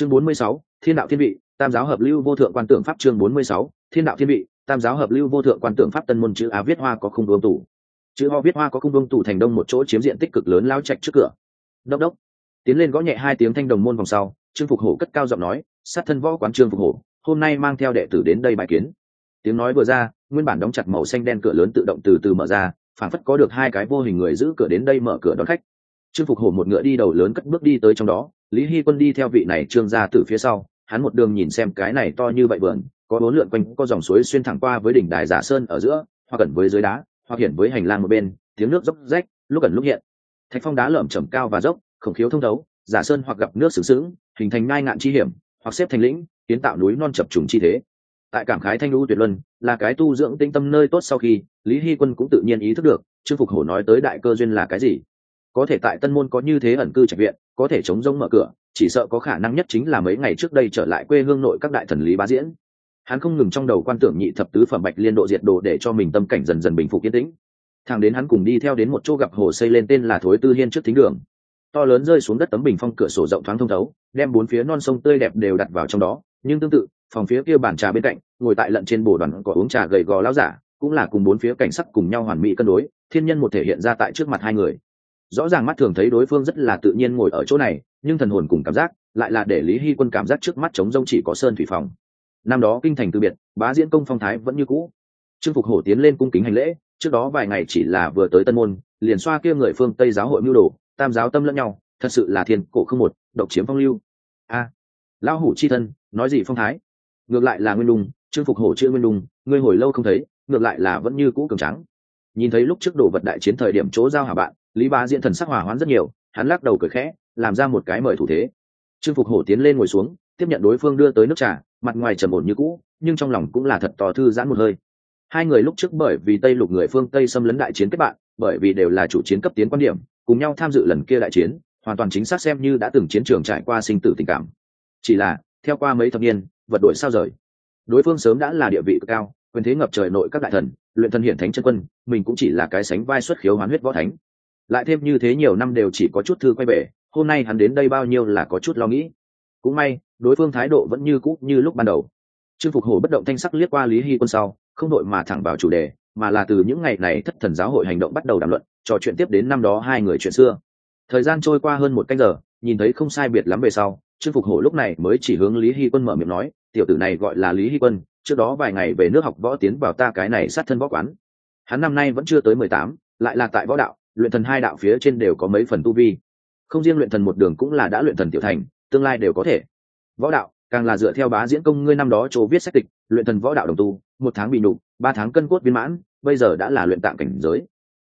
chương bốn mươi sáu, thiên đạo thiên vị, tam giáo hợp lưu vô thượng quan tưởng pháp chương bốn mươi sáu, thiên đạo thiên vị, tam giáo hợp lưu vô thượng quan tưởng pháp tân môn chữ á viết hoa có khung vương tủ. Chữ ho viết hoa có khung vương tủ thành đông một chỗ chiếm diện tích cực lớn lao chạch trước cửa. Đốc đốc. Tiến lên gõ nhẹ hai tiếng thanh đồng môn vòng sau, trương phục hổ cất cao giọng nói, sát thân võ quán trương phục hổ, hôm nay mang theo đệ tử đến đây bài kiến. Tiếng nói vừa ra, nguyên bản đóng chặt màu xanh đen cửa lớn tự động từ từ mở ra phản phất có được hai cái vô hình người giữ cửa đến đây mở cửa đón khách. Trương phục hổ một ngựa đi đầu lớn cất bước đi tới trong đó lý hy quân đi theo vị này trương Gia từ phía sau, hắn một đường nhìn xem cái này to như vậy vườn, có bốn lượn quanh, có dòng suối xuyên thẳng qua với đỉnh đài giả sơn ở giữa, hoặc ẩn với dưới đá, hoặc hiển với hành lang một bên, tiếng nước dốc rách, lúc ẩn lúc hiện. Thạch phong đá lởm chầm cao và dốc khổng khiếu thông thấu, giả sơn hoặc gặp nước sướng sướng hình thành ngai ngạn chi hiểm, hoặc xếp thành lĩnh, kiến tạo núi non chập trùng chi thế. Tại cảm khái thanh lũ tuyệt luân, là cái tu dưỡng tinh tâm nơi tốt sau khi, lý hy quân cũng tự nhiên ý thức được trương phục hổ nói tới đại cơ duyên là cái gì. Có thể tại tân môn có như thế ẩn cư trạch viện có thể chống rông mở cửa, chỉ sợ có khả năng nhất chính là mấy ngày trước đây trở lại quê hương nội các đại thần lý bá diễn. Hắn không ngừng trong đầu quan tưởng nhị thập tứ phẩm bạch liên độ diệt đồ để cho mình tâm cảnh dần dần bình phục yên tĩnh. Thằng đến hắn cùng đi theo đến một chỗ gặp hồ xây lên tên là thối tư hiên trước thính đường. To lớn rơi xuống đất tấm bình phong cửa sổ rộng thoáng thông thấu, đem bốn phía non sông tươi đẹp đều đặt vào trong đó. Nhưng tương tự, phòng phía kia bàn trà bên cạnh, ngồi tại lận trên bồ đoàn cỏ uống trà gầy gò lao giả, cũng là cùng bốn phía cảnh sắc cùng nhau hoàn mỹ cân đối, thiên nhân một thể hiện ra tại trước mặt hai người rõ ràng mắt thường thấy đối phương rất là tự nhiên ngồi ở chỗ này, nhưng thần hồn cùng cảm giác lại là để lý hy quân cảm giác trước mắt trống rông chỉ có sơn thủy phòng. Năm đó kinh thành từ biệt, bá diễn công phong thái vẫn như cũ. Trương phục hổ tiến lên cung kính hành lễ, trước đó vài ngày chỉ là vừa tới tân môn, liền xoa kia người phương tây giáo hội mưu đồ, tam giáo tâm lẫn nhau, thật sự là thiên cổ không một, độc chiếm phong lưu. A, lão hủ chi thân, nói gì phong thái? Ngược lại là nguyên đùng trương phục hổ chưa nguyên đùng ngươi hồi lâu không thấy, ngược lại là vẫn như cũ cường trắng nhìn thấy lúc trước đồ vật đại chiến thời điểm chỗ giao hả bạn lý bá diễn thần sắc hòa hoãn rất nhiều, hắn lắc đầu cười khẽ, làm ra một cái mời thủ thế. Trương phục hổ tiến lên ngồi xuống, tiếp nhận đối phương đưa tới nước trà, mặt ngoài trầm ổn như cũ, nhưng trong lòng cũng là thật tò thư giãn một hơi. Hai người lúc trước bởi vì tây lục người phương tây xâm lấn đại chiến kết bạn, bởi vì đều là chủ chiến cấp tiến quan điểm, cùng nhau tham dự lần kia đại chiến, hoàn toàn chính xác xem như đã từng chiến trường trải qua sinh tử tình cảm. Chỉ là, theo qua mấy thập niên, vật đổi sao rời. Đối phương sớm đã là địa vị cực cao, quyền thế ngập trời nội các đại thần, luyện thần hiển thánh chân quân, mình cũng chỉ là cái sánh vai xuất khiếu hoán huyết võ thánh lại thêm như thế nhiều năm đều chỉ có chút thư quay về, hôm nay hắn đến đây bao nhiêu là có chút lo nghĩ. Cũng may, đối phương thái độ vẫn như cũ như lúc ban đầu. Trương phục hổ bất động thanh sắc liếc qua lý hy quân sau, không đội mà thẳng vào chủ đề, mà là từ những ngày này thất thần giáo hội hành động bắt đầu đàm luận, trò chuyện tiếp đến năm đó hai người chuyện xưa. Thời gian trôi qua hơn một canh giờ, nhìn thấy không sai biệt lắm về sau, trương phục hổ lúc này mới chỉ hướng lý hy quân mở miệng nói, tiểu tử này gọi là lý hy quân, trước đó vài ngày về nước học võ tiến vào ta cái này sát thân võ quán. Hắn năm nay vẫn chưa tới mười tám, lại là tại võ đạo luyện thần hai đạo phía trên đều có mấy phần tu vi. Không riêng luyện thần một đường cũng là đã luyện thần tiểu thành, tương lai đều có thể. Võ đạo, càng là dựa theo bá diễn công ngươi năm đó chỗ viết sách tịch luyện thần võ đạo đồng tu, một tháng bị nụ ba tháng cân cốt viên mãn, bây giờ đã là luyện tạng cảnh giới.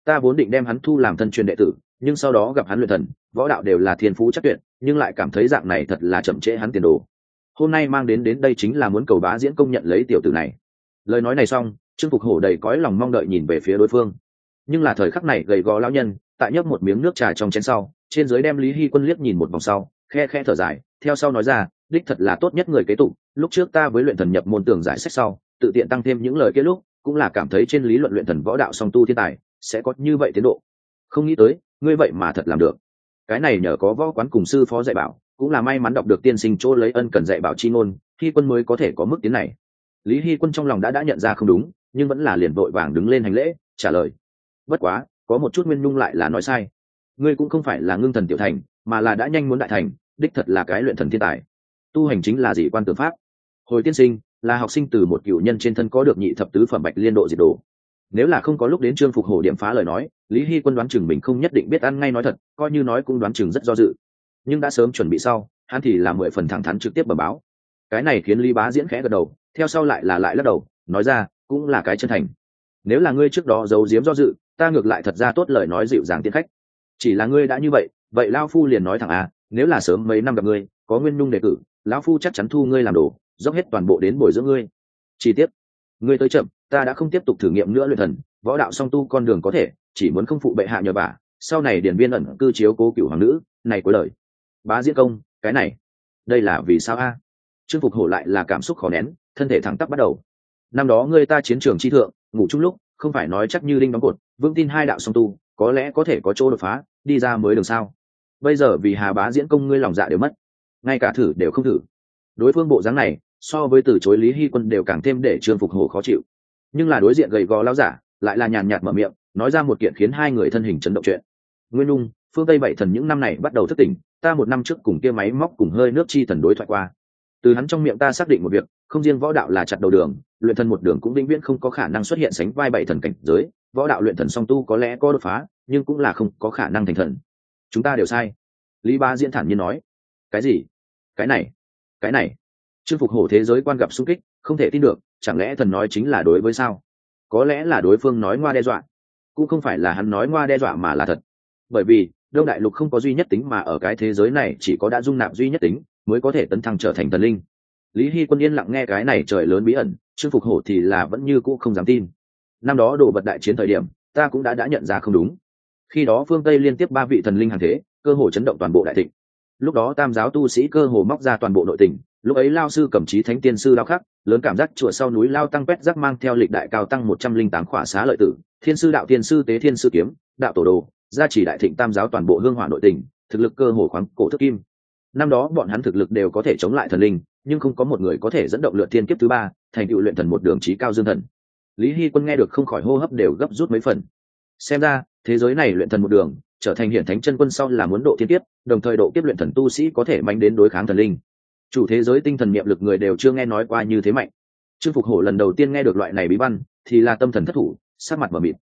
Ta vốn định đem hắn thu làm thân truyền đệ tử, nhưng sau đó gặp hắn luyện thần, võ đạo đều là thiên phú chắc tuyệt, nhưng lại cảm thấy dạng này thật là chậm trễ hắn tiền đồ. Hôm nay mang đến đến đây chính là muốn cầu bá diễn công nhận lấy tiểu tử này. Lời nói này xong, trương phục hổ đầy cõi lòng mong đợi nhìn về phía đối phương nhưng là thời khắc này gầy gò lão nhân, tại nhấp một miếng nước trà trong chén sau, trên dưới đem lý hy quân liếc nhìn một vòng sau, khe khe thở dài, theo sau nói ra, đích thật là tốt nhất người kế tục, lúc trước ta với luyện thần nhập môn tưởng giải sách sau, tự tiện tăng thêm những lời kết lúc, cũng là cảm thấy trên lý luận luyện thần võ đạo song tu thiên tài, sẽ có như vậy tiến độ. Không nghĩ tới, ngươi vậy mà thật làm được. Cái này nhờ có võ quán cùng sư phó dạy bảo, cũng là may mắn đọc được tiên sinh chỗ lấy ân cần dạy bảo chi ngôn, hy quân mới có thể có mức tiến này. Lý hy quân trong lòng đã đã nhận ra không đúng, nhưng vẫn là liền vội vàng đứng lên hành lễ, trả lời bất quá, có một chút nguyên nhung lại là nói sai. Ngươi cũng không phải là ngưng thần tiểu thành, mà là đã nhanh muốn đại thành, đích thật là cái luyện thần thiên tài. Tu hành chính là gì quan tưởng pháp? Hồi tiên sinh, là học sinh từ một cựu nhân trên thân có được nhị thập tứ phẩm bạch liên độ diệt đồ. Nếu là không có lúc đến trương phục hổ điểm phá lời nói, lý hy quân đoán chừng mình không nhất định biết ăn ngay nói thật, coi như nói cũng đoán chừng rất do dự. Nhưng đã sớm chuẩn bị sau, hắn thì là mười phần thẳng thắn trực tiếp bẩm báo. Cái này khiến lý bá diễn khẽ gật đầu, theo sau lại là lại lắc đầu, nói ra, cũng là cái chân thành. Nếu là ngươi trước đó giấu giếm do dự ta ngược lại thật ra tốt lời nói dịu dàng tiên khách. Chỉ là ngươi đã như vậy vậy lao phu liền nói thẳng à nếu là sớm mấy năm gặp ngươi, có nguyên nhung đề cử, lão phu chắc chắn thu ngươi làm đồ, dốc hết toàn bộ đến bồi dưỡng ngươi. Chi tiết ngươi tới chậm, ta đã không tiếp tục thử nghiệm nữa luyện thần, võ đạo song tu con đường có thể, chỉ muốn không phụ bệ hạ nhờ bà, sau này điển viên ẩn cư chiếu cố cựu hoàng nữ, này cuối lời. Bá diễn công, cái này, đây là vì sao a? Trương phục hổ lại là cảm xúc khó nén, thân thể thẳng tắp bắt đầu. Năm đó ngươi ta chiến trường chi thượng, ngủ chung lúc không phải nói chắc như đinh đóng cột, vững tin hai đạo song tu, có lẽ có thể có chỗ đột phá, đi ra mới đường sao? Bây giờ vì hà bá diễn công ngươi lòng dạ đều mất, ngay cả thử đều không thử. Đối phương bộ dáng này, so với từ chối lý hy quân đều càng thêm để trương phục hồ khó chịu. Nhưng là đối diện gầy gò lao giả, lại là nhàn nhạt mở miệng, nói ra một kiện khiến hai người thân hình chấn động chuyện. Nguyên nhung phương tây bảy thần những năm này bắt đầu thất tỉnh, ta một năm trước cùng kia máy móc cùng hơi nước chi thần đối thoại qua. Từ hắn trong miệng ta xác định một việc không riêng võ đạo là chặt đầu đường, luyện thần một đường cũng vĩnh viễn không có khả năng xuất hiện sánh vai bảy thần cảnh giới. Võ đạo luyện thần song tu có lẽ có đột phá, nhưng cũng là không có khả năng thành thần. Chúng ta đều sai. Lý ba diễn thản nhiên nói. Cái gì? Cái này? Cái này? Chưng phục hổ thế giới quan gặp xung kích, không thể tin được, chẳng lẽ thần nói chính là đối với sao? Có lẽ là đối phương nói ngoa đe dọa. Cũng không phải là hắn nói ngoa đe dọa mà là thật. Bởi vì, đông đại lục không có duy nhất tính mà ở cái thế giới này chỉ có đã dung nạp duy nhất tính, mới có thể tấn thăng trở thành thần linh lý hy quân yên lặng nghe cái này trời lớn bí ẩn chưng phục hổ thì là vẫn như cũ không dám tin. Năm đó đồ vật đại chiến thời điểm, ta cũng đã đã nhận ra không đúng. Khi đó phương tây liên tiếp ba vị thần linh hàng thế, cơ hồ chấn động toàn bộ đại thịnh. Lúc đó tam giáo tu sĩ cơ hồ móc ra toàn bộ nội tình, lúc ấy lao sư cầm trí thánh tiên sư lao khắc, lớn cảm giác chùa sau núi lao tăng quét giác mang theo lịch đại cao tăng một trăm linh tám khỏa xá lợi tử, thiên sư đạo thiên sư tế thiên sư kiếm, đạo tổ đồ, gia chỉ đại thịnh tam giáo toàn bộ hương hỏa nội tình, thực lực cơ hồ khoáng cổ thức kim. Năm đó bọn hắn thực lực đều có thể chống lại thần linh nhưng không có một người có thể dẫn động lượt thiên kiếp thứ ba, thành tựu luyện thần một đường trí cao dương thần. Lý hy quân nghe được không khỏi hô hấp đều gấp rút mấy phần. Xem ra, thế giới này luyện thần một đường, trở thành hiện thánh chân quân sau là muốn độ thiên kiếp, đồng thời độ kiếp luyện thần tu sĩ có thể mạnh đến đối kháng thần linh. Chủ thế giới tinh thần niệm lực người đều chưa nghe nói qua như thế mạnh. Trương phục hổ lần đầu tiên nghe được loại này bí văn, thì là tâm thần thất thủ sát mặt mờ mịt.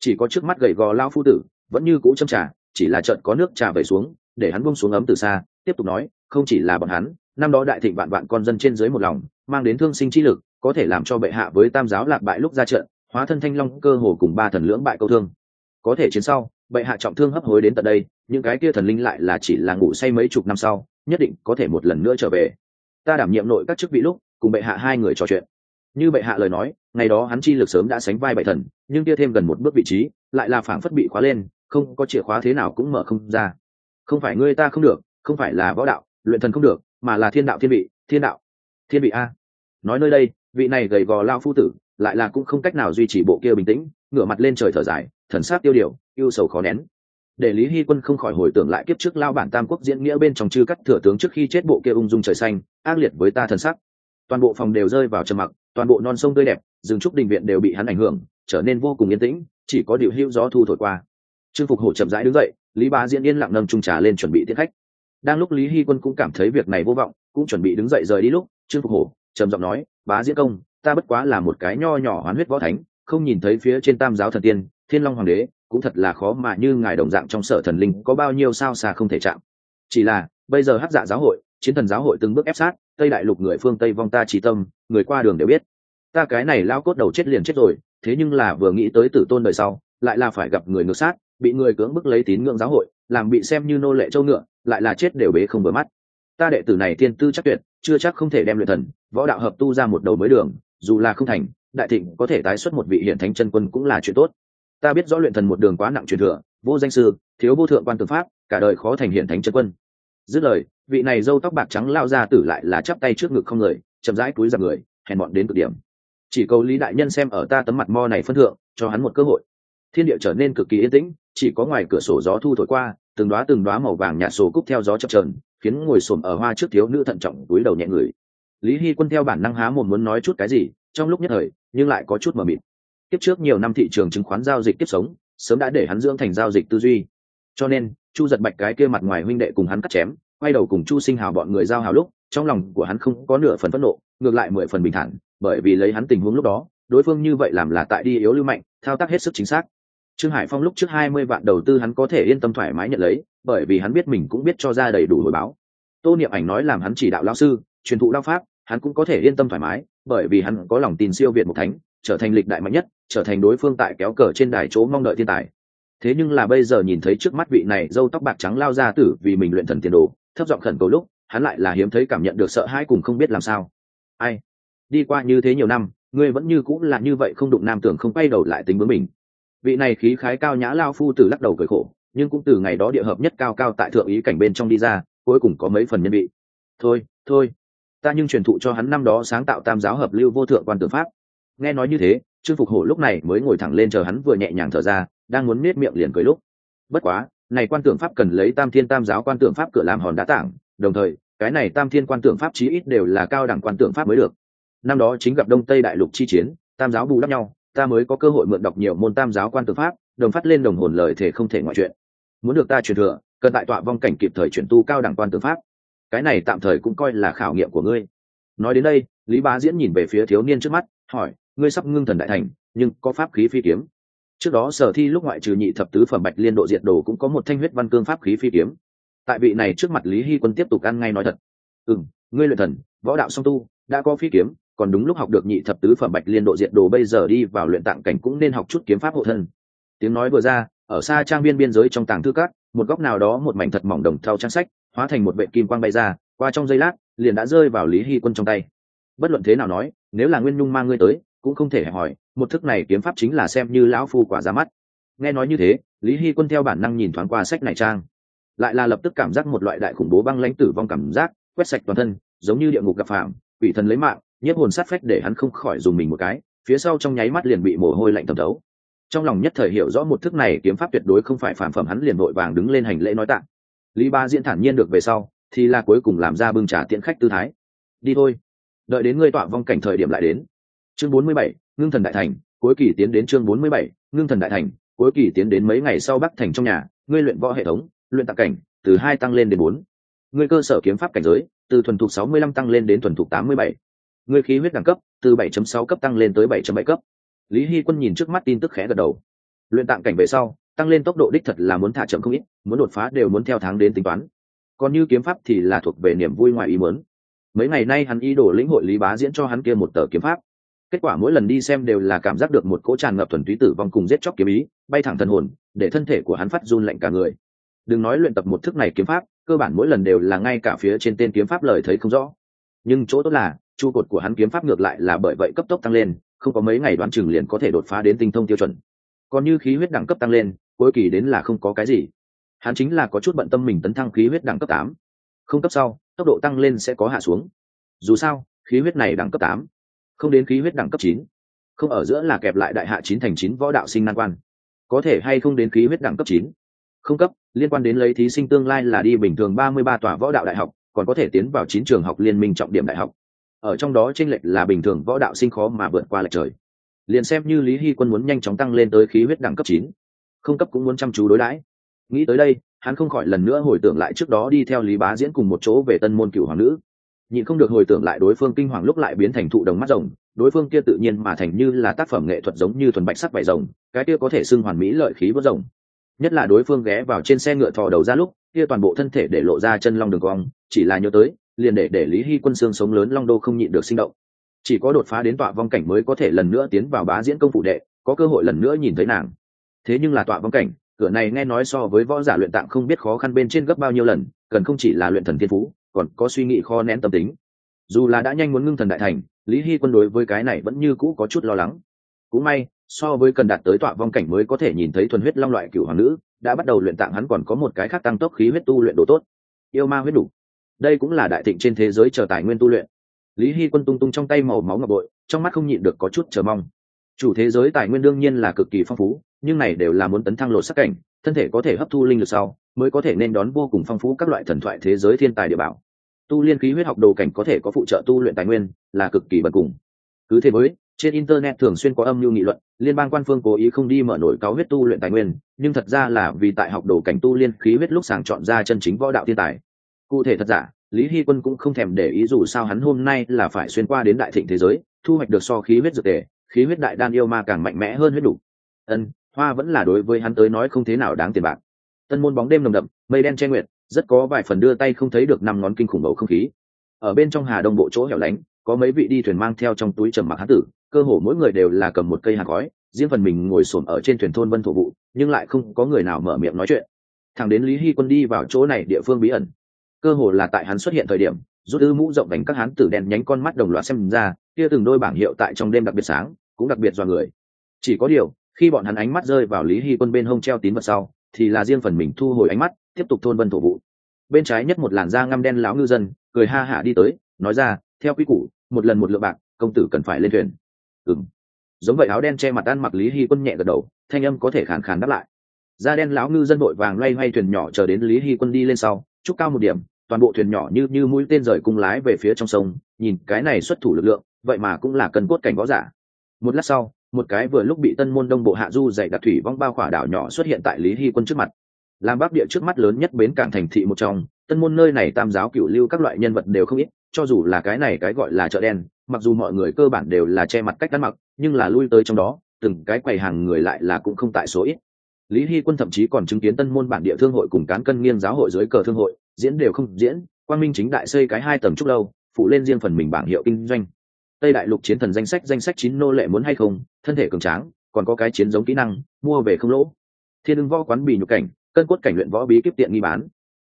Chỉ có trước mắt gầy gò lao phu tử, vẫn như cũ châm trà, chỉ là trận có nước trà vẩy xuống, để hắn bông xuống ấm từ xa, tiếp tục nói, không chỉ là bọn hắn năm đó đại thịnh vạn vạn con dân trên dưới một lòng, mang đến thương sinh chi lực, có thể làm cho bệ hạ với tam giáo lạc bại lúc ra trận, hóa thân thanh long cơ hồ cùng ba thần lưỡng bại câu thương. Có thể chiến sau, bệ hạ trọng thương hấp hối đến tận đây, những cái kia thần linh lại là chỉ là ngủ say mấy chục năm sau, nhất định có thể một lần nữa trở về. Ta đảm nhiệm nội các chức vị lúc, cùng bệ hạ hai người trò chuyện. Như bệ hạ lời nói, ngày đó hắn chi lực sớm đã sánh vai bệ thần, nhưng kia thêm gần một bước vị trí, lại là phảng phất bị khóa lên, không có chìa khóa thế nào cũng mở không ra. Không phải ngươi ta không được, không phải là võ đạo, luyện thần không được mà là thiên đạo thiên vị, thiên đạo. Thiên vị a. Nói nơi đây, vị này gầy gò lao phu tử, lại là cũng không cách nào duy trì bộ kia bình tĩnh, ngửa mặt lên trời thở dài, thần sát tiêu điều yêu sầu khó nén. Để lý hy quân không khỏi hồi tưởng lại kiếp trước lao bản tam quốc diễn nghĩa bên trong chư cắt thừa tướng trước khi chết bộ kia ung dung trời xanh, ác liệt với ta thần sắc. Toàn bộ phòng đều rơi vào trầm mặc, toàn bộ non sông tươi đẹp, rừng trúc đình viện đều bị hắn ảnh hưởng, trở nên vô cùng yên tĩnh, chỉ có điệu hữu gió thu thổi qua. Trương phục hổ chậm rãi đứng dậy, lý bá diễn yên lặng nâng trung trà lên chuẩn bị tiết khách đang lúc lý hy quân cũng cảm thấy việc này vô vọng, cũng chuẩn bị đứng dậy rời đi lúc, trương phục hổ trầm giọng nói, bá diễn công, ta bất quá là một cái nho nhỏ hoán huyết võ thánh, không nhìn thấy phía trên tam giáo thần tiên, thiên long hoàng đế, cũng thật là khó mà như ngài đồng dạng trong sở thần linh có bao nhiêu sao xa không thể chạm. Chỉ là, bây giờ hát dạ giáo hội, chiến thần giáo hội từng bước ép sát, tây đại lục người phương tây vong ta trí tâm, người qua đường đều biết. Ta cái này lao cốt đầu chết liền chết rồi, thế nhưng là vừa nghĩ tới tử tôn đời sau, lại là phải gặp người ngược sát, bị người cưỡng bức lấy tín ngưỡng giáo hội làm bị xem như nô lệ châu ngựa, lại là chết đều bế không vừa mắt. Ta đệ tử này tiên tư chắc tuyệt, chưa chắc không thể đem luyện thần, võ đạo hợp tu ra một đầu mới đường, dù là không thành, đại thịnh có thể tái xuất một vị hiển thánh chân quân cũng là chuyện tốt. Ta biết rõ luyện thần một đường quá nặng truyền thừa, vô danh sư, thiếu vô thượng quan tư pháp, cả đời khó thành hiển thánh chân quân. Dứt lời, vị này dâu tóc bạc trắng lao ra tử lại là chắp tay trước ngực không người, chậm rãi túi ra người, hèn bọn đến cực điểm. Chỉ cầu lý đại nhân xem ở ta tấm mặt mo này phân thượng, cho hắn một cơ hội. Thiên địa trở nên cực kỳ yên tĩnh chỉ có ngoài cửa sổ gió thu thổi qua, từng đoá từng đoá màu vàng nhạt sổ cúc theo gió chập trờn khiến ngồi xổm ở hoa trước thiếu nữ thận trọng túi đầu nhẹ người. Lý hy quân theo bản năng há mồm muốn nói chút cái gì, trong lúc nhất thời, nhưng lại có chút mờ mịt. Kiếp trước nhiều năm thị trường chứng khoán giao dịch kiếp sống, sớm đã để hắn dưỡng thành giao dịch tư duy. Cho nên, chu giật bạch cái kia mặt ngoài huynh đệ cùng hắn cắt chém, quay đầu cùng chu sinh hào bọn người giao hào lúc, trong lòng của hắn không có nửa phần phẫn nộ, ngược lại mười phần bình thản, bởi vì lấy hắn tình huống lúc đó, đối phương như vậy làm là tại đi yếu lưu mạnh, thao tác hết sức chính xác trương hải phong lúc trước hai mươi vạn đầu tư hắn có thể yên tâm thoải mái nhận lấy, bởi vì hắn biết mình cũng biết cho ra đầy đủ hồi báo. Tô niệm ảnh nói làm hắn chỉ đạo lao sư, truyền thụ lao pháp, hắn cũng có thể yên tâm thoải mái, bởi vì hắn có lòng tin siêu việt một thánh, trở thành lịch đại mạnh nhất, trở thành đối phương tại kéo cờ trên đài chỗ mong đợi thiên tài. Thế nhưng là bây giờ nhìn thấy trước mắt vị này dâu tóc bạc trắng lao ra tử vì mình luyện thần tiền đồ, thấp giọng khẩn cầu lúc, hắn lại là hiếm thấy cảm nhận được sợ hãi cùng không biết làm sao. Ai? Đi qua như thế nhiều năm, ngươi vẫn như cũng là như vậy không đụng nam tưởng không quay đầu lại tính bướng mình vị này khí khái cao nhã lao phu tử lắc đầu cười khổ, nhưng cũng từ ngày đó địa hợp nhất cao cao tại thượng ý cảnh bên trong đi ra, cuối cùng có mấy phần nhân vị. Thôi thôi, ta nhưng truyền thụ cho hắn năm đó sáng tạo tam giáo hợp lưu vô thượng quan tử pháp. Nghe nói như thế, trương phục hổ lúc này mới ngồi thẳng lên chờ hắn vừa nhẹ nhàng thở ra, đang muốn miết miệng liền cười lúc. Bất quá, này quan tưởng pháp cần lấy tam thiên tam giáo quan tưởng pháp cửa làm hòn đá tảng, đồng thời, cái này tam thiên quan tượng pháp chí ít đều là cao đẳng quan tượng pháp mới được. Năm đó chính gặp đông tây đại lục chi chiến, tam giáo bù đắp nhau ta mới có cơ hội mượn đọc nhiều môn tam giáo quan tượng pháp, đồng phát lên đồng hồn lời thể không thể ngoại chuyện. Muốn được ta truyền thừa, cần tại tọa vong cảnh kịp thời chuyển tu cao đẳng quan tượng pháp. Cái này tạm thời cũng coi là khảo nghiệm của ngươi. Nói đến đây, lý bá diễn nhìn về phía thiếu niên trước mắt, hỏi, ngươi sắp ngưng thần đại thành, nhưng có pháp khí phi kiếm? Trước đó sở thi lúc ngoại trừ nhị thập tứ phẩm bạch liên độ diệt đồ cũng có một thanh huyết văn cương pháp khí phi kiếm. Tại vị này trước mặt lý hy quân tiếp tục ăn ngay nói thật. Ừ m ngươi luyện thần, võ đạo song tu, đã có phi kiếm còn đúng lúc học được nhị thập tứ phẩm bạch liên độ diệt đồ, bây giờ đi vào luyện tạng cảnh cũng nên học chút kiếm pháp hộ thân. Tiếng nói vừa ra, ở xa trang viên biên giới trong tàng thư cát một góc nào đó một mảnh thật mỏng đồng thau trang sách, hóa thành một vệ kim quang bay ra, qua trong giây lát, liền đã rơi vào lý hy quân trong tay. Bất luận thế nào nói, nếu là nguyên nhung mang ngươi tới, cũng không thể hỏi, một thức này kiếm pháp chính là xem như lão phu quả ra mắt. Nghe nói như thế, lý hy quân theo bản năng nhìn thoáng qua sách này trang. Lại là lập tức cảm giác một loại đại khủng bố băng lãnh tử vong cảm giác, quét sạch toàn thân, giống như địa ngục gặp phạm quỷ thần lấy mạng nhiếp hồn sát phách để hắn không khỏi dùng mình một cái, phía sau trong nháy mắt liền bị mồ hôi lạnh thẩm thấu. Trong lòng nhất thời hiểu rõ một thức này kiếm pháp tuyệt đối không phải phản phẩm, hắn liền vội vàng đứng lên hành lễ nói tạng lý ba diễn thản nhiên được về sau, thì là cuối cùng làm ra bưng trà tiễn khách tư thái. Đi thôi. Đợi đến ngươi tọa vong cảnh thời điểm lại đến. Chương bốn mươi bảy, ngưng thần đại thành, cuối kỳ tiến đến chương bốn mươi bảy, ngưng thần đại thành, cuối kỳ tiến đến mấy ngày sau bắc thành trong nhà, ngươi luyện võ hệ thống, luyện tạc cảnh, từ hai tăng lên đến bốn. Ngươi cơ sở kiếm pháp cảnh giới, từ thuần thục sáu mươi lăm tăng lên đến thuần thục tám mươi bảy ngươi khí huyết đẳng cấp, từ bảy chấm sáu cấp tăng lên tới bảy chấm bảy cấp. Lý hy quân nhìn trước mắt tin tức khẽ gật đầu. Luyện tạng cảnh về sau, tăng lên tốc độ đích thật là muốn thả chậm không ít, muốn đột phá đều muốn theo tháng đến tính toán. Còn như kiếm pháp thì là thuộc về niềm vui ngoài ý muốn. Mấy ngày nay hắn ý đồ lĩnh hội lý bá diễn cho hắn kia một tờ kiếm pháp. Kết quả mỗi lần đi xem đều là cảm giác được một cỗ tràn ngập thuần túy tử vong cùng giết chóc kiếm ý, bay thẳng thần hồn, để thân thể của hắn phát run lạnh cả người. Đừng nói luyện tập một thức này kiếm pháp, cơ bản mỗi lần đều là ngay cả phía trên tên kiếm pháp lời thấy không rõ. Nhưng chỗ tốt là trụ cột của hắn kiếm pháp ngược lại là bởi vậy cấp tốc tăng lên, không có mấy ngày đoán chừng liền có thể đột phá đến tinh thông tiêu chuẩn. Còn như khí huyết đẳng cấp tăng lên, cuối kỳ đến là không có cái gì. Hắn chính là có chút bận tâm mình tấn thăng khí huyết đẳng cấp tám. Không cấp sau, tốc độ tăng lên sẽ có hạ xuống. Dù sao, khí huyết này đẳng cấp tám, không đến khí huyết đẳng cấp chín. Không ở giữa là kẹp lại đại hạ chín thành chín võ đạo sinh nan quan. Có thể hay không đến khí huyết đẳng cấp chín? Không cấp, liên quan đến lấy thí sinh tương lai là đi bình thường ba mươi ba tòa võ đạo đại học, còn có thể tiến vào chín trường học liên minh trọng điểm đại học ở trong đó tranh lệch là bình thường võ đạo sinh khó mà vượt qua lệch trời. Liền xem như lý hy quân muốn nhanh chóng tăng lên tới khí huyết đẳng cấp chín, không cấp cũng muốn chăm chú đối đãi. Nghĩ tới đây, hắn không khỏi lần nữa hồi tưởng lại trước đó đi theo lý bá diễn cùng một chỗ về tân môn cựu hoàng nữ. Nhịn không được hồi tưởng lại đối phương kinh hoàng lúc lại biến thành thụ đồng mắt rồng, đối phương kia tự nhiên mà thành như là tác phẩm nghệ thuật giống như thuần bạch sắc vải rồng, cái kia có thể xưng hoàn mỹ lợi khí vớt rồng. Nhất là đối phương ghé vào trên xe ngựa thò đầu ra lúc, kia toàn bộ thân thể để lộ ra chân long đường cong, chỉ là nhớ tới liền để để lý hy quân xương sống lớn long đô không nhịn được sinh động. Chỉ có đột phá đến tọa vong cảnh mới có thể lần nữa tiến vào bá diễn công phụ đệ, có cơ hội lần nữa nhìn thấy nàng. Thế nhưng là tọa vong cảnh, cửa này nghe nói so với võ giả luyện tạng không biết khó khăn bên trên gấp bao nhiêu lần, cần không chỉ là luyện thần thiên phú, còn có suy nghĩ khó nén tâm tính. Dù là đã nhanh muốn ngưng thần đại thành, lý hy quân đối với cái này vẫn như cũ có chút lo lắng. Cũng may, so với cần đạt tới tọa vong cảnh mới có thể nhìn thấy thuần huyết long loại cựu hoàng nữ, đã bắt đầu luyện tạng hắn còn có một cái khác tăng tốc khí huyết tu luyện độ tốt. Yêu ma huyết đủ đây cũng là đại thịnh trên thế giới chờ tài nguyên tu luyện. Lý hy quân tung tung trong tay màu máu ngọc bội, trong mắt không nhịn được có chút chờ mong. Chủ thế giới tài nguyên đương nhiên là cực kỳ phong phú, nhưng này đều là muốn tấn thăng lột sắc cảnh, thân thể có thể hấp thu linh lực sau, mới có thể nên đón vô cùng phong phú các loại thần thoại thế giới thiên tài địa bảo. Tu liên khí huyết học đồ cảnh có thể có phụ trợ tu luyện tài nguyên, là cực kỳ bật cùng. Cứ thế với trên internet thường xuyên có âm mưu nghị luận, liên bang quan phương cố ý không đi mở nổi cao huyết tu luyện tài nguyên, nhưng thật ra là vì tại học đồ cảnh tu liên khí huyết lúc sàng chọn ra chân chính võ đạo thiên tài cụ thể thật giả lý hy quân cũng không thèm để ý dù sao hắn hôm nay là phải xuyên qua đến đại thịnh thế giới thu hoạch được so khí huyết dược tề khí huyết đại đan yêu ma càng mạnh mẽ hơn huyết đủ. Ân hoa vẫn là đối với hắn tới nói không thế nào đáng tiền bạc. Tân môn bóng đêm nồng đậm mây đen che nguyệt rất có vài phần đưa tay không thấy được năm ngón kinh khủng bầu không khí. Ở bên trong hà đông bộ chỗ hẻo lánh có mấy vị đi thuyền mang theo trong túi trầm mặc hán tử cơ hồ mỗi người đều là cầm một cây hạt gói, riêng phần mình ngồi xổm ở trên thuyền thôn vân thổ vụ nhưng lại không có người nào mở miệng nói chuyện. Thằng đến lý hy quân đi vào chỗ này địa phương bí ẩn cơ hồ là tại hắn xuất hiện thời điểm, rút ư mũ rộng đánh các hán tử đen nhánh con mắt đồng loạt xem ra, kia từng đôi bảng hiệu tại trong đêm đặc biệt sáng, cũng đặc biệt do người. Chỉ có điều, khi bọn hắn ánh mắt rơi vào lý hy quân bên hông treo tín vật sau, thì là riêng phần mình thu hồi ánh mắt, tiếp tục thôn vân thổ vụ. Bên trái nhất một làn da ngăm đen lão ngư dân, cười ha hả đi tới, nói ra, theo quy củ, một lần một lượng bạc, công tử cần phải lên thuyền. Ừng giống vậy áo đen che mặt ăn mặc lý hy quân nhẹ gật đầu, thanh âm có thể khàn khàn đáp lại. Da đen lão ngư dân vội vàng loay hoay thuyền nhỏ chờ đến lý hy quân đi lên sau chúc cao một điểm, toàn bộ thuyền nhỏ như như mũi tên rời cung lái về phía trong sông, nhìn cái này xuất thủ lực lượng, vậy mà cũng là cần cốt cảnh võ giả. Một lát sau, một cái vừa lúc bị tân môn đông bộ hạ du dày đặc thủy vong bao khỏa đảo nhỏ xuất hiện tại lý hy quân trước mặt. Làm bắc địa trước mắt lớn nhất bến cảng thành thị một trong, tân môn nơi này tam giáo cựu lưu các loại nhân vật đều không ít, cho dù là cái này cái gọi là chợ đen, mặc dù mọi người cơ bản đều là che mặt cách ăn mặc, nhưng là lui tới trong đó, từng cái quầy hàng người lại là cũng không tại số ít lý hy quân thậm chí còn chứng kiến tân môn bản địa thương hội cùng cán cân nghiêng giáo hội dưới cờ thương hội, diễn đều không diễn quan minh chính đại xây cái hai tầng trúc lâu, phụ lên riêng phần mình bảng hiệu kinh doanh. Tây đại lục chiến thần danh sách danh sách chín nô lệ muốn hay không, thân thể cường tráng, còn có cái chiến giống kỹ năng, mua về không lỗ. Thiên ưng võ quán bì nhục cảnh, cân quất cảnh luyện võ bí kíp tiện nghi bán.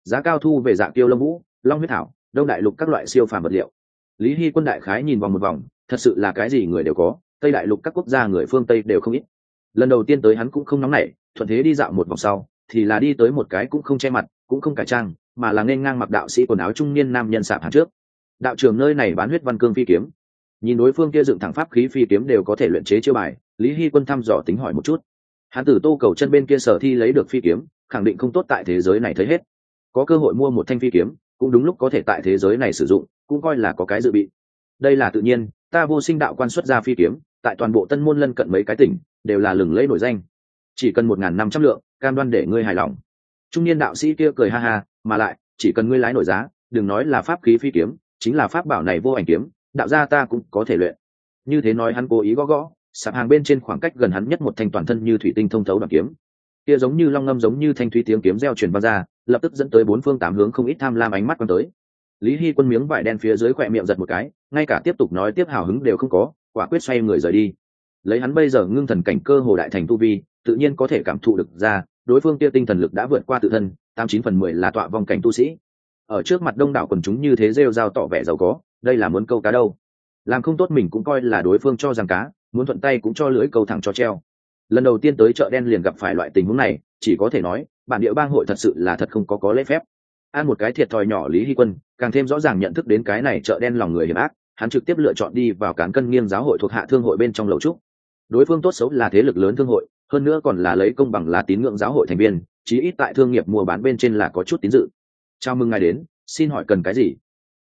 Giá cao thu về dạng tiêu lâm vũ, long huyết thảo, đông đại lục các loại siêu phàm vật liệu. Lý hy quân đại khái nhìn vòng một vòng, thật sự là cái gì người đều có, tây đại lục các quốc gia người phương tây đều không ít. Lần đầu tiên tới hắn cũng không nóng nảy thuận thế đi dạo một vòng sau, thì là đi tới một cái cũng không che mặt, cũng không cải trang, mà là nên ngang mặc đạo sĩ quần áo trung niên nam nhân sạp hàng trước. Đạo trường nơi này bán huyết văn cương phi kiếm. Nhìn đối phương kia dựng thẳng pháp khí phi kiếm đều có thể luyện chế chiêu bài, lý hy quân thăm dò tính hỏi một chút. Hán tử tô cầu chân bên kia sở thi lấy được phi kiếm, khẳng định không tốt tại thế giới này thấy hết. Có cơ hội mua một thanh phi kiếm, cũng đúng lúc có thể tại thế giới này sử dụng, cũng coi là có cái dự bị. Đây là tự nhiên, ta vô sinh đạo quan xuất ra phi kiếm, tại toàn bộ tân môn lân cận mấy cái tỉnh, đều là lừng lẫy nổi danh chỉ cần một n g h n năm trăm lượng, cam đoan để ngươi hài lòng. Trung niên đạo sĩ kia cười ha ha, mà lại, chỉ cần ngươi lái nổi giá, đừng nói là pháp khí phi kiếm, chính là pháp bảo này vô ảnh kiếm, đạo gia ta cũng có thể luyện. Như thế nói hắn cố ý gõ gõ, sạp hàng bên trên khoảng cách gần hắn nhất một thanh toàn thân như thủy tinh thông thấu đoàn kiếm. Kia giống như long ngâm giống như thanh thúy tiếng kiếm reo truyền vang ra, lập tức dẫn tới bốn phương tám hướng không ít tham lam ánh mắt quan tới. Lý hy quân miếng vải đen phía dưới khỏe miệng giật một cái, ngay cả tiếp tục nói tiếp hào hứng đều không có, quả quyết xoay người rời đi. Lấy hắn bây giờ ngưng thần cảnh cơ hồ đại thành tu vi tự nhiên có thể cảm thụ được ra, đối phương kia tinh thần lực đã vượt qua tự thân, tám chín phần mười là tọa vong cảnh tu sĩ. Ở trước mặt đông đảo quần chúng như thế rêu rao tỏ vẻ giàu có, đây là muốn câu cá đâu. Làm không tốt mình cũng coi là đối phương cho rằng cá, muốn thuận tay cũng cho lưỡi câu thẳng cho treo. Lần đầu tiên tới chợ đen liền gặp phải loại tình huống này, chỉ có thể nói, bản địa bang hội thật sự là thật không có có lễ phép. Ăn một cái thiệt thòi nhỏ lý hy quân, càng thêm rõ ràng nhận thức đến cái này chợ đen lòng người hiểm ác, hắn trực tiếp lựa chọn đi vào cán cân nghiêng giáo hội thuộc hạ thương hội bên trong lầu trúc. Đối phương tốt xấu là thế lực lớn thương hội hơn nữa còn là lấy công bằng là tín ngưỡng giáo hội thành viên, chí ít tại thương nghiệp mua bán bên trên là có chút tín dự. Chào mừng ngài đến, xin hỏi cần cái gì?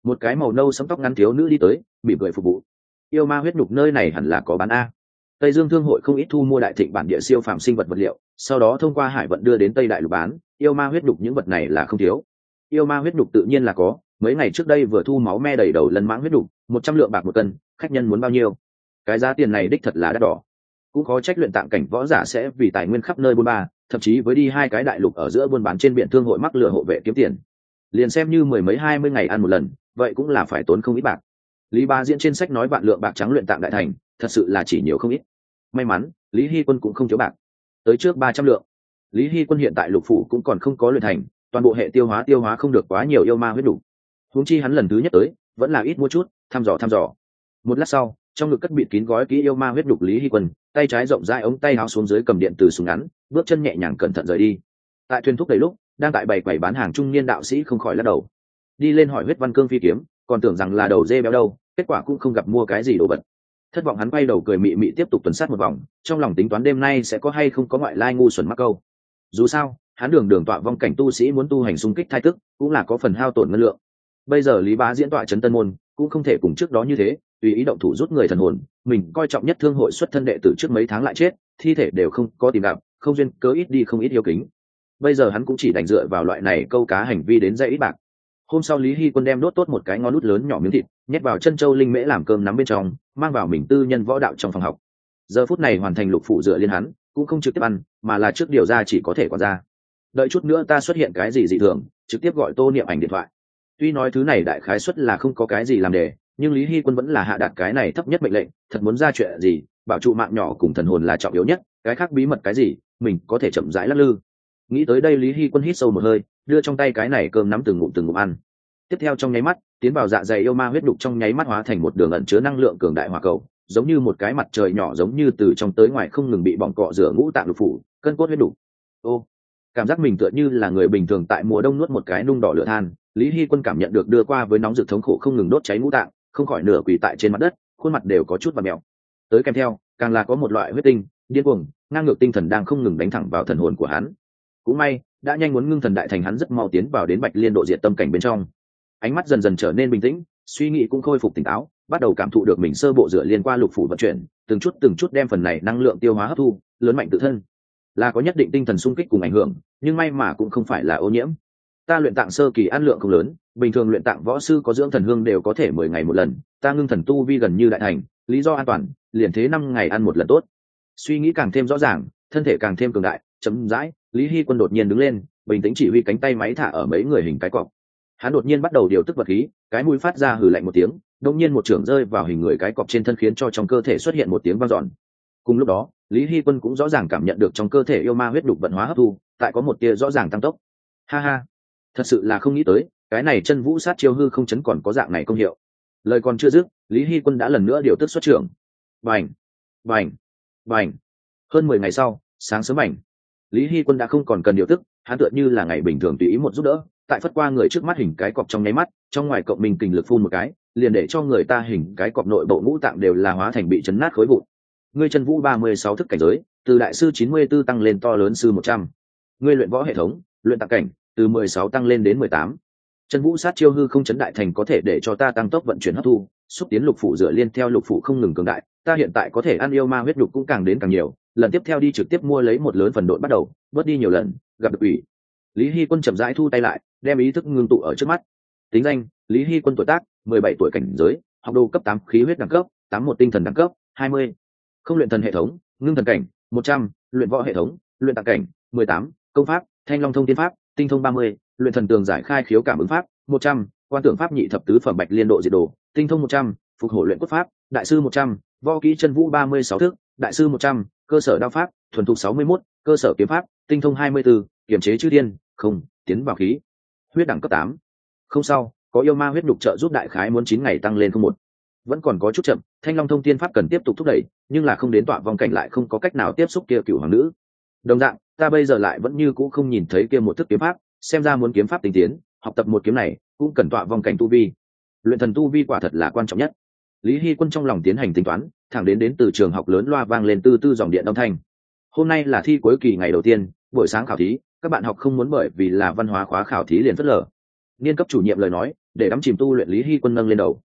Một cái màu nâu sấm tóc ngắn thiếu nữ đi tới, mỉm cười phục vụ. Yêu ma huyết nhục nơi này hẳn là có bán a. Tây dương thương hội không ít thu mua đại thịnh bản địa siêu phàm sinh vật vật liệu, sau đó thông qua hải vận đưa đến tây đại lục bán, yêu ma huyết nhục những vật này là không thiếu. Yêu ma huyết nhục tự nhiên là có, mấy ngày trước đây vừa thu máu me đầy đầu lần mãng huyết nhục, một trăm lượng bạc một cân, khách nhân muốn bao nhiêu? Cái giá tiền này đích thật là đắt đỏ cũng có trách luyện tạm cảnh võ giả sẽ vì tài nguyên khắp nơi buôn ba, thậm chí với đi hai cái đại lục ở giữa buôn bán trên biển thương hội mắc lừa hộ vệ kiếm tiền. Liền xem như mười mấy hai mươi ngày ăn một lần, vậy cũng là phải tốn không ít bạc. Lý ba diễn trên sách nói vạn lượng bạc trắng luyện tạm đại thành, thật sự là chỉ nhiều không ít. May mắn, lý hy quân cũng không thiếu bạc. Tới trước ba trăm lượng. Lý hy quân hiện tại lục phủ cũng còn không có luyện thành, toàn bộ hệ tiêu hóa tiêu hóa không được quá nhiều yêu ma huyết đủ. Huống chi hắn lần thứ nhất tới, vẫn là ít mua chút, thăm dò thăm dò. Một lát sau, trong ngực cất bịt kín gói kỹ yêu ma huyết đục lý hy quân tay trái rộng rãi ống tay áo xuống dưới cầm điện từ súng ngắn, bước chân nhẹ nhàng cẩn thận rời đi. Tại thuyền thúc đầy lúc, đang tại bày quầy bán hàng trung niên đạo sĩ không khỏi lắc đầu. Đi lên hỏi huyết văn cương phi kiếm, còn tưởng rằng là đầu dê béo đâu, kết quả cũng không gặp mua cái gì đồ vật. Thất vọng hắn quay đầu cười mị mị tiếp tục tuần sát một vòng, trong lòng tính toán đêm nay sẽ có hay không có ngoại lai ngu xuẩn mắc câu. Dù sao, hắn đường đường tọa vong cảnh tu sĩ muốn tu hành xung kích thai tức, cũng là có phần hao tổn ngân lượng. Bây giờ lý bá diễn tọa trấn tân môn, cũng không thể cùng trước đó như thế tùy ý động thủ rút người thần hồn, mình coi trọng nhất thương hội xuất thân đệ tử trước mấy tháng lại chết, thi thể đều không có tìm gặp, không duyên, cớ ít đi không ít yêu kính. Bây giờ hắn cũng chỉ đành dựa vào loại này câu cá hành vi đến dây ít bạc. Hôm sau lý hy quân đem đốt tốt một cái ngón nút lớn nhỏ miếng thịt, nhét vào chân châu linh mễ làm cơm nắm bên trong, mang vào mình tư nhân võ đạo trong phòng học. Giờ phút này hoàn thành lục phụ dựa liên hắn, cũng không trực tiếp ăn, mà là trước điều ra chỉ có thể còn ra đợi chút nữa ta xuất hiện cái gì dị thường, trực tiếp gọi tô niệm ảnh điện thoại. Tuy nói thứ này đại khái xuất là không có cái gì làm đề nhưng lý hy quân vẫn là hạ đạt cái này thấp nhất mệnh lệnh, thật muốn ra chuyện gì, bảo trụ mạng nhỏ cùng thần hồn là trọng yếu nhất, cái khác bí mật cái gì, mình có thể chậm rãi lắc lư. Nghĩ tới đây lý hy quân hít sâu một hơi, đưa trong tay cái này cơm nắm từng ngụm từng ngụm ăn. Tiếp theo trong nháy mắt, tiến vào dạ dày yêu ma huyết đục trong nháy mắt hóa thành một đường ẩn chứa năng lượng cường đại hòa cầu, giống như một cái mặt trời nhỏ giống như từ trong tới ngoài không ngừng bị bỏng cọ rửa ngũ tạng lục phủ, cân cốt huyết đục. Ô, cảm giác mình tựa như là người bình thường tại mùa đông nuốt một cái nung đỏ lửa than, lý hy quân cảm nhận được đưa qua với nóng rực thống khổ không ngừng đốt cháy ngũ tạng không khỏi nửa quỳ tại trên mặt đất, khuôn mặt đều có chút và mèo tới kèm theo, càng là có một loại huyết tinh, điên cuồng, ngang ngược tinh thần đang không ngừng đánh thẳng vào thần hồn của hắn. Cũng may, đã nhanh muốn ngưng thần đại thành hắn rất mau tiến vào đến bạch liên độ diệt tâm cảnh bên trong. Ánh mắt dần dần trở nên bình tĩnh, suy nghĩ cũng khôi phục tỉnh táo, bắt đầu cảm thụ được mình sơ bộ dựa liên qua lục phủ vận chuyển, từng chút từng chút đem phần này năng lượng tiêu hóa hấp thu, lớn mạnh tự thân. Là có nhất định tinh thần sung kích cùng ảnh hưởng, nhưng may mà cũng không phải là ô nhiễm ta luyện tạng sơ kỳ ăn lượng không lớn, bình thường luyện tạng võ sư có dưỡng thần hương đều có thể mười ngày một lần, ta ngưng thần tu vi gần như đại thành, lý do an toàn, liền thế năm ngày ăn một lần tốt. Suy nghĩ càng thêm rõ ràng, thân thể càng thêm cường đại chấm dãi lý hy quân đột nhiên đứng lên, bình tĩnh chỉ huy cánh tay máy thả ở mấy người hình cái cọc hắn đột nhiên bắt đầu điều tức vật khí, cái mũi phát ra hừ lạnh một tiếng đông nhiên một trưởng rơi vào hình người cái cọc trên thân khiến cho trong cơ thể xuất hiện một tiếng vang dọn. Cùng lúc đó, lý hy quân cũng rõ ràng cảm nhận được trong cơ thể yêu ma huyết đục vận hóa hấp thu, tại có một tia rõ ràng tăng tốc. Ha ha thật sự là không nghĩ tới, cái này chân vũ sát chiêu hư không chấn còn có dạng này công hiệu. Lời còn chưa dứt, lý hy quân đã lần nữa điều tức xuất trưởng. Vành vành vành hơn mười ngày sau, sáng sớm ảnh lý hy quân đã không còn cần điều tức, hắn tựa như là ngày bình thường tùy ý một giúp đỡ, tại phất qua người trước mắt hình cái cọp trong nháy mắt, trong ngoài cộng mình kình lực phun một cái, liền để cho người ta hình cái cọp nội bộ ngũ tạng đều là hóa thành bị chấn nát khối vụn. Ngươi chân vũ ba mươi sáu thức cảnh giới, từ đại sư chín mươi b ố tăng lên to lớn sư một trăm. Ngươi luyện võ hệ thống, luyện tạng cảnh từ mười sáu tăng lên đến mười tám. Chân vũ sát chiêu hư không chấn đại thành có thể để cho ta tăng tốc vận chuyển hấp thu, xúc tiến lục phủ dựa liên theo lục phủ không ngừng cường đại, ta hiện tại có thể ăn yêu ma huyết đục cũng càng đến càng nhiều, lần tiếp theo đi trực tiếp mua lấy một lớn phần đội bắt đầu, bớt đi nhiều lần, gặp được ủy. Lý hy quân chậm rãi thu tay lại, đem ý thức ngưng tụ ở trước mắt. Tính danh, lý hy quân tuổi tác, mười bảy tuổi cảnh giới, học đồ cấp tám khí huyết đẳng cấp, tám một tinh thần đẳng cấp, hai mươi. Không luyện thần hệ thống, ngưng thần cảnh, một trăm. Luyện võ hệ thống, luyện tạng cảnh, mười tám. Công pháp, thanh long thông tiên pháp tinh thông ba mươi, luyện thần tường giải khai khiếu cảm ứng pháp, một trăm, quan tưởng pháp nhị thập tứ phẩm bạch liên độ diệt đồ. Tinh thông một trăm, phục hồi luyện quốc pháp, đại sư một trăm, võ kỹ chân vũ ba mươi sáu thước đại sư một trăm, cơ sở đao pháp, thuần thục sáu mươi mốt, cơ sở kiếm pháp, tinh thông hai mươi b ố kiểm chế chư thiên, không, tiến vào khí. Huyết đẳng cấp tám. Không sau có yêu ma huyết đục trợ giúp đại khái muốn chín ngày tăng lên không một. Vẫn còn có chút chậm, thanh long thông tiên pháp cần tiếp tục thúc đẩy, nhưng là không đến tọa vòng cảnh lại không có cách nào tiếp xúc kia cựu hoàng nữ đồng dạng, ta bây giờ lại vẫn như cũ không nhìn thấy kia một thức kiếm pháp, xem ra muốn kiếm pháp tinh tiến, học tập một kiếm này, cũng cần tọa vòng cảnh tu vi. Luyện thần tu vi quả thật là quan trọng nhất. Lý hy quân trong lòng tiến hành tính toán, thẳng đến đến từ trường học lớn loa vang lên tư tư dòng điện âm thanh. Hôm nay là thi cuối kỳ ngày đầu tiên, buổi sáng khảo thí, các bạn học không muốn bởi vì là văn hóa khóa khảo thí liền phớt lờ. Niên cấp chủ nhiệm lời nói, để đắm chìm tu luyện lý hy quân nâng lên đầu.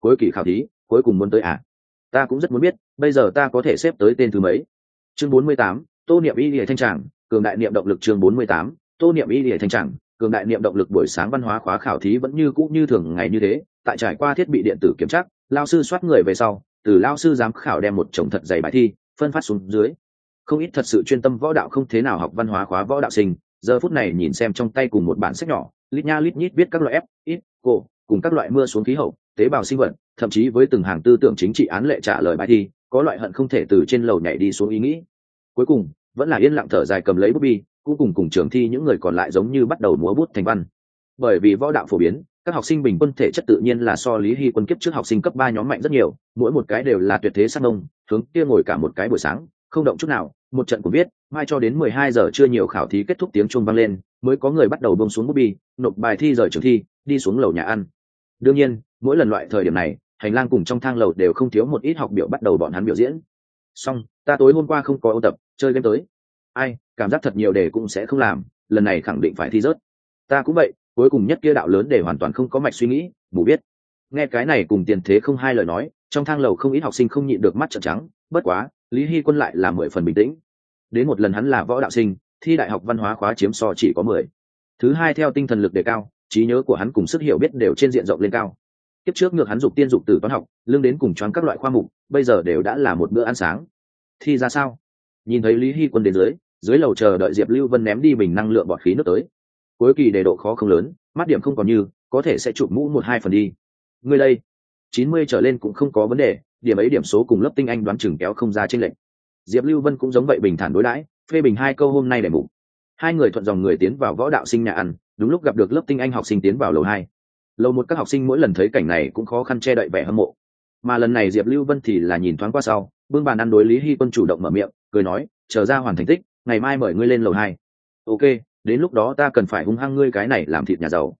Cuối kỳ khảo thí, cuối cùng muốn tới à? Ta cũng rất muốn biết, bây giờ ta có thể xếp tới tên thứ mấy? Chương bốn mươi tám tô niệm y lìa thanh tràng, cường đại niệm động lực chương bốn mươi tám. Tô niệm y lìa thanh tràng, cường đại niệm động lực buổi sáng văn hóa khóa khảo thí vẫn như cũ như thường ngày như thế, tại trải qua thiết bị điện tử kiểm tra, lao sư soát người về sau, từ lao sư giám khảo đem một chồng thật dày bài thi, phân phát xuống dưới. Không ít thật sự chuyên tâm võ đạo không thế nào học văn hóa khóa võ đạo sinh, giờ phút này nhìn xem trong tay cùng một bản sách nhỏ, lít nha lít nhít viết các loại ép, ít, cổ, cùng các loại mưa xuống khí hậu, tế bào sinh vật, thậm chí với từng hàng tư tưởng chính trị án lệ trả lời bài thi, có loại hận không thể từ trên lầu nhảy đi xuống ý nghĩ cuối cùng, vẫn là yên lặng thở dài cầm lấy bút bi, cũng cùng cùng trường thi những người còn lại giống như bắt đầu múa bút thành văn. Bởi vì võ đạo phổ biến, các học sinh bình quân thể chất tự nhiên là so lý hy quân kiếp trước học sinh cấp ba nhóm mạnh rất nhiều, mỗi một cái đều là tuyệt thế sắc nông hướng kia ngồi cả một cái buổi sáng, không động chút nào, một trận của viết, mai cho đến mười hai giờ chưa nhiều khảo thí kết thúc tiếng chuông vang lên, mới có người bắt đầu bông xuống bút bi, nộp bài thi rời trường thi, đi xuống lầu nhà ăn. Đương nhiên, mỗi lần loại thời điểm này, hành lang cùng trong thang lầu đều không thiếu một ít học biểu bắt đầu bọn hắn biểu diễn. Xong, ta tối hôm qua không có ôn tập chơi game tới. Ai, cảm giác thật nhiều đề cũng sẽ không làm, lần này khẳng định phải thi rớt. Ta cũng vậy, cuối cùng nhất kia đạo lớn để hoàn toàn không có mạch suy nghĩ bù biết. Nghe cái này cùng tiền thế không hai lời nói, trong thang lầu không ít học sinh không nhịn được mắt trợn trắng, bất quá, lý hy quân lại là mười phần bình tĩnh. Đến một lần hắn là võ đạo sinh, thi đại học văn hóa khóa chiếm so chỉ có mười. Thứ hai theo tinh thần lực đề cao, trí nhớ của hắn cùng sức hiểu biết đều trên diện rộng lên cao. Kiếp trước ngược hắn dục tiên dục từ toán học lương đến cùng choáng các loại khoa mục, bây giờ đều đã là một bữa ăn sáng. Thi ra sao? Nhìn thấy lý hy quân đến dưới dưới lầu chờ đợi diệp lưu vân ném đi bình năng lượng bọt khí nước tới. Cuối kỳ đề độ khó không lớn, mắt điểm không còn như, có thể sẽ chụp mũ một hai phần đi. Người đây, chín mươi trở lên cũng không có vấn đề, điểm ấy điểm số cùng lớp tinh anh đoán chừng kéo không ra trên lệnh diệp lưu vân cũng giống vậy bình thản đối đãi, phê bình hai câu hôm nay để mục. Hai người thuận dòng người tiến vào võ đạo sinh nhà ăn, đúng lúc gặp được lớp tinh anh học sinh tiến vào lầu hai. Lầu một các học sinh mỗi lần thấy cảnh này cũng khó khăn che đậy vẻ hâm mộ. Mà lần này diệp lưu vân thì là nhìn thoáng qua sau bưng bàn ăn đối lý hy quân chủ động mở miệng, cười nói, chờ ra hoàn thành tích, ngày mai mời ngươi lên lầu hai. Ok, đến lúc đó ta cần phải hung hăng ngươi cái này làm thịt nhà giàu.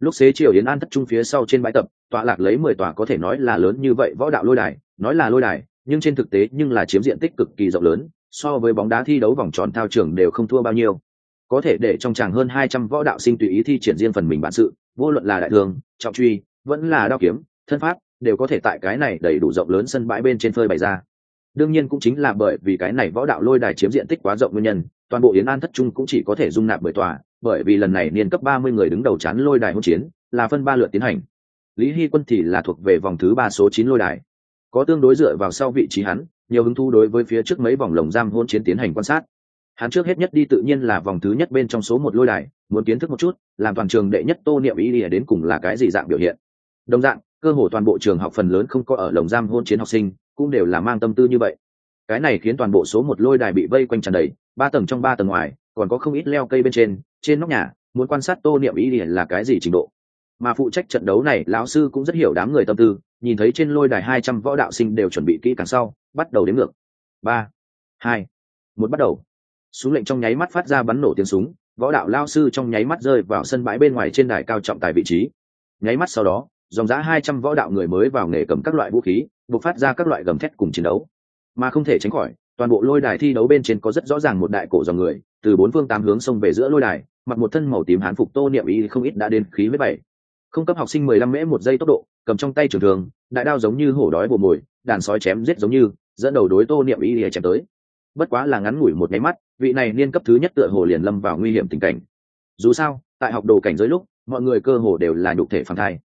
Lúc xế chiều yến an thất trung phía sau trên bãi tập, tọa lạc lấy mười tòa có thể nói là lớn như vậy võ đạo lôi đài, nói là lôi đài, nhưng trên thực tế nhưng là chiếm diện tích cực kỳ rộng lớn, so với bóng đá thi đấu vòng tròn thao trường đều không thua bao nhiêu. Có thể để trong tràng hơn hai trăm võ đạo sinh tùy ý thi triển riêng phần mình bản sự, vô luận là đại thường trọng truy, vẫn là đao kiếm, thân pháp, đều có thể tại cái này đầy đủ rộng lớn sân bãi bên trên phơi bày ra đương nhiên cũng chính là bởi vì cái này võ đạo lôi đài chiếm diện tích quá rộng nguyên nhân, toàn bộ yến an thất trung cũng chỉ có thể dung nạp bởi tòa, bởi vì lần này niên cấp ba mươi người đứng đầu chán lôi đài hỗn chiến, là phân ba lượt tiến hành. Lý hy quân thì là thuộc về vòng thứ ba số chín lôi đài. Có tương đối dựa vào sau vị trí hắn, nhiều hứng thu đối với phía trước mấy vòng lồng giam hôn chiến tiến hành quan sát. Hắn trước hết nhất đi tự nhiên là vòng thứ nhất bên trong số một lôi đài, muốn kiến thức một chút, làm toàn trường đệ nhất tô niệm ý ỉa đến cùng là cái gì dạng biểu hiện. Đồng dạng, cơ hồ toàn bộ trường học phần lớn không có ở lồng giam hôn chiến học sinh cũng đều là mang tâm tư như vậy. Cái này khiến toàn bộ số một lôi đài bị vây quanh tràn đầy, ba tầng trong ba tầng ngoài, còn có không ít leo cây bên trên trên nóc nhà, muốn quan sát tô niệm ý liền là cái gì trình độ. Mà phụ trách trận đấu này, lão sư cũng rất hiểu đám người tâm tư, nhìn thấy trên lôi đài hai trăm võ đạo sinh đều chuẩn bị kỹ càng sau, bắt đầu đến ngược. Ba, hai, một bắt đầu. Súng lệnh trong nháy mắt phát ra bắn nổ tiếng súng, võ đạo lao sư trong nháy mắt rơi vào sân bãi bên ngoài trên đài cao trọng tài vị trí. Nháy mắt sau đó, dòng giá hai trăm võ đạo người mới vào nghề cầm các loại vũ khí bộc phát ra các loại gầm thét cùng chiến đấu. Mà không thể tránh khỏi, toàn bộ lôi đài thi đấu bên trên có rất rõ ràng một đại cổ dòng người, từ bốn phương tám hướng xông về giữa lôi đài, mặc một thân màu tím hán phục tô niệm y không ít đã đến khí với bảy. Không cấp học sinh mười lăm mễ một giây tốc độ, cầm trong tay trường thường đại đao giống như hổ đói bồ mồi, đàn sói chém giết giống như, dẫn đầu đối tô niệm y lìa chém tới. Bất quá là ngắn ngủi một nháy mắt, vị này niên cấp thứ nhất tựa hồ liền lâm vào nguy hiểm tình cảnh. Dù sao, tại học đồ cảnh giới lúc, mọi người cơ hồ đều là nhục thể phản thai.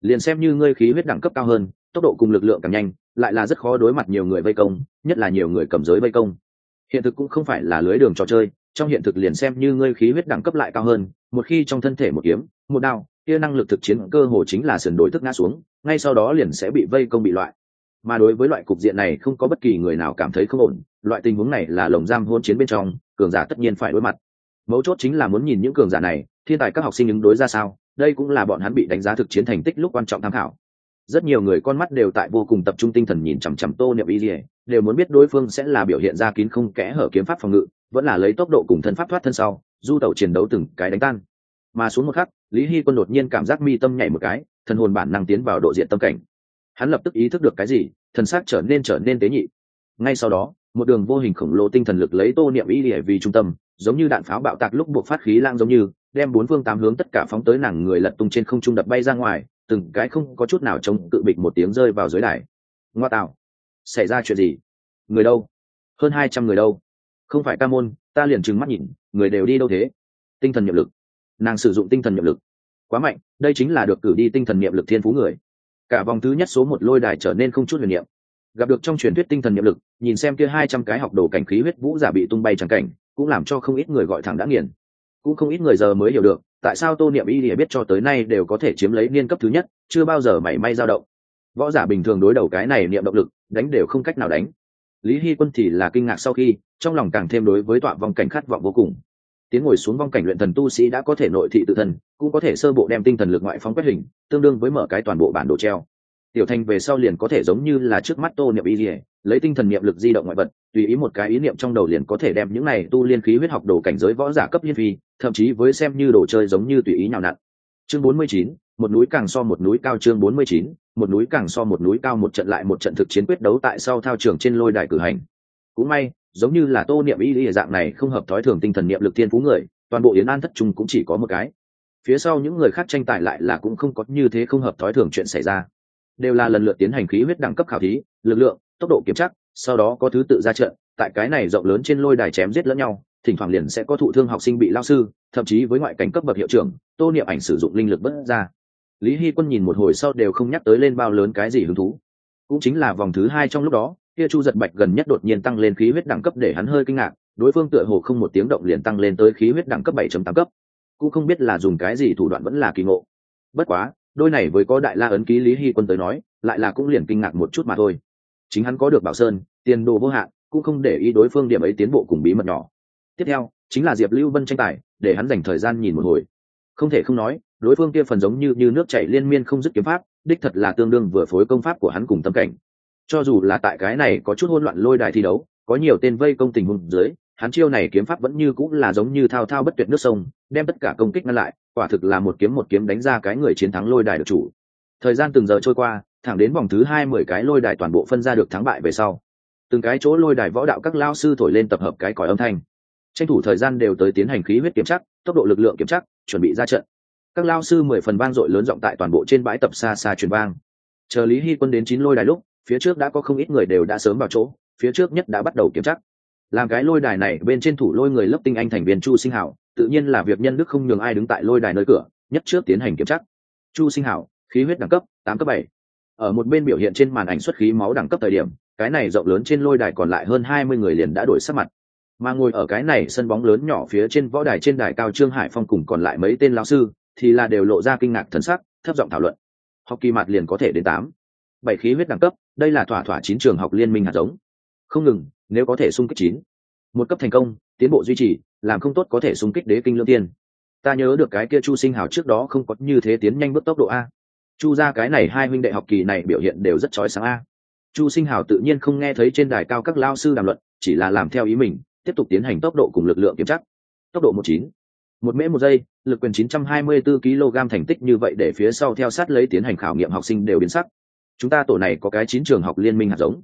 Liền xem như ngươi khí huyết đẳng cấp cao hơn tốc độ cùng lực lượng càng nhanh, lại là rất khó đối mặt nhiều người vây công, nhất là nhiều người cầm giới vây công. Hiện thực cũng không phải là lưới đường trò chơi, trong hiện thực liền xem như ngươi khí huyết đẳng cấp lại cao hơn, một khi trong thân thể một kiếm, một đao, kia năng lực thực chiến cơ hồ chính là sườn đối thức ngã xuống, ngay sau đó liền sẽ bị vây công bị loại. Mà đối với loại cục diện này không có bất kỳ người nào cảm thấy không ổn, loại tình huống này là lồng giam hôn chiến bên trong, cường giả tất nhiên phải đối mặt. Mấu chốt chính là muốn nhìn những cường giả này, thiên tài các học sinh ứng đối ra sao, đây cũng là bọn hắn bị đánh giá thực chiến thành tích lúc quan trọng tham khảo rất nhiều người con mắt đều tại vô cùng tập trung tinh thần nhìn chằm chằm tô niệm y dỉa đều muốn biết đối phương sẽ là biểu hiện ra kín không kẽ hở kiếm pháp phòng ngự, vẫn là lấy tốc độ cùng thân pháp thoát thân sau, du tẩu chiến đấu từng cái đánh tan. Mà xuống một khắc, lý hy quân đột nhiên cảm giác mi tâm nhảy một cái, thần hồn bản năng tiến vào độ diện tâm cảnh. Hắn lập tức ý thức được cái gì, thần xác trở nên trở nên tế nhị. Ngay sau đó, một đường vô hình khổng lồ tinh thần lực lấy tô niệm y địa vì trung tâm, giống như đạn pháo bạo tạc lúc buộc phát khí lang giống như, đem bốn phương tám hướng tất cả phóng tới nàng người lật tung trên không trung đập bay ra ngoài từng cái không có chút nào chống tự bịch một tiếng rơi vào dưới đài. Ngoa tạo. Xảy ra chuyện gì? Người đâu? Hơn hai trăm người đâu? Không phải ca môn, ta liền trừng mắt nhìn, người đều đi đâu thế? Tinh thần nhiệm lực. Nàng sử dụng tinh thần nhiệm lực. Quá mạnh, đây chính là được cử đi tinh thần nhiệm lực thiên phú người. Cả vòng thứ nhất số một lôi đài trở nên không chút huyền niệm. Gặp được trong truyền thuyết tinh thần nhiệm lực, nhìn xem kia hai trăm cái học đồ cảnh khí huyết vũ giả bị tung bay trắng cảnh, cũng làm cho không ít người gọi thẳng đã nghiền. Cũng không ít người giờ mới hiểu được tại sao tô niệm y thì biết cho tới nay đều có thể chiếm lấy niên cấp thứ nhất, chưa bao giờ mảy may dao động. Võ giả bình thường đối đầu cái này niệm động lực, đánh đều không cách nào đánh. Lý hy quân thì là kinh ngạc sau khi, trong lòng càng thêm đối với tọa vong cảnh khát vọng vô cùng. Tiến ngồi xuống vong cảnh luyện thần tu sĩ đã có thể nội thị tự thân, cũng có thể sơ bộ đem tinh thần lực ngoại phóng quét hình, tương đương với mở cái toàn bộ bản đồ treo. Tiểu thành về sau liền có thể giống như là trước mắt tô niệm y dỉa lấy tinh thần niệm lực di động ngoại vật, tùy ý một cái ý niệm trong đầu liền có thể đem những này tu liên khí huyết học đồ cảnh giới võ giả cấp liên phi thậm chí với xem như đồ chơi giống như tùy ý nhào nặn. Chương 49, một núi càng so một núi cao chương 49, một núi càng so một núi cao một trận lại một trận thực chiến quyết đấu tại sau thao trường trên lôi đài cử hành. Cũng may giống như là tô niệm y lý dạng này không hợp thói thường tinh thần niệm lực thiên phú người toàn bộ yến an thất trung cũng chỉ có một cái. Phía sau những người khác tranh tài lại là cũng không có như thế không hợp thói thường chuyện xảy ra. Đều là lần lượt tiến hành khí huyết đẳng cấp khảo thí lực lượng tốc độ kiểm chắc sau đó có thứ tự ra trận tại cái này rộng lớn trên lôi đài chém giết lẫn nhau thỉnh thoảng liền sẽ có thụ thương học sinh bị lao sư, thậm chí với ngoại cảnh cấp bậc hiệu trưởng, tô niệm ảnh sử dụng linh lực bất ra. Lý hy quân nhìn một hồi sau đều không nhắc tới lên bao lớn cái gì hứng thú. Cũng chính là vòng thứ hai trong lúc đó, kia chu giật bạch gần nhất đột nhiên tăng lên khí huyết đẳng cấp để hắn hơi kinh ngạc, đối phương tựa hồ không một tiếng động liền tăng lên tới khí huyết đẳng cấp 7.8 cấp. Cũng không biết là dùng cái gì thủ đoạn vẫn là kỳ ngộ. Bất quá, đôi này với có đại la ấn ký lý hy quân tới nói, lại là cũng liền kinh ngạc một chút mà thôi. Chính hắn có được bảo sơn, tiền đồ vô hạn, cũng không để ý đối phương điểm ấy tiến bộ cùng bí mật nhỏ tiếp theo, chính là diệp lưu vân tranh tài, để hắn dành thời gian nhìn một hồi. Không thể không nói, đối phương kia phần giống như như nước chảy liên miên không dứt kiếm pháp, đích thật là tương đương vừa phối công pháp của hắn cùng tâm cảnh. Cho dù là tại cái này có chút hỗn loạn lôi đài thi đấu, có nhiều tên vây công tình huống dưới, hắn chiêu này kiếm pháp vẫn như cũng là giống như thao thao bất tuyệt nước sông, đem tất cả công kích ngăn lại, quả thực là một kiếm một kiếm đánh ra cái người chiến thắng lôi đài được chủ. Thời gian từng giờ trôi qua, thẳng đến vòng thứ hai mười cái lôi đài toàn bộ phân ra được thắng bại về sau. Từng cái chỗ lôi đài võ đạo các lao sư thổi lên tập hợp cái còi âm thanh tranh thủ thời gian đều tới tiến hành khí huyết kiểm chắc tốc độ lực lượng kiểm chắc chuẩn bị ra trận. Các lao sư mười phần vang dội lớn giọng tại toàn bộ trên bãi tập xa xa truyền vang. Chờ lý hy quân đến chín lôi đài lúc, phía trước đã có không ít người đều đã sớm vào chỗ, phía trước nhất đã bắt đầu kiểm chắc làm cái lôi đài này bên trên thủ lôi người lớp tinh anh thành viên chu sinh hảo, tự nhiên là việc nhân đức không nhường ai đứng tại lôi đài nơi cửa, nhất trước tiến hành kiểm tra. chu sinh hảo, khí huyết đẳng cấp, tám cấp bảy. Ở một bên biểu hiện trên màn ảnh xuất khí máu đẳng cấp thời điểm, cái này rộng lớn trên lôi đài còn lại hơn hai mươi người liền đã đổi sắc mặt mà ngồi ở cái này sân bóng lớn nhỏ phía trên võ đài trên đài cao trương hải phong cùng còn lại mấy tên lao sư, thì là đều lộ ra kinh ngạc thần sắc, thấp giọng thảo luận. Học kỳ mặt liền có thể đến tám, bảy khí huyết đẳng cấp, đây là thỏa thỏa chín trường học liên minh hạt giống. Không ngừng, nếu có thể xung kích chín, một cấp thành công, tiến bộ duy trì, làm không tốt có thể xung kích đế kinh lương tiên. Ta nhớ được cái kia chu sinh hào trước đó không có như thế tiến nhanh bước tốc độ a. Chu ra cái này hai huynh đệ học kỳ này biểu hiện đều rất chói sáng a. Chu sinh hào tự nhiên không nghe thấy trên đài cao các lao sư đàm luận, chỉ là làm theo ý mình tiếp tục tiến hành tốc độ cùng lực lượng kiểm chắc tốc độ một chín. Một mễ một giây, lực quyền 924 kg thành tích như vậy để phía sau theo sát lấy tiến hành khảo nghiệm học sinh đều biến sắc. Chúng ta tổ này có cái chín trường học liên minh hạt giống.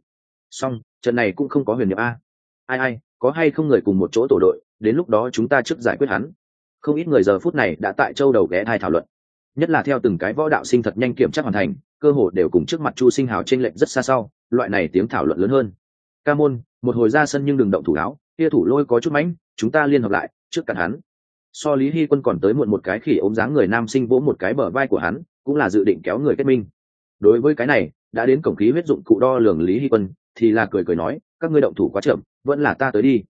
Song trận này cũng không có huyền nhiệm a. Ai ai, có hay không người cùng một chỗ tổ đội, đến lúc đó chúng ta trước giải quyết hắn. Không ít người giờ phút này đã tại châu đầu ghé thai thảo luận. Nhất là theo từng cái võ đạo sinh thật nhanh kiểm tra hoàn thành, cơ hội đều cùng trước mặt chu sinh hào trên lệnh rất xa sau, loại này tiếng thảo luận lớn hơn. Ca môn, một hồi ra sân nhưng đừng động thủ áo kia thủ lôi có chút mánh, chúng ta liên hợp lại trước cản hắn. So lý hy quân còn tới muộn một cái khỉ ốm dáng người nam sinh vỗ một cái bờ vai của hắn cũng là dự định kéo người kết minh. Đối với cái này đã đến cổng khí huyết dụng cụ đo lường lý hy quân thì là cười cười nói các ngươi động thủ quá chậm vẫn là ta tới đi.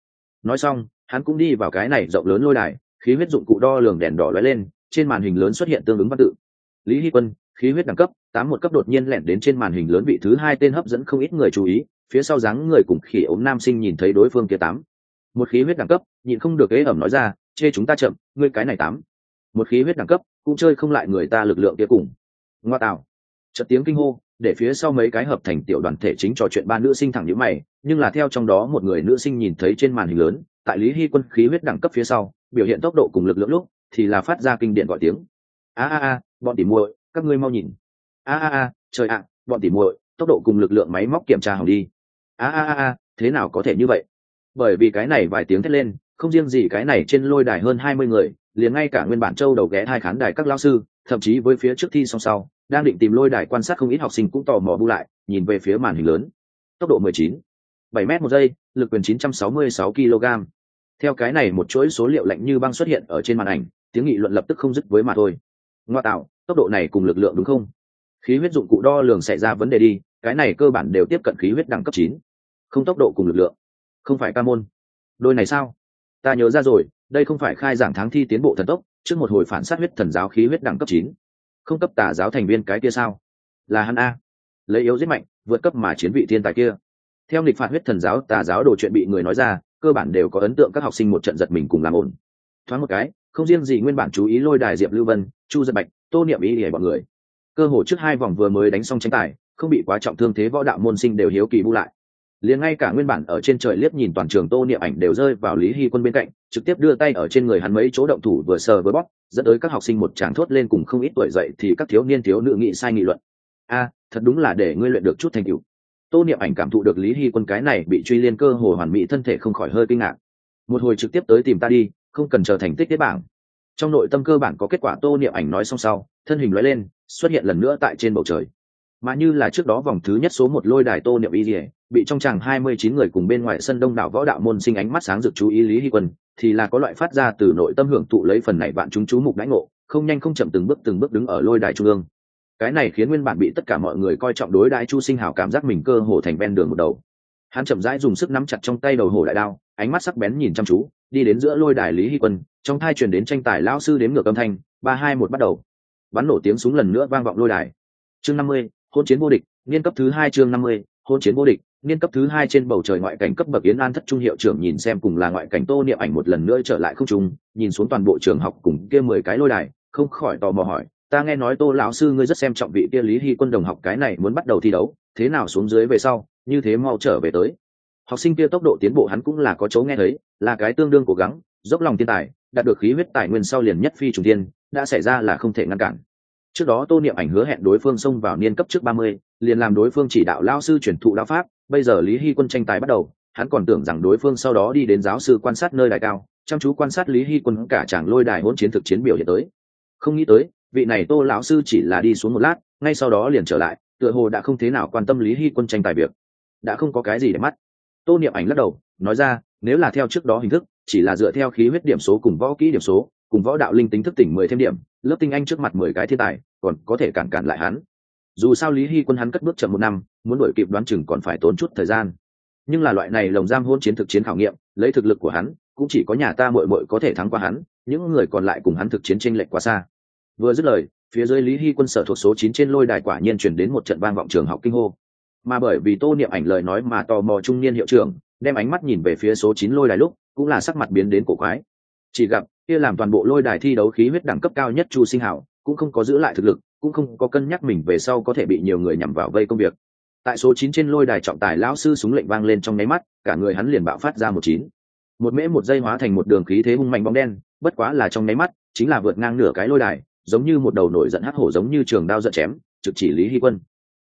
Nói xong hắn cũng đi vào cái này rộng lớn lôi đài khí huyết dụng cụ đo lường đèn đỏ lóe lên trên màn hình lớn xuất hiện tương ứng văn tự. Lý hy quân khí huyết đẳng cấp tám một cấp đột nhiên lẻn đến trên màn hình lớn vị thứ hai tên hấp dẫn không ít người chú ý phía sau dáng người cùng khỉ ốm nam sinh nhìn thấy đối phương kia tám một khí huyết đẳng cấp, nhịn không được ế ẩm nói ra, chê chúng ta chậm, ngươi cái này tám. Một khí huyết đẳng cấp, cũng chơi không lại người ta lực lượng kia cùng. Ngoa tạo. Chật tiếng kinh hô, để phía sau mấy cái hợp thành tiểu đoàn thể chính trò chuyện ba nữ sinh thẳng nhữ mày, nhưng là theo trong đó một người nữ sinh nhìn thấy trên màn hình lớn, tại lý hy quân khí huyết đẳng cấp phía sau, biểu hiện tốc độ cùng lực lượng lúc, thì là phát ra kinh điện gọi tiếng. A a a, bọn tỉ muội, các ngươi mau nhìn. A a a, trời ạ, bọn tỉ muội, tốc độ cùng lực lượng máy móc kiểm tra hỏng đi. A a a a, thế nào có thể như vậy? Bởi vì cái này vài tiếng thét lên không riêng gì cái này trên lôi đài hơn hai mươi người liền ngay cả nguyên bản châu đầu ghé hai khán đài các lao sư thậm chí với phía trước thi song sau đang định tìm lôi đài quan sát không ít học sinh cũng tò mò bu lại nhìn về phía màn hình lớn. Tốc độ 19, 7 m một giây lực quyền 966 kg theo cái này một chuỗi số liệu lạnh như băng xuất hiện ở trên màn ảnh tiếng nghị luận lập tức không dứt với mà thôi. Ngoa tạo tốc độ này cùng lực lượng đúng không? Khí huyết dụng cụ đo lường xảy ra vấn đề đi cái này cơ bản đều tiếp cận khí huyết đẳng cấp chín. Không tốc độ cùng lực lượng không phải ca môn. Đôi này sao? Ta nhớ ra rồi, đây không phải khai giảng tháng thi tiến bộ thần tốc, trước một hồi phản sát huyết thần giáo khí huyết đẳng cấp chín. Không cấp tà giáo thành viên cái kia sao? Là hắn a. Lấy yếu giết mạnh, vượt cấp mà chiến vị thiên tài kia. Theo nghịch phạt huyết thần giáo, tà giáo đồ chuyện bị người nói ra, cơ bản đều có ấn tượng các học sinh một trận giật mình cùng làm ổn. Thoáng một cái, không riêng gì nguyên bản chú ý lôi đài diệp lưu vân, chu giật bạch, tô niệm ý để bọn người. Cơ hội trước hai vòng vừa mới đánh xong tranh tài, không bị quá trọng thương thế võ đạo môn sinh đều hiếu kỳ bu lại liền ngay cả nguyên bản ở trên trời liếc nhìn toàn trường tô niệm ảnh đều rơi vào lý hy quân bên cạnh, trực tiếp đưa tay ở trên người hắn mấy chỗ động thủ vừa sờ vừa bóp, dẫn tới các học sinh một tràng thốt lên cùng không ít tuổi dậy thì các thiếu niên thiếu nữ nghị sai nghị luận. A, thật đúng là để ngươi luyện được chút thành tựu. Tô niệm ảnh cảm thụ được lý hy quân cái này bị truy liên cơ hồ hoàn mỹ thân thể không khỏi hơi kinh ngạc. Một hồi trực tiếp tới tìm ta đi, không cần chờ thành tích kết bảng. Trong nội tâm cơ bản có kết quả, tô niệm ảnh nói xong sau, thân hình nói lên, xuất hiện lần nữa tại trên bầu trời mà như là trước đó vòng thứ nhất số một lôi đài tô niệm y dỉa bị trong chàng hai mươi chín người cùng bên ngoài sân đông đảo võ đạo môn sinh ánh mắt sáng rực chú ý lý hy quân, thì là có loại phát ra từ nội tâm hưởng thụ lấy phần này bạn chúng chú mục đãi ngộ, không nhanh không chậm từng bước từng bước đứng ở lôi đài trung ương. Cái này khiến nguyên bản bị tất cả mọi người coi trọng đối đãi chu sinh hào cảm giác mình cơ hồ thành ven đường một đầu. Hắn chậm rãi dùng sức nắm chặt trong tay đầu hồ đại đao, ánh mắt sắc bén nhìn chăm chú, đi đến giữa lôi đài lý hy quân, trong thai truyền đến tranh tài lão sư đếm ngược âm thanh, ba hai một bắt đầu. Bắn nổ tiếng súng lần nữa vang vọng lôi đài. Chương năm mươi hôn chiến vô địch, niên cấp thứ hai chương năm mươi, hôn chiến vô địch, niên cấp thứ hai trên bầu trời ngoại cảnh cấp bậc yến an thất trung hiệu trưởng nhìn xem cùng là ngoại cảnh tô niệm ảnh một lần nữa trở lại không trung, nhìn xuống toàn bộ trường học cùng kia mười cái lôi đài, không khỏi tò mò hỏi, ta nghe nói tô lão sư ngươi rất xem trọng vị kia lý hy quân đồng học cái này muốn bắt đầu thi đấu, thế nào xuống dưới về sau, như thế mau trở về tới? Học sinh kia tốc độ tiến bộ hắn cũng là có chỗ nghe thấy, là cái tương đương cố gắng, dốc lòng thiên tài, đạt được khí huyết tài nguyên sau liền nhất phi trùng tiên đã xảy ra là không thể ngăn cản trước đó tô niệm ảnh hứa hẹn đối phương xông vào niên cấp trước ba mươi, liền làm đối phương chỉ đạo lao sư chuyển thụ đạo pháp, bây giờ lý hy quân tranh tài bắt đầu, hắn còn tưởng rằng đối phương sau đó đi đến giáo sư quan sát nơi đài cao, chăm chú quan sát lý hy quân cả chàng lôi đài hỗn chiến thực chiến biểu hiện tới. Không nghĩ tới, vị này tô lão sư chỉ là đi xuống một lát, ngay sau đó liền trở lại, tựa hồ đã không thế nào quan tâm lý hy quân tranh tài việc. Đã không có cái gì để mắt. Tô niệm ảnh lắc đầu, nói ra, nếu là theo trước đó hình thức, chỉ là dựa theo khí huyết điểm số cùng võ kỹ điểm số cùng võ đạo linh tính thức tỉnh mười thêm điểm, lớp tinh anh trước mặt mười cái thiên tài, còn có thể cản cản lại hắn. Dù sao lý hy quân hắn cất bước chậm một năm, muốn đổi kịp đoán chừng còn phải tốn chút thời gian. Nhưng là loại này lồng giam hôn chiến thực chiến khảo nghiệm, lấy thực lực của hắn, cũng chỉ có nhà ta mội mội có thể thắng qua hắn, những người còn lại cùng hắn thực chiến tranh lệch quá xa. Vừa dứt lời, phía dưới lý hy quân sở thuộc số chín trên lôi đài quả nhiên chuyển đến một trận vang vọng trường học kinh hô. Mà bởi vì tô niệm ảnh lời nói mà tò mò trung niên hiệu trưởng, đem ánh mắt nhìn về phía số chín lôi đài lúc, cũng là sắc mặt biến đến cổ quái. Chỉ gặp kia làm toàn bộ lôi đài thi đấu khí huyết đẳng cấp cao nhất chu sinh hảo, cũng không có giữ lại thực lực, cũng không có cân nhắc mình về sau có thể bị nhiều người nhằm vào vây công việc. Tại số chín trên lôi đài trọng tài lão sư súng lệnh vang lên trong nháy mắt, cả người hắn liền bạo phát ra một chín. Một mễ một giây hóa thành một đường khí thế hung mạnh bóng đen, bất quá là trong nháy mắt, chính là vượt ngang nửa cái lôi đài, giống như một đầu nổi giận hắc hổ giống như trường đao giận chém, trực chỉ lý hy quân.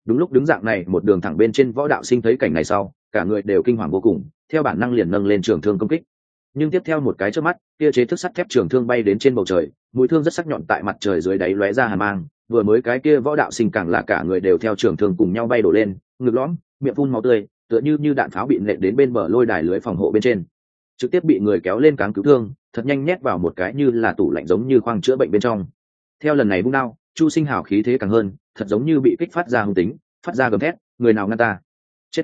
Đúng lúc đứng dạng này, một đường thẳng bên trên võ đạo sinh thấy cảnh này sau, cả người đều kinh hoàng vô cùng, theo bản năng liền nâng lên trường thương công kích nhưng tiếp theo một cái trước mắt, kia chế thức sắt thép trường thương bay đến trên bầu trời, mũi thương rất sắc nhọn tại mặt trời dưới đáy lóe ra hàn mang, vừa mới cái kia võ đạo sinh càng là cả người đều theo trường thương cùng nhau bay đổ lên, ngực lõm, miệng phun máu tươi, tựa như như đạn pháo bị nện đến bên bờ lôi đài lưới phòng hộ bên trên. Trực tiếp bị người kéo lên cáng cứu thương, thật nhanh nhét vào một cái như là tủ lạnh giống như khoang chữa bệnh bên trong. Theo lần này bung đao, chu sinh hào khí thế càng hơn, thật giống như bị kích phát ra hung tính, phát ra gầm thét, người nào ngăn ta? Chết.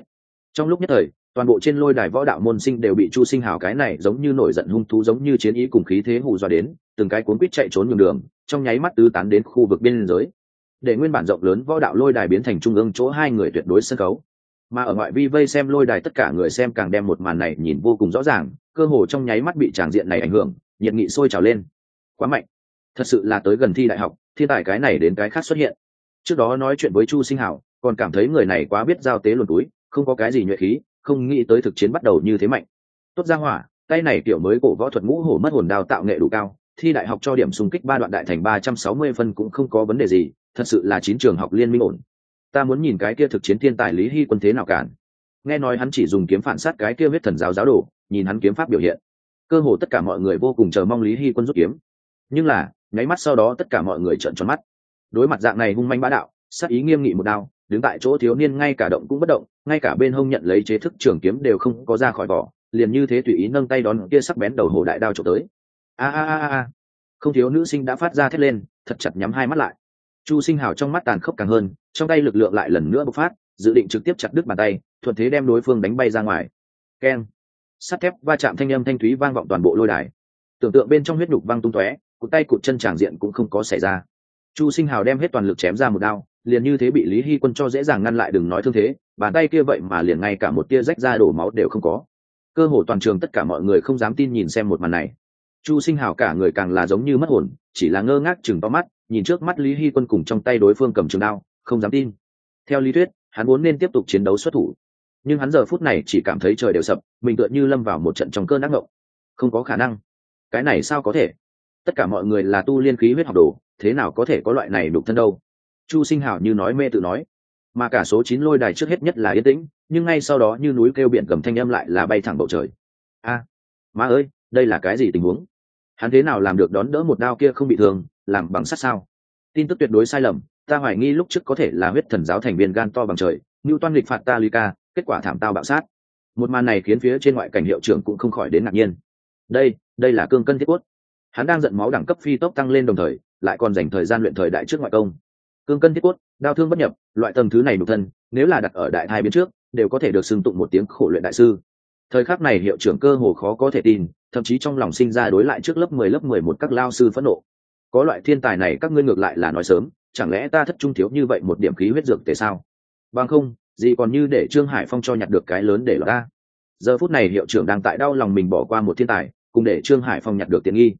Trong lúc nhất thời toàn bộ trên lôi đài võ đạo môn sinh đều bị chu sinh hào cái này giống như nổi giận hung thú giống như chiến ý cùng khí thế hù dọa đến, từng cái cuốn quýt chạy trốn nhường đường, trong nháy mắt tứ tán đến khu vực biên giới. Để nguyên bản rộng lớn võ đạo lôi đài biến thành trung ương chỗ hai người tuyệt đối sân khấu. Mà ở ngoại vi vây xem lôi đài tất cả người xem càng đem một màn này nhìn vô cùng rõ ràng, cơ hồ trong nháy mắt bị tràng diện này ảnh hưởng, nhiệt nghị sôi trào lên. Quá mạnh. Thật sự là tới gần thi đại học thiên tài cái này đến cái khác xuất hiện. Trước đó nói chuyện với chu sinh hảo còn cảm thấy người này quá biết giao tế luồn túi, không có cái gì nhuệ khí không nghĩ tới thực chiến bắt đầu như thế mạnh. Tốt ra hỏa, tay này kiểu mới cổ võ thuật ngũ hổ mất hồn đào tạo nghệ đủ cao, thi đại học cho điểm xung kích ba đoạn đại thành ba trăm sáu mươi phân cũng không có vấn đề gì, thật sự là chín trường học liên minh ổn. Ta muốn nhìn cái kia thực chiến thiên tài lý hy quân thế nào cản. Nghe nói hắn chỉ dùng kiếm phản sát cái kia huyết thần giáo giáo đồ, nhìn hắn kiếm pháp biểu hiện. Cơ hồ tất cả mọi người vô cùng chờ mong lý hy quân rút kiếm. Nhưng là, nháy mắt sau đó tất cả mọi người trợn tròn mắt. Đối mặt dạng này hung manh bá đạo, sát ý nghiêm nghị một đao đứng tại chỗ thiếu niên ngay cả động cũng bất động, ngay cả bên hông nhận lấy chế thức trường kiếm đều không có ra khỏi vỏ, liền như thế tùy ý nâng tay đón kia sắc bén đầu hổ đại đao trộm tới. A a a a. Không thiếu nữ sinh đã phát ra thét lên, thật chặt nhắm hai mắt lại. Chu sinh hào trong mắt tàn khốc càng hơn, trong tay lực lượng lại lần nữa bộc phát, dự định trực tiếp chặt đứt bàn tay, thuận thế đem đối phương đánh bay ra ngoài. Keng. Sắt thép va chạm thanh âm thanh thúy vang vọng toàn bộ lôi đài. Tưởng tượng bên trong huyết nhục văng tung tóe, cụt tay cụt chân tràng diện cũng không có xảy ra. Chu sinh hào đem hết toàn lực chém ra một đao liền như thế bị lý hy quân cho dễ dàng ngăn lại đừng nói thương thế, bàn tay kia vậy mà liền ngay cả một tia rách ra đổ máu đều không có. Cơ hồ toàn trường tất cả mọi người không dám tin nhìn xem một màn này. Chu sinh hào cả người càng là giống như mất hồn, chỉ là ngơ ngác chừng to mắt, nhìn trước mắt lý hy quân cùng trong tay đối phương cầm trường đao, không dám tin. Theo lý thuyết, hắn muốn nên tiếp tục chiến đấu xuất thủ. Nhưng hắn giờ phút này chỉ cảm thấy trời đều sập, mình tựa như lâm vào một trận trong cơn ác mộng. Không có khả năng. Cái này sao có thể? Tất cả mọi người là tu liên khí huyết học đồ, thế nào có thể có loại này đục thân đâu? Chu sinh hảo như nói mê tự nói. Mà cả số chín lôi đài trước hết nhất là yên tĩnh nhưng ngay sau đó như núi kêu biển gầm thanh âm lại là bay thẳng bầu trời. A à, má ơi đây là cái gì tình huống? Hắn thế nào làm được đón đỡ một đao kia không bị thương làm bằng sắt sao? Tin tức tuyệt đối sai lầm ta hoài nghi lúc trước có thể là huyết thần giáo thành viên gan to bằng trời như toan lịch phạt ta ly ca kết quả thảm tao bạo sát. Một màn này khiến phía trên ngoại cảnh hiệu trưởng cũng không khỏi đến ngạc nhiên. Đây đây là cương cân thiết quất hắn đang giận máu đẳng cấp phi tốc tăng lên đồng thời lại còn dành thời gian luyện thời đại trước ngoại công cương cân thiết cốt, đao thương bất nhập, loại tầng thứ này nục thân, nếu là đặt ở đại thai biến trước, đều có thể được xưng tụng một tiếng khổ luyện đại sư. Thời khắc này hiệu trưởng cơ hồ khó có thể tin, thậm chí trong lòng sinh ra đối lại trước lớp mười lớp mười một các lao sư phẫn nộ. Có loại thiên tài này các ngươi ngược lại là nói sớm, chẳng lẽ ta thất trung thiếu như vậy một điểm khí huyết dược tế sao? Bằng không, gì còn như để trương hải phong cho nhặt được cái lớn để lọt ta giờ phút này hiệu trưởng đang tại đau lòng mình bỏ qua một thiên tài, cùng để trương hải phong nhặt được tiện nghi.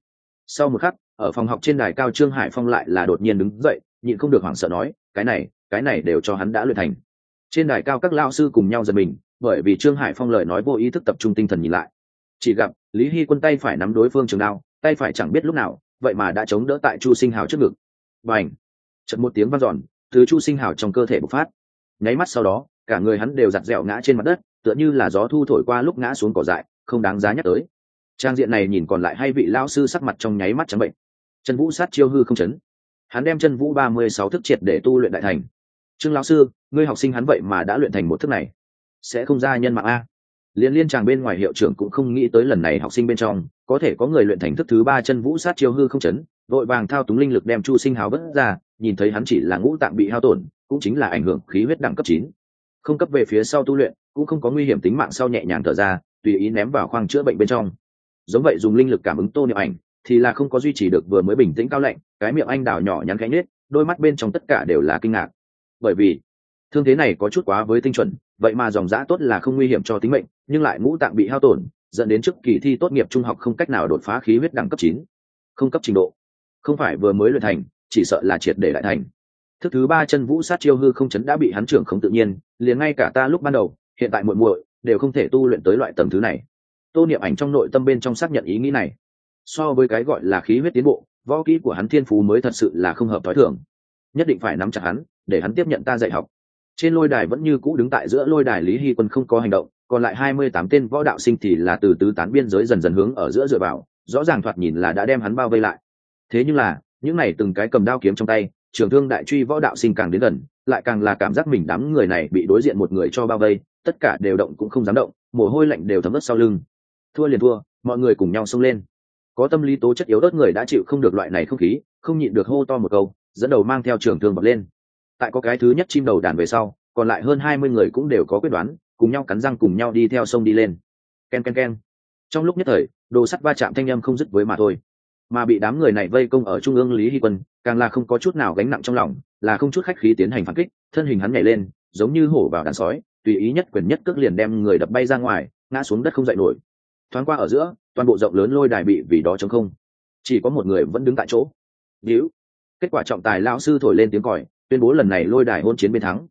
Sau một khắc, ở phòng học trên đài cao trương hải phong lại là đột nhiên đứng dậy nhịn không được hoảng sợ nói, cái này cái này đều cho hắn đã luyện thành. Trên đài cao các lao sư cùng nhau giật mình, bởi vì trương hải phong lời nói vô ý thức tập trung tinh thần nhìn lại. Chỉ gặp, lý hy quân tay phải nắm đối phương trường đao, tay phải chẳng biết lúc nào, vậy mà đã chống đỡ tại chu sinh hào trước ngực. Và ảnh chật một tiếng vang giòn thứ chu sinh hào trong cơ thể bộc phát. Nháy mắt sau đó, cả người hắn đều giặt dẹo ngã trên mặt đất, tựa như là gió thu thổi qua lúc ngã xuống cỏ dại, không đáng giá nhắc tới. Trang diện này nhìn còn lại hay vị lao sư sắc mặt trong nháy mắt trắng bệnh. Chân vũ sát chiêu hư không chấn hắn đem chân vũ ba mươi sáu thức triệt để tu luyện đại thành. Trương lão sư, ngươi học sinh hắn vậy mà đã luyện thành một thức này. Sẽ không ra nhân mạng a. Liên liên tràng bên ngoài hiệu trưởng cũng không nghĩ tới lần này học sinh bên trong, có thể có người luyện thành thức thứ ba chân vũ sát chiêu hư không chấn vội vàng thao túng linh lực đem chu sinh hào vất ra, nhìn thấy hắn chỉ là ngũ tạng bị hao tổn, cũng chính là ảnh hưởng khí huyết đẳng cấp chín. Không cấp về phía sau tu luyện, cũng không có nguy hiểm tính mạng sau nhẹ nhàng thở ra, tùy ý ném vào khoang chữa bệnh bên trong. Giống vậy dùng linh lực cảm ứng tô niệm ảnh thì là không có duy trì được vừa mới bình tĩnh cao lạnh, cái miệng anh đào nhỏ nhắn cánh nết đôi mắt bên trong tất cả đều là kinh ngạc. Bởi vì, thương thế này có chút quá với tinh chuẩn, vậy mà dòng giã tốt là không nguy hiểm cho tính mệnh, nhưng lại ngũ tạng bị hao tổn, dẫn đến trước kỳ thi tốt nghiệp trung học không cách nào đột phá khí huyết đẳng cấp chín. Không cấp trình độ. Không phải vừa mới luyện thành, chỉ sợ là triệt để đại thành. Thức thứ ba chân vũ sát chiêu hư không chấn đã bị hắn trưởng không tự nhiên, liền ngay cả ta lúc ban đầu, hiện tại muội muội, đều không thể tu luyện tới loại tầng thứ này. Tô niệm ảnh trong nội tâm bên trong xác nhận ý nghĩ này so với cái gọi là khí huyết tiến bộ, võ kỹ của hắn thiên phú mới thật sự là không hợp t h ó i thường. Nhất định phải nắm chặt hắn, để hắn tiếp nhận ta dạy học. Trên lôi đài vẫn như cũ đứng tại giữa lôi đài lý hy quân không có hành động, còn lại hai mươi tám tên võ đạo sinh thì là từ tứ tán biên giới dần dần hướng ở giữa dựa vào, rõ ràng thoạt nhìn là đã đem hắn bao vây lại. Thế nhưng là, những này từng cái cầm đao kiếm trong tay, trường thương đại truy võ đạo sinh càng đến gần, lại càng là cảm giác mình đám người này bị đối diện một người cho bao vây, tất cả đều động cũng không dám động, mồ hôi lạnh đều thấm ướt sau lưng. Thua liền thua, mọi người cùng nhau xông lên có tâm lý tố chất yếu đớt người đã chịu không được loại này không khí, không nhịn được hô to một câu, dẫn đầu mang theo trường thương bật lên. Tại có cái thứ nhất chim đầu đàn về sau, còn lại hơn hai mươi người cũng đều có quyết đoán, cùng nhau cắn răng cùng nhau đi theo sông đi lên. K e n k e n k e n trong lúc nhất thời, đồ sắt va chạm thanh â m không dứt với mà thôi. Mà bị đám người này vây công ở trung ương lý hy quân, càng là không có chút nào gánh nặng trong lòng, là không chút khách khí tiến hành phản kích, thân hình hắn nhảy lên, giống như hổ vào đàn sói, tùy ý nhất quyền nhất cước liền đem người đập bay ra ngoài, ngã xuống đất không dậy nổi. Thoáng qua ở giữa toàn bộ rộng lớn lôi đài bị vì đó chống không. Chỉ có một người vẫn đứng tại chỗ. Víu kết quả trọng tài lão sư thổi lên tiếng còi, tuyên bố lần này lôi đài hôn chiến bên thắng.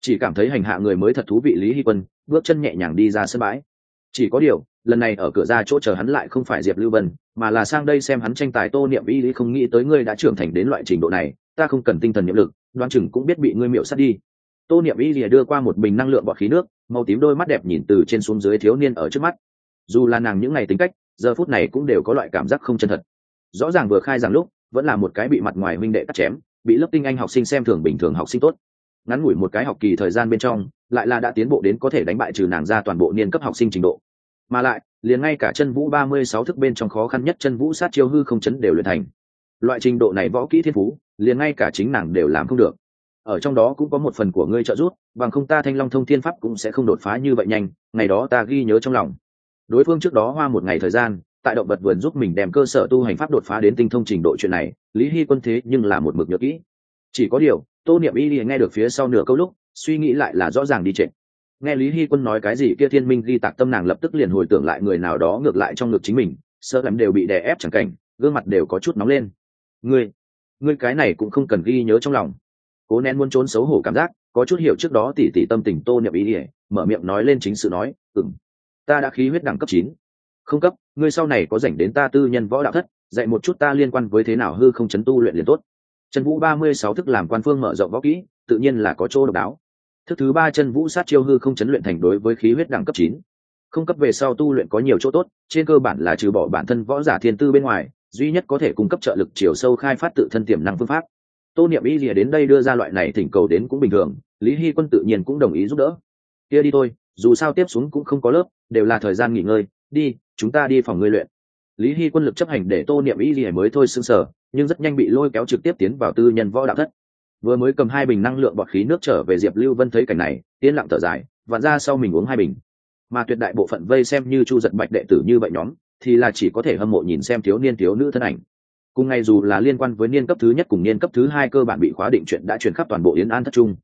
Chỉ cảm thấy hành hạ người mới thật thú vị lý hy quân, bước chân nhẹ nhàng đi ra sân bãi. Chỉ có điều, lần này ở cửa ra chỗ chờ hắn lại không phải diệp lưu vân, mà là sang đây xem hắn tranh tài tô niệm y lý không nghĩ tới ngươi đã trưởng thành đến loại trình độ này, ta không cần tinh thần nhiệm lực đoan chừng cũng biết bị ngươi miệu sát đi. Tô niệm y lìa đưa qua một bình năng lượng bọt khí nước, màu tím đôi mắt đẹp nhìn từ trên xuống dưới thiếu niên ở trước mắt. Dù là nàng những ngày tính cách giờ phút này cũng đều có loại cảm giác không chân thật. Rõ ràng vừa khai rằng lúc, vẫn là một cái bị mặt ngoài huynh đệ cắt chém, bị lớp tinh anh học sinh xem thường bình thường học sinh tốt. Ngắn ngủi một cái học kỳ thời gian bên trong, lại là đã tiến bộ đến có thể đánh bại trừ nàng ra toàn bộ niên cấp học sinh trình độ. Mà lại, liền ngay cả chân vũ ba mươi sáu thức bên trong khó khăn nhất chân vũ sát chiêu hư không chấn đều luyện thành. Loại trình độ này võ kỹ thiên phú, liền ngay cả chính nàng đều làm không được. Ở trong đó cũng có một phần của ngươi trợ giúp, bằng không ta thanh long thông thiên pháp cũng sẽ không đột phá như vậy nhanh, ngày đó ta ghi nhớ trong lòng đối phương trước đó hoa một ngày thời gian, tại động vật vườn giúp mình đem cơ sở tu hành pháp đột phá đến tinh thông trình độ chuyện này, lý hy quân thế nhưng là một mực nhớ kỹ. Chỉ có điều, tô niệm y nghe được phía sau nửa câu lúc, suy nghĩ lại là rõ ràng đi trệ nghe lý hy quân nói cái gì kia thiên minh ghi tạc tâm nàng lập tức liền hồi tưởng lại người nào đó ngược lại trong ngực chính mình, sợ lắm đều bị đè ép chẳng cảnh, gương mặt đều có chút nóng lên. Ngươi ngươi cái này cũng không cần ghi nhớ trong lòng. Cố nén muốn trốn xấu hổ cảm giác, có chút hiểu trước đó tỉ tỉ tâm tình tô niệm ý ỉa mở miệng nói lên chính sự nói ừng ta đã khí huyết đẳng cấp chín. Không cấp, ngươi sau này có rảnh đến ta tư nhân võ đạo thất, dạy một chút ta liên quan với thế nào hư không chấn tu luyện liền tốt. Trần vũ ba mươi sáu thức làm quan phương mở rộng võ kỹ, tự nhiên là có chỗ độc đáo. Thức thứ ba chân vũ sát chiêu hư không chấn luyện thành đối với khí huyết đẳng cấp chín. Không cấp về sau tu luyện có nhiều chỗ tốt, trên cơ bản là trừ bỏ bản thân võ giả thiên tư bên ngoài, duy nhất có thể cung cấp trợ lực chiều sâu khai phát tự thân tiềm năng phương pháp. Tô niệm y lìa đến đây đưa ra loại này thỉnh cầu đến cũng bình thường, lý hy quân tự nhiên cũng đồng ý giúp đỡ. Kia đi thôi, dù sao tiếp xuống cũng không có lớp đều là thời gian nghỉ ngơi, đi, chúng ta đi phòng ngươi luyện. Lý hy quân lực chấp hành để tô niệm y gì mới thôi xương sở nhưng rất nhanh bị lôi kéo trực tiếp tiến vào tư nhân võ đạo thất. Vừa mới cầm hai bình năng lượng bọt khí nước trở về diệp lưu vân thấy cảnh này tiến lặng thở dài, vặn ra sau mình uống hai bình. Mà tuyệt đại bộ phận vây xem như chu giật bạch đệ tử như vậy nhóm, thì là chỉ có thể hâm mộ nhìn xem thiếu niên thiếu nữ thân ảnh. Cùng ngày dù là liên quan với niên cấp thứ nhất cùng niên cấp thứ hai cơ bản bị khóa định chuyện đã truyền khắp toàn bộ yến an thất trung.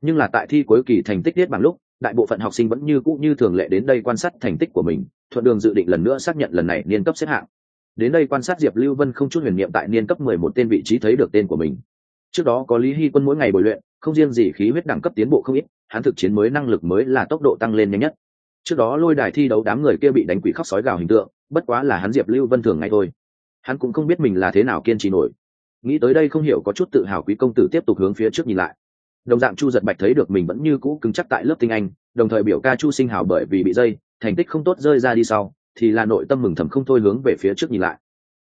Nhưng là tại thi cuối kỳ thành tích tiết bằng lúc đại bộ phận học sinh vẫn như cũ như thường lệ đến đây quan sát thành tích của mình, thuận đường dự định lần nữa xác nhận lần này niên cấp xếp hạng. Đến đây quan sát diệp lưu vân không chút huyền niệm tại niên cấp mười một tên vị trí thấy được tên của mình. Trước đó có lý hy quân mỗi ngày bồi luyện, không riêng gì khí huyết đẳng cấp tiến bộ không ít, hắn thực chiến mới năng lực mới là tốc độ tăng lên nhanh nhất. Trước đó lôi đài thi đấu đám người kia bị đánh quỷ khóc sói gào hình tượng, bất quá là hắn diệp lưu vân thường ngày thôi. Hắn cũng không biết mình là thế nào kiên trì nổi. Nghĩ tới đây không hiểu có chút tự hào quý công tử tiếp tục hướng phía trước nhìn lại đồng dạng chu giật bạch thấy được mình vẫn như cũ cứng chắc tại lớp tinh anh, đồng thời biểu ca chu sinh hảo bởi vì bị dây, thành tích không tốt rơi ra đi sau, thì là nội tâm mừng thầm không thôi hướng về phía trước nhìn lại.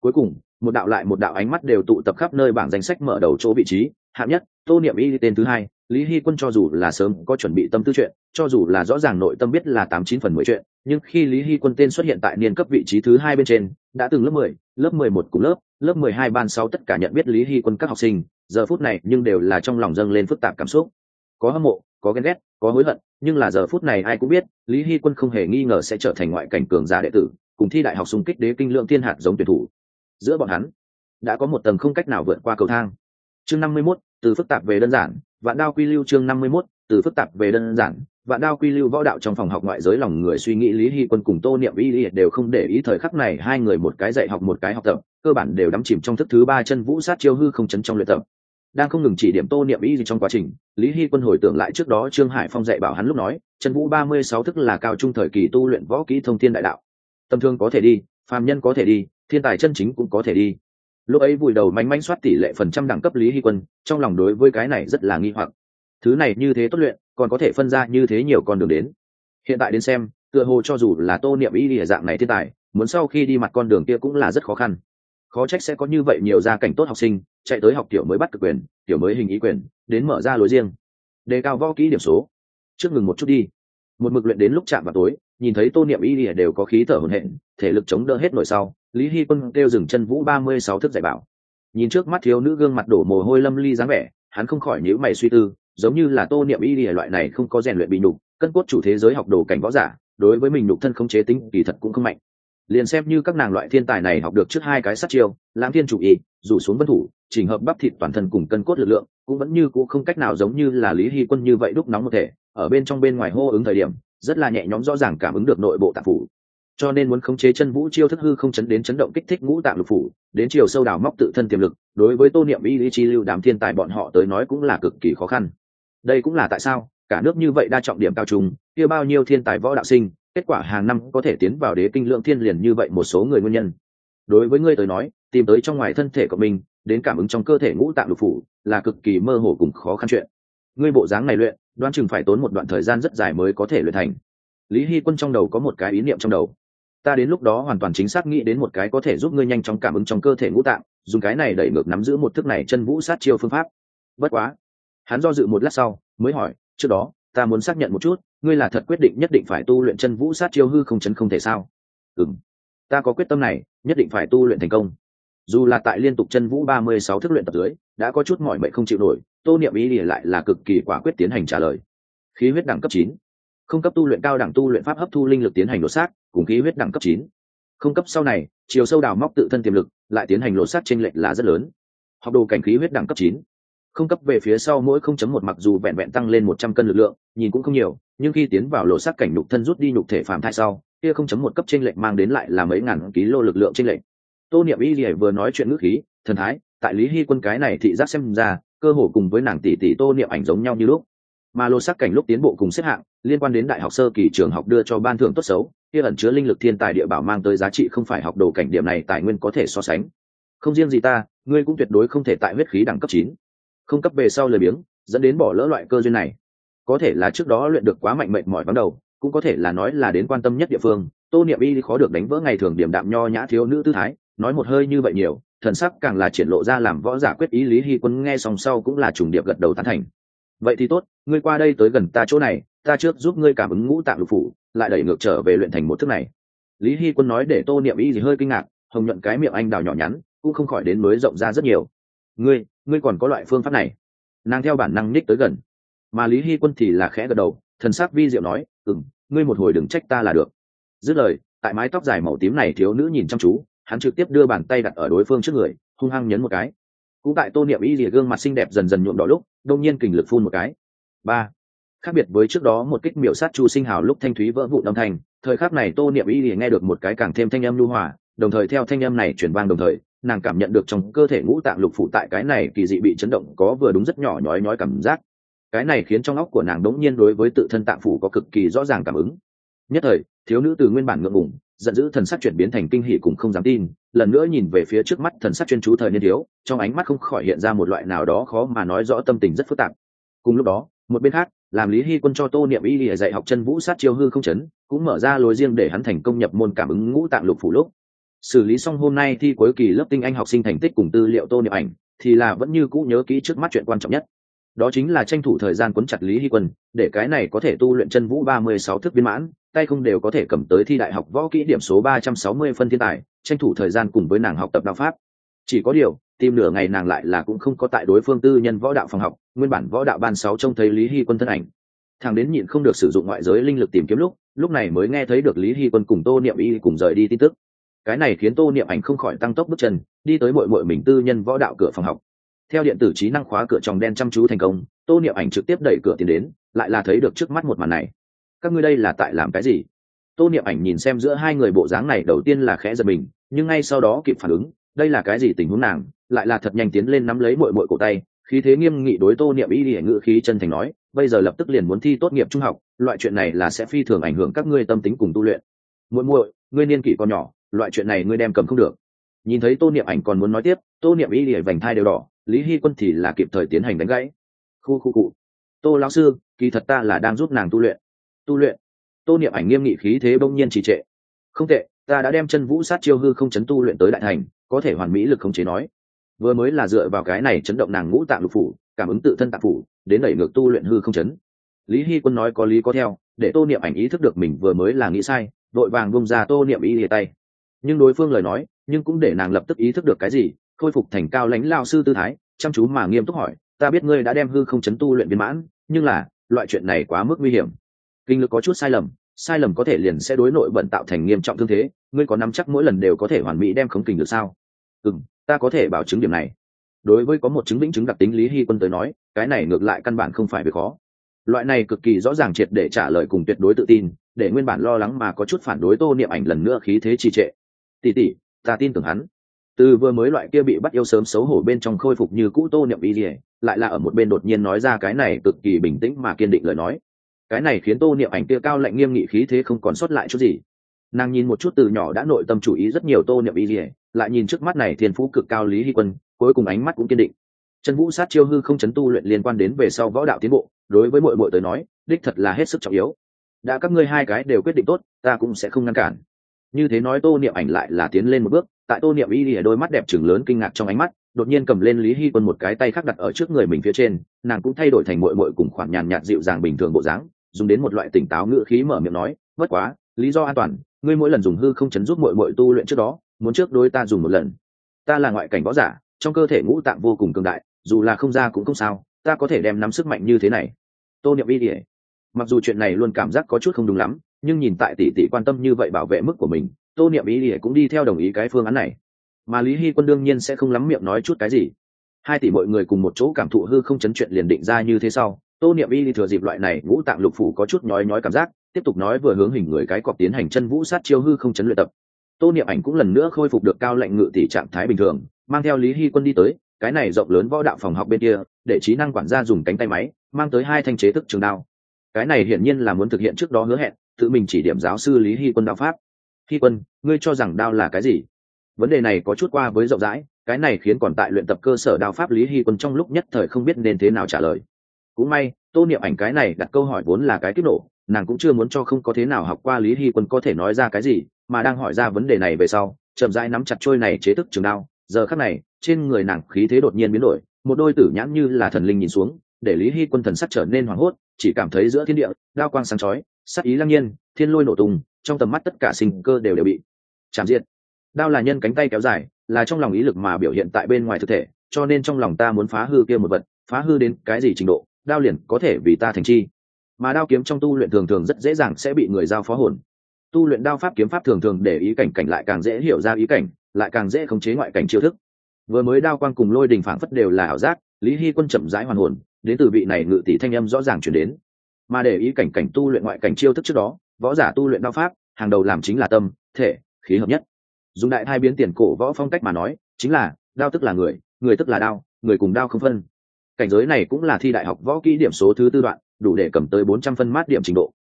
Cuối cùng, một đạo lại một đạo ánh mắt đều tụ tập khắp nơi bảng danh sách mở đầu chỗ vị trí, hạng nhất, tô niệm y tên thứ hai, lý hy quân cho dù là sớm có chuẩn bị tâm tư chuyện, cho dù là rõ ràng nội tâm biết là tám chín phần mười chuyện, nhưng khi lý hy quân tên xuất hiện tại niên cấp vị trí thứ hai bên trên, đã từng lớp mười lớp mười một cùng lớp lớp mười hai ban sáu tất cả nhận biết lý hy quân các học sinh giờ phút này nhưng đều là trong lòng dâng lên phức tạp cảm xúc. Có hâm mộ có ghen ghét có hối hận nhưng là giờ phút này ai cũng biết lý hy quân không hề nghi ngờ sẽ trở thành ngoại cảnh cường giả đệ tử cùng thi đại học xung kích đế kinh lượng thiên hạt giống tuyển thủ. Giữa bọn hắn đã có một tầng không cách nào vượt qua cầu thang. Chương năm mươi 51, từ phức tạp về đơn giản vạn đao quy lưu chương năm mươi 51, từ phức tạp về đơn giản vạn đao quy lưu võ đạo trong phòng học ngoại giới lòng người suy nghĩ lý hy quân cùng tô niệm y đều không để ý thời khắc này hai người một cái dạy học một cái học tập cơ bản đều đắm chìm trong thức thứ ba chân vũ sát chiêu hư không chấn trong luyện tập đang không ngừng chỉ điểm tô niệm y trong quá trình, lý hy quân hồi tưởng lại trước đó trương hải phong dạy bảo hắn lúc nói, chân vũ ba mươi sáu thức là cao trung thời kỳ tu luyện võ kỹ thông thiên đại đạo. Tâm thương có thể đi, phàm nhân có thể đi, thiên tài chân chính cũng có thể đi. Lúc ấy vùi đầu manh manh soát tỷ lệ phần trăm đẳng cấp lý hy quân, trong lòng đối với cái này rất là nghi hoặc. Thứ này như thế tốt luyện, còn có thể phân ra như thế nhiều con đường đến. Hiện tại đến xem, tựa hồ cho dù là tô niệm y ở dạng này thiên tài, muốn sau khi đi mặt con đường kia cũng là rất khó khăn khó trách sẽ có như vậy nhiều gia cảnh tốt học sinh, chạy tới học tiểu mới bắt cực quyền, tiểu mới hình ý quyền, đến mở ra lối riêng. Đề cao võ kỹ điểm số. Trước ngừng một chút đi. Một mực luyện đến lúc chạm vào tối, nhìn thấy tô niệm y lìa đều có khí thở hồn hện thể lực chống đỡ hết nổi sau, lý hy quân kêu dừng chân vũ ba mươi sáu thức dạy bảo. Nhìn trước mắt thiếu nữ gương mặt đổ mồ hôi lâm ly dáng vẻ, hắn không khỏi nhíu mày suy tư, giống như là tô niệm y lìa loại này không có rèn luyện bị nhục, cân cốt chủ thế giới học đồ cảnh võ giả, đối với mình nhục thân không chế tính kỳ thật cũng không mạnh liền xem như các nàng loại thiên tài này học được trước hai cái sát chiêu, lãng thiên chủ ý, rủ xuống vân thủ, chỉnh hợp bắp thịt toàn thân cùng cân cốt lực lượng, cũng vẫn như cũng không cách nào giống như là lý hy quân như vậy đúc nóng một thể, ở bên trong bên ngoài hô ứng thời điểm, rất là nhẹ nhõm rõ ràng cảm ứng được nội bộ tạng phủ. Cho nên muốn khống chế chân vũ chiêu thức hư không chấn đến chấn động kích thích ngũ tạng lục phủ, đến chiều sâu đào móc tự thân tiềm lực, đối với tô niệm y lý chi lưu đám thiên tài bọn họ tới nói cũng là cực kỳ khó khăn. Đây cũng là tại sao, cả nước như vậy đa trọng điểm cao trùng, kia bao nhiêu thiên tài võ đạo sinh kết quả hàng năm có thể tiến vào đế kinh lượng thiên liền như vậy một số người nguyên nhân. Đối với ngươi tới nói, tìm tới trong ngoài thân thể của mình, đến cảm ứng trong cơ thể ngũ tạng lục phủ, là cực kỳ mơ hồ cùng khó khăn chuyện. Ngươi bộ dáng này luyện, đoán chừng phải tốn một đoạn thời gian rất dài mới có thể luyện thành. Lý hy quân trong đầu có một cái ý niệm trong đầu. Ta đến lúc đó hoàn toàn chính xác nghĩ đến một cái có thể giúp ngươi nhanh chóng cảm ứng trong cơ thể ngũ tạng, dùng cái này đẩy ngược nắm giữ một thức này chân vũ sát chiêu phương pháp. Bất quá, hắn do dự một lát sau, mới hỏi, trước đó, ta muốn xác nhận một chút ngươi là thật quyết định nhất định phải tu luyện chân vũ sát chiêu hư không chấn không thể sao? Ừm. Ta có quyết tâm này, nhất định phải tu luyện thành công. Dù là tại liên tục chân vũ ba mươi sáu thức luyện tập dưới, đã có chút mỏi mệt không chịu nổi, tô niệm ý ỉa lại là cực kỳ quả quyết tiến hành trả lời. Khí huyết đẳng cấp chín. Không cấp tu luyện cao đẳng tu luyện pháp hấp thu linh lực tiến hành lột xác, cùng khí huyết đẳng cấp chín. Không cấp sau này, chiều sâu đào móc tự thân tiềm lực, lại tiến hành lột xác tranh lệch là rất lớn. Học đồ cảnh khí huyết đẳng cấp chín không cấp về phía sau mỗi không chấm một mặc dù vẹn vẹn tăng lên một trăm cân lực lượng, nhìn cũng không nhiều, nhưng khi tiến vào lỗ sắc cảnh nhục thân rút đi nhục thể phàm thai sau, kia không chấm một cấp trên lệch mang đến lại là mấy ngàn kg lực lượng trên lệch. Tô niệm y Liễu vừa nói chuyện ngữ khí, thần thái, tại lý hi quân cái này thị giác xem ra, cơ hồ cùng với nàng tỷ tỷ tô niệm ảnh giống nhau như lúc. Mà lỗ sắc cảnh lúc tiến bộ cùng xếp hạng, liên quan đến đại học sơ kỳ trường học đưa cho ban thưởng tốt xấu, kia ẩn chứa linh lực thiên tài địa bảo mang tới giá trị không phải học đồ cảnh điểm này tài nguyên có thể so sánh. Không riêng gì ta, ngươi cũng tuyệt đối không thể tại huyết khí đẳng cấp chín không cấp về sau lời biếng, dẫn đến bỏ lỡ loại cơ duyên này. Có thể là trước đó luyện được quá mạnh mệnh mỏi vắng đầu, cũng có thể là nói là đến quan tâm nhất địa phương. Tô niệm y khó được đánh vỡ ngày thường điểm đạm nho nhã thiếu nữ tư thái, nói một hơi như vậy nhiều, thần sắc càng là triển lộ ra làm võ giả quyết ý lý hy quân nghe xong sau cũng là trùng điệp gật đầu tán thành. Vậy thì tốt, ngươi qua đây tới gần ta chỗ này, ta trước giúp ngươi cảm ứng ngũ tạng lục phủ, lại đẩy ngược trở về luyện thành một thức này. Lý hy quân nói để tô niệm y gì hơi kinh ngạc, hồng nhuận cái miệng anh đào nhỏ nhắn, cũng không khỏi đến mới rộng ra rất nhiều. Ngươi ngươi còn có loại phương pháp này. Nàng theo bản năng ních tới gần. Mà lý hy quân thì là khẽ gật đầu, thần sắc vi diệu nói ừng ngươi một hồi đừng trách ta là được. Dứt lời, tại mái tóc dài màu tím này thiếu nữ nhìn chăm chú, hắn trực tiếp đưa bàn tay đặt ở đối phương trước người, hung hăng nhấn một cái. Cũng tại tô niệm y rìa gương mặt xinh đẹp dần dần nhuộm đỏ lúc đông nhiên kình lực phun một cái. Ba. Khác biệt với trước đó một kích miểu sát chu sinh hào lúc thanh thúy vỡ vụ âm thanh, thời khắc này tô niệm y rìa nghe được một cái càng thêm thanh âm lưu hòa, đồng thời theo thanh âm này chuyển vang đồng thời nàng cảm nhận được trong cơ thể ngũ tạng lục phủ tại cái này kỳ dị bị chấn động có vừa đúng rất nhỏ nhói nhói cảm giác. Cái này khiến trong óc của nàng đống nhiên đối với tự thân tạng phủ có cực kỳ rõ ràng cảm ứng. Nhất thời, thiếu nữ từ nguyên bản ngượng ngùng, giận dữ thần sắc chuyển biến thành kinh hỉ cùng không dám tin, lần nữa nhìn về phía trước mắt thần sắc chuyên chú thời niên thiếu, trong ánh mắt không khỏi hiện ra một loại nào đó khó mà nói rõ tâm tình rất phức tạp. Cùng lúc đó, một bên khác, làm lý hy quân cho tô niệm y để dạy học chân vũ sát chiêu hư không chấn, cũng mở ra lối riêng để hắn thành công nhập môn cảm ứng ngũ tạng lục phủ lúc xử lý xong hôm nay thi cuối kỳ lớp tinh anh học sinh thành tích cùng tư liệu tô niệm ảnh, thì là vẫn như cũ nhớ kỹ trước mắt chuyện quan trọng nhất. Đó chính là tranh thủ thời gian cuốn chặt lý hy quân, để cái này có thể tu luyện chân vũ ba mươi sáu thức viên mãn, tay không đều có thể cầm tới thi đại học võ kỹ điểm số ba trăm sáu mươi phân thiên tài, tranh thủ thời gian cùng với nàng học tập đạo pháp. Chỉ có điều, tìm nửa ngày nàng lại là cũng không có tại đối phương tư nhân võ đạo phòng học, nguyên bản võ đạo ban sáu trông thấy lý hy quân thân ảnh. Thằng đến nhịn không được sử dụng ngoại giới linh lực tìm kiếm lúc lúc này mới nghe thấy được lý hy quân cùng tô niệm y cùng rời đi tin tức cái này khiến tô niệm ảnh không khỏi tăng tốc bước chân, đi tới bội bội mình tư nhân võ đạo cửa phòng học. Theo điện tử trí năng khóa cửa tròng đen chăm chú thành công, tô niệm ảnh trực tiếp đẩy cửa tiến đến, lại là thấy được trước mắt một màn này. Các ngươi đây là tại làm cái gì? Tô niệm ảnh nhìn xem giữa hai người bộ dáng này, đầu tiên là khẽ giật mình, nhưng ngay sau đó kịp phản ứng, đây là cái gì tình huống nàng? Lại là thật nhanh tiến lên nắm lấy bội bội cổ tay, khí thế nghiêm nghị đối tô niệm y đi ngự khí chân thành nói, bây giờ lập tức liền muốn thi tốt nghiệp trung học, loại chuyện này là sẽ phi thường ảnh hưởng các ngươi tâm tính cùng tu luyện. Muội muội, ngươi niên kỷ còn nhỏ loại chuyện này ngươi đem cầm không được. Nhìn thấy tô niệm ảnh còn muốn nói tiếp, tô niệm y lìa vành thai đều đỏ, lý hy quân thì là kịp thời tiến hành đánh gãy. Khu khu cụ. Tô lão sư, kỳ thật ta là đang giúp nàng tu luyện. Tu luyện. Tô niệm ảnh nghiêm nghị khí thế bỗng nhiên trì trệ. Không tệ, ta đã đem chân vũ sát chiêu hư không chấn tu luyện tới đại thành, có thể hoàn mỹ lực không chế nói. Vừa mới là dựa vào cái này chấn động nàng ngũ tạng lục phủ, cảm ứng tự thân tạng phủ, đến đẩy ngược tu luyện hư không chấn. Lý hy quân nói có lý có theo, để tô niệm ảnh ý thức được mình vừa mới là nghĩ sai, đội vàng bông ra tô niệm ý lìa tay nhưng đối phương lời nói, nhưng cũng để nàng lập tức ý thức được cái gì, khôi phục thành cao lãnh lao sư tư thái, chăm chú mà nghiêm túc hỏi, ta biết ngươi đã đem hư không chấn tu luyện viên mãn, nhưng là, loại chuyện này quá mức nguy hiểm. Kinh lực có chút sai lầm sai lầm có thể liền sẽ đối nội bận tạo thành nghiêm trọng thương thế, ngươi có nắm chắc mỗi lần đều có thể hoàn mỹ đem khống kình được sao? Ừ ta có thể bảo chứng điểm này. Đối với có một chứng lĩnh chứng đặc tính lý hy quân tới nói, cái này ngược lại căn bản không phải việc khó. Loại này cực kỳ rõ ràng triệt để trả lời cùng tuyệt đối tự tin, để nguyên bản lo lắng mà có chút phản đối tô niệm ảnh lần nữa khí thế trì trệ tỉ tỉ, ta tin tưởng hắn. Từ vừa mới loại kia bị bắt yêu sớm xấu hổ bên trong khôi phục như cũ tô niệm y dỉa lại là ở một bên đột nhiên nói ra cái này cực kỳ bình tĩnh mà kiên định lời nói. Cái này khiến tô niệm ảnh kia cao lạnh nghiêm nghị khí thế không còn sót lại chút gì. Nàng nhìn một chút từ nhỏ đã nội tâm chủ ý rất nhiều tô niệm y dỉa lại nhìn trước mắt này thiên phú cực cao lý hy quân, cuối cùng ánh mắt cũng kiên định. Trần vũ sát chiêu hư không chấn tu luyện liên quan đến về sau võ đạo tiến bộ, đối với mọi mọi tới nói, đích thật là hết sức trọng yếu. Đã các ngươi hai cái đều quyết định tốt, ta cũng sẽ không ngăn cản như thế nói tô niệm ảnh lại là tiến lên một bước, tại tô niệm y lìa đôi mắt đẹp chừng lớn kinh ngạc trong ánh mắt, đột nhiên cầm lên lý hy quân một cái tay khác đặt ở trước người mình phía trên, nàng cũng thay đổi thành mội mội cùng khoản nhàn nhạt dịu dàng bình thường bộ dáng, dùng đến một loại tỉnh táo ngữ khí mở miệng nói, bất quá, lý do an toàn, ngươi mỗi lần dùng hư không chấn giúp mội mội tu luyện trước đó, muốn trước đối ta dùng một lần. Ta là ngoại cảnh võ giả, trong cơ thể ngũ tạng vô cùng cường đại, dù là không ra cũng không sao, ta có thể đem nắm sức mạnh như thế này. Tô niệm y lìa, mặc dù chuyện này luôn cảm giác có chút không đúng lắm nhưng nhìn tại tỷ tỷ quan tâm như vậy bảo vệ mức của mình, tô niệm y ỉa cũng đi theo đồng ý cái phương án này. Mà lý hy quân đương nhiên sẽ không lắm miệng nói chút cái gì. Hai tỷ mọi người cùng một chỗ cảm thụ hư không chấn chuyện liền định ra như thế sau, tô niệm y thừa dịp loại này ngũ tạng lục phủ có chút nhói nhói cảm giác, tiếp tục nói vừa hướng hình người cái cọp tiến hành chân vũ sát chiêu hư không chấn luyện tập. Tô niệm ảnh cũng lần nữa khôi phục được cao lệnh ngự tỷ trạng thái bình thường, mang theo lý hy quân đi tới, cái này rộng lớn võ đạo phòng học bên kia, để trí năng quản gia dùng cánh tay máy, mang tới hai thanh chế thức trường đao. Cái này hiển nhiên là muốn thực hiện trước đó hứa hẹn tự mình chỉ điểm giáo sư lý hy quân đao pháp. Hy quân, ngươi cho rằng đao là cái gì? Vấn đề này có chút qua với rộng rãi, cái này khiến còn tại luyện tập cơ sở đao pháp lý hy quân trong lúc nhất thời không biết nên thế nào trả lời. Cũng may, tô niệm ảnh cái này đặt câu hỏi vốn là cái kích nổ, nàng cũng chưa muốn cho không có thế nào học qua lý hy quân có thể nói ra cái gì, mà đang hỏi ra vấn đề này về sau, chậm rãi nắm chặt trôi này chế thức trường đao. Giờ khắc này, trên người nàng khí thế đột nhiên biến đổi, một đôi tử nhãn như là thần linh nhìn xuống để lý hy quân thần sắc trở nên hoảng hốt, chỉ cảm thấy giữa thiên địa, đao quang sáng chói sắc ý lăng nhiên, thiên lôi nổ tung, trong tầm mắt tất cả sinh cơ đều đều bị chạm diện đao là nhân cánh tay kéo dài, là trong lòng ý lực mà biểu hiện tại bên ngoài thực thể, cho nên trong lòng ta muốn phá hư kia một vật, phá hư đến cái gì trình độ, đao liền có thể vì ta thành chi. Mà đao kiếm trong tu luyện thường thường rất dễ dàng sẽ bị người giao phó hồn. Tu luyện đao pháp kiếm pháp thường thường để ý cảnh cảnh lại càng dễ hiểu ra ý cảnh, lại càng dễ khống chế ngoại cảnh chiêu thức. Vừa mới đao quang cùng lôi đình phảng phất đều là ảo giác, lý hy quân chậm rãi hoàn hồn đến từ vị này ngự tỷ thanh âm rõ ràng chuyển đến. Mà để ý cảnh cảnh tu luyện ngoại cảnh chiêu thức trước đó, võ giả tu luyện đao pháp, hàng đầu làm chính là tâm, thể, khí hợp nhất. Dùng đại thai biến tiền cổ võ phong cách mà nói, chính là, đao tức là người người tức là đao, người cùng đao không phân. Cảnh giới này cũng là thi đại học võ kỹ điểm số thứ tư đoạn, đủ để cầm tới bốn trăm phân mát điểm trình độ.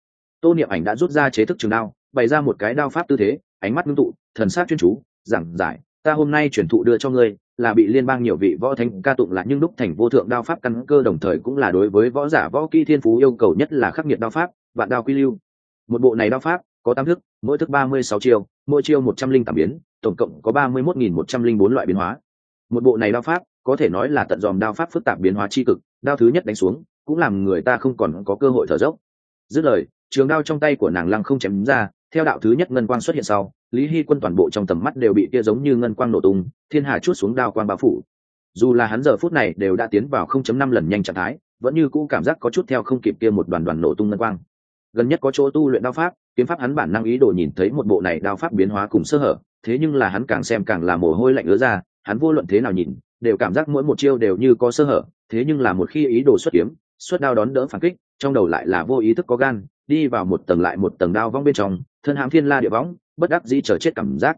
Tô niệm ảnh đã rút ra chế thức trường đao, bày ra một cái đao pháp tư thế, ánh mắt ngưng tụ, thần sát chuyên chú, giảng giải, ta hôm nay chuyển thụ đưa cho ngươi là bị liên bang nhiều vị võ thánh ca tụng là nhưng đúc thành vô thượng đao pháp căn cơ đồng thời cũng là đối với võ giả võ kỹ thiên phú yêu cầu nhất là khắc nghiệt đao pháp, vạn đao quy lưu. Một bộ này đao pháp, có tám thức, mỗi thức ba mươi sáu chiêu, mỗi chiêu một trăm linh tám biến, tổng cộng có ba mươi mốt nghìn một trăm linh bốn loại biến hóa. Một bộ này đao pháp, có thể nói là tận dòm đao pháp phức tạp biến hóa c h i cực, đao thứ nhất đánh xuống, cũng làm người ta không còn có cơ hội thở dốc. Dứt lời, trường đao trong tay của nàng lăng không chém ra theo đạo thứ nhất ngân quang xuất hiện sau, lý hy quân toàn bộ trong tầm mắt đều bị kia giống như ngân quang nổ tung, thiên hà chút xuống đao quang bao phủ. Dù là hắn giờ phút này đều đã tiến vào 0.5 lần nhanh trạng thái, vẫn như cũ cảm giác có chút theo không kịp kia một đoàn đoàn nổ tung ngân quang. Gần nhất có chỗ tu luyện đao pháp, kiếm pháp hắn bản năng ý đồ nhìn thấy một bộ này đao pháp biến hóa cùng sơ hở, thế nhưng là hắn càng xem càng là mồ hôi lạnh ứa ra, hắn vô luận thế nào nhìn, đều cảm giác mỗi một chiêu đều như có sơ hở, thế nhưng là một khi ý đồ xuất kiếm, xuất đao đón đỡ phản kích, trong đầu lại là vô ý thức có gan, đi vào một tầng lại một tầng đao vong bên trong thân hãm thiên la địa võng, bất đắc dĩ chờ chết cảm giác.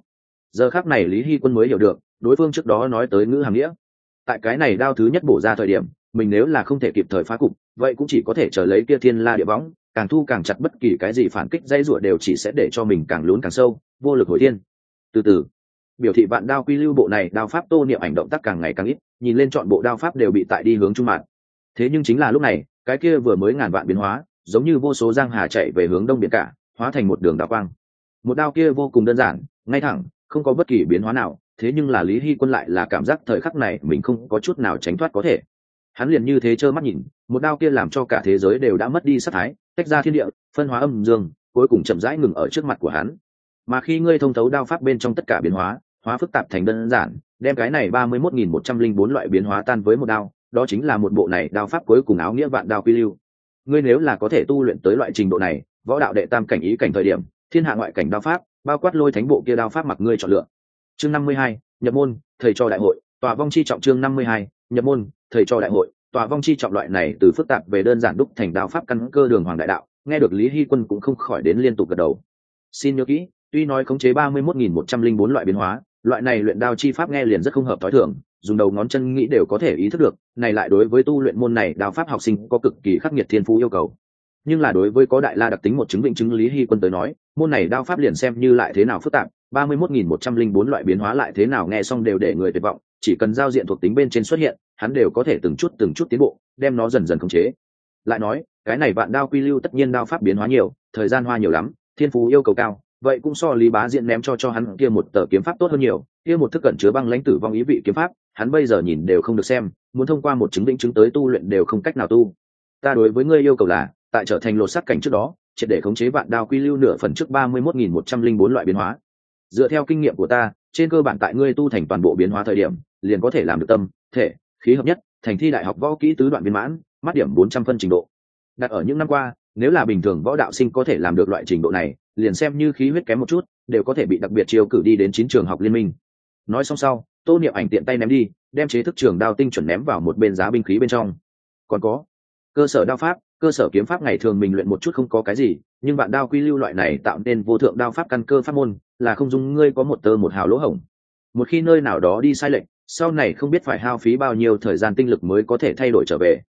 Giờ khác này lý hy quân mới hiểu được, đối phương trước đó nói tới ngữ hàm nghĩa. Tại cái này đao thứ nhất bổ ra thời điểm, mình nếu là không thể kịp thời phá cục, vậy cũng chỉ có thể chờ lấy kia thiên la địa võng, càng thu càng chặt bất kỳ cái gì phản kích dây rủa đều chỉ sẽ để cho mình càng lún càng sâu, vô lực hồi thiên. Từ từ, biểu thị vạn đao quy lưu bộ này đao pháp tô niệm ảnh động tác càng ngày càng ít, nhìn lên chọn bộ đao pháp đều bị tại đi hướng trung mạng thế nhưng chính là lúc này, cái kia vừa mới ngàn vạn biến hóa, giống như vô số giang hà chạy về hướng đông biển cả hóa thành một đường đạo quang. Một đao kia vô cùng đơn giản, ngay thẳng, không có bất kỳ biến hóa nào, thế nhưng là lý hy quân lại là cảm giác thời khắc này mình không có chút nào tránh thoát có thể. Hắn liền như thế trơ mắt nhìn, một đao kia làm cho cả thế giới đều đã mất đi sắc thái, tách ra thiên địa, phân hóa âm dương, cuối cùng chậm rãi ngừng ở trước mặt của hắn. Mà khi ngươi thông thấu đao pháp bên trong tất cả biến hóa hóa phức tạp thành đơn giản, đem cái này ba mươi mốt nghìn một trăm linh bốn loại biến hóa tan với một đao, đó chính là một bộ này đao pháp cuối cùng áo nghĩa vạn đao quy lưu. Ngươi nếu là có thể tu luyện tới loại trình độ này võ đạo đệ tam cảnh ý cảnh thời điểm, thiên hạ ngoại cảnh đao pháp, bao quát lôi thánh bộ kia đao pháp mặc ngươi chọn lựa. Chương năm mươi hai, nhập môn, thầy cho đại hội, tòa vong chi trọng chương năm mươi hai, nhập môn, thầy cho đại hội, tòa vong chi trọng loại này từ phức tạp về đơn giản đúc thành đao pháp căn cơ đường hoàng đại đạo, nghe được lý hy quân cũng không khỏi đến liên tục gật đầu. Xin nhớ kỹ, tuy nói khống chế ba mươi mốt nghìn một trăm linh bốn loại biến hóa, loại này luyện đao chi pháp nghe liền rất không hợp thói thường, dùng đầu ngón chân nghĩ đều có thể ý thức được, này lại đối với tu luyện môn này đao pháp học sinh có cực kỳ khắc nghiệt thiên phú yêu cầu nhưng là đối với có đại la đặc tính một chứng bệnh chứng lý hy quân tới nói, môn này đao pháp liền xem như lại thế nào phức tạp, ba mươi mốt nghìn một trăm linh bốn loại biến hóa lại thế nào nghe xong đều để người tuyệt vọng, chỉ cần giao diện thuộc tính bên trên xuất hiện, hắn đều có thể từng chút từng chút tiến bộ, đem nó dần dần khống chế. Lại nói, cái này vạn đao quy lưu tất nhiên đao pháp biến hóa nhiều, thời gian hoa nhiều lắm, thiên phú yêu cầu cao, vậy cũng so lý bá diện ném cho cho hắn kia một tờ kiếm pháp tốt hơn nhiều, kia một thức cẩn chứa băng lãnh tử vong ý vị kiếm pháp, hắn bây giờ nhìn đều không được xem, muốn thông qua một chứng định chứng tới tu luyện đều không cách nào tu. Ta đối với ngươi yêu cầu là tại trở thành lột sắc cảnh trước đó, triệt để khống chế vạn đao quy lưu nửa phần trước ba mươi mốt nghìn một trăm linh bốn loại biến hóa. Dựa theo kinh nghiệm của ta, trên cơ bản tại ngươi tu thành toàn bộ biến hóa thời điểm, liền có thể làm được tâm, thể, khí hợp nhất, thành thi đại học võ kỹ tứ đoạn viên mãn, mắt điểm bốn trăm phân trình độ. Đặt ở những năm qua, nếu là bình thường võ đạo sinh có thể làm được loại trình độ này, liền xem như khí huyết kém một chút, đều có thể bị đặc biệt chiêu cử đi đến chín trường học liên minh. Nói xong sau, tô niệm ảnh tiện tay ném đi, đem chế thức trường đao tinh chuẩn ném vào một bên giá binh khí bên trong. Còn có, cơ sở đao pháp cơ sở kiếm pháp ngày thường mình luyện một chút không có cái gì, nhưng bạn đao quy lưu loại này tạo nên vô thượng đao pháp căn cơ pháp môn, là không dùng ngươi có một tơ một hào lỗ hổng. Một khi nơi nào đó đi sai lệch, sau này không biết phải hao phí bao nhiêu thời gian tinh lực mới có thể thay đổi trở về.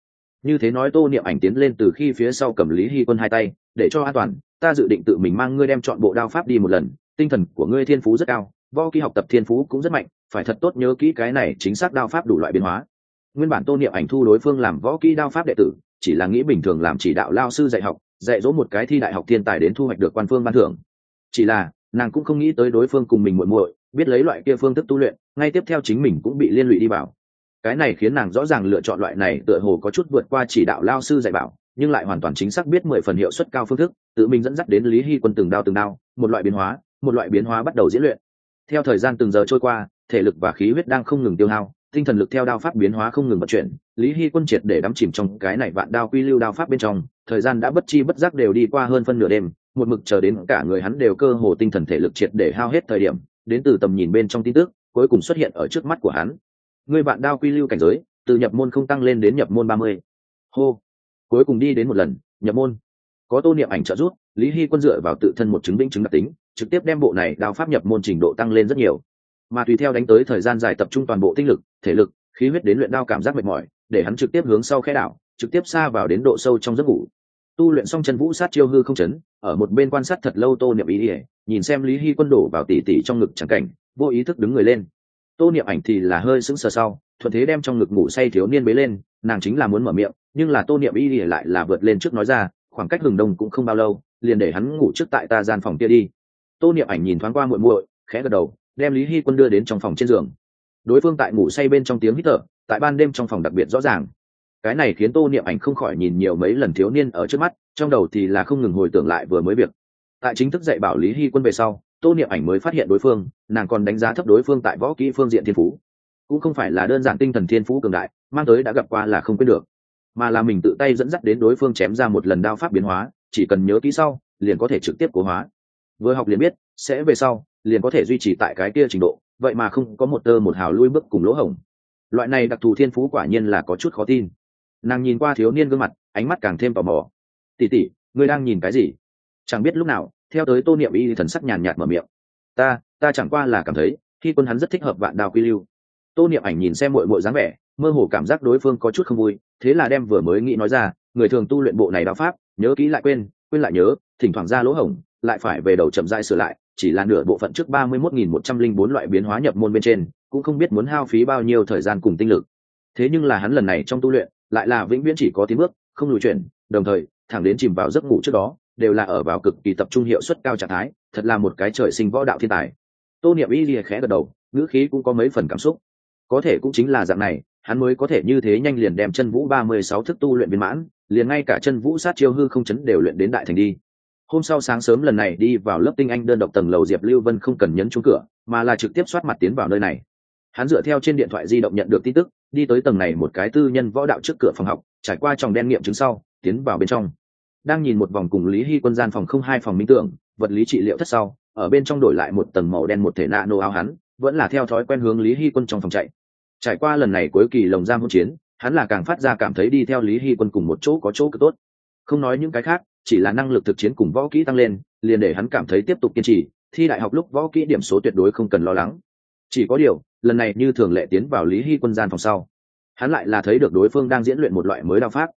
Như thế nói tô niệm ảnh tiến lên từ khi phía sau cầm lý hy quân hai tay, để cho an toàn, ta dự định tự mình mang ngươi đem chọn bộ đao pháp đi một lần, tinh thần của ngươi thiên phú rất cao, võ kỹ học tập thiên phú cũng rất mạnh, phải thật tốt nhớ kỹ cái này chính xác đao pháp đủ loại biến hóa. Nguyên bản tô niệm ảnh thu đối phương làm võ kỹ đao pháp đệ tử chỉ là nghĩ bình thường làm chỉ đạo lao sư dạy học, dạy dỗ một cái thi đại học thiên tài đến thu hoạch được quan phương ban thưởng. Chỉ là, nàng cũng không nghĩ tới đối phương cùng mình muội muội, biết lấy loại kia phương thức tu luyện, ngay tiếp theo chính mình cũng bị liên lụy đi vào. Cái này khiến nàng rõ ràng lựa chọn loại này tựa hồ có chút vượt qua chỉ đạo lao sư dạy bảo, nhưng lại hoàn toàn chính xác biết mười phần hiệu suất cao phương thức, tự mình dẫn dắt đến lý hy quân từng đao từng đao, một loại biến hóa, một loại biến hóa bắt đầu diễn luyện. Theo thời gian từng giờ trôi qua, thể lực và khí huyết đang không ngừng tiêu hao tinh thần lực theo đao pháp biến hóa không ngừng vận chuyển, lý hy quân triệt để đắm chìm trong cái này vạn đao quy lưu đao pháp bên trong, thời gian đã bất chi bất giác đều đi qua hơn phân nửa đêm, một mực chờ đến cả người hắn đều cơ hồ tinh thần thể lực triệt để hao hết thời điểm, đến từ tầm nhìn bên trong tin tức, cuối cùng xuất hiện ở trước mắt của hắn. Người bạn đao quy lưu cảnh giới, từ nhập môn không tăng lên đến nhập môn ba mươi. Hô. Cuối cùng đi đến một lần, nhập môn. Có tô niệm ảnh trợ giúp, lý hy quân dựa vào tự thân một chứng minh chứng đặc tính, trực tiếp đem bộ này đao pháp nhập môn trình độ tăng lên rất nhiều mà tùy theo đánh tới thời gian dài tập trung toàn bộ tinh lực, thể lực, khí huyết đến luyện đao cảm giác mệt mỏi, để hắn trực tiếp hướng sau khe đảo, trực tiếp xa vào đến độ sâu trong giấc ngủ. Tu luyện xong chân vũ sát chiêu hư không chấn, ở một bên quan sát thật lâu tô niệm ý ỉa nhìn xem lý hy quân đổ vào tỉ tỉ trong ngực chẳng cảnh, vô ý thức đứng người lên. Tô niệm ảnh thì là hơi sững sờ sau, thuận thế đem trong ngực ngủ say thiếu niên bế lên, nàng chính là muốn mở miệng, nhưng là tô niệm ý ỉa lại là vượt lên trước nói ra, khoảng cách hừng đông cũng không bao lâu, liền để hắn ngủ trước tại ta gian phòng kia đi. Tô niệm ảnh nhìn thoáng qua muội muội, khẽ gật đầu đem lý hy quân đưa đến trong phòng trên giường đối phương tại ngủ say bên trong tiếng hít thở tại ban đêm trong phòng đặc biệt rõ ràng cái này khiến tô niệm ảnh không khỏi nhìn nhiều mấy lần thiếu niên ở trước mắt trong đầu thì là không ngừng hồi tưởng lại vừa mới việc tại chính thức dạy bảo lý hy quân về sau tô niệm ảnh mới phát hiện đối phương nàng còn đánh giá thấp đối phương tại võ kỹ phương diện thiên phú cũng không phải là đơn giản tinh thần thiên phú cường đại mang tới đã gặp qua là không quên được mà là mình tự tay dẫn dắt đến đối phương chém ra một lần đao pháp biến hóa chỉ cần nhớ kỹ sau liền có thể trực tiếp cố hóa vừa học liền biết sẽ về sau liền có thể duy trì tại cái kia trình độ, vậy mà không có một tơ một hào lui bước cùng lỗ hổng. Loại này đặc thù thiên phú quả nhiên là có chút khó tin. Nàng nhìn qua thiếu niên gương mặt, ánh mắt càng thêm tò mò. Tỉ tỉ ngươi đang nhìn cái gì? Chẳng biết lúc nào, theo tới tô niệm y thần sắc nhàn nhạt mở miệng. Ta ta chẳng qua là cảm thấy, khi quân hắn rất thích hợp vạn đào quy lưu. Tô niệm ảnh nhìn xem mội mội dáng vẻ, mơ hồ cảm giác đối phương có chút không vui, thế là đem vừa mới nghĩ nói ra, người thường tu luyện bộ này đạo pháp, nhớ kỹ lại quên quên lại nhớ, thỉnh thoảng ra lỗ hổng, lại phải về đầu chậm dai sửa lại chỉ là nửa bộ phận trước ba mươi mốt nghìn một trăm linh bốn loại biến hóa nhập môn bên trên, cũng không biết muốn hao phí bao nhiêu thời gian cùng tinh lực. Thế nhưng là hắn lần này trong tu luyện, lại là vĩnh viễn chỉ có tiến bước, không lùi chuyển, đồng thời, thẳng đến chìm vào giấc ngủ trước đó, đều là ở vào cực kỳ tập trung hiệu suất cao trạng thái, thật là một cái trời sinh võ đạo thiên tài. Tô niệm y lìa khẽ gật đầu, ngữ khí cũng có mấy phần cảm xúc. Có thể cũng chính là dạng này, hắn mới có thể như thế nhanh liền đem chân vũ ba mươi sáu thức tu luyện viên mãn, liền ngay cả chân vũ sát chiêu hư không chấn đều luyện đến đại thành đi hôm sau sáng sớm lần này đi vào lớp tinh anh đơn độc tầng lầu diệp lưu vân không cần nhấn trúng cửa, mà là trực tiếp soát mặt tiến vào nơi này. Hắn dựa theo trên điện thoại di động nhận được tin tức, đi tới tầng này một cái tư nhân võ đạo trước cửa phòng học, trải qua tròng đen nghiệm chứng sau, tiến vào bên trong. Đang nhìn một vòng cùng lý hy quân gian phòng không hai phòng minh tưởng, vật lý trị liệu thất sau, ở bên trong đổi lại một tầng màu đen một thể nạ nô áo hắn, vẫn là theo thói quen hướng lý hy quân trong phòng chạy. Trải qua lần này cuối kỳ lồng giam hỗn chiến, hắn là càng phát ra cảm thấy đi theo lý hy quân cùng một chỗ có chỗ cực tốt. Không nói những cái khác chỉ là năng lực thực chiến cùng võ kỹ tăng lên, liền để hắn cảm thấy tiếp tục kiên trì, thi đại học lúc võ kỹ điểm số tuyệt đối không cần lo lắng. Chỉ có điều, lần này như thường lệ tiến vào lý hy quân gian phòng sau, hắn lại là thấy được đối phương đang diễn luyện một loại mới đao pháp.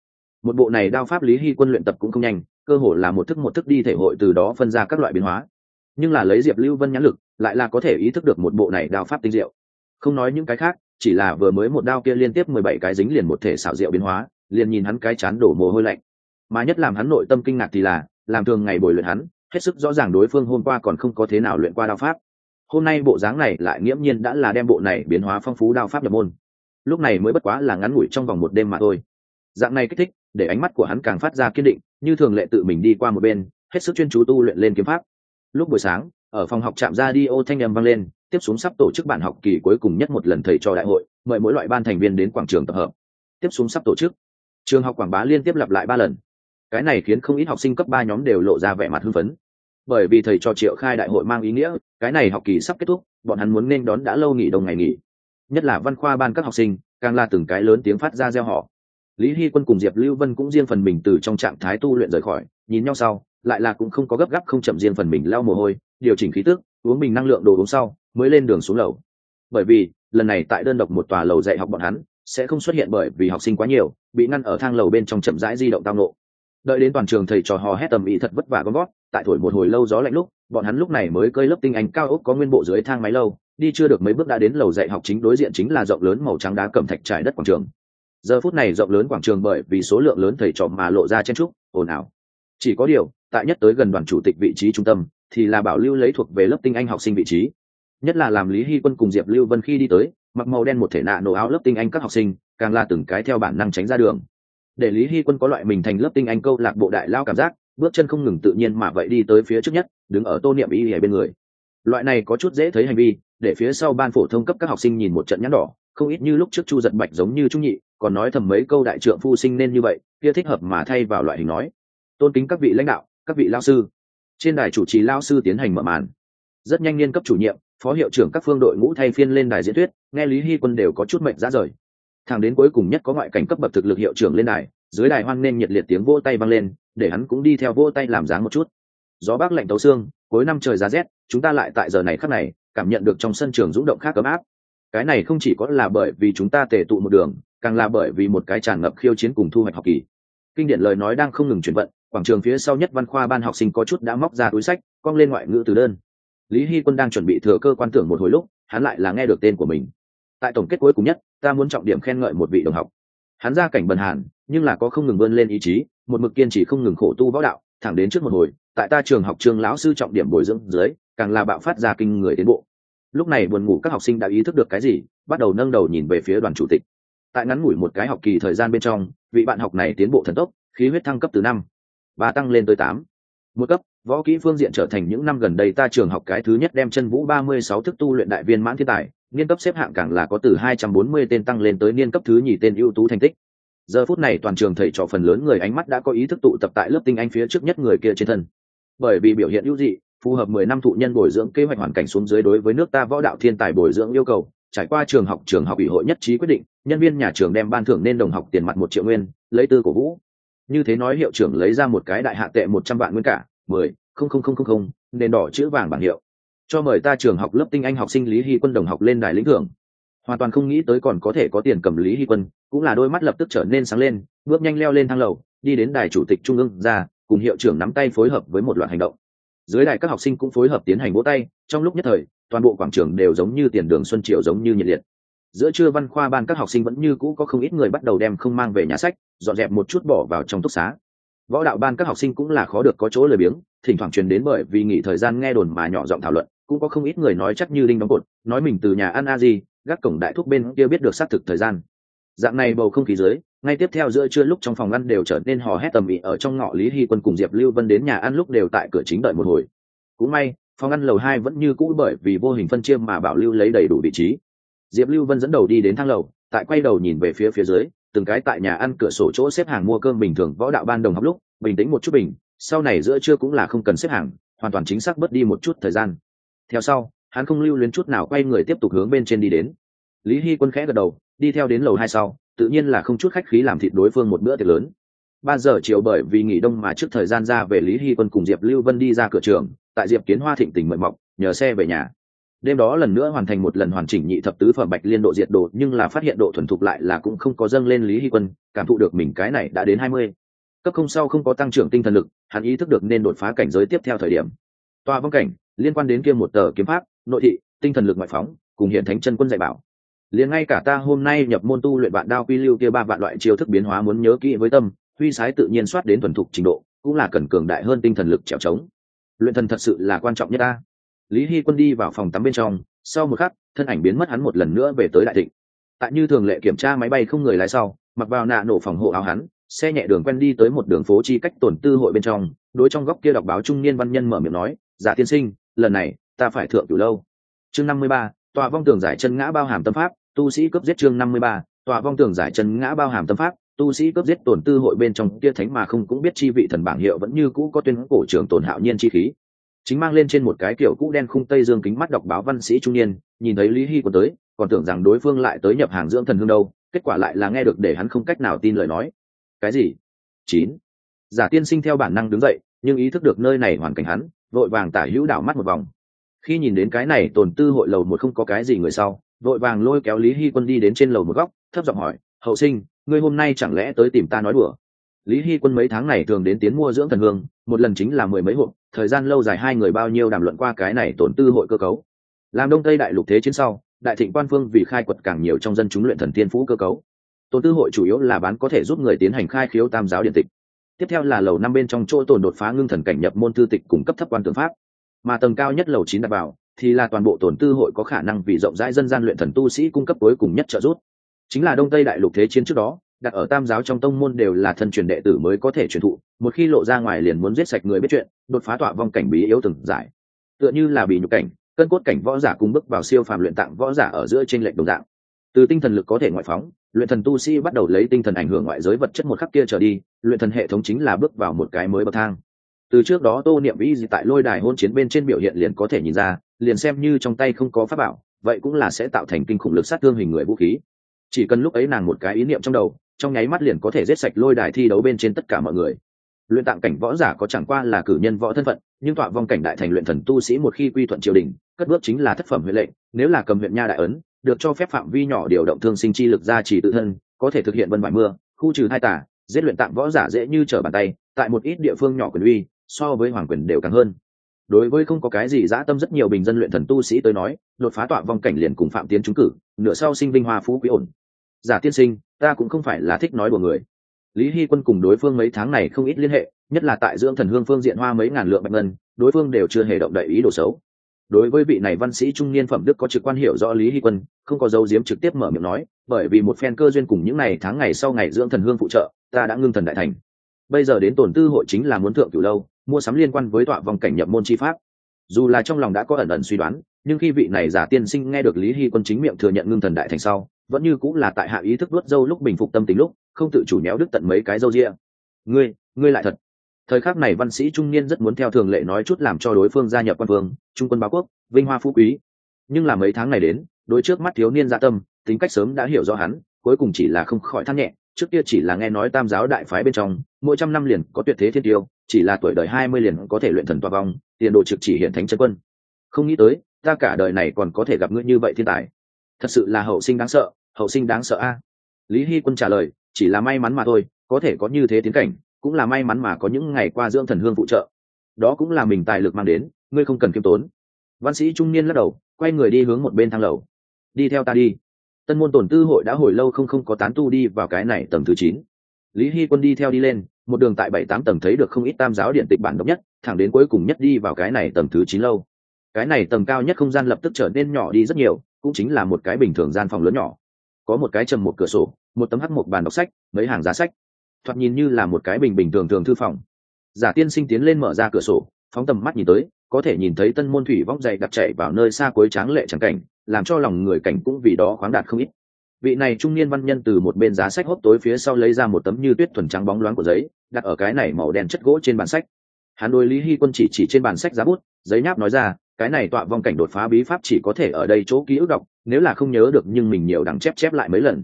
Một bộ này đao pháp lý hy quân luyện tập cũng không nhanh, cơ hồ là một thức một thức đi thể hội từ đó phân ra các loại biến hóa. Nhưng là lấy diệp lưu vân nhãn lực, lại là có thể ý thức được một bộ này đao pháp tinh diệu. Không nói những cái khác, chỉ là vừa mới một đao kia liên tiếp mười bảy cái dính liền một thể xảo diệu biến hóa, liền nhìn hắn cái chán đổ mồ hôi lạnh mà nhất làm hắn nội tâm kinh ngạc thì là, làm thường ngày bồi luyện hắn, hết sức rõ ràng đối phương hôm qua còn không có thế nào luyện qua đao pháp. Hôm nay bộ dáng này lại nghiễm nhiên đã là đem bộ này biến hóa phong phú đao pháp nhập môn. Lúc này mới bất quá là ngắn ngủi trong vòng một đêm mà thôi. Dạng này kích thích, để ánh mắt của hắn càng phát ra kiên định, như thường lệ tự mình đi qua một bên, hết sức chuyên chú tu luyện lên kiếm pháp. Lúc buổi sáng, ở phòng học trạm ra đi ô thanh â vang lên, tiếp xuống sắp tổ chức bản học kỳ cuối cùng nhất một lần thầy cho đại hội, mời mỗi loại ban thành viên đến quảng trường tập hợp. Tiếp xuống sắp tổ chức. Trường học quảng bá liên tiếp lặp lại ba lần cái này khiến không ít học sinh cấp ba nhóm đều lộ ra vẻ mặt hưng phấn. Bởi vì thầy cho triệu khai đại hội mang ý nghĩa, cái này học kỳ sắp kết thúc, bọn hắn muốn nên đón đã lâu nghỉ đông ngày nghỉ. Nhất là văn khoa ban các học sinh, càng là từng cái lớn tiếng phát ra gieo họ lý hy quân cùng diệp lưu vân cũng riêng phần mình từ trong trạng thái tu luyện rời khỏi, nhìn nhau sau, lại là cũng không có gấp gáp không chậm riêng phần mình lau mồ hôi, điều chỉnh khí tức, uống mình năng lượng đồ uống sau, mới lên đường xuống lầu. Bởi vì, lần này tại đơn độc một tòa lầu dạy học bọn hắn, sẽ không xuất hiện bởi vì học sinh quá nhiều, bị ngăn ở thang lầu bên trong chậm rãi di động tao nộ đợi đến toàn trường thầy trò hò hét tầm ý thật vất vả con gót, tại thổi một hồi lâu gió lạnh lúc, bọn hắn lúc này mới cơi lớp tinh anh cao ốc có nguyên bộ dưới thang máy lâu, đi chưa được mấy bước đã đến lầu dạy học chính đối diện chính là rộng lớn màu trắng đá cẩm thạch trải đất quảng trường. Giờ phút này rộng lớn quảng trường bởi vì số lượng lớn thầy trò mà lộ ra chen trúc ồn ào. Chỉ có điều, tại nhất tới gần đoàn chủ tịch vị trí trung tâm, thì là bảo lưu lấy thuộc về lớp tinh anh học sinh vị trí. Nhất là làm lý hy quân cùng diệp lưu vân khi đi tới, mặc màu đen một thể nạ nổ áo lớp tinh anh các học sinh, càng là từng cái theo bản năng tránh ra đường để lý hy quân có loại mình thành lớp tinh anh câu lạc bộ đại lao cảm giác, bước chân không ngừng tự nhiên mà vậy đi tới phía trước nhất, đứng ở tô niệm y ở bên người. Loại này có chút dễ thấy hành vi, để phía sau ban phổ thông cấp các học sinh nhìn một trận nhãn đỏ, không ít như lúc trước chu giật bạch giống như trung nhị, còn nói thầm mấy câu đại trượng phu sinh nên như vậy, kia thích hợp mà thay vào loại hình nói. Tôn kính các vị lãnh đạo, các vị lao sư. Trên đài chủ trì lao sư tiến hành mở màn. Rất nhanh niên cấp chủ nhiệm, phó hiệu trưởng các phương đội ngũ thay phiên lên đài diễn thuyết, nghe lý hy quân đều có chút mệnh ra rời thẳng đến cuối cùng nhất có ngoại cảnh cấp bậc thực lực hiệu trưởng lên đài, dưới đài hoan nên nhiệt liệt tiếng vỗ tay vang lên, để hắn cũng đi theo vỗ tay làm dáng một chút. Gió bác lạnh tấu xương, cuối năm trời giá rét, chúng ta lại tại giờ này khắc này, cảm nhận được trong sân trường rúng động khác ấm áp. Cái này không chỉ có là bởi vì chúng ta tề tụ một đường, càng là bởi vì một cái tràn ngập khiêu chiến cùng thu hoạch học kỳ. Kinh điển lời nói đang không ngừng chuyển vận, quảng trường phía sau nhất văn khoa ban học sinh có chút đã móc ra túi sách, cong lên ngoại ngữ từ đơn. Lý hy quân đang chuẩn bị thừa cơ quan tưởng một hồi lúc, hắn lại là nghe được tên của mình tại tổng kết cuối cùng nhất, ta muốn trọng điểm khen ngợi một vị đồng học. Hắn ra cảnh bần hàn, nhưng là có không ngừng vươn lên ý chí, một mực kiên trì không ngừng khổ tu võ đạo, thẳng đến trước một hồi, tại ta trường học trường lão sư trọng điểm bồi dưỡng dưới, càng là bạo phát ra kinh người tiến bộ. Lúc này buồn ngủ các học sinh đã ý thức được cái gì, bắt đầu nâng đầu nhìn về phía đoàn chủ tịch. Tại ngắn ngủi một cái học kỳ thời gian bên trong, vị bạn học này tiến bộ thần tốc, khí huyết thăng cấp từ năm và tăng lên tới tám. Một cấp võ kỹ phương diện trở thành những năm gần đây ta trường học cái thứ nhất đem chân vũ ba mươi sáu thức tu luyện đại viên mãn thiên tài, niên cấp xếp hạng càng là có từ hai trăm bốn mươi tên tăng lên tới niên cấp thứ nhì tên ưu tú thành tích. Giờ phút này toàn trường thầy trò phần lớn người ánh mắt đã có ý thức tụ tập tại lớp tinh anh phía trước nhất người kia trên thân. Bởi vì biểu hiện ưu dị, phù hợp mười năm thụ nhân bồi dưỡng kế hoạch hoàn cảnh xuống dưới đối với nước ta võ đạo thiên tài bồi dưỡng yêu cầu, trải qua trường học trường học ủy hội nhất trí quyết định, nhân viên nhà trường đem ban thưởng nên đồng học tiền mặt một triệu nguyên, lấy tư cổ vũ. Như thế nói hiệu trưởng lấy ra một cái đại hạ tệ một trăm vạn nguyên cả mười, không không không không không, nền đỏ chữ vàng bảng hiệu. Cho mời ta trường học lớp tinh anh học sinh lý hy quân đồng học lên đài lĩnh thưởng. Hoàn toàn không nghĩ tới còn có thể có tiền cầm lý hy quân, cũng là đôi mắt lập tức trở nên sáng lên, bước nhanh leo lên thang lầu, đi đến đài chủ tịch trung ương ra, cùng hiệu trưởng nắm tay phối hợp với một loạt hành động. Dưới đài các học sinh cũng phối hợp tiến hành vỗ tay, trong lúc nhất thời, toàn bộ quảng trường đều giống như tiền đường xuân triều giống như nhiệt liệt. Giữa trưa văn khoa ban các học sinh vẫn như cũ có không ít người bắt đầu đem không mang về nhà sách, dọn dẹp một chút bỏ vào trong túc xá võ đạo ban các học sinh cũng là khó được có chỗ lười biếng, thỉnh thoảng truyền đến bởi vì nghỉ thời gian nghe đồn mà nhỏ giọng thảo luận, cũng có không ít người nói chắc như linh đóng cột, nói mình từ nhà ăn a di, gác cổng đại thuốc bên kia biết được xác thực thời gian. Dạng này bầu không khí dưới, ngay tiếp theo giữa trưa lúc trong phòng ăn đều trở nên hò hét tầm ĩ ở trong ngõ lý hy quân cùng diệp lưu vân đến nhà ăn lúc đều tại cửa chính đợi một hồi. Cũng may, phòng ăn lầu hai vẫn như cũ bởi vì vô hình phân chia mà bảo lưu lấy đầy đủ vị trí. Diệp lưu vân dẫn đầu đi đến thang lầu, tại quay đầu nhìn về phía phía dưới từng cái tại nhà ăn cửa sổ chỗ xếp hàng mua cơm bình thường võ đạo ban đồng học lúc, bình tĩnh một chút bình, sau này giữa trưa cũng là không cần xếp hàng, hoàn toàn chính xác bớt đi một chút thời gian. Theo sau, hắn không lưu luyến chút nào quay người tiếp tục hướng bên trên đi đến. Lý hy quân khẽ gật đầu, đi theo đến lầu hai sau, tự nhiên là không chút khách khí làm thịt đối phương một bữa tiệc lớn. Ba giờ chiều bởi vì nghỉ đông mà trước thời gian ra về lý hy quân cùng diệp lưu vân đi ra cửa trường, tại diệp kiến hoa thịnh tình mời mọc, nhờ xe về nhà đêm đó lần nữa hoàn thành một lần hoàn chỉnh nhị thập tứ phẩm bạch liên độ diệt độ nhưng là phát hiện độ thuần thục lại là cũng không có dâng lên lý hy quân, cảm thụ được mình cái này đã đến hai mươi. Cấp không sau không có tăng trưởng tinh thần lực, hắn ý thức được nên đột phá cảnh giới tiếp theo thời điểm. Toa vong cảnh, liên quan đến kia một tờ kiếm pháp, nội thị, tinh thần lực ngoại phóng, cùng hiện thánh chân quân dạy bảo. Liền ngay cả ta hôm nay nhập môn tu luyện bạn đao quy lưu kia ba vạn loại chiêu thức biến hóa muốn nhớ kỹ với tâm, huy sái tự nhiên soát đến thuần thục trình độ, cũng là cần cường đại hơn tinh thần lực trèo trống. Luyện thần thật sự là quan trọng nhất ta lý hy quân đi vào phòng tắm bên trong, sau một khắc, thân ảnh biến mất hắn một lần nữa về tới đại thịnh. Tại như thường lệ kiểm tra máy bay không người lái sau, mặc vào nạ nổ phòng hộ áo hắn, xe nhẹ đường quen đi tới một đường phố chi cách tổn tư hội bên trong, đối trong góc kia đọc báo trung niên văn nhân mở miệng nói giả tiên sinh, lần này, ta phải thượng cửu lâu. Chương năm mươi ba, tòa vong tường giải chân ngã bao hàm tâm pháp, tu sĩ cấp giết chương năm mươi ba, tòa vong tường giải chân ngã bao hàm tâm pháp, tu sĩ cấp giết tổn tư hội bên trong, kia thánh mà không cũng biết chi vị thần bảng hiệu vẫn như cũ có tuyên cổ trưởng tổn hạo nhiên chi khí chính mang lên trên một cái kiểu cũ đen khung tây dương kính mắt đọc báo văn sĩ trung niên, nhìn thấy lý hy còn tới, còn tưởng rằng đối phương lại tới nhập hàng dưỡng thần hương đâu, kết quả lại là nghe được để hắn không cách nào tin lời nói. Cái gì? Chín. Giả tiên sinh theo bản năng đứng dậy, nhưng ý thức được nơi này hoàn cảnh hắn, vội vàng tả hữu đảo mắt một vòng. Khi nhìn đến cái này tồn tư hội lầu một không có cái gì người sau, vội vàng lôi kéo lý hy quân đi đến trên lầu một góc, thấp giọng hỏi, hậu sinh, ngươi hôm nay chẳng lẽ tới tìm ta nói đùa? Lý hy quân mấy tháng này thường đến tiến mua dưỡng thần hương, một lần chính là mười mấy hộp thời gian lâu dài hai người bao nhiêu đàm luận qua cái này tổn tư hội cơ cấu. Làm đông tây đại lục thế chiến sau, đại thịnh quan phương vì khai quật càng nhiều trong dân chúng luyện thần tiên phú cơ cấu. Tổn tư hội chủ yếu là bán có thể giúp người tiến hành khai khiếu tam giáo điện tịch. Tiếp theo là lầu năm bên trong chỗ tồn đột phá ngưng thần cảnh nhập môn thư tịch cung cấp thấp quan tượng pháp. Mà tầng cao nhất lầu chín đặt vào, thì là toàn bộ tổn tư hội có khả năng vì rộng rãi dân gian luyện thần tu sĩ cung cấp cuối cùng nhất trợ giúp. Chính là đông tây đại lục thế chiến trước đó đặt ở tam giáo trong tông môn đều là thân truyền đệ tử mới có thể truyền thụ, một khi lộ ra ngoài liền muốn giết sạch người biết chuyện, đột phá tọa vong cảnh bí yếu từng giải. Tựa như là bị nhục cảnh, cân cốt cảnh võ giả cung bước vào siêu phàm luyện tạng võ giả ở giữa trên lệnh đồng dạng. Từ tinh thần lực có thể ngoại phóng, luyện thần tu sĩ bắt đầu lấy tinh thần ảnh hưởng ngoại giới vật chất một khắc kia trở đi, luyện thần hệ thống chính là bước vào một cái mới bậc thang. Từ trước đó tô niệm vĩ tại lôi đài hôn chiến bên trên biểu hiện liền có thể nhìn ra, liền xem như trong tay không có pháp bảo, vậy cũng là sẽ tạo thành kinh khủng lực sát thương hình người vũ khí. Chỉ cần lúc ấy nàng một cái ý niệm trong đầu trong nháy mắt liền có thể giết sạch lôi đài thi đấu bên trên tất cả mọi người. Luyện tạng cảnh võ giả có chẳng qua là cử nhân võ thân phận, nhưng tọa vong cảnh đại thành luyện thần tu sĩ một khi quy thuận triều đình, cất bước chính là thất phẩm huệ lệnh, nếu là cầm huyện nha đại ấn, được cho phép phạm vi nhỏ điều động thương sinh chi lực ra chỉ tự thân, có thể thực hiện vân vải mưa, khu trừ hai tả giết luyện tạng võ giả dễ như trở bàn tay, tại một ít địa phương nhỏ quyền uy, so với hoàng quyền đều càng hơn. Đối với không có cái gì dã tâm rất nhiều bình dân luyện thần tu sĩ tới nói, đột phá tọa vong cảnh liền cùng phạm tiến trúng cử, nửa sau sinh vinh hoa phú quý ổn giả tiên sinh, ta cũng không phải là thích nói đùa người. Lý hy quân cùng đối phương mấy tháng này không ít liên hệ, nhất là tại dưỡng thần hương phương diện hoa mấy ngàn lượng bạch ngân, đối phương đều chưa hề động đậy ý đồ xấu. Đối với vị này văn sĩ trung niên phẩm đức có trực quan hiểu rõ lý hy quân, không có dấu diếm trực tiếp mở miệng nói, bởi vì một phen cơ duyên cùng những ngày tháng ngày sau ngày dưỡng thần hương phụ trợ, ta đã ngưng thần đại thành. Bây giờ đến tổn tư hội chính là muốn thượng cửu lâu, mua sắm liên quan với tọa vòng cảnh nhập môn chi pháp. Dù là trong lòng đã có ẩn ẩn suy đoán, nhưng khi vị này giả tiên sinh nghe được lý hy quân chính miệng thừa nhận ngưng thần đại thành sau vẫn như cũng là tại hạ ý thức đuốt dâu lúc bình phục tâm tính lúc, không tự chủ néo đứt tận mấy cái dâu ria. Ngươi ngươi lại thật. Thời khắc này văn sĩ trung niên rất muốn theo thường lệ nói chút làm cho đối phương gia nhập quan vương, trung quân báo quốc, vinh hoa phú quý. Nhưng là mấy tháng này đến, đối trước mắt thiếu niên gia dạ tâm, tính cách sớm đã hiểu rõ hắn, cuối cùng chỉ là không khỏi than nhẹ, trước kia chỉ là nghe nói tam giáo đại phái bên trong, mỗi trăm năm liền có tuyệt thế thiên tiêu, chỉ là tuổi đời hai mươi liền có thể luyện thần toa vong, tiền đồ trực chỉ hiện thánh chân quân. Không nghĩ tới, ta cả đời này còn có thể gặp ngươi như vậy thiên tài. Thật sự là hậu sinh đáng sợ hậu sinh đáng sợ a. Lý hy quân trả lời, chỉ là may mắn mà thôi, có thể có như thế tiến cảnh, cũng là may mắn mà có những ngày qua dưỡng thần hương phụ trợ. Đó cũng là mình tài lực mang đến, ngươi không cần kiêm tốn. Văn sĩ trung niên lắc đầu, quay người đi hướng một bên thang lầu. Đi theo ta đi. Tân môn tổn tư hội đã hồi lâu không không có tán tu đi vào cái này tầng thứ chín. Lý hy quân đi theo đi lên, một đường tại bảy tám tầng thấy được không ít tam giáo điện tịch bản độc nhất, thẳng đến cuối cùng nhất đi vào cái này tầng thứ chín lâu. Cái này tầng cao nhất không gian lập tức trở nên nhỏ đi rất nhiều, cũng chính là một cái bình thường gian phòng lớn nhỏ có một cái trầm một cửa sổ, một tấm hắt một bàn đọc sách, mấy hàng giá sách. Thoạt nhìn như là một cái bình bình thường thường thư phòng. Giả tiên sinh tiến lên mở ra cửa sổ, phóng tầm mắt nhìn tới, có thể nhìn thấy tân môn thủy vong dày đặt chạy vào nơi xa cuối tráng lệ trắng cảnh, làm cho lòng người cảnh cũng vì đó khoáng đạt không ít. Vị này trung niên văn nhân từ một bên giá sách hốc tối phía sau lấy ra một tấm như tuyết thuần trắng bóng loáng của giấy, đặt ở cái này màu đen chất gỗ trên bàn sách. Hắn đôi lý hy quân chỉ chỉ trên bàn sách giá bút, giấy nháp nói ra cái này tọa vong cảnh đột phá bí pháp chỉ có thể ở đây chỗ ký ức đọc, nếu là không nhớ được nhưng mình nhiều đằng chép chép lại mấy lần.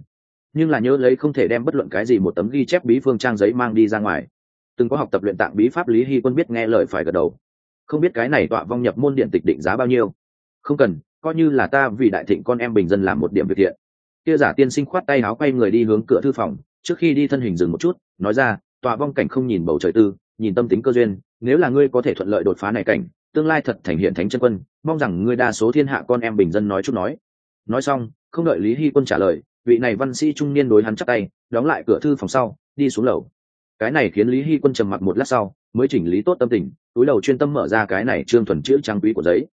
Nhưng là nhớ lấy không thể đem bất luận cái gì một tấm ghi chép bí phương trang giấy mang đi ra ngoài. Từng có học tập luyện tạng bí pháp lý hy quân biết nghe lời phải gật đầu. Không biết cái này tọa vong nhập môn điện tịch định giá bao nhiêu. Không cần, coi như là ta vì đại thịnh con em bình dân làm một điểm việc thiện. Kia giả tiên sinh khoát tay áo quay người đi hướng cửa thư phòng, trước khi đi thân hình dừng một chút, nói ra, tọa vong cảnh không nhìn bầu trời tư, nhìn tâm tính cơ duyên, nếu là ngươi có thể thuận lợi đột phá này cảnh tương lai thật thành hiện thánh chân quân, mong rằng ngươi đa số thiên hạ con em bình dân nói chút nói. Nói xong, không đợi lý hy quân trả lời, vị này văn sĩ trung niên đối hắn chắc tay, đóng lại cửa thư phòng sau, đi xuống lầu. Cái này khiến lý hy quân trầm mặc một lát sau, mới chỉnh lý tốt tâm tình, túi đầu chuyên tâm mở ra cái này trương thuần chữ trang quý của giấy.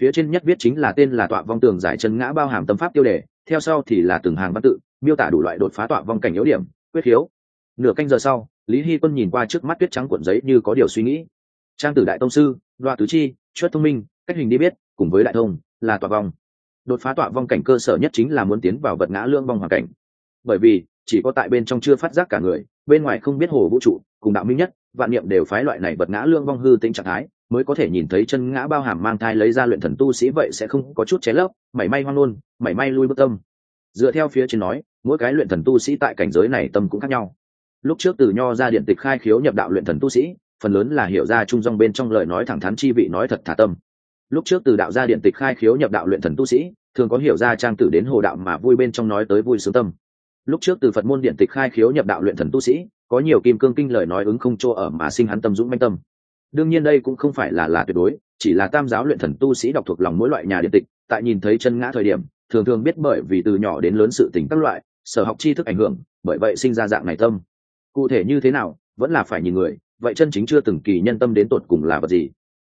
Phía trên nhất viết chính là tên là tọa vong tường giải chân ngã bao hàm tâm pháp tiêu đề, theo sau thì là từng hàng văn tự, miêu tả đủ loại đột phá tọa vong cảnh yếu điểm, quyết khiếu nửa canh giờ sau, lý hy quân nhìn qua trước mắt tuyết trắng cuộn giấy như có điều suy nghĩ trang tử đại tông sư, đoạ tứ chi, chuất thông minh, cách hình đi biết, cùng với đại thông, là tọa vong. Đột phá tọa vong cảnh cơ sở nhất chính là muốn tiến vào vật ngã lương vong hoàn cảnh. Bởi vì, chỉ có tại bên trong chưa phát giác cả người, bên ngoài không biết hồ vũ trụ, cùng đạo minh nhất, vạn niệm đều phái loại này vật ngã lương vong hư tính trạng thái, mới có thể nhìn thấy chân ngã bao hàm mang thai lấy ra luyện thần tu sĩ vậy sẽ không có chút ché lấp, mảy may hoang luôn mảy may lui bất tâm. Dựa theo phía trên nói, mỗi cái luyện thần tu sĩ tại cảnh giới này tâm cũng khác nhau. Lúc trước từ nho ra điện tịch khai khiếu nhập đạo luyện thần tu sĩ phần lớn là hiểu ra trung dong bên trong lời nói thẳng thắn chi vị nói thật thả tâm. Lúc trước từ đạo gia điện tịch khai khiếu nhập đạo luyện thần tu sĩ, thường có hiểu ra trang tử đến hồ đạo mà vui bên trong nói tới vui sướng tâm. Lúc trước từ phật môn điện tịch khai khiếu nhập đạo luyện thần tu sĩ, có nhiều kim cương kinh lời nói ứng không chỗ ở mà sinh hắn tâm dũng manh tâm. Đương nhiên đây cũng không phải là là tuyệt đối, chỉ là tam giáo luyện thần tu sĩ đọc thuộc lòng mỗi loại nhà điện tịch, tại nhìn thấy chân ngã thời điểm, thường thường biết bởi vì từ nhỏ đến lớn sự tình các loại, sở học tri thức ảnh hưởng, bởi vậy sinh ra dạng này tâm. Cụ thể như thế nào, vẫn là phải nhìn người vậy chân chính chưa từng kỳ nhân tâm đến tột cùng là vật gì?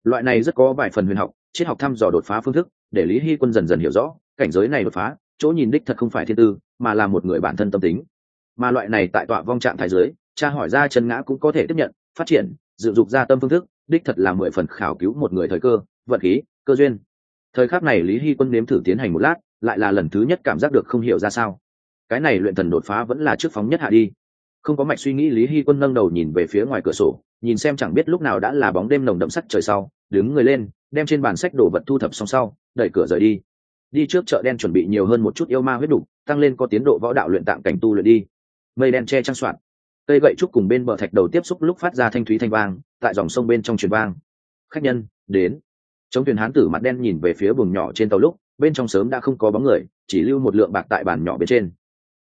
Loại này rất có vài phần huyền học, triết học thăm dò đột phá phương thức, để lý hy quân dần dần hiểu rõ, cảnh giới này đột phá, chỗ nhìn đích thật không phải thiên tư, mà là một người bản thân tâm tính. Mà loại này tại tọa vong trạng thái giới cha hỏi ra chân ngã cũng có thể tiếp nhận, phát triển dự dục ra tâm phương thức, đích thật là mười phần khảo cứu một người thời cơ, vận khí, cơ duyên. Thời khắc này lý hy quân nếm thử tiến hành một lát, lại là lần thứ nhất cảm giác được không hiểu ra sao. Cái này luyện thần đột phá vẫn là trước phóng nhất hạ đi không có mạch suy nghĩ lý hy quân nâng đầu nhìn về phía ngoài cửa sổ nhìn xem chẳng biết lúc nào đã là bóng đêm nồng đậm sắc trời sau đứng người lên đem trên bàn sách đồ vật thu thập xong sau đẩy cửa rời đi. Đi trước chợ đen chuẩn bị nhiều hơn một chút yêu ma huyết đủ, tăng lên có tiến độ võ đạo luyện tạng cảnh tu luyện đi. Mây đen che trang soạn. Cây gậy trúc cùng bên bờ thạch đầu tiếp xúc lúc phát ra thanh thúy thanh vang tại dòng sông bên trong truyền vang. Khách nhân đến. Chống thuyền hán tử mặt đen nhìn về phía buồng nhỏ trên tàu lúc bên trong sớm đã không có bóng người chỉ lưu một lượng bạc tại bàn nhỏ bên trên.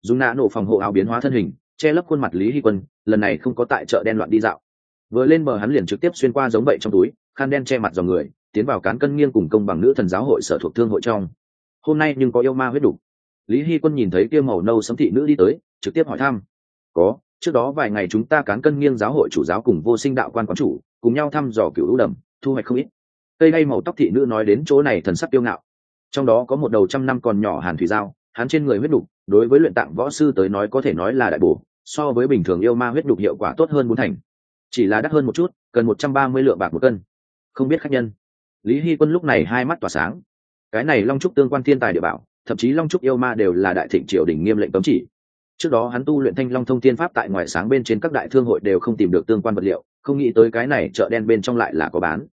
Dùng nã nổ phòng hộ áo biến hóa thân hình che lấp khuôn mặt lý hy quân, lần này không có tại chợ đen loạn đi dạo. Vừa lên bờ hắn liền trực tiếp xuyên qua giống vậy trong túi, khăn đen che mặt dòng người, tiến vào cán cân nghiêng cùng công bằng nữ thần giáo hội sở thuộc thương hội trong. Hôm nay nhưng có yêu ma huyết đủ lý hy quân nhìn thấy kia màu nâu sấm thị nữ đi tới, trực tiếp hỏi thăm. Có, trước đó vài ngày chúng ta cán cân nghiêng giáo hội chủ giáo cùng vô sinh đạo quan quán chủ, cùng nhau thăm dò cựu lũ đầm, thu hoạch không ít. Cây đay màu tóc thị nữ nói đến chỗ này thần sắc tiêu ngạo. Trong đó có một đầu trăm năm còn nhỏ hàn thủy giao hắn trên người huyết đục, đối với luyện tạng võ sư tới nói có thể nói là đại bổ, so với bình thường yêu ma huyết đục hiệu quả tốt hơn bốn thành. Chỉ là đắt hơn một chút, cần một trăm ba mươi lượng bạc một cân. Không biết khách nhân. Lý hy quân lúc này hai mắt tỏa sáng. Cái này long trúc tương quan thiên tài địa bảo, thậm chí long trúc yêu ma đều là đại thịnh triều đình nghiêm lệnh cấm chỉ. Trước đó hắn tu luyện thanh long thông thiên pháp tại ngoài sáng bên trên các đại thương hội đều không tìm được tương quan vật liệu, không nghĩ tới cái này chợ đen bên trong lại là có bán.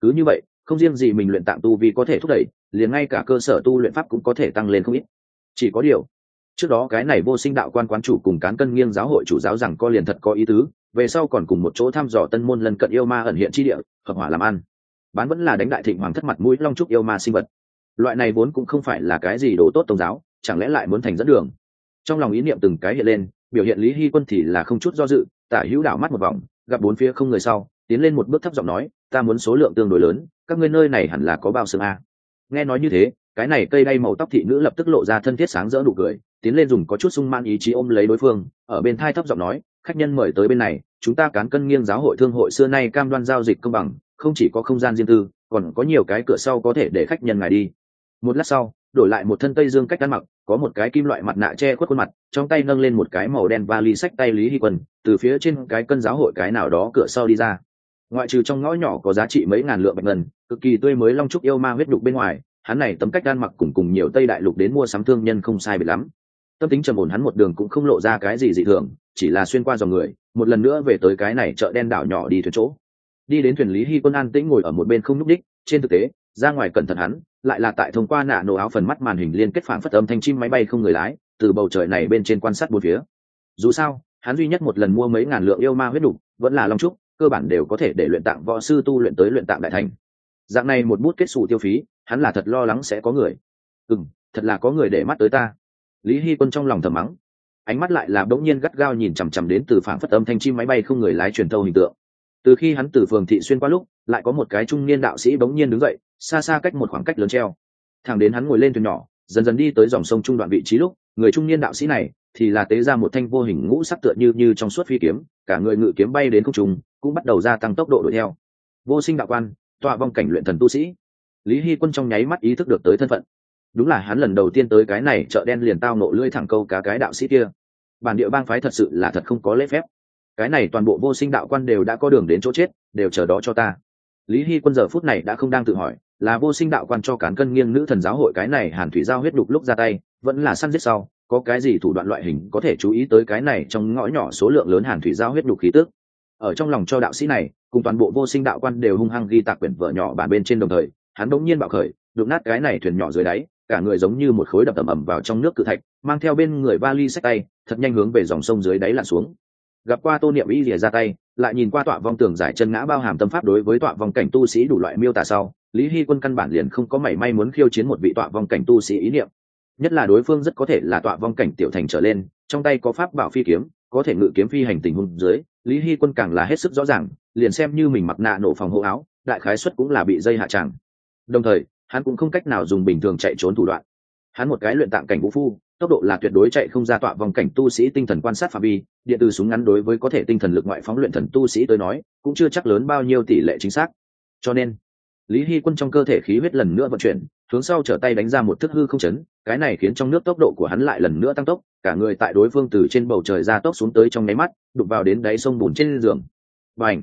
Cứ như vậy, không riêng gì mình luyện tạng tu vì có thể thúc đẩy, liền ngay cả cơ sở tu luyện pháp cũng có thể tăng lên không ít chỉ có điều, trước đó cái này vô sinh đạo quan quán chủ cùng cán cân nghiêng giáo hội chủ giáo rằng co liền thật có ý tứ, về sau còn cùng một chỗ thăm dò tân môn lần cận yêu ma ẩn hiện chi địa, hợp hỏa làm ăn. Bán vẫn là đánh đại thịnh hoàng thất mặt mũi long trúc yêu ma sinh vật. Loại này vốn cũng không phải là cái gì đồ tốt tôn giáo, chẳng lẽ lại muốn thành dẫn đường? Trong lòng ý niệm từng cái hiện lên, biểu hiện lý hy quân thì là không chút do dự, tả hữu đảo mắt một vòng, gặp bốn phía không người sau, tiến lên một bước thấp giọng nói, ta muốn số lượng tương đối lớn, các ngươi nơi này hẳn là có bao xương a? Nghe nói như thế, cái này cây đay màu tóc thị nữ lập tức lộ ra thân thiết sáng rỡ đủ cười, tiến lên dùng có chút sung man ý chí ôm lấy đối phương, ở bên thai thấp giọng nói, khách nhân mời tới bên này, chúng ta cán cân nghiêng giáo hội thương hội xưa nay cam đoan giao dịch công bằng, không chỉ có không gian riêng tư, còn có nhiều cái cửa sau có thể để khách nhân ngài đi. Một lát sau, đổi lại một thân tây dương cách ăn mặc, có một cái kim loại mặt nạ che khuất khuôn mặt, trong tay nâng lên một cái màu đen vali sách tay lý hy quân, từ phía trên cái cân giáo hội cái nào đó cửa sau đi ra ngoại trừ trong ngõ nhỏ có giá trị mấy ngàn lượng bạch ngân, cực kỳ tươi mới long trúc yêu ma huyết đục bên ngoài, hắn này tấm cách đan mặc cùng cùng nhiều tây đại lục đến mua sắm thương nhân không sai biệt lắm. Tâm tính trầm ổn hắn một đường cũng không lộ ra cái gì dị thường, chỉ là xuyên qua dòng người, một lần nữa về tới cái này chợ đen đảo nhỏ đi thuyền chỗ. Đi đến thuyền lý hy quân an tĩnh ngồi ở một bên không n ú c đích trên thực tế, ra ngoài cẩn thận hắn, lại là tại thông qua nạ nổ áo phần mắt màn hình liên kết phản phất âm thanh chim máy bay không người lái, từ bầu trời này bên trên quan sát bốn phía. Dù sao, hắn duy nhất một lần mua mấy ngàn lượng yêu ma huyết đục vẫn là long trúc cơ bản đều có thể để luyện tạng võ sư tu luyện tới luyện tạng đại thành. Dạng này một bút kết xù tiêu phí, hắn là thật lo lắng sẽ có người. Ừ m thật là có người để mắt tới ta. Lý hy quân trong lòng thầm mắng. Ánh mắt lại là bỗng nhiên gắt gao nhìn chằm chằm đến từ phản phất âm thanh chim máy bay không người lái truyền thâu hình tượng. Từ khi hắn từ phường thị xuyên qua lúc, lại có một cái trung niên đạo sĩ bỗng nhiên đứng dậy, xa xa cách một khoảng cách lớn treo. Thẳng đến hắn ngồi lên thuyền nhỏ, dần dần đi tới dòng sông trung đoạn vị trí lúc người trung niên đạo sĩ này thì là tế ra một thanh vô hình ngũ sắc tựa như như trong suốt phi kiếm, cả người ngự kiếm bay đến không trung, cũng bắt đầu gia tăng tốc độ đuổi theo. Vô sinh đạo quan, tọa vong cảnh luyện thần tu sĩ. Lý hy quân trong nháy mắt ý thức được tới thân phận. Đúng là hắn lần đầu tiên tới cái này chợ đen liền tao nộ lưỡi thẳng câu cá cái đạo sĩ kia. Bản địa bang phái thật sự là thật không có lễ phép. Cái này toàn bộ vô sinh đạo quan đều đã có đường đến chỗ chết, đều chờ đó cho ta. Lý hy quân giờ phút này đã không đang tự hỏi, là vô sinh đạo quan cho cán cân nghiêng nữ thần giáo hội cái này hàn thủy giao huyết đục lúc ra tay vẫn là săn giết sau, có cái gì thủ đoạn loại hình có thể chú ý tới cái này trong ngõ nhỏ số lượng lớn hàn thủy giao huyết nhục khí tức? Ở trong lòng cho đạo sĩ này, cùng toàn bộ vô sinh đạo quan đều hung hăng ghi tạc quyển vợ nhỏ bản bên trên đồng thời, hắn đống nhiên bạo khởi, đụng nát cái này thuyền nhỏ dưới đáy, cả người giống như một khối đập tầm ầm vào trong nước cự thạch, mang theo bên người ba ly sách tay, thật nhanh hướng về dòng sông dưới đáy lặn xuống. Gặp qua tô niệm y rìa ra tay, lại nhìn qua tọa vong tường giải chân ngã bao hàm tâm pháp đối với tọa vong cảnh tu sĩ đủ loại miêu tả sau, lý hy quân căn bản liền không có mảy may muốn khiêu chiến một vị tọa vong cảnh tu sĩ ý niệm nhất là đối phương rất có thể là tọa vong cảnh tiểu thành trở lên, trong tay có pháp bảo phi kiếm, có thể ngự kiếm phi hành tình hung dưới, lý hy quân càng là hết sức rõ ràng, liền xem như mình mặc nạ nổ phòng hộ áo, đại khái xuất cũng là bị dây hạ tràng đồng thời, hắn cũng không cách nào dùng bình thường chạy trốn thủ đoạn. Hắn một cái luyện tạng cảnh vũ phu, tốc độ là tuyệt đối chạy không ra tọa vòng cảnh tu sĩ tinh thần quan sát phạm vi, điện từ súng ngắn đối với có thể tinh thần lực ngoại phóng luyện thần tu sĩ tới nói, cũng chưa chắc lớn bao nhiêu tỷ lệ chính xác. Cho nên, lý hy quân trong cơ thể khí huyết lần nữa vận chuyển hướng sau trở tay đánh ra một thức hư không chấn, cái này khiến trong nước tốc độ của hắn lại lần nữa tăng tốc, cả người tại đối phương từ trên bầu trời ra tốc xuống tới trong nháy mắt đục vào đến đáy sông bùn trên giường. Và h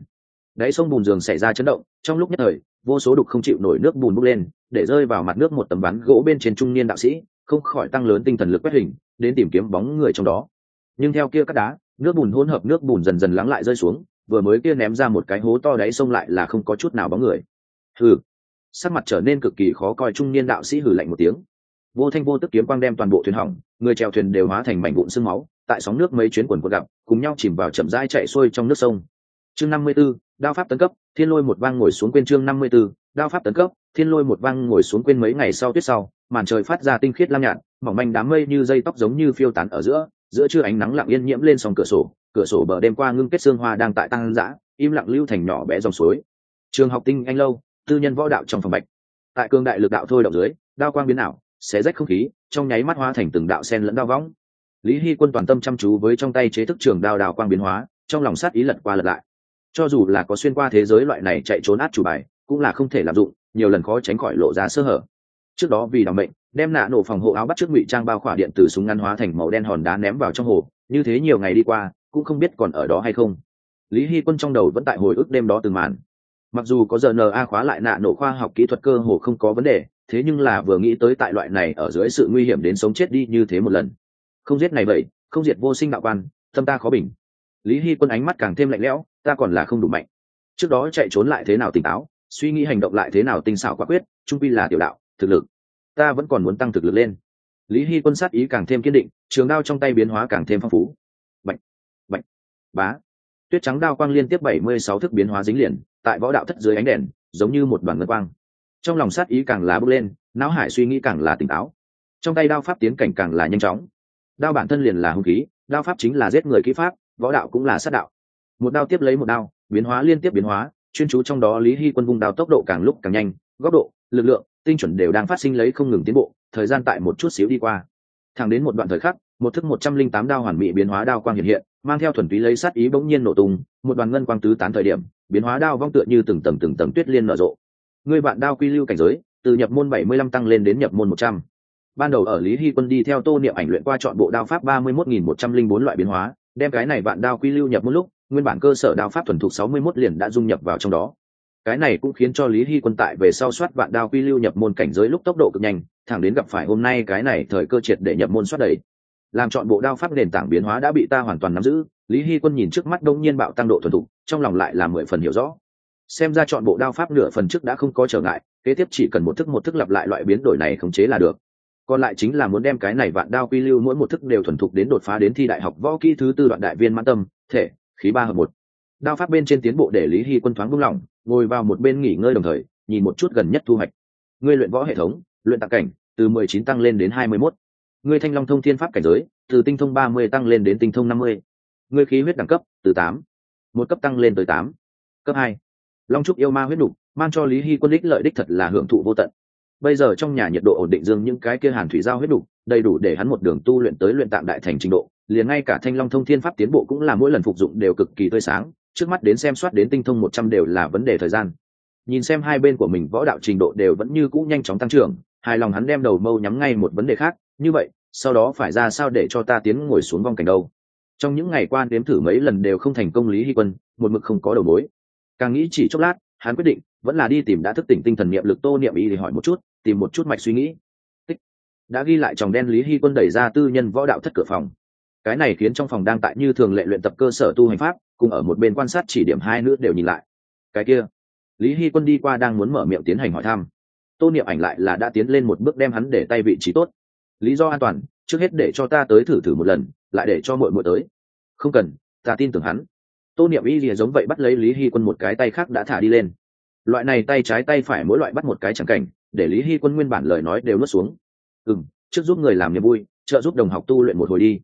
đáy sông bùn giường xảy ra chấn động, trong lúc nhất thời, vô số đục không chịu nổi nước bùn bốc lên, để rơi vào mặt nước một tấm ván gỗ bên trên trung niên đạo sĩ, không khỏi tăng lớn tinh thần lực quét hình, đến tìm kiếm bóng người trong đó. Nhưng theo kia các đá, nước bùn hỗn hợp nước bùn dần dần lắng lại rơi xuống, vừa mới kia ném ra một cái hố to đáy sông lại là không có chút nào bóng người. Hừ! Sắc mặt trở nên cực kỳ khó coi trung niên đạo sĩ hừ lạnh một tiếng. Vô thanh vô tức kiếm quang đem toàn bộ thuyền hỏng người chèo thuyền đều hóa thành mảnh vụn sương máu tại sóng nước mấy chuyến quần quần gặp cùng nhau chìm vào chậm rãi chạy xuôi trong nước sông. Chương năm mươi 54, đao pháp tấn cấp thiên lôi một vang ngồi xuống quên chương năm mươi 54, đao pháp tấn cấp thiên lôi một vang ngồi xuống quên mấy ngày sau tuyết sau màn trời phát ra tinh khiết lam nhạt mỏng manh đám mây như dây tóc giống như phiêu tán ở giữa giữa trưa ánh nắng lặng yên nhiễm lên sòng cửa sổ cửa sổ bờ đêm qua ngưng kết xương hoa đang tại tăng dã im lặng lưu thành nhỏ bé dòng suối. Trường học tinh anh lâu tư nhân võ đạo trong phòng bạch tại cương đại lực đạo thôi động dưới, đao quang biến ảo, xé rách không khí, trong nháy mắt hóa thành từng đạo sen lẫn đao võng. Lý hy quân toàn tâm chăm chú với trong tay chế thức trường đao đào quang biến hóa, trong lòng sát ý lật qua lật lại. Cho dù là có xuyên qua thế giới loại này chạy trốn át chủ bài, cũng là không thể lạm dụng, nhiều lần khó tránh khỏi lộ ra sơ hở. Trước đó vì đ mệnh, đem nạ nổ phòng hộ áo bắt trước ngụy trang bao khỏa điện từ súng ngăn hóa thành màu đen hòn đá ném vào trong hồ, như thế nhiều ngày đi qua, cũng không biết còn ở đó hay không. Lý hy quân trong đầu vẫn tại hồi ức đêm đó từng màn mặc dù có giờ na khóa lại nạ nổ khoa học kỹ thuật cơ hồ không có vấn đề, thế nhưng là vừa nghĩ tới tại loại này ở dưới sự nguy hiểm đến sống chết đi như thế một lần. Không giết này vậy, không diệt vô sinh đạo quan, tâm ta khó bình. Lý hy quân ánh mắt càng thêm lạnh lẽo, ta còn là không đủ mạnh. Trước đó chạy trốn lại thế nào tỉnh táo, suy nghĩ hành động lại thế nào tinh xảo quả quyết, trung pi là tiểu đạo, thực lực. Ta vẫn còn muốn tăng thực lực lên. Lý hy quân sát ý càng thêm kiên định, trường đao trong tay biến hóa càng thêm phong phú. Mạnh mạnh bá. Tuyết trắng đao quang liên tiếp bảy mươi sáu thức biến hóa dính liền tại võ đạo thất dưới ánh đèn, giống như một đoàn ngân quang. Trong lòng sát ý càng là bước lên, não hải suy nghĩ càng là tỉnh táo. Trong tay đao pháp tiến cảnh càng là nhanh chóng. Đao bản thân liền là hung khí, đao pháp chính là giết người kỹ pháp, võ đạo cũng là sát đạo. Một đao tiếp lấy một đao, biến hóa liên tiếp biến hóa, chuyên chú trong đó lý hy quân vung đao tốc độ càng lúc càng nhanh, góc độ, lực lượng, tinh chuẩn đều đang phát sinh lấy không ngừng tiến bộ, thời gian tại một chút xíu đi qua. Thẳng đến một đoạn thời khắc, một thức một trăm linh tám đao hoàn mỹ biến hóa đao quang hiện hiện, mang theo thuần túy lấy sát ý bỗng nhiên nổ tung, một đoàn ngân quang tứ tán thời điểm biến hóa đao vong tựa như từng tầng từng tầng tuyết liên nở rộ. Người bạn đao quy lưu cảnh giới, từ nhập môn bảy mươi lăm tăng lên đến nhập môn một trăm. Ban đầu ở lý hy quân đi theo tô niệm ảnh luyện qua chọn bộ đao pháp ba mươi mốt nghìn một trăm linh bốn loại biến hóa, đem cái này bạn đao quy lưu nhập một lúc, nguyên bản cơ sở đao pháp thuần thục sáu mươi mốt liền đã dung nhập vào trong đó. Cái này cũng khiến cho lý hy quân tại về sau soát bạn đao quy lưu nhập môn cảnh giới lúc tốc độ cực nhanh, thẳng đến gặp phải hôm nay cái này thời cơ triệt để nhập môn soát đầy làm chọn bộ đao pháp nền tảng biến hóa đã bị ta hoàn toàn nắm giữ. Lý hy quân nhìn trước mắt đông nhiên bạo tăng độ thuần thục, trong lòng lại là mười phần hiểu rõ. Xem ra chọn bộ đao pháp nửa phần trước đã không có trở ngại, kế tiếp chỉ cần một thức một thức lặp lại loại biến đổi này khống chế là được. Còn lại chính là muốn đem cái này vạn đao quy lưu mỗi một thức đều thuần thục đến đột phá đến thi đại học võ kỹ thứ tư đoạn đại viên mãn tâm, thể, khí ba hợp một. Đao pháp bên trên tiến bộ để lý hy quân thoáng buông lỏng, ngồi vào một bên nghỉ ngơi đồng thời, nhìn một chút gần nhất thu hoạch. Ngươi luyện võ hệ thống, luyện tạc cảnh, từ mười chín tăng lên đến hai mươi mốt ngươi thanh long thông thiên pháp cảnh giới, từ tinh thông ba mươi tăng lên đến tinh thông năm mươi. Ngươi khí huyết đẳng cấp, từ tám. Một cấp tăng lên tới tám. Cấp hai. Long trúc yêu ma huyết đục mang cho lý hy quân đích lợi đích thật là hưởng thụ vô tận. Bây giờ trong nhà nhiệt độ ổn định dương những cái kia hàn thủy giao huyết đục đầy đủ để hắn một đường tu luyện tới luyện tạm đại thành trình độ, liền ngay cả thanh long thông thiên pháp tiến bộ cũng là mỗi lần phục dụng đều cực kỳ tươi sáng, trước mắt đến xem soát đến tinh thông một trăm đều là vấn đề thời gian. Nhìn xem hai bên của mình võ đạo trình độ đều vẫn như cũ nhanh chóng tăng trưởng, hài lòng hắn đem đầu mâu nhắm ngay một vấn đề khác, như vậy sau đó phải ra sao để cho ta tiến ngồi xuống vòng cảnh đâu? Trong những ngày qua đếm thử mấy lần đều không thành công lý hy quân, một mực không có đầu mối. Càng nghĩ chỉ chốc lát, hắn quyết định, vẫn là đi tìm đã thức tỉnh tinh thần niệm lực tô niệm ý để hỏi một chút, tìm một chút mạch suy nghĩ. Tích. đã ghi lại tròng đen lý hy quân đẩy ra tư nhân võ đạo thất cửa phòng. Cái này khiến trong phòng đang tại như thường lệ luyện tập cơ sở tu hành pháp, cùng ở một bên quan sát chỉ điểm hai nữ đều nhìn lại. Cái kia. Lý hy quân đi qua đang muốn mở miệng tiến hành hỏi thăm. Tô niệm ảnh lại là đã tiến lên một bước đem hắn để tay vị trí tốt lý do an toàn, trước hết để cho ta tới thử thử một lần, lại để cho muội muội tới. Không cần, ta tin tưởng hắn. Tô niệm y rìa giống vậy bắt lấy lý hy quân một cái tay khác đã thả đi lên. Loại này tay trái tay phải mỗi loại bắt một cái chẳng cảnh, để lý hy quân nguyên bản lời nói đều nuốt xuống. Ừ m trước giúp người làm niềm vui, trợ giúp đồng học tu luyện một hồi đi.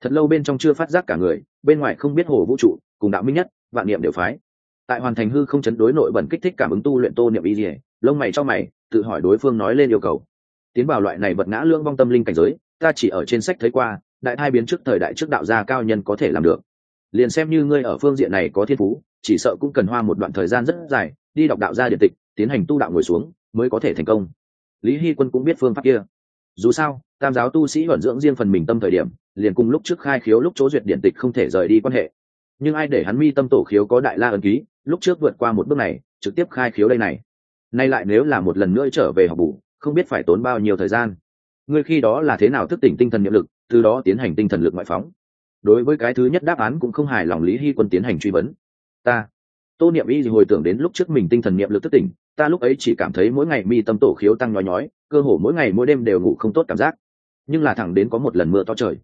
Thật lâu bên trong chưa phát giác cả người, bên ngoài không biết hồ vũ trụ, cùng đạo minh nhất, vạn niệm đều phái. Tại hoàn thành hư không chấn đối nội bẩn kích thích cảm ứng tu luyện tô niệm y rìa lông mày cho mày, tự hỏi đối phương nói lên yêu cầu tiến vào loại này vật ngã lương vong tâm linh cảnh giới, ta chỉ ở trên sách thấy qua, đại thai biến trước thời đại trước đạo gia cao nhân có thể làm được. Liền xem như ngươi ở phương diện này có thiên phú, chỉ sợ cũng cần hoa một đoạn thời gian rất dài, đi đọc đạo gia điện tịch, tiến hành tu đạo ngồi xuống, mới có thể thành công. Lý hy quân cũng biết phương pháp kia. Dù sao, tam giáo tu sĩ vận dưỡng riêng phần mình tâm thời điểm, liền cùng lúc trước khai khiếu lúc chỗ duyệt điện tịch không thể rời đi quan hệ. Nhưng ai để hắn mi tâm tổ khiếu có đại la ân ký, lúc trước vượt qua một bước này, trực tiếp khai khiếu đây này. Nay lại nếu là một lần nữa trở về học bù không biết phải tốn bao nhiêu thời gian. Ngươi khi đó là thế nào thức tỉnh tinh thần nhiệm lực, từ đó tiến hành tinh thần lực ngoại phóng? Đối với cái thứ nhất đáp án cũng không hài lòng lý hy quân tiến hành truy vấn. Ta, tô niệm y hồi tưởng đến lúc trước mình tinh thần niệm lực thức tỉnh, ta lúc ấy chỉ cảm thấy mỗi ngày mi tâm tổ khiếu tăng nhói nhói, cơ hồ mỗi ngày mỗi đêm đều ngủ không tốt cảm giác. Nhưng là thẳng đến có một lần mưa to trời,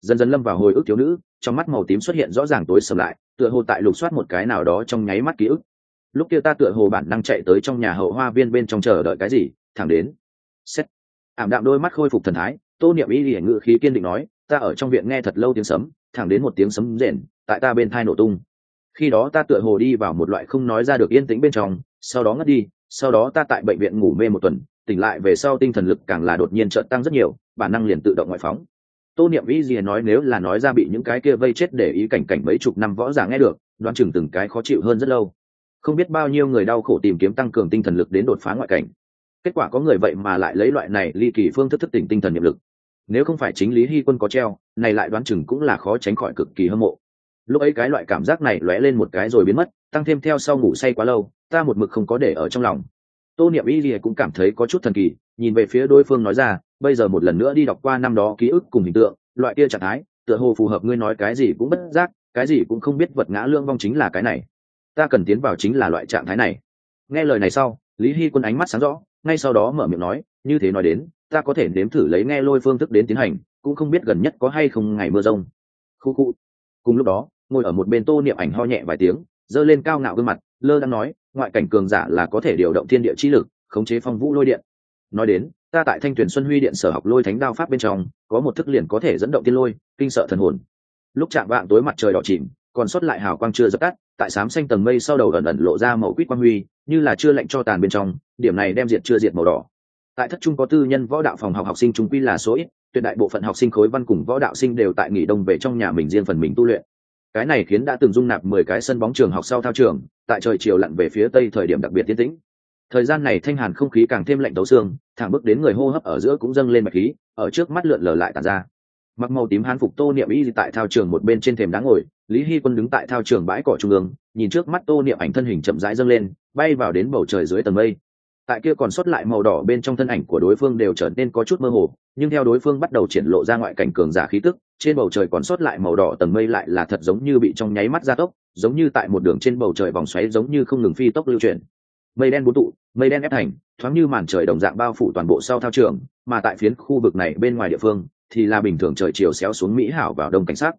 dần dần lâm vào hồi ức thiếu nữ, trong mắt màu tím xuất hiện rõ ràng tối sầm lại, tựa hồ tại lục soát một cái nào đó trong nháy mắt ký ức. Lúc kia ta tựa hồ bản năng chạy tới trong nhà hậu hoa viên bên trong chờ đợi cái gì, thẳng đến xét. Ảm đạm đôi mắt khôi phục thần thái, tô niệm y hiển ngự khí kiên định nói, ta ở trong viện nghe thật lâu tiếng sấm, thẳng đến một tiếng sấm rền, tại ta bên thai nổ tung. Khi đó ta tựa hồ đi vào một loại không nói ra được yên tĩnh bên trong, sau đó ngất đi, sau đó ta tại bệnh viện ngủ mê một tuần, tỉnh lại về sau tinh thần lực càng là đột nhiên trợn tăng rất nhiều, bản năng liền tự động ngoại phóng. Tô niệm y gì nói nếu là nói ra bị những cái kia vây chết để ý cảnh cảnh mấy chục năm võ giả nghe được, đoán chừng từng cái khó chịu hơn rất lâu. Không biết bao nhiêu người đau khổ tìm kiếm tăng cường tinh thần lực đến đột phá ngoại cảnh kết quả có người vậy mà lại lấy loại này ly kỳ phương thức thức tỉnh tinh thần nhiệm lực. Nếu không phải chính lý hy quân có treo, này lại đoán chừng cũng là khó tránh khỏi cực kỳ hâm mộ. Lúc ấy cái loại cảm giác này lóe lên một cái rồi biến mất, tăng thêm theo sau ngủ say quá lâu, ta một mực không có để ở trong lòng. Tô niệm y lìa cũng cảm thấy có chút thần kỳ, nhìn về phía đối phương nói ra, bây giờ một lần nữa đi đọc qua năm đó ký ức cùng hình tượng, loại kia trạng thái, tựa hồ phù hợp ngươi nói cái gì cũng bất giác, cái gì cũng không biết vật ngã lương vong chính là cái này. Ta cần tiến vào chính là loại trạng thái này. Nghe lời này sau, lý hy quân ánh mắt sáng rõ ngay sau đó mở miệng nói, như thế nói đến, ta có thể nếm thử lấy nghe lôi phương thức đến tiến hành, cũng không biết gần nhất có hay không ngày mưa rông. Khu khu. Cùng lúc đó, ngồi ở một bên tô niệm ảnh ho nhẹ vài tiếng, giơ lên cao ngạo gương mặt, lơ đang nói, ngoại cảnh cường giả là có thể điều động thiên địa chi lực, khống chế phong vũ lôi điện. Nói đến, ta tại thanh tuyển xuân huy điện sở học lôi thánh đao pháp bên trong, có một thức liền có thể dẫn động tiên lôi, kinh sợ thần hồn. Lúc chạm vạng tối mặt trời đỏ chìm còn sót lại hào quang chưa dập tắt, tại sám xanh tầng mây sau đầu ẩn ẩn lộ ra màu quýt quang huy, như là chưa lạnh cho tàn bên trong, điểm này đem diệt chưa diệt màu đỏ. Tại thất trung có tư nhân võ đạo phòng học học sinh chúng quy là số ít, tuyệt đại bộ phận học sinh khối văn cùng võ đạo sinh đều tại nghỉ đông về trong nhà mình riêng phần mình tu luyện. Cái này khiến đã từng dung nạp mười cái sân bóng trường học sau thao trường, tại trời chiều lặn về phía tây thời điểm đặc biệt tiến tĩnh. Thời gian này thanh hàn không khí càng thêm lạnh tấu xương, thẳng bước đến người hô hấp ở giữa cũng dâng lên mạch khí, ở trước mắt lượn lờ lại tàn ra. Mặc màu tím hán phục tô niệm y tại thao trường một bên trên thềm đá ngồi lý hy quân đứng tại thao trường bãi cỏ trung ương, nhìn trước mắt tô niệm ảnh thân hình chậm rãi dâng lên, bay vào đến bầu trời dưới tầng mây. Tại kia còn sót lại màu đỏ bên trong thân ảnh của đối phương đều trở nên có chút mơ hồ, nhưng theo đối phương bắt đầu triển lộ ra ngoại cảnh cường giả khí tức, trên bầu trời còn sót lại màu đỏ tầng mây lại là thật giống như bị trong nháy mắt gia tốc, giống như tại một đường trên bầu trời vòng xoáy giống như không ngừng phi tốc lưu chuyển. Mây đen bốn tụ, mây đen ép thành, thoáng như màn trời đồng dạng bao phủ toàn bộ sau thao trường, mà tại phiến khu vực này bên ngoài địa phương thì là bình thường trời chiều xéo xuống mỹ hảo vào đông cảnh sát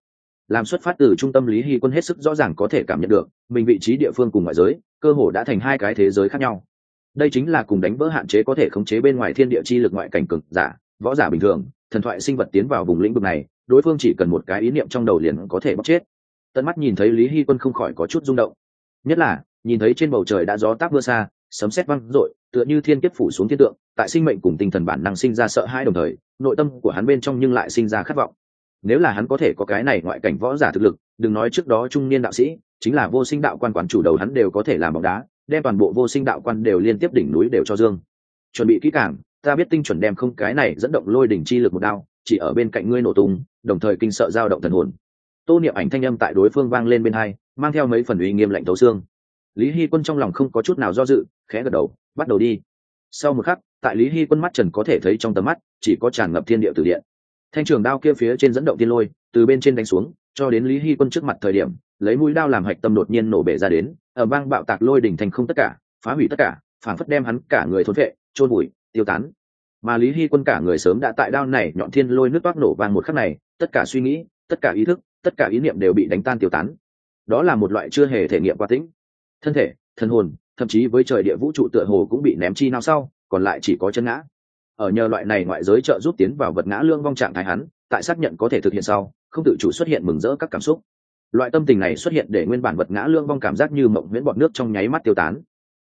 làm xuất phát từ trung tâm lý hy quân hết sức rõ ràng có thể cảm nhận được, mình vị trí địa phương cùng ngoại giới, cơ hồ đã thành hai cái thế giới khác nhau. Đây chính là cùng đánh vỡ hạn chế có thể khống chế bên ngoài thiên địa chi lực ngoại cảnh cực giả, võ giả bình thường, thần thoại sinh vật tiến vào vùng lĩnh vực này, đối phương chỉ cần một cái ý niệm trong đầu liền có thể bóc chết. Tận mắt nhìn thấy lý hy quân không khỏi có chút rung động. Nhất là, nhìn thấy trên bầu trời đã gió táp mưa xa, sấm sét văng rội tựa như thiên kiếp phủ xuống thiên tượng, tại sinh mệnh cùng tinh thần bản năng sinh ra sợ hãi đồng thời, nội tâm của hắn bên trong nhưng lại sinh ra khát vọng nếu là hắn có thể có cái này ngoại cảnh võ giả thực lực, đừng nói trước đó trung niên đạo sĩ, chính là vô sinh đạo quan quản chủ đầu hắn đều có thể làm bóng đá, đem toàn bộ vô sinh đạo quan đều liên tiếp đỉnh núi đều cho dương. Chuẩn bị kỹ càng, ta biết tinh chuẩn đem không cái này dẫn động lôi đỉnh chi lực một đao, chỉ ở bên cạnh ngươi nổ tung, đồng thời kinh sợ dao động thần hồn. Tô niệm ảnh thanh âm tại đối phương vang lên bên hai, mang theo mấy phần uy nghiêm lạnh thấu xương. Lý hy quân trong lòng không có chút nào do dự, khẽ gật đầu, bắt đầu đi. Sau một khắc, tại lý hy quân mắt trần có thể thấy trong tầm mắt, chỉ có tràn ngập thiên địa từ điện thanh trường đao kia phía trên dẫn động tiên lôi, từ bên trên đánh xuống, cho đến lý hy quân trước mặt thời điểm, lấy mũi đao làm hạch tâm đột nhiên nổ bể ra đến, ở bang bạo tạc lôi đỉnh thành không tất cả, phá hủy tất cả, phản phất đem hắn cả người thốn vệ trôn bụi tiêu tán. Mà lý hy quân cả người sớm đã tại đao này nhọn thiên lôi nước toát nổ vàng một khắc này, tất cả suy nghĩ, tất cả ý thức, tất cả ý niệm đều bị đánh tan tiêu tán. Đó là một loại chưa hề thể nghiệm qua tĩnh. Thân thể thân hồn, thậm chí với trời địa vũ trụ tựa hồ cũng bị ném chi nào sau, còn lại chỉ có chân ngã ở nhờ loại này ngoại giới trợ giúp tiến vào vật ngã lương vong trạng thái hắn, tại xác nhận có thể thực hiện sau, không tự chủ xuất hiện mừng rỡ các cảm xúc. Loại tâm tình này xuất hiện để nguyên bản vật ngã lương vong cảm giác như mộng miễn bọt nước trong nháy mắt tiêu tán.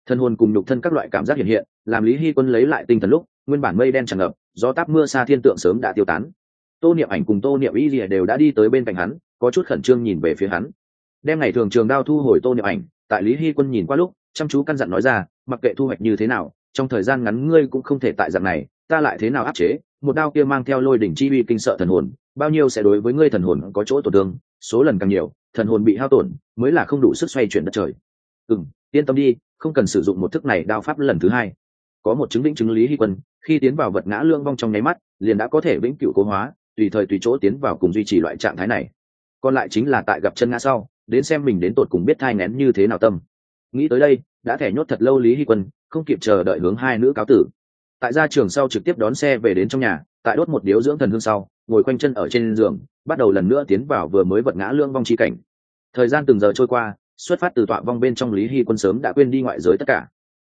Thân hồn cùng nhục thân các loại cảm giác hiện hiện, làm lý hy quân lấy lại tinh thần lúc, nguyên bản mây đen tràn ngập do táp mưa xa thiên tượng sớm đã tiêu tán. Tô niệm ảnh cùng tô niệm y rìa đều đã đi tới bên cạnh hắn, có chút khẩn trương nhìn về phía hắn. Đem ngày thường trường đao thu hồi tô niệm ảnh, tại lý hy quân nhìn qua lúc, chăm chú căn dặn nói ra, mặc kệ thu hoạch như thế nào, trong thời gian ngắn ngươi cũng không thể tại dạng này ta lại thế nào áp chế? Một đao kia mang theo lôi đỉnh chi uy kinh sợ thần hồn, bao nhiêu sẽ đối với ngươi thần hồn có chỗ tổn thương, số lần càng nhiều, thần hồn bị hao tổn, mới là không đủ sức xoay chuyển đất trời. Ừ yên tâm đi, không cần sử dụng một thức này đao pháp lần thứ hai. Có một chứng định chứng lý hy quân, khi tiến vào vật ngã lương vong trong nháy mắt, liền đã có thể vĩnh cửu cố hóa, tùy thời tùy chỗ tiến vào cùng duy trì loại trạng thái này. Còn lại chính là tại gặp chân ngã sau, đến xem mình đến tột cùng biết thai ngén như thế nào tâm. Nghĩ tới đây, đã thẻ nhốt thật lâu lý hy quân, không kịp chờ đợi hướng hai nữ cáo tử tại gia trường sau trực tiếp đón xe về đến trong nhà, tại đốt một điếu dưỡng thần hương sau, ngồi quanh chân ở trên giường, bắt đầu lần nữa tiến vào vừa mới vật ngã lương vong chi cảnh. Thời gian từng giờ trôi qua, xuất phát từ tọa vong bên trong lý hy quân sớm đã quên đi ngoại giới tất cả.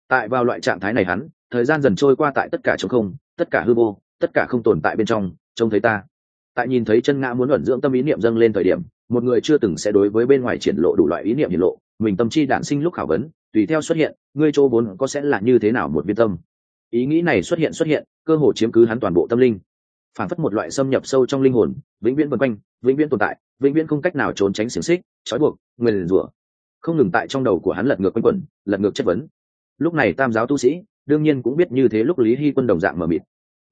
Tại vào loại trạng thái này hắn, thời gian dần trôi qua tại tất cả chống không, tất cả hư vô, tất cả không tồn tại bên trong, trông thấy ta. Tại nhìn thấy chân ngã muốn luận dưỡng tâm ý niệm dâng lên thời điểm, một người chưa từng sẽ đối với bên ngoài triển lộ đủ loại ý niệm hiển lộ, mình tâm chi đản sinh lúc khảo vấn, tùy theo xuất hiện, ngươi chỗ vốn có sẽ là như thế nào một viên tâm? Ý nghĩ này xuất hiện xuất hiện, cơ hồ chiếm cứ hắn toàn bộ tâm linh. Phản phất một loại xâm nhập sâu trong linh hồn, vĩnh viễn vân quanh, vĩnh viễn tồn tại, vĩnh viễn không cách nào trốn tránh xiềng xích, trói buộc, người rủa. Không ngừng tại trong đầu của hắn lật ngược quanh quẩn, lật ngược chất vấn. Lúc này tam giáo tu sĩ, đương nhiên cũng biết như thế lúc lý hy quân đồng dạng mờ mịt.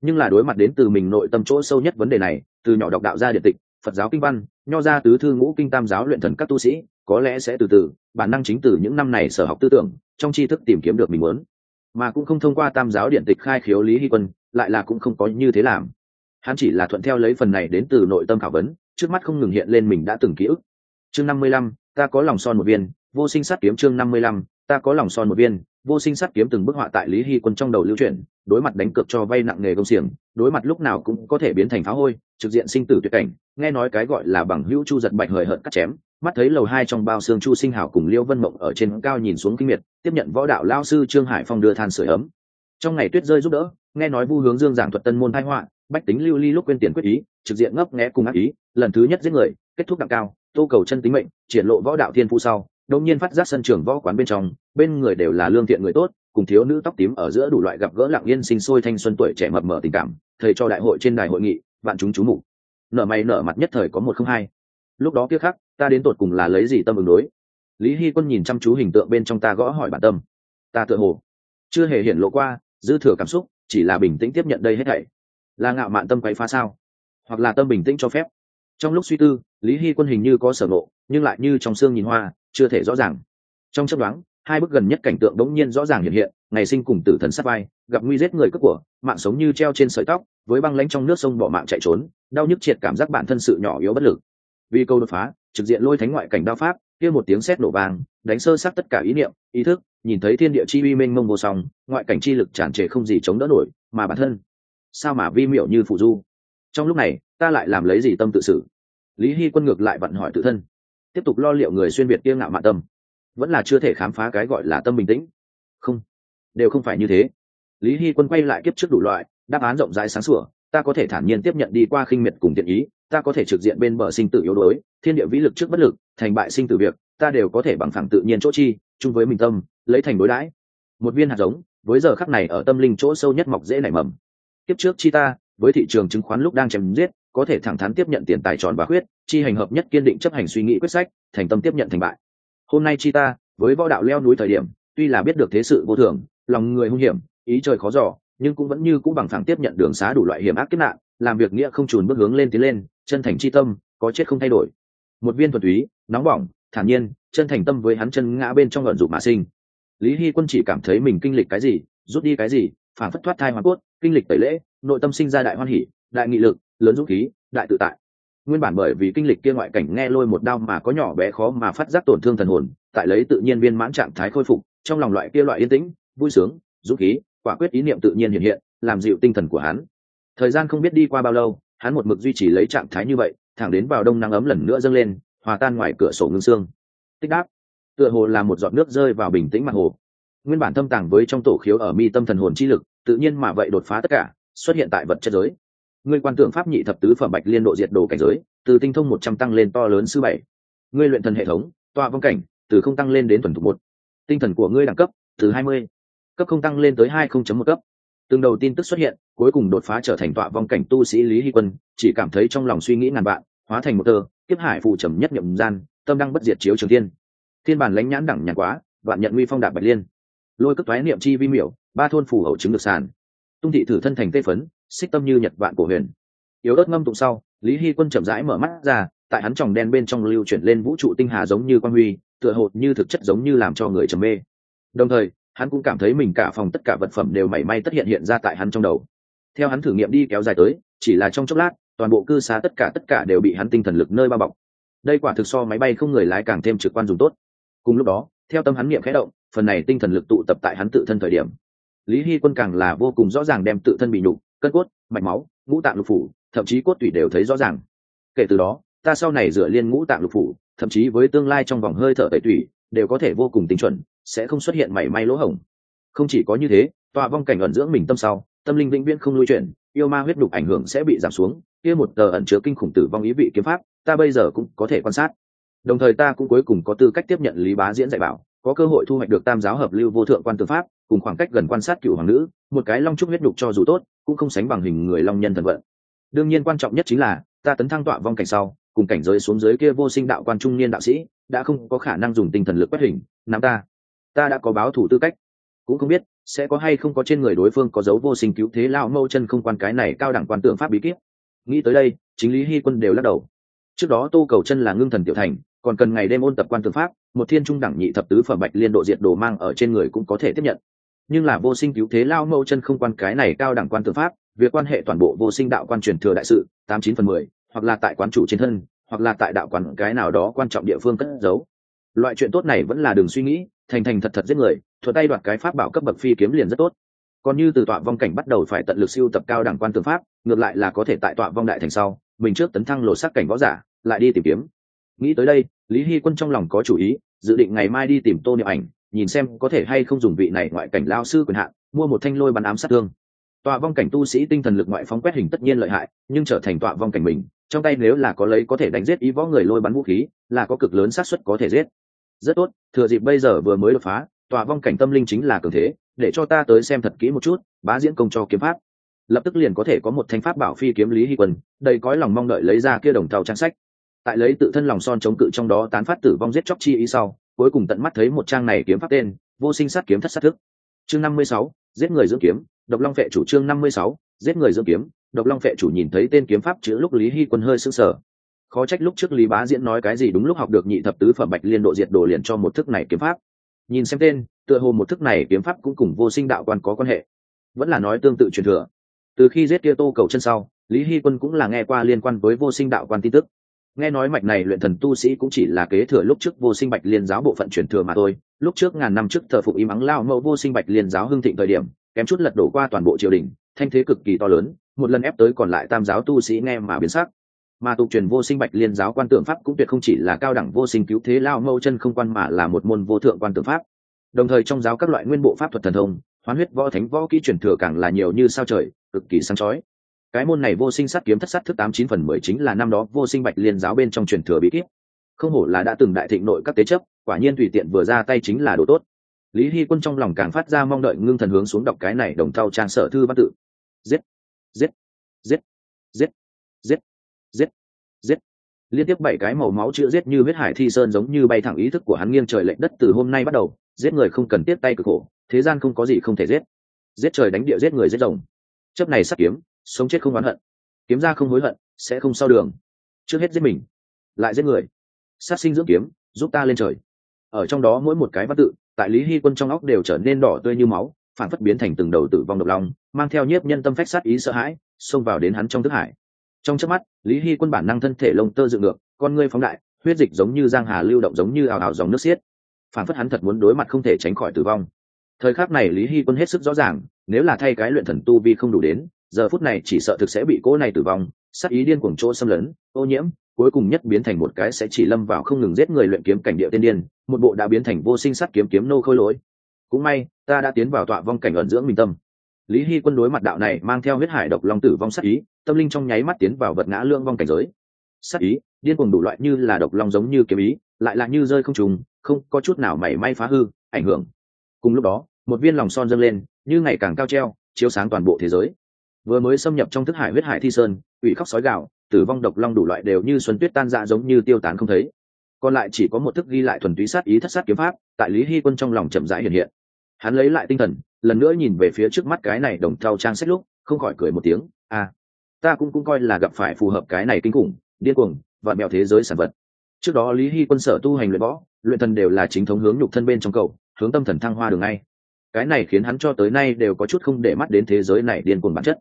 Nhưng là đối mặt đến từ mình nội tâm chỗ sâu nhất vấn đề này, từ nhỏ đọc đạo gia điện tịch, phật giáo kinh văn, nho ra tứ thư ngũ kinh tam giáo luyện thần các tu sĩ, có lẽ sẽ từ từ, bản năng chính từ những năm này sở học tư tưởng, trong tri thức tìm kiếm được mình muốn mà cũng không thông qua tam giáo điện tịch khai khiếu lý hy quân, lại là cũng không có như thế làm. Hắn chỉ là thuận theo lấy phần này đến từ nội tâm khảo vấn, trước mắt không ngừng hiện lên mình đã từng ký ức. Chương năm mươi lăm, ta có lòng son một viên, vô sinh sát kiếm chương năm mươi lăm, ta có lòng son một viên, vô sinh sát kiếm từng bức họa tại lý hy quân trong đầu lưu chuyển, đối mặt đánh cược cho vay nặng nghề công xiềng, đối mặt lúc nào cũng có thể biến thành phá hôi, trực diện sinh tử tuyệt cảnh, nghe nói cái gọi là bằng hữu chu giật bạch hời hợt cắt chém mắt thấy lầu hai trong bao xương chu sinh hảo cùng liêu vân mộng ở trên cao nhìn xuống kinh miệt, tiếp nhận võ đạo lao sư trương hải phong đưa than sửa ấm. Trong ngày tuyết rơi giúp đỡ, nghe nói vu hướng dương giảng thuật tân môn thái họa, bách tính lưu ly lúc quên tiền quyết ý, trực diện ngấp nghé cùng ác ý, lần thứ nhất giết người, kết thúc đặng cao, tô cầu chân tính mệnh, triển lộ võ đạo thiên phu sau, đột nhiên phát giác sân trường võ quán bên trong, bên người đều là lương thiện người tốt, cùng thiếu nữ tóc tím ở giữa đủ loại gặp gỡ lặng yên sinh sôi thanh xuân tuổi trẻ mập mờ tình cảm, thầy cho đại hội trên đài hội nghị bạn chúng chú mục. Nở mày nở mặt nhất thời có một không hai lúc đó kia khắc, ta đến tột cùng là lấy gì tâm ứng đối? Lý hy quân nhìn chăm chú hình tượng bên trong ta gõ hỏi bản tâm. Ta tựa hồ chưa hề hiện lộ qua, dư thừa cảm xúc, chỉ là bình tĩnh tiếp nhận đây hết thảy. Là ngạo mạn tâm quấy phá sao? Hoặc là tâm bình tĩnh cho phép? Trong lúc suy tư, lý hy quân hình như có sở ngộ, nhưng lại như trong xương nhìn hoa, chưa thể rõ ràng. Trong chấp đoán hai bức gần nhất cảnh tượng đống nhiên rõ ràng hiện hiện, ngày sinh cùng tử thần sát vai, gặp nguy giết người cướp của, mạng sống như treo trên sợi tóc, với băng lãnh trong nước sông bỏ mạng chạy trốn, đau nhức triệt cảm giác bản thân sự nhỏ yếu bất lực vì câu đột phá, trực diện lôi thánh ngoại cảnh đao pháp, kia một tiếng sét nổ vàng đánh sơ sát tất cả ý niệm, ý thức, nhìn thấy thiên địa chi uy mênh mông vô song, ngoại cảnh chi lực tràn trề không gì chống đỡ nổi, mà bản thân, sao mà vi Miểu như phụ du? Trong lúc này, ta lại làm lấy gì tâm tự xử? Lý hy quân ngược lại vặn hỏi tự thân, tiếp tục lo liệu người xuyên việt kia ngạo mạn tâm, vẫn là chưa thể khám phá cái gọi là tâm bình tĩnh. Không, đều không phải như thế. Lý hy quân quay lại kiếp trước đủ loại, đáp án rộng rãi sáng sủa, ta có thể thản nhiên tiếp nhận đi qua khinh miệt cùng tiện ý ta có thể trực diện bên bờ sinh tử yếu đuối, thiên địa vĩ lực trước bất lực, thành bại sinh tử việc, ta đều có thể bằng phẳng tự nhiên chỗ chi, chung với mình tâm, lấy thành đối đãi. Một viên hạt giống, với giờ khắc này ở tâm linh chỗ sâu nhất mọc dễ nảy mầm. Kiếp trước chi ta, với thị trường chứng khoán lúc đang chém giết, có thể thẳng thắn tiếp nhận tiền tài tròn và khuyết, chi hành hợp nhất kiên định chấp hành suy nghĩ quyết sách, thành tâm tiếp nhận thành bại. Hôm nay chi ta, với võ đạo leo núi thời điểm, tuy là biết được thế sự vô thường, lòng người hung hiểm, ý trời khó giỏ nhưng cũng vẫn như cũng bằng phẳng tiếp nhận đường xá đủ loại hiểm ác kiếp nạn làm việc nghĩa không trùn bước hướng lên tiến lên, chân thành chi tâm, có chết không thay đổi. Một viên thuần túy, nóng bỏng, thản nhiên, chân thành tâm với hắn chân ngã bên trong luận dụng mà sinh. Lý hy quân chỉ cảm thấy mình kinh lịch cái gì, rút đi cái gì, phản phất thoát thai hoa cốt, kinh lịch tẩy lễ, nội tâm sinh ra đại hoan hỷ, đại nghị lực, lớn dũng khí, đại tự tại. Nguyên bản bởi vì kinh lịch kia ngoại cảnh nghe lôi một đau mà có nhỏ bé khó mà phát giác tổn thương thần hồn, tại lấy tự nhiên viên mãn trạng thái khôi phục, trong lòng loại kia loại yên tĩnh, vui sướng, dũng khí, quả quyết ý niệm tự nhiên hiện hiện, làm dịu tinh thần của hắn thời gian không biết đi qua bao lâu, hắn một mực duy trì lấy trạng thái như vậy, thẳng đến vào đông nắng ấm lần nữa dâng lên, hòa tan ngoài cửa sổ ngưng xương. Tích đáp. Tựa hồ là một giọt nước rơi vào bình tĩnh mặt hồ. Nguyên bản thâm tàng với trong tổ khiếu ở mi tâm thần hồn chi lực, tự nhiên mà vậy đột phá tất cả, xuất hiện tại vật chất giới. Ngươi quan tượng pháp nhị thập tứ phẩm bạch liên độ diệt đồ cảnh giới, từ tinh thông một trăm tăng lên to lớn sư bảy. Ngươi luyện thần hệ thống, tọa vong cảnh, từ không tăng lên đến thuần thục một. Tinh thần của ngươi đẳng cấp, từ hai mươi. Cấp không tăng lên tới hai không chấm một cấp từng đầu tin tức xuất hiện, cuối cùng đột phá trở thành tọa vong cảnh tu sĩ lý hy quân, chỉ cảm thấy trong lòng suy nghĩ ngàn vạn, hóa thành một tơ, kiếp hải phụ trầm nhất nhậm gian, tâm đăng bất diệt chiếu trường tiên thiên bản lãnh nhãn đẳng nhàn quá, vạn nhận nguy phong đạp bạch liên. Lôi cất toái niệm chi vi miểu, ba thôn phủ hậu chứng được sàn. Tung thị thử thân thành tê phấn, xích tâm như nhật vạn cổ huyền. Yếu ớt ngâm tụng sau, lý hy quân chậm rãi mở mắt ra, tại hắn tròng đen bên trong lưu chuyển lên vũ trụ tinh hà giống như quan huy, tựa hồ như thực chất giống như làm cho người trầm mê. Đồng thời hắn cũng cảm thấy mình cả phòng tất cả vật phẩm đều mảy may tất hiện hiện ra tại hắn trong đầu. Theo hắn thử nghiệm đi kéo dài tới, chỉ là trong chốc lát, toàn bộ cư xá tất cả tất cả đều bị hắn tinh thần lực nơi bao bọc. Đây quả thực so máy bay không người lái càng thêm trực quan dùng tốt. Cùng lúc đó, theo tâm hắn niệm khẽ động, phần này tinh thần lực tụ tập tại hắn tự thân thời điểm. Lý hy quân càng là vô cùng rõ ràng đem tự thân bị nhục, cân cốt, mạch máu, ngũ tạng lục phủ, thậm chí cốt tủy đều thấy rõ ràng. Kể từ đó, ta sau này dựa liên ngũ tạng lục phủ, thậm chí với tương lai trong vòng hơi thở tẩy tủy đều có thể vô cùng tinh chuẩn, sẽ không xuất hiện mảy may lỗ hổng. Không chỉ có như thế tọa vong cảnh ẩn dưỡng mình tâm sau, tâm linh vĩnh viễn không lui chuyển, yêu ma huyết đục ảnh hưởng sẽ bị giảm xuống, kia một tờ ẩn chứa kinh khủng tử vong ý vị kiếm pháp, ta bây giờ cũng có thể quan sát. Đồng thời ta cũng cuối cùng có tư cách tiếp nhận lý bá diễn dạy bảo, có cơ hội thu hoạch được tam giáo hợp lưu vô thượng quan tư pháp, cùng khoảng cách gần quan sát cựu hoàng nữ, một cái long trúc huyết đục cho dù tốt, cũng không sánh bằng hình người long nhân thần vận. Đương nhiên quan trọng nhất chính là, ta tấn thăng tọa vong cảnh sau, cùng cảnh giới xuống dưới kia vô sinh đạo quan trung niên đạo sĩ đã không có khả năng dùng tinh thần lực quét hình, nắm ta. Ta đã có báo thủ tư cách. Cũng không biết, sẽ có hay không có trên người đối phương có dấu vô sinh cứu thế lao mâu chân không quan cái này cao đẳng quan tượng pháp bí kíp. Nghĩ tới đây, chính lý hy quân đều lắc đầu. Trước đó tô cầu chân là ngưng thần tiểu thành, còn cần ngày đêm ôn tập quan tượng pháp, một thiên trung đẳng nhị thập tứ phẩm bạch liên độ diệt đồ mang ở trên người cũng có thể tiếp nhận. Nhưng là vô sinh cứu thế lao mâu chân không quan cái này cao đẳng quan tượng pháp, việc quan hệ toàn bộ vô sinh đạo quan truyền thừa đại sự, tám chín phần mười, hoặc là tại quán chủ trên thân hoặc là tại đạo quản cái nào đó quan trọng địa phương cất giấu. Loại chuyện tốt này vẫn là đường suy nghĩ, thành thành thật thật giết người, thuật tay đoạt cái pháp bảo cấp bậc phi kiếm liền rất tốt. Còn như từ tọa vong cảnh bắt đầu phải tận lực siêu tập cao đẳng quan tướng pháp, ngược lại là có thể tại tọa vong đại thành sau, mình trước tấn thăng lộ sắc cảnh võ giả, lại đi tìm kiếm. Nghĩ tới đây, lý hy quân trong lòng có chủ ý, dự định ngày mai đi tìm tô niệm ảnh, nhìn xem có thể hay không dùng vị này ngoại cảnh lao sư quyền hạn, mua một thanh lôi bắn ám sát thương. Tọa vong cảnh tu sĩ tinh thần lực ngoại phóng quét hình tất nhiên lợi hại, nhưng trở thành tọa vong cảnh mình trong tay nếu là có lấy có thể đánh giết ý võ người lôi bắn vũ khí, là có cực lớn xác suất có thể giết. Rất tốt, thừa dịp bây giờ vừa mới đột phá, tòa vong cảnh tâm linh chính là cường thế, để cho ta tới xem thật kỹ một chút, bá diễn công cho kiếm pháp. Lập tức liền có thể có một thanh pháp bảo phi kiếm lý hy quân, đầy cõi lòng mong đợi lấy ra kia đồng tàu trang sách. Tại lấy tự thân lòng son chống cự trong đó tán phát tử vong giết chóc chi ý sau, cuối cùng tận mắt thấy một trang này kiếm pháp tên, vô sinh sát kiếm thất sát thức. Chương năm mươi sáu, giết người dưỡng kiếm, độc long vệ chủ trương năm mươi sáu, giết người dưỡng kiếm độc long vệ chủ nhìn thấy tên kiếm pháp chữ lúc lý hy quân hơi sưng sở khó trách lúc trước lý bá diễn nói cái gì đúng lúc học được nhị thập tứ phẩm bạch liên độ diệt đồ liền cho một thức này kiếm pháp. Nhìn xem tên, tựa hồ một thức này kiếm pháp cũng cùng vô sinh đạo quan có quan hệ. Vẫn là nói tương tự truyền thừa. Từ khi giết kia tô cầu chân sau, lý hy quân cũng là nghe qua liên quan với vô sinh đạo quan tin tức. Nghe nói mạch này luyện thần tu sĩ cũng chỉ là kế thừa lúc trước vô sinh bạch liên giáo bộ phận truyền thừa mà thôi. Lúc trước ngàn năm trước thờ phụng im ắng lao mẫu vô sinh bạch liên giáo hưng thịnh thời điểm, kém chút lật đổ qua toàn bộ triều đình, thanh thế cực kỳ to lớn một lần ép tới còn lại tam giáo tu sĩ nghe mà biến sắc. Mà tục truyền vô sinh bạch liên giáo quan tượng pháp cũng tuyệt không chỉ là cao đẳng vô sinh cứu thế lao mâu chân không quan mà là một môn vô thượng quan tượng pháp. Đồng thời trong giáo các loại nguyên bộ pháp thuật thần thông, hoán huyết võ thánh võ kỹ truyền thừa càng là nhiều như sao trời, cực kỳ sáng chói. Cái môn này vô sinh sát kiếm thất sát thức tám chín phần mười chính là năm đó vô sinh bạch liên giáo bên trong truyền thừa bí kíp. Không hổ là đã từng đại thịnh nội các tế chấp, quả nhiên tùy tiện vừa ra tay chính là đồ tốt. Lý hy quân trong lòng càng phát ra mong đợi ngưng thần hướng xuống đọc cái này đồng thau trang sở thư văn tự. Giết! Giết giết giết giết giết giết. Liên tiếp bảy cái màu máu chữa giết như huyết hải thi sơn giống như bay thẳng ý thức của hắn nghiêng trời lệnh đất từ hôm nay bắt đầu. Giết người không cần tiếp tay cực khổ, thế gian không có gì không thể giết. Giết trời đánh địa giết người giết rồng. Chấp này sắc kiếm, sống chết không oán hận. Kiếm ra không hối hận, sẽ không sao đường. Trước hết giết mình, lại giết người. Sát sinh dưỡng kiếm, giúp ta lên trời. Ở trong đó mỗi một cái văn tự, tại lý hy quân trong óc đều trở nên đỏ tươi như máu phản phất biến thành từng đầu tử vong độc long, mang theo nhiếp nhân tâm phách sát ý sợ hãi, xông vào đến hắn trong thức hải. Trong chớp mắt, lý hy quân bản năng thân thể lông tơ dựng ngược, con ngươi phóng đại, huyết dịch giống như giang hà lưu động giống như ào ào dòng nước xiết. Phản phất hắn thật muốn đối mặt không thể tránh khỏi tử vong. Thời khắc này lý hy quân hết sức rõ ràng, nếu là thay cái luyện thần tu vi không đủ đến, giờ phút này chỉ sợ thực sẽ bị cỗ này tử vong, sát ý điên cuồng chỗ xâm lấn, ô nhiễm, cuối cùng nhất biến thành một cái sẽ chỉ lâm vào không ngừng giết người luyện kiếm cảnh địa tiên điên, một bộ đã biến thành vô sinh sát kiếm kiếm nô khôi lỗi cũng may, ta đã tiến vào tọa vong cảnh ẩn dưỡng minh tâm. Lý hy quân đối mặt đạo này mang theo huyết hải độc long tử vong sát ý, tâm linh trong nháy mắt tiến vào vật ngã lương vong cảnh giới. Sát ý, điên cuồng đủ loại như là độc long giống như kiếm ý, lại là như rơi không trùng, không có chút nào mảy may phá hư, ảnh hưởng. Cùng lúc đó, một viên lòng son dâng lên, như ngày càng cao treo, chiếu sáng toàn bộ thế giới. Vừa mới xâm nhập trong thức hải huyết hải thi sơn ủy khóc sói gạo tử vong độc long đủ loại đều như xuân tuyết tan dạ giống như tiêu tán không thấy. Còn lại chỉ có một thức ghi lại thuần túy sát ý thất sát kiếm pháp, tại lý hy quân trong lòng chậm rãi hiện hiện hắn lấy lại tinh thần, lần nữa nhìn về phía trước mắt cái này đồng thau trang sách lúc, không khỏi cười một tiếng à ta cũng cũng coi là gặp phải phù hợp cái này kinh khủng, điên cuồng và mèo thế giới sản vật. Trước đó lý hy quân sở tu hành luyện võ, luyện thần đều là chính thống hướng nhục thân bên trong cầu, hướng tâm thần thăng hoa đường ngay. Cái này khiến hắn cho tới nay đều có chút không để mắt đến thế giới này điên cuồng bản chất.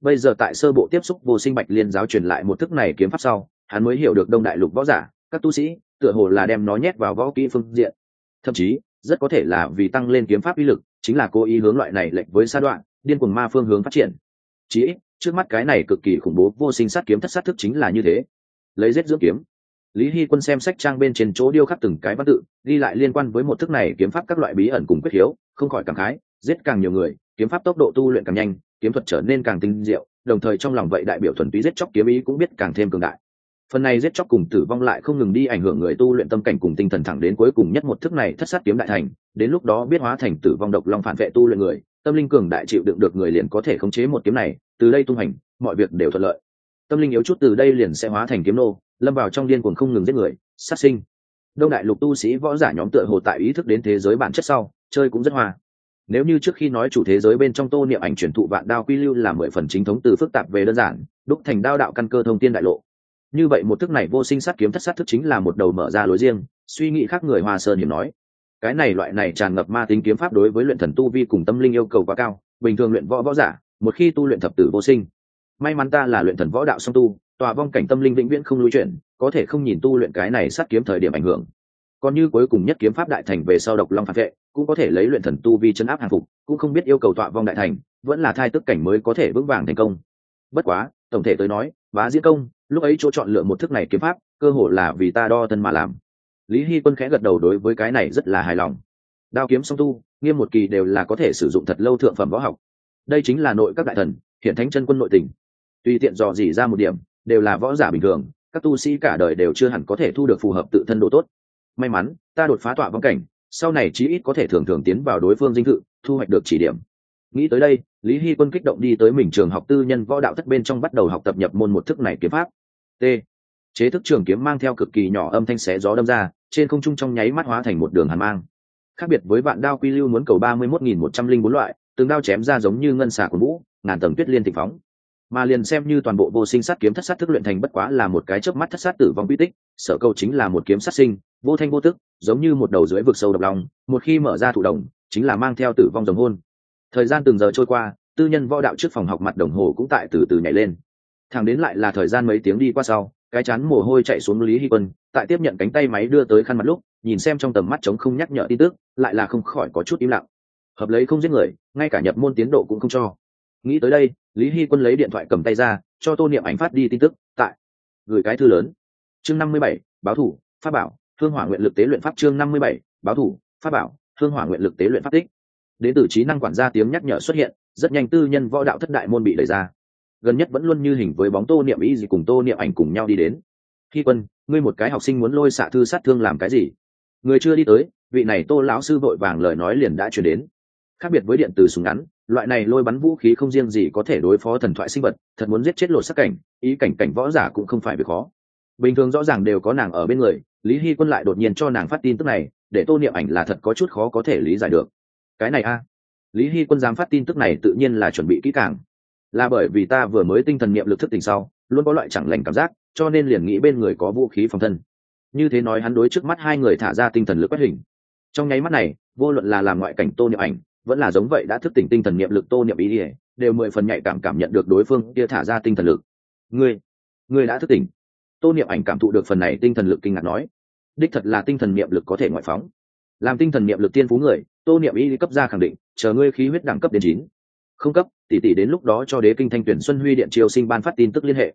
Bây giờ tại sơ bộ tiếp xúc vô sinh bạch liên giáo truyền lại một thức này kiếm pháp sau, hắn mới hiểu được đông đại lục võ giả, các tu sĩ, tựa hồ là đem nó nhét vào võ kỹ phương diện. Thậm chí rất có thể là vì tăng lên kiếm pháp uy lực, chính là cố ý hướng loại này lệnh với sa đoạn, điên cuồng ma phương hướng phát triển. Chí ít, trước mắt cái này cực kỳ khủng bố, vô sinh sát kiếm thất sát thức chính là như thế. Lấy giết dưỡng kiếm. Lý hy quân xem sách trang bên trên chỗ điêu khắc từng cái văn tự, ghi lại liên quan với một thức này kiếm pháp các loại bí ẩn cùng quyết hiếu, không khỏi cảm khái, giết càng nhiều người, kiếm pháp tốc độ tu luyện càng nhanh, kiếm thuật trở nên càng tinh diệu, đồng thời trong lòng vậy đại biểu thuần túy giết chóc kiếm ý cũng biết càng thêm cường đại phần này giết chóc cùng tử vong lại không ngừng đi ảnh hưởng người tu luyện tâm cảnh cùng tinh thần thẳng đến cuối cùng nhất một thức này thất sát kiếm đại thành, đến lúc đó biết hóa thành tử vong độc long phản vệ tu luyện người, tâm linh cường đại chịu đựng được người liền có thể khống chế một kiếm này, từ đây tung hành, mọi việc đều thuận lợi. Tâm linh yếu chút từ đây liền sẽ hóa thành kiếm nô, lâm vào trong điên cuồng không ngừng giết người, sát sinh. Đông đại lục tu sĩ võ giả nhóm tựa hồ tại ý thức đến thế giới bản chất sau, chơi cũng rất hoa. Nếu như trước khi nói chủ thế giới bên trong tô niệm ảnh truyền thụ vạn đao quy lưu là mười phần chính thống từ phức tạp về đơn giản, đúc thành đao đạo căn cơ thông tin đại lộ như vậy một thức này vô sinh sát kiếm thất sát thức chính là một đầu mở ra lối riêng, suy nghĩ khác người hoa sơn hiểm nói. Cái này loại này tràn ngập ma tính kiếm pháp đối với luyện thần tu vi cùng tâm linh yêu cầu quá cao, bình thường luyện võ võ giả, một khi tu luyện thập tử vô sinh, may mắn ta là luyện thần võ đạo song tu, tòa vong cảnh tâm linh vĩnh viễn không lưu chuyển, có thể không nhìn tu luyện cái này sát kiếm thời điểm ảnh hưởng. Còn như cuối cùng nhất kiếm pháp đại thành về sau độc long phản vệ, cũng có thể lấy luyện thần tu vi chấn áp hàng phục, cũng không biết yêu cầu tọa vong đại thành, vẫn là thai tức cảnh mới có thể vững vàng thành công. Bất quá tổng thể tới nói, bá diễn công, lúc ấy chỗ chọn lựa một thức này kiếm pháp, cơ hồ là vì ta đo thân mà làm. Lý hy quân khẽ gật đầu đối với cái này rất là hài lòng. Đao kiếm song tu, nghiêm một kỳ đều là có thể sử dụng thật lâu thượng phẩm võ học. Đây chính là nội các đại thần, hiện thánh chân quân nội tình. Tùy tiện dò dỉ ra một điểm, đều là võ giả bình thường, các tu sĩ cả đời đều chưa hẳn có thể thu được phù hợp tự thân độ tốt. May mắn, ta đột phá tọa vong cảnh, sau này chí ít có thể thường thường tiến vào đối phương dinh thự, thu hoạch được chỉ điểm nghĩ tới đây, lý hy quân kích động đi tới mình trường học tư nhân võ đạo thất bên trong bắt đầu học tập nhập môn một thức này kiếm pháp. T. Chế thức trường kiếm mang theo cực kỳ nhỏ âm thanh xé gió đâm ra, trên không trung trong nháy mắt hóa thành một đường hàn mang. Khác biệt với vạn đao quy lưu muốn cầu ba mươi mốt nghìn một trăm linh bốn loại, từng đao chém ra giống như ngân xà của vũ, ngàn tầng tuyết liên tịch phóng. Mà liền xem như toàn bộ vô sinh sát kiếm thất sát thức luyện thành bất quá là một cái chớp mắt thất sát tử vong quy tích, sở câu chính là một kiếm sát sinh, vô thanh vô tức, giống như một đầu dưới vực sâu độc lòng một khi mở ra thủ đồng, chính là mang theo tử vong rồng hôn thời gian từng giờ trôi qua, tư nhân võ đạo trước phòng học mặt đồng hồ cũng tại từ từ nhảy lên. Thẳng đến lại là thời gian mấy tiếng đi qua sau, cái chán mồ hôi chạy xuống lý hy quân, tại tiếp nhận cánh tay máy đưa tới khăn mặt lúc, nhìn xem trong tầm mắt trống không nhắc nhở tin tức, lại là không khỏi có chút im lặng. Hợp lấy không giết người, ngay cả nhập môn tiến độ cũng không cho. Nghĩ tới đây, lý hy quân lấy điện thoại cầm tay ra, cho tô niệm ảnh phát đi tin tức, tại gửi cái thư lớn. Chương năm mươi bảy, báo thủ, pháp bảo, thương hỏa nguyện lực tế luyện pháp chương năm mươi bảy, báo thủ, pháp bảo, thương hỏa nguyện lực tế luyện pháp tích đến từ trí năng quản gia tiếng nhắc nhở xuất hiện, rất nhanh tư nhân võ đạo thất đại môn bị đẩy ra. Gần nhất vẫn luôn như hình với bóng tô niệm ý gì cùng tô niệm ảnh cùng nhau đi đến. Khi quân, ngươi một cái học sinh muốn lôi xạ thư sát thương làm cái gì? Người chưa đi tới, vị này tô lão sư vội vàng lời nói liền đã chuyển đến. Khác biệt với điện từ súng ngắn, loại này lôi bắn vũ khí không riêng gì có thể đối phó thần thoại sinh vật, thật muốn giết chết lột sắc cảnh, ý cảnh cảnh võ giả cũng không phải việc khó. Bình thường rõ ràng đều có nàng ở bên người, lý hy quân lại đột nhiên cho nàng phát tin tức này, để tô niệm ảnh là thật có chút khó có thể lý giải được cái này a. Lý hy quân dám phát tin tức này tự nhiên là chuẩn bị kỹ càng. Là bởi vì ta vừa mới tinh thần niệm lực thức tỉnh sau, luôn có loại chẳng lành cảm giác, cho nên liền nghĩ bên người có vũ khí phòng thân. Như thế nói hắn đối trước mắt hai người thả ra tinh thần lực quét hình. Trong nháy mắt này, vô luận là làm ngoại cảnh tô niệm ảnh, vẫn là giống vậy đã thức tỉnh tinh thần niệm lực tô niệm ý ỉa đều mười phần nhạy cảm cảm nhận được đối phương kia thả ra tinh thần lực. Ngươi ngươi đã thức tỉnh. Tô niệm ảnh cảm thụ được phần này tinh thần lực kinh ngạc nói. Đích thật là tinh thần niệm lực có thể ngoại phóng. Làm tinh thần niệm lực tiên phú người tô niệm y cấp ra khẳng định, chờ ngươi khí huyết đẳng cấp đến chín. Không cấp, tỷ tỷ đến lúc đó cho đế kinh thanh tuyển xuân huy điện triều sinh ban phát tin tức liên hệ.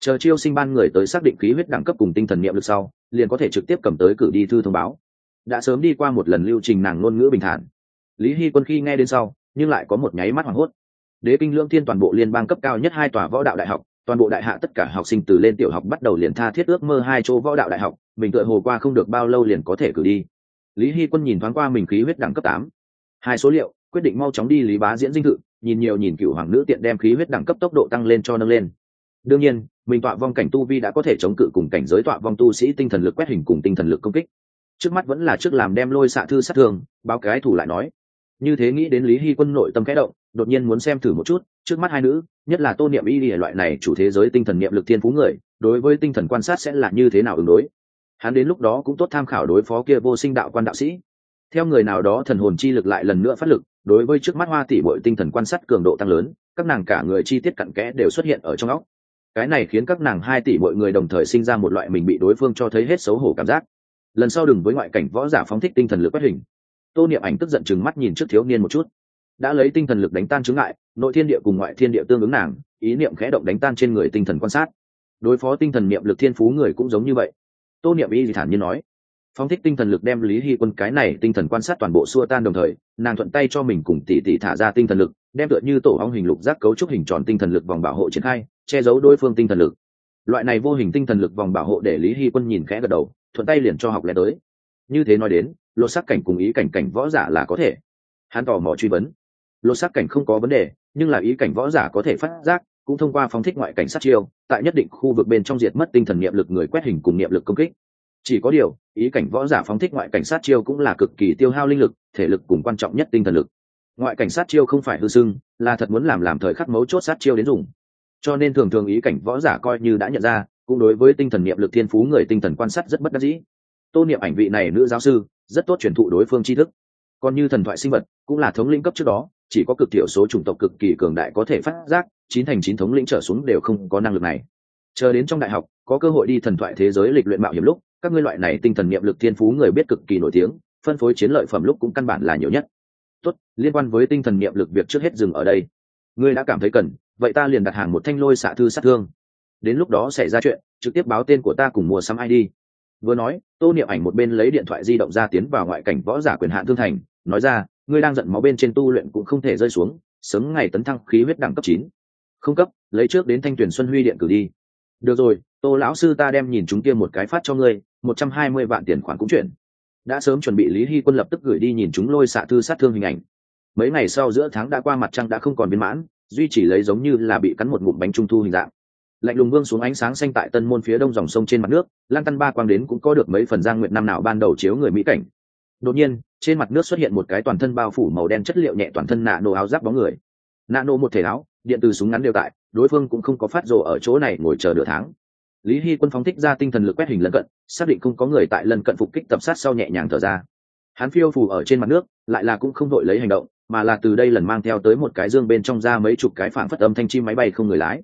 Chờ chiêu sinh ban người tới xác định khí huyết đẳng cấp cùng tinh thần niệm lực sau, liền có thể trực tiếp cầm tới cử đi thư thông báo. Đã sớm đi qua một lần lưu trình nàng ngôn ngữ bình thản. Lý hy quân khi nghe đến sau, nhưng lại có một nháy mắt hoảng hốt. Đế kinh lương thiên toàn bộ liên bang cấp cao nhất hai tòa võ đạo đại học, toàn bộ đại hạ tất cả học sinh từ lên tiểu học bắt đầu liền tha thiết ước mơ hai chỗ võ đạo đại học, mình tựa hồ qua không được bao lâu liền có thể cử đi lý hy quân nhìn thoáng qua mình khí huyết đẳng cấp tám. Hai số liệu, quyết định mau chóng đi lý bá diễn dinh thự, nhìn nhiều nhìn cựu hoàng nữ tiện đem khí huyết đẳng cấp tốc độ tăng lên cho nâng lên. Đương nhiên, mình tọa vong cảnh tu vi đã có thể chống cự cùng cảnh giới tọa vong tu sĩ tinh thần lực quét hình cùng tinh thần lực công kích. Trước mắt vẫn là trước làm đem lôi xạ thư sát thương, báo cái thủ lại nói. Như thế nghĩ đến lý hy quân nội tâm kẽ động, đột nhiên muốn xem thử một chút, trước mắt hai nữ, nhất là tô niệm y lìa loại này chủ thế giới tinh thần niệm lực thiên phú người, đối với tinh thần quan sát sẽ là như thế nào ứng đối? Hắn đến lúc đó cũng tốt tham khảo đối phó kia vô sinh đạo quan đạo sĩ. Theo người nào đó thần hồn chi lực lại lần nữa phát lực, đối với trước mắt hoa tỷ bội tinh thần quan sát cường độ tăng lớn, các nàng cả người chi tiết cặn kẽ đều xuất hiện ở trong óc. Cái này khiến các nàng hai tỷ mọi người đồng thời sinh ra một loại mình bị đối phương cho thấy hết xấu hổ cảm giác. Lần sau đừng với ngoại cảnh võ giả phóng thích tinh thần lực bất hình. Tô niệm ảnh tức giận chừng mắt nhìn trước thiếu niên một chút. Đã lấy tinh thần lực đánh tan chứng ngại, nội thiên địa cùng ngoại thiên địa tương ứng nàng, ý niệm khẽ động đánh tan trên người tinh thần quan sát. Đối phó tinh thần niệm lực thiên phú người cũng giống như vậy tô niệm y thì thản nhiên nói phóng thích tinh thần lực đem lý hy quân cái này tinh thần quan sát toàn bộ xua tan đồng thời, nàng thuận tay cho mình cùng tỉ tỉ thả ra tinh thần lực, đem tựa như tổ ong hình lục giác cấu trúc hình tròn tinh thần lực vòng bảo hộ triển khai, che giấu đối phương tinh thần lực. Loại này vô hình tinh thần lực vòng bảo hộ để lý hy quân nhìn khẽ gật đầu, thuận tay liền cho học lẽ tới. Như thế nói đến, lột sắc cảnh cùng ý cảnh cảnh võ giả là có thể. Hắn tò mò truy vấn. Lột sắc cảnh không có vấn đề, nhưng là ý cảnh võ giả có thể phát giác cũng thông qua phóng thích ngoại cảnh sát chiêu, tại nhất định khu vực bên trong diệt mất tinh thần niệm lực người quét hình cùng niệm lực công kích. Chỉ có điều, ý cảnh võ giả phóng thích ngoại cảnh sát chiêu cũng là cực kỳ tiêu hao linh lực, thể lực cùng quan trọng nhất tinh thần lực. Ngoại cảnh sát chiêu không phải hư sưng là thật muốn làm làm thời khắc mấu chốt sát chiêu đến dùng. Cho nên thường thường ý cảnh võ giả coi như đã nhận ra, cũng đối với tinh thần niệm lực thiên phú người tinh thần quan sát rất bất đắc dĩ. Tô niệm ảnh vị này nữ giáo sư, rất tốt truyền thụ đối phương tri thức. Còn như thần thoại sinh vật, cũng là thống lĩnh cấp trước đó chỉ có cực thiểu số chủng tộc cực kỳ cường đại có thể phát giác, chín thành chín thống lĩnh trở xuống đều không có năng lực này. Chờ đến trong đại học, có cơ hội đi thần thoại thế giới lịch luyện mạo hiểm lúc, các ngươi loại này tinh thần niệm lực thiên phú người biết cực kỳ nổi tiếng, phân phối chiến lợi phẩm lúc cũng căn bản là nhiều nhất. Tốt, liên quan với tinh thần niệm lực việc trước hết dừng ở đây. Ngươi đã cảm thấy cần, vậy ta liền đặt hàng một thanh lôi xạ thư sát thương. Đến lúc đó xảy ra chuyện, trực tiếp báo tên của ta cùng mua sắm id vừa nói, tô niệm ảnh một bên lấy điện thoại di động ra tiến vào ngoại cảnh võ giả quyền hạn thương thành, nói ra ngươi đang giận máu bên trên tu luyện cũng không thể rơi xuống, sớm ngày tấn thăng khí huyết đẳng cấp chín. Không cấp, lấy trước đến thanh tuyển xuân huy điện cử đi. Được rồi, tô lão sư ta đem nhìn chúng kia một cái phát cho ngươi, một trăm hai mươi vạn tiền khoản cũng chuyển. Đã sớm chuẩn bị lý hy quân lập tức gửi đi nhìn chúng lôi xạ thư sát thương hình ảnh. Mấy ngày sau giữa tháng đã qua mặt trăng đã không còn biến mãn, duy chỉ lấy giống như là bị cắn một ngụm bánh trung thu hình dạng. Lạnh lùng vương xuống ánh sáng xanh tại tân môn phía đông dòng sông trên mặt nước, lan tăn ba quang đến cũng có được mấy phần giang nguyện năm nào ban đầu chiếu người mỹ cảnh đột nhiên, trên mặt nước xuất hiện một cái toàn thân bao phủ màu đen chất liệu nhẹ toàn thân nạ nổ áo giáp bóng người. Nạ nổ một thể áo, điện từ súng ngắn đều tại, đối phương cũng không có phát rồ ở chỗ này ngồi chờ nửa tháng. Lý hy quân phóng thích ra tinh thần lực quét hình lân cận, xác định không có người tại lân cận phục kích tập sát sau nhẹ nhàng thở ra. Hắn phiêu phù ở trên mặt nước, lại là cũng không đội lấy hành động, mà là từ đây lần mang theo tới một cái dương bên trong ra mấy chục cái phản phất âm thanh chim máy bay không người lái.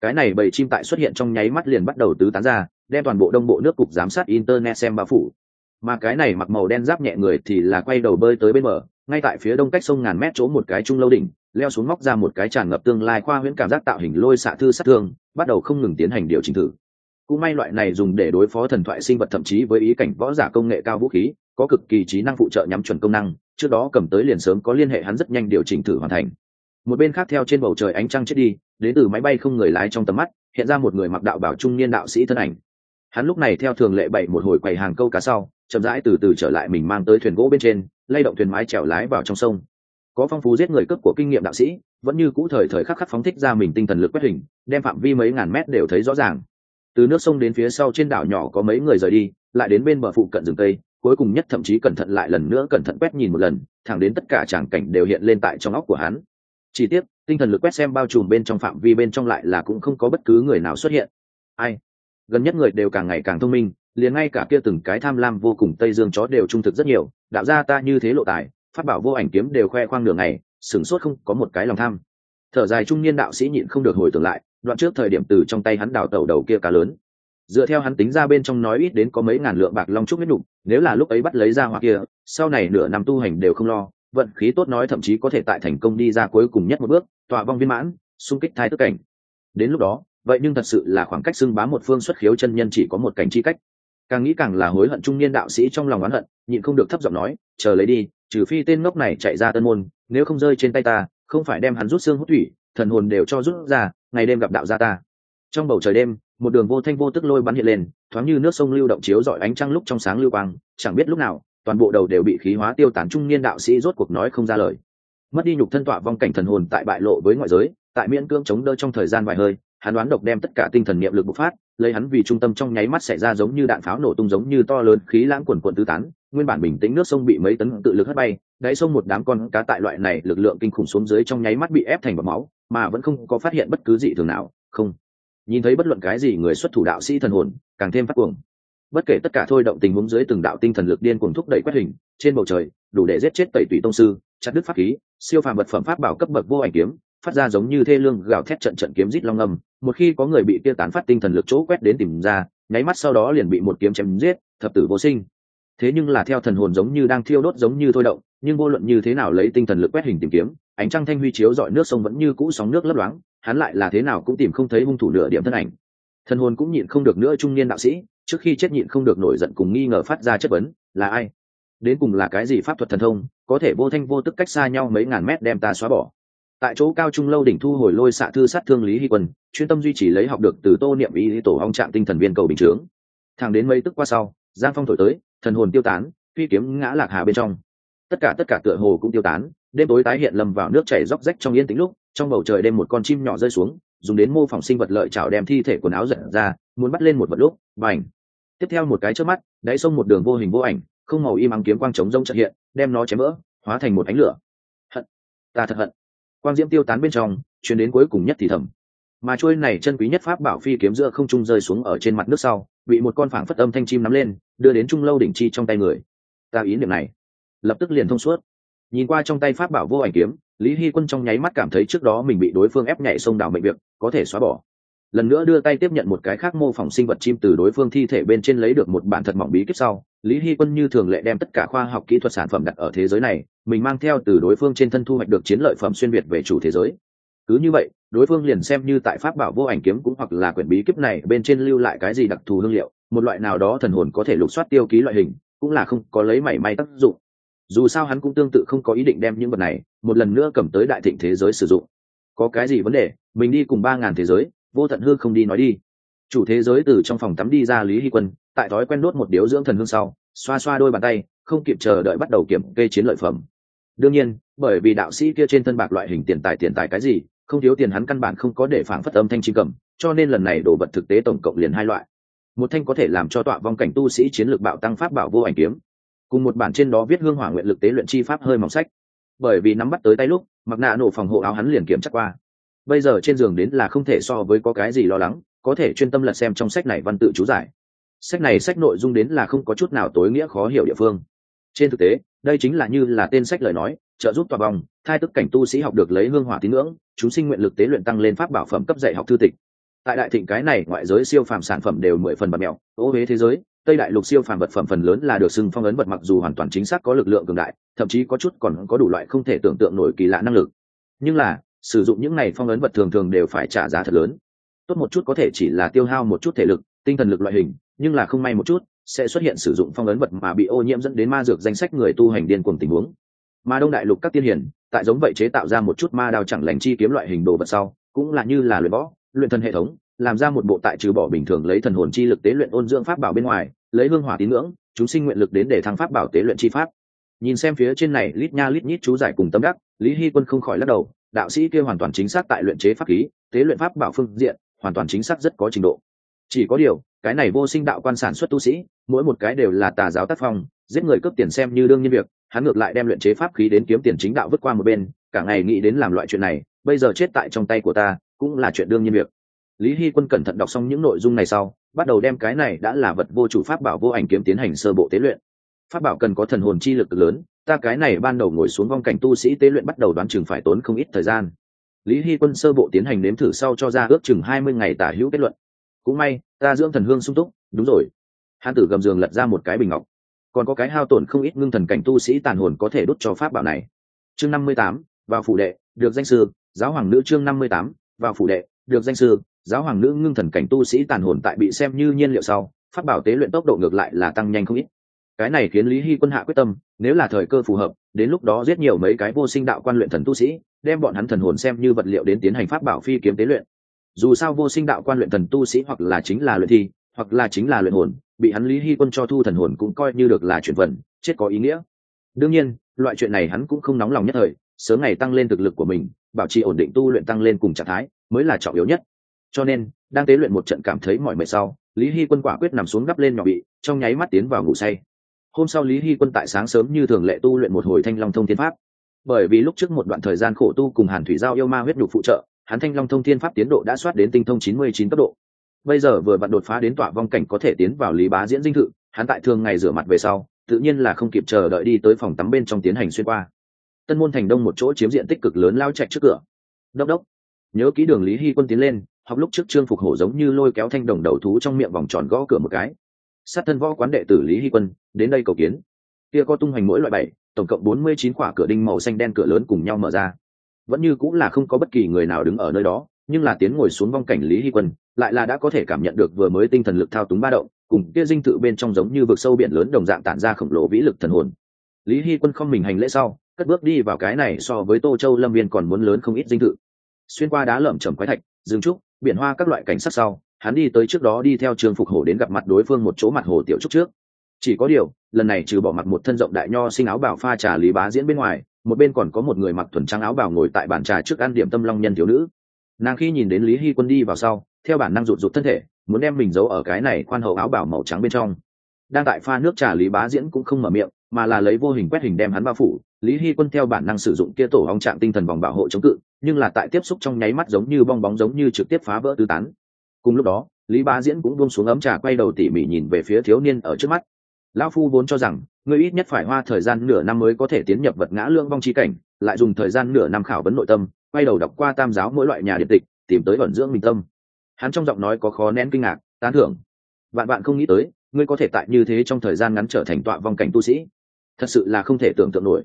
Cái này bầy chim tại xuất hiện trong nháy mắt liền bắt đầu tứ tán ra, đem toàn bộ đông bộ nước cục giám sát internet xem bao phủ mà cái này mặc màu đen giáp nhẹ người thì là quay đầu bơi tới bên bờ, ngay tại phía đông cách sông ngàn mét chỗ một cái trung lâu đỉnh, leo xuống móc ra một cái tràn ngập tương lai khoa huyễn cảm giác tạo hình lôi xạ thư sát thương, bắt đầu không ngừng tiến hành điều chỉnh thử. Cũng may loại này dùng để đối phó thần thoại sinh vật thậm chí với ý cảnh võ giả công nghệ cao vũ khí, có cực kỳ trí năng phụ trợ nhắm chuẩn công năng, trước đó cầm tới liền sớm có liên hệ hắn rất nhanh điều chỉnh thử hoàn thành. Một bên khác theo trên bầu trời ánh trăng chết đi, đến từ máy bay không người lái trong tầm mắt, hiện ra một người mặc đạo bảo trung niên đạo sĩ thân ảnh. Hắn lúc này theo thường lệ bảy một hồi quầy hàng câu cá sau chậm rãi từ từ trở lại mình mang tới thuyền gỗ bên trên, lay động thuyền mái chèo lái vào trong sông. Có phong phú giết người cướp của kinh nghiệm đạo sĩ, vẫn như cũ thời thời khắc khắc phóng thích ra mình tinh thần lực quét hình, đem phạm vi mấy ngàn mét đều thấy rõ ràng. Từ nước sông đến phía sau trên đảo nhỏ có mấy người rời đi, lại đến bên bờ phụ cận rừng tây cuối cùng nhất thậm chí cẩn thận lại lần nữa cẩn thận quét nhìn một lần, thẳng đến tất cả tràng cảnh đều hiện lên tại trong óc của hắn. Chỉ tiếc, tinh thần lực quét xem bao trùm bên trong phạm vi bên trong lại là cũng không có bất cứ người nào xuất hiện. Ai? Gần nhất người đều càng ngày càng thông minh liền ngay cả kia từng cái tham lam vô cùng tây dương chó đều trung thực rất nhiều, đạo ra ta như thế lộ tài phát bảo vô ảnh kiếm đều khoe khoang đường này sửng sốt không có một cái lòng tham. Thở dài trung niên đạo sĩ nhịn không được hồi tưởng lại, đoạn trước thời điểm từ trong tay hắn đào tẩu đầu kia cá lớn. Dựa theo hắn tính ra bên trong nói ít đến có mấy ngàn lượng bạc long trúc huyết đục nếu là lúc ấy bắt lấy ra hoặc kia, sau này nửa năm tu hành đều không lo, vận khí tốt nói thậm chí có thể tại thành công đi ra cuối cùng nhất một bước, tọa vong viên mãn, xung kích thai tức cảnh. Đến lúc đó, vậy nhưng thật sự là khoảng cách xưng bám một phương xuất khiếu chân nhân chỉ có một cảnh chi cách càng nghĩ càng là hối hận trung niên đạo sĩ trong lòng oán hận, nhịn không được thấp giọng nói, chờ lấy đi, trừ phi tên ngốc này chạy ra tân môn, nếu không rơi trên tay ta, không phải đem hắn rút xương hút thủy, thần hồn đều cho rút ra, ngày đêm gặp đạo gia ta. Trong bầu trời đêm, một đường vô thanh vô tức lôi bắn hiện lên, thoáng như nước sông lưu động chiếu dọi ánh trăng lúc trong sáng lưu quang, chẳng biết lúc nào, toàn bộ đầu đều bị khí hóa tiêu tán trung niên đạo sĩ rốt cuộc nói không ra lời. Mất đi nhục thân tọa vong cảnh thần hồn tại bại lộ với ngoại giới, tại miễn cưỡng chống đỡ trong thời gian vài hơi hắn đoán độc đem tất cả tinh thần niệm lực bộc phát, lấy hắn vì trung tâm trong nháy mắt xảy ra giống như đạn pháo nổ tung giống như to lớn khí lãng quần quần tứ tán, nguyên bản bình tĩnh nước sông bị mấy tấn tự lực hất bay, đáy sông một đám con cá tại loại này lực lượng kinh khủng xuống dưới trong nháy mắt bị ép thành bọt máu, mà vẫn không có phát hiện bất cứ dị thường nào, không. Nhìn thấy bất luận cái gì người xuất thủ đạo sĩ thần hồn, càng thêm phát cuồng. Bất kể tất cả thôi động tình huống dưới từng đạo tinh thần lực điên cuồng thúc đẩy quét hình, trên bầu trời, đủ để giết chết tẩy tùy tông sư, chặt đứt pháp khí, siêu phàm vật phẩm pháp bảo cấp bậc vô ảnh kiếm phát ra giống như thê lương gào thét trận trận kiếm rít long âm, một khi có người bị kia tán phát tinh thần lực chỗ quét đến tìm ra, nháy mắt sau đó liền bị một kiếm chém giết, thập tử vô sinh. Thế nhưng là theo thần hồn giống như đang thiêu đốt giống như thôi động, nhưng vô luận như thế nào lấy tinh thần lực quét hình tìm kiếm, ánh trăng thanh huy chiếu dọi nước sông vẫn như cũ sóng nước lấp loáng, hắn lại là thế nào cũng tìm không thấy hung thủ nửa điểm thân ảnh. Thần hồn cũng nhịn không được nữa trung niên đạo sĩ, trước khi chết nhịn không được nổi giận cùng nghi ngờ phát ra chất vấn, là ai? Đến cùng là cái gì pháp thuật thần thông, có thể vô thanh vô tức cách xa nhau mấy ngàn mét đem ta xóa bỏ tại chỗ cao trung lâu đỉnh thu hồi lôi xạ thư sát thương lý hy quân, chuyên tâm duy trì lấy học được từ tô niệm ý tổ hong trạng tinh thần viên cầu bình chướng. Thẳng đến mấy tức qua sau, giang phong thổi tới, thần hồn tiêu tán, phi kiếm ngã lạc hà bên trong. Tất cả tất cả tựa hồ cũng tiêu tán, đêm tối tái hiện lầm vào nước chảy róc rách trong yên tĩnh lúc, trong bầu trời đêm một con chim nhỏ rơi xuống, dùng đến mô phỏng sinh vật lợi chảo đem thi thể quần áo giật ra, muốn bắt lên một vật lúc và ảnh tiếp theo một cái trước mắt, đáy sông một đường vô hình vô ảnh, không màu im ắng kiếm quang trống rông trợ hiện, đem nó chém vỡ, hóa thành một ánh lửa. Hận, ta thật hận quang diễm tiêu tán bên trong, chuyển đến cuối cùng nhất thì thầm. Mà trôi này chân quý nhất pháp bảo phi kiếm giữa không trung rơi xuống ở trên mặt nước sau, bị một con phảng phất âm thanh chim nắm lên, đưa đến trung lâu đỉnh chi trong tay người. Ta ý niệm này, lập tức liền thông suốt. Nhìn qua trong tay pháp bảo vô ảnh kiếm, lý hy quân trong nháy mắt cảm thấy trước đó mình bị đối phương ép nhảy sông đảo mệnh việc, có thể xóa bỏ lần nữa đưa tay tiếp nhận một cái khác mô phỏng sinh vật chim từ đối phương thi thể bên trên lấy được một bản thật mỏng bí kíp sau, lý hy quân như thường lệ đem tất cả khoa học kỹ thuật sản phẩm đặt ở thế giới này, mình mang theo từ đối phương trên thân thu hoạch được chiến lợi phẩm xuyên việt về chủ thế giới. Cứ như vậy, đối phương liền xem như tại pháp bảo vô ảnh kiếm cũng hoặc là quyển bí kíp này bên trên lưu lại cái gì đặc thù hương liệu, một loại nào đó thần hồn có thể lục soát tiêu ký loại hình, cũng là không có lấy mảy may tác dụng. Dù sao hắn cũng tương tự không có ý định đem những vật này một lần nữa cầm tới đại thịnh thế giới sử dụng. Có cái gì vấn đề, mình đi cùng ba ngàn thế giới vô tận hương không đi nói đi. Chủ thế giới từ trong phòng tắm đi ra lý hy quân, tại thói quen đốt một điếu dưỡng thần hương sau, xoa xoa đôi bàn tay, không kịp chờ đợi bắt đầu kiểm kê chiến lợi phẩm. Đương nhiên, bởi vì đạo sĩ kia trên thân bạc loại hình tiền tài tiền tài cái gì, không thiếu tiền hắn căn bản không có để phản phất âm thanh chim cầm, cho nên lần này đồ vật thực tế tổng cộng liền hai loại. Một thanh có thể làm cho tọa vong cảnh tu sĩ chiến lược bạo tăng pháp bảo vô ảnh kiếm. Cùng một bản trên đó viết hương hỏa nguyện lực tế luyện chi pháp hơi mỏng sách. Bởi vì nắm bắt tới tay lúc mặc nạ nổ phòng hộ áo hắn liền kiểm chắc qua bây giờ trên giường đến là không thể so với có cái gì lo lắng, có thể chuyên tâm lật xem trong sách này văn tự chú giải. Sách này sách nội dung đến là không có chút nào tối nghĩa khó hiểu địa phương. Trên thực tế, đây chính là như là tên sách lời nói, trợ giúp tòa vòng thai tức cảnh tu sĩ học được lấy hương hỏa tín ngưỡng chúng sinh nguyện lực tế luyện tăng lên pháp bảo phẩm cấp dạy học thư tịch. Tại đại thịnh cái này ngoại giới siêu phàm sản phẩm đều mười phần bật mẹo, ô huế thế giới, tây đại lục siêu phàm vật phẩm phần lớn là được xưng phong ấn vật mặc dù hoàn toàn chính xác có lực lượng cường đại, thậm chí có chút còn có đủ loại không thể tưởng tượng nổi kỳ lạ năng lực. Nhưng là sử dụng những này phong ấn vật thường thường đều phải trả giá thật lớn. Tốt một chút có thể chỉ là tiêu hao một chút thể lực, tinh thần lực loại hình, nhưng là không may một chút, sẽ xuất hiện sử dụng phong ấn vật mà bị ô nhiễm dẫn đến ma dược danh sách người tu hành điên cuồng tình huống. Mà đông đại lục các tiên hiển, tại giống vậy chế tạo ra một chút ma đao chẳng lành chi kiếm loại hình đồ vật sau, cũng là như là luyện võ, luyện thân hệ thống, làm ra một bộ tại trừ bỏ bình thường lấy thần hồn chi lực tế luyện ôn dưỡng pháp bảo bên ngoài, lấy hương hỏa tín ngưỡng, chúng sinh nguyện lực đến để thăng pháp bảo tế luyện chi pháp. Nhìn xem phía trên này, lít nha lít nhít chú giải cùng tâm đắc, lý hy quân không khỏi lắc đầu đạo sĩ kia hoàn toàn chính xác tại luyện chế pháp khí, tế luyện pháp bảo phương diện, hoàn toàn chính xác rất có trình độ. Chỉ có điều, cái này vô sinh đạo quan sản xuất tu sĩ, mỗi một cái đều là tà giáo tác phong, giết người cướp tiền xem như đương nhiên việc, hắn ngược lại đem luyện chế pháp khí đến kiếm tiền chính đạo vứt qua một bên, cả ngày nghĩ đến làm loại chuyện này, bây giờ chết tại trong tay của ta, cũng là chuyện đương nhiên việc. Lý hy quân cẩn thận đọc xong những nội dung này sau, bắt đầu đem cái này đã là vật vô chủ pháp bảo vô ảnh kiếm tiến hành sơ bộ tế luyện. Pháp bảo cần có thần hồn chi lực lớn ta cái này ban đầu ngồi xuống vong cảnh tu sĩ tế luyện bắt đầu đoán chừng phải tốn không ít thời gian. Lý hy quân sơ bộ tiến hành nếm thử sau cho ra ước chừng hai mươi ngày tả hữu kết luận. Cũng may, ta dưỡng thần hương sung túc, đúng rồi. Hán tử gầm giường lật ra một cái bình ngọc. Còn có cái hao tổn không ít ngưng thần cảnh tu sĩ tàn hồn có thể đốt cho pháp bảo này. Chương năm mươi tám, vào phủ đệ, được danh sư, giáo hoàng nữ chương năm mươi tám, vào phủ đệ, được danh sư, giáo hoàng nữ ngưng thần cảnh tu sĩ tàn hồn tại bị xem như nhiên liệu sau. Phát bảo tế luyện tốc độ ngược lại là tăng nhanh không ít cái này khiến lý hy quân hạ quyết tâm, nếu là thời cơ phù hợp, đến lúc đó giết nhiều mấy cái vô sinh đạo quan luyện thần tu sĩ, đem bọn hắn thần hồn xem như vật liệu đến tiến hành pháp bảo phi kiếm tế luyện. Dù sao vô sinh đạo quan luyện thần tu sĩ hoặc là chính là luyện thi, hoặc là chính là luyện hồn, bị hắn lý hy quân cho thu thần hồn cũng coi như được là chuyển vận, chết có ý nghĩa. Đương nhiên, loại chuyện này hắn cũng không nóng lòng nhất thời, sớm ngày tăng lên thực lực của mình, bảo trì ổn định tu luyện tăng lên cùng trạng thái, mới là trọng yếu nhất. Cho nên, đang tế luyện một trận cảm thấy mỏi mệt sau, lý hy quân quả quyết nằm xuống gắp lên nhỏ bị, trong nháy mắt tiến vào ngủ say hôm sau lý hy quân tại sáng sớm như thường lệ tu luyện một hồi thanh long thông thiên pháp. Bởi vì lúc trước một đoạn thời gian khổ tu cùng hàn thủy giao yêu ma huyết nhục phụ trợ, hắn thanh long thông thiên pháp tiến độ đã soát đến tinh thông chín mươi chín cấp độ. Bây giờ vừa vặn đột phá đến tọa vong cảnh có thể tiến vào lý bá diễn dinh thự, hắn tại thường ngày rửa mặt về sau, tự nhiên là không kịp chờ đợi đi tới phòng tắm bên trong tiến hành xuyên qua. Tân môn thành đông một chỗ chiếm diện tích cực lớn lao chạy trước cửa. Đốc đốc, nhớ kỹ đường lý hy quân tiến lên, học lúc trước trương phục hổ giống như lôi kéo thanh đồng đầu thú trong miệng vòng tròn gõ cửa một cái sát thân võ quán đệ tử lý hy quân, đến đây cầu kiến. Kia có tung hoành mỗi loại bảy, tổng cộng bốn mươi chín quả cửa đinh màu xanh đen cửa lớn cùng nhau mở ra. Vẫn như cũng là không có bất kỳ người nào đứng ở nơi đó, nhưng là tiến ngồi xuống vong cảnh lý hy quân, lại là đã có thể cảm nhận được vừa mới tinh thần lực thao túng ba động, cùng kia dinh tự bên trong giống như vực sâu biển lớn đồng dạng tản ra khổng lồ vĩ lực thần hồn. Lý hy quân không mình hành lễ sau, cất bước đi vào cái này so với tô châu lâm viên còn muốn lớn không ít dinh tự xuyên qua đá lởm chầm quái thạch dương trúc, biển hoa các loại cảnh sắc sau hắn đi tới trước đó đi theo trường phục hổ đến gặp mặt đối phương một chỗ mặt hồ tiểu trúc trước. Chỉ có điều, lần này trừ bỏ mặc một thân rộng đại nho sinh áo bảo pha trà lý bá diễn bên ngoài, một bên còn có một người mặc thuần trắng áo bảo ngồi tại bàn trà trước ăn điểm tâm long nhân thiếu nữ. Nàng khi nhìn đến lý hy quân đi vào sau, theo bản năng rụt rụt thân thể, muốn đem mình giấu ở cái này khoan hậu áo bảo màu trắng bên trong. Đang tại pha nước trà lý bá diễn cũng không mở miệng, mà là lấy vô hình quét hình đem hắn bao phủ. Lý hy quân theo bản năng sử dụng kia tổ hóng trạng tinh thần vòng bảo hộ chống cự, nhưng là tại tiếp xúc trong nháy mắt giống như bong bóng giống như trực tiếp phá vỡ tứ tán cùng lúc đó, lý bá diễn cũng buông xuống ấm trà quay đầu tỉ mỉ nhìn về phía thiếu niên ở trước mắt. Lão phu vốn cho rằng ngươi ít nhất phải hoa thời gian nửa năm mới có thể tiến nhập vật ngã lương vong chi cảnh, lại dùng thời gian nửa năm khảo vấn nội tâm, quay đầu đọc qua tam giáo mỗi loại nhà điện tịch, tìm tới vận dưỡng minh tâm. Hắn trong giọng nói có khó nén kinh ngạc, tán thưởng. Bạn bạn không nghĩ tới, ngươi có thể tại như thế trong thời gian ngắn trở thành tọa vong cảnh tu sĩ. Thật sự là không thể tưởng tượng nổi.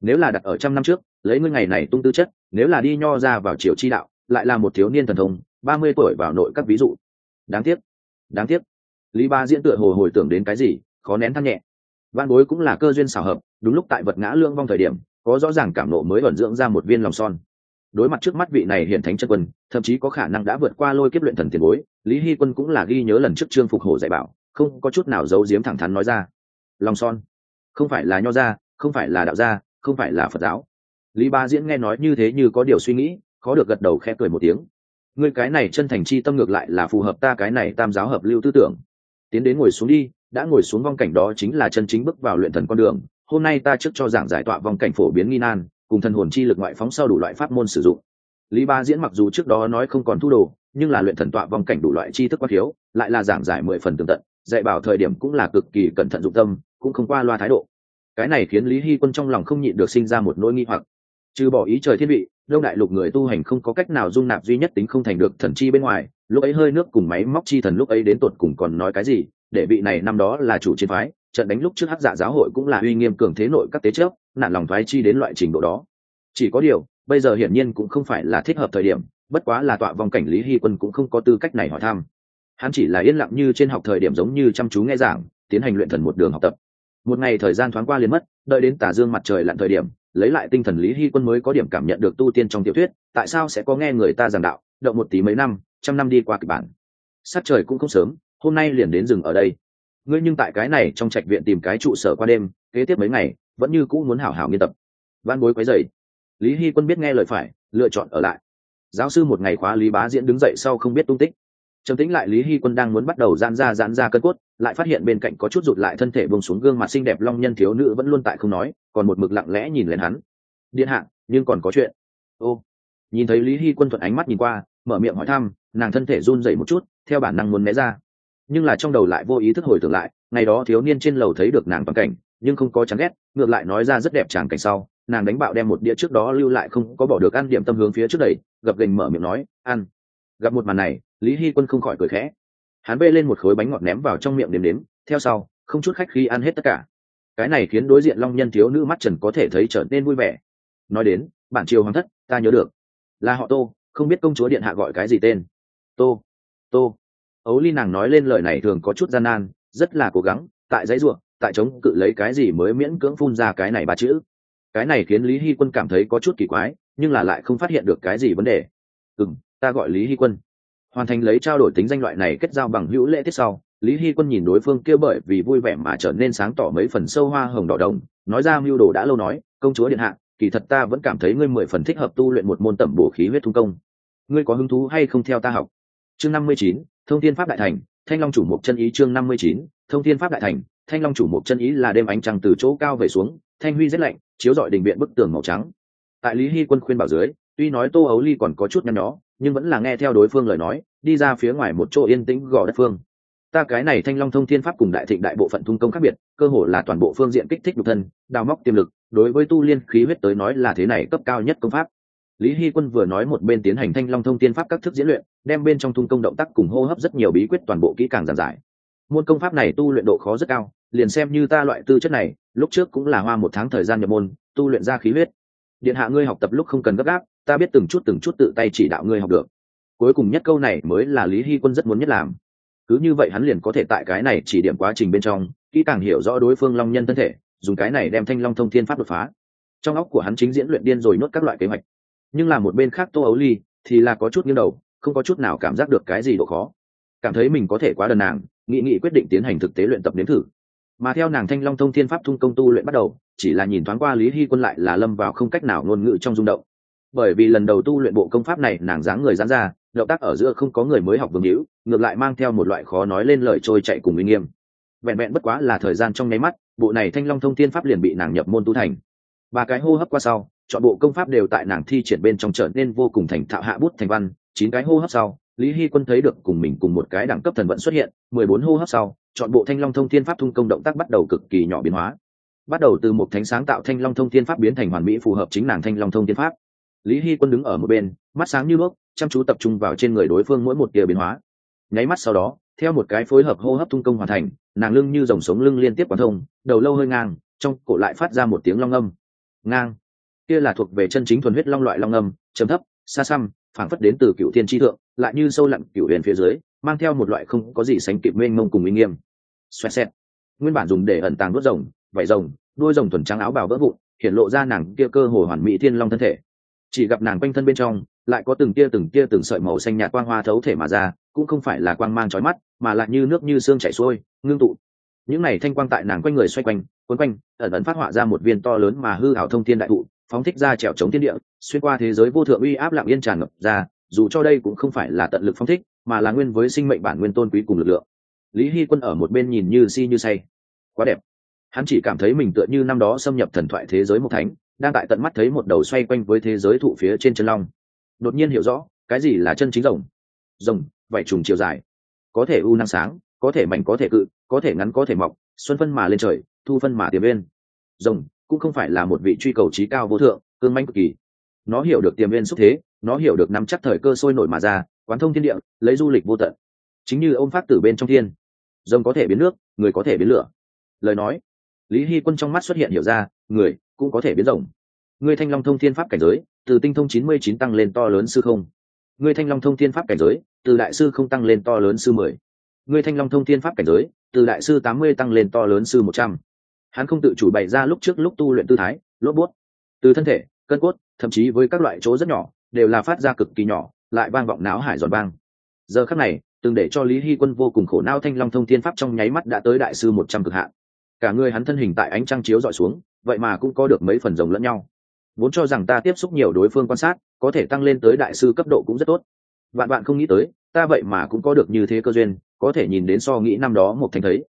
Nếu là đặt ở trăm năm trước, lấy ngươi ngày này tung tư chất, nếu là đi nho ra vào triều chi đạo, lại là một thiếu niên thần thông ba mươi tuổi vào nội các ví dụ. Đáng tiếc. Đáng tiếc. Lý ba diễn tựa hồ hồi tưởng đến cái gì, khó nén than nhẹ. Văn bối cũng là cơ duyên xảo hợp, đúng lúc tại vật ngã lương vong thời điểm, có rõ ràng cảm nộ mới vận dưỡng ra một viên lòng son. Đối mặt trước mắt vị này hiển thánh chân quân, thậm chí có khả năng đã vượt qua lôi kiếp luyện thần tiền bối, lý hy quân cũng là ghi nhớ lần trước trương phục hồ dạy bảo, không có chút nào giấu giếm thẳng thắn nói ra. Lòng son. Không phải là nho gia, không phải là đạo gia, không phải là phật giáo. Lý ba diễn nghe nói như thế như có điều suy nghĩ, khó được gật đầu khẽ cười một tiếng ngươi cái này chân thành chi tâm ngược lại là phù hợp ta cái này tam giáo hợp lưu tư tưởng. Tiến đến ngồi xuống đi, đã ngồi xuống vong cảnh đó chính là chân chính bước vào luyện thần con đường. Hôm nay ta trước cho giảng giải tọa vong cảnh phổ biến nghi nan, cùng thần hồn chi lực ngoại phóng sau đủ loại pháp môn sử dụng. Lý ba diễn mặc dù trước đó nói không còn thu đồ, nhưng là luyện thần tọa vong cảnh đủ loại chi thức quá thiếu, lại là giảng giải mười phần tường tận, dạy bảo thời điểm cũng là cực kỳ cẩn thận dụng tâm, cũng không qua loa thái độ. Cái này khiến lý hy quân trong lòng không nhịn được sinh ra một nỗi nghi hoặc. Trừ bỏ ý trời thiên vị đông đại lục người tu hành không có cách nào dung nạp duy nhất tính không thành được thần chi bên ngoài, lúc ấy hơi nước cùng máy móc chi thần lúc ấy đến tột cùng còn nói cái gì, để vị này năm đó là chủ chiến phái, trận đánh lúc trước hắc dạ giáo hội cũng là uy nghiêm cường thế nội các tế trước nạn lòng thoái chi đến loại trình độ đó. Chỉ có điều, bây giờ hiển nhiên cũng không phải là thích hợp thời điểm, bất quá là tọa vòng cảnh lý hy quân cũng không có tư cách này hỏi thăm. Hắn chỉ là yên lặng như trên học thời điểm giống như chăm chú nghe giảng, tiến hành luyện thần một đường học tập. Một ngày thời gian thoáng qua liền mất, đợi đến tả dương mặt trời lặn thời điểm lấy lại tinh thần lý hy quân mới có điểm cảm nhận được tu tiên trong tiểu thuyết, tại sao sẽ có nghe người ta giảng đạo, động một tí mấy năm, trăm năm đi qua kịch bản. Sát trời cũng không sớm, hôm nay liền đến rừng ở đây. Ngươi nhưng tại cái này trong trạch viện tìm cái trụ sở qua đêm, kế tiếp mấy ngày, vẫn như cũ muốn hảo hảo nghiên tập. Văn bối quấy dày lý hy quân biết nghe lời phải, lựa chọn ở lại. Giáo sư một ngày khóa lý bá diễn đứng dậy sau không biết tung tích trầm tĩnh lại lý hy quân đang muốn bắt đầu giãn ra giãn ra cân cốt, lại phát hiện bên cạnh có chút rụt lại thân thể bông xuống gương mặt xinh đẹp long nhân thiếu nữ vẫn luôn tại không nói, còn một mực lặng lẽ nhìn lên hắn. Điện hạ, nhưng còn có chuyện. Ô. Nhìn thấy lý hy quân thuận ánh mắt nhìn qua, mở miệng hỏi thăm, nàng thân thể run dậy một chút, theo bản năng muốn né ra. Nhưng là trong đầu lại vô ý thức hồi tưởng lại, ngày đó thiếu niên trên lầu thấy được nàng toàn cảnh, nhưng không có chán ghét, ngược lại nói ra rất đẹp tràng cảnh sau, nàng đánh bạo đem một đĩa trước đó lưu lại không có bỏ được ăn điểm tâm hướng phía trước đầy gập gành mở miệng nói, ăn. Gặp một màn này lý hy quân không khỏi cười khẽ. Hắn bê lên một khối bánh ngọt ném vào trong miệng đếm đếm, theo sau, không chút khách khi ăn hết tất cả. Cái này khiến đối diện long nhân thiếu nữ mắt trần có thể thấy trở nên vui vẻ. Nói đến, bản triều hoàng thất, ta nhớ được. Là họ tô, không biết công chúa điện hạ gọi cái gì tên. Tô tô. Ấu ly nàng nói lên lời này thường có chút gian nan, rất là cố gắng, tại giấy ruộng, tại chống cự lấy cái gì mới miễn cưỡng phun ra cái này ba chữ. Cái này khiến lý hy quân cảm thấy có chút kỳ quái, nhưng là lại không phát hiện được cái gì vấn đề. Ừ m ta gọi lý hy quân hoàn thành lấy trao đổi tính danh loại này kết giao bằng hữu lễ tiết sau, lý hy quân nhìn đối phương kia bởi vì vui vẻ mà trở nên sáng tỏ mấy phần sâu hoa hồng đỏ đồng, nói ra mưu đồ đã lâu nói, công chúa điện hạ, kỳ thật ta vẫn cảm thấy ngươi mười phần thích hợp tu luyện một môn tẩm bổ khí huyết thung công. Ngươi có hứng thú hay không theo ta học? Chương năm mươi chín, thông thiên pháp đại thành, thanh long chủ mục chân ý chương năm mươi chín, thông thiên pháp đại thành, thanh long chủ mục chân ý là đêm ánh trăng từ chỗ cao về xuống, thanh huy rét lạnh, chiếu dọi đình viện bức tường màu trắng. Tại lý hy quân khuyên bảo dưới, tuy nói tô ấu ly còn có chút nhăn nhó nhưng vẫn là nghe theo đối phương lời nói, đi ra phía ngoài một chỗ yên tĩnh gò đất phương. Ta cái này thanh long thông thiên pháp cùng đại thịnh đại bộ phận thung công khác biệt, cơ hồ là toàn bộ phương diện kích thích nhục thân, đào móc tiềm lực, đối với tu liên khí huyết tới nói là thế này cấp cao nhất công pháp. Lý hy quân vừa nói một bên tiến hành thanh long thông tiên pháp các thức diễn luyện, đem bên trong thung công động tác cùng hô hấp rất nhiều bí quyết toàn bộ kỹ càng giản giải. Môn công pháp này tu luyện độ khó rất cao, liền xem như ta loại tư chất này, lúc trước cũng là hoa một tháng thời gian nhập môn, tu luyện ra khí huyết điện hạ ngươi học tập lúc không cần gấp gáp, ta biết từng chút từng chút tự tay chỉ đạo ngươi học được. Cuối cùng nhất câu này mới là lý hy quân rất muốn nhất làm. Cứ như vậy hắn liền có thể tại cái này chỉ điểm quá trình bên trong, kỹ càng hiểu rõ đối phương long nhân thân thể, dùng cái này đem thanh long thông thiên pháp đột phá. Trong óc của hắn chính diễn luyện điên rồi nuốt các loại kế hoạch. Nhưng là một bên khác tô ấu ly thì là có chút nghiêng đầu, không có chút nào cảm giác được cái gì độ khó. Cảm thấy mình có thể quá đần nàng, nghị nghị quyết định tiến hành thực tế luyện tập nếm thử mà theo nàng thanh long thông thiên pháp thung công tu luyện bắt đầu, chỉ là nhìn thoáng qua lý hy quân lại là lâm vào không cách nào ngôn ngữ trong rung động. Bởi vì lần đầu tu luyện bộ công pháp này, nàng dáng người dán ra, động tác ở giữa không có người mới học vương hữu, ngược lại mang theo một loại khó nói lên lời trôi chạy cùng uy nghiêm. Vẹn vẹn bất quá là thời gian trong nháy mắt, bộ này thanh long thông thiên pháp liền bị nàng nhập môn tu thành. Ba cái hô hấp qua sau, chọn bộ công pháp đều tại nàng thi triển bên trong trở nên vô cùng thành thạo hạ bút thành văn. Chín cái hô hấp sau, lý hy quân thấy được cùng mình cùng một cái đẳng cấp thần vận xuất hiện, mười bốn hô hấp sau chọn bộ thanh long thông thiên pháp thung công động tác bắt đầu cực kỳ nhỏ biến hóa. Bắt đầu từ một thánh sáng tạo thanh long thông thiên pháp biến thành hoàn mỹ phù hợp chính nàng thanh long thông thiên pháp. Lý hy quân đứng ở một bên, mắt sáng như bước chăm chú tập trung vào trên người đối phương mỗi một tia biến hóa. Nháy mắt sau đó, theo một cái phối hợp hô hấp thung công hoàn thành, nàng lưng như dòng sống lưng liên tiếp quán thông, đầu lâu hơi ngang, trong cổ lại phát ra một tiếng long âm. Ngang. Kia là thuộc về chân chính thuần huyết long loại long âm chấm thấp, xa xăm, phảng phất đến từ cựu thiên tri thượng lại như sâu lặn cửu huyền phía dưới, mang theo một loại không có gì sánh kịp mênh mông cùng uy nghiêm. Xoẹt xẹt. Nguyên bản dùng để ẩn tàng đốt rồng, vảy rồng, đuôi rồng thuần trắng áo bào vỡ vụn, hiện lộ ra nàng kia cơ hồ hoàn mỹ thiên long thân thể. Chỉ gặp nàng quanh thân bên trong, lại có từng tia từng tia từng sợi màu xanh nhạt quang hoa thấu thể mà ra, cũng không phải là quang mang chói mắt, mà lại như nước như xương chảy xuôi, ngưng tụ. Những này thanh quang tại nàng quanh người xoay quanh quấn quanh, ẩn ẩn phát họa ra một viên to lớn mà hư hảo thông thiên đại thụ, phóng thích ra trèo chống thiên địa, xuyên qua thế giới vô thượng uy áp lặng yên tràn ngập ra dù cho đây cũng không phải là tận lực phong thích, mà là nguyên với sinh mệnh bản nguyên tôn quý cùng lực lượng. Lý hy quân ở một bên nhìn như si như say. Quá đẹp. Hắn chỉ cảm thấy mình tựa như năm đó xâm nhập thần thoại thế giới một thánh, đang tại tận mắt thấy một đầu xoay quanh với thế giới thụ phía trên chân long. Đột nhiên hiểu rõ, cái gì là chân chính rồng? Rồng, vảy trùng chiều dài. Có thể u năng sáng, có thể mảnh có thể cự, có thể ngắn có thể mọc, xuân phân mà lên trời, thu phân mà tiềm bên. Rồng cũng không phải là một vị truy cầu trí cao vô thượng, cương manh cực kỳ. Nó hiểu được tiềm viên xúc thế nó hiểu được nắm chắc thời cơ sôi nổi mà ra, quán thông thiên địa, lấy du lịch vô tận. Chính như ông phát tử bên trong thiên. Rồng có thể biến nước, người có thể biến lửa. Lời nói, lý hy quân trong mắt xuất hiện hiểu ra, người cũng có thể biến rồng. Người thanh long thông thiên pháp cảnh giới, từ tinh thông chín mươi chín tăng lên to lớn sư không. Người thanh long thông thiên pháp cảnh giới, từ đại sư không tăng lên to lớn sư mười. Người thanh long thông thiên pháp cảnh giới, từ đại sư tám mươi tăng lên to lớn sư một trăm. Hắn không tự chủ bày ra lúc trước lúc tu luyện tư thái, lốp bút. Từ thân thể, cân cốt, thậm chí với các loại chỗ rất nhỏ đều là phát ra cực kỳ nhỏ, lại vang vọng não hải giòn vang. Giờ khắc này, từng để cho lý hy quân vô cùng khổ nao thanh long thông thiên pháp trong nháy mắt đã tới đại sư một trăm cực hạn. Cả người hắn thân hình tại ánh trăng chiếu dọi xuống, vậy mà cũng có được mấy phần rồng lẫn nhau. Vốn cho rằng ta tiếp xúc nhiều đối phương quan sát, có thể tăng lên tới đại sư cấp độ cũng rất tốt. Bạn bạn không nghĩ tới, ta vậy mà cũng có được như thế cơ duyên, có thể nhìn đến so nghĩ năm đó một thành thấy.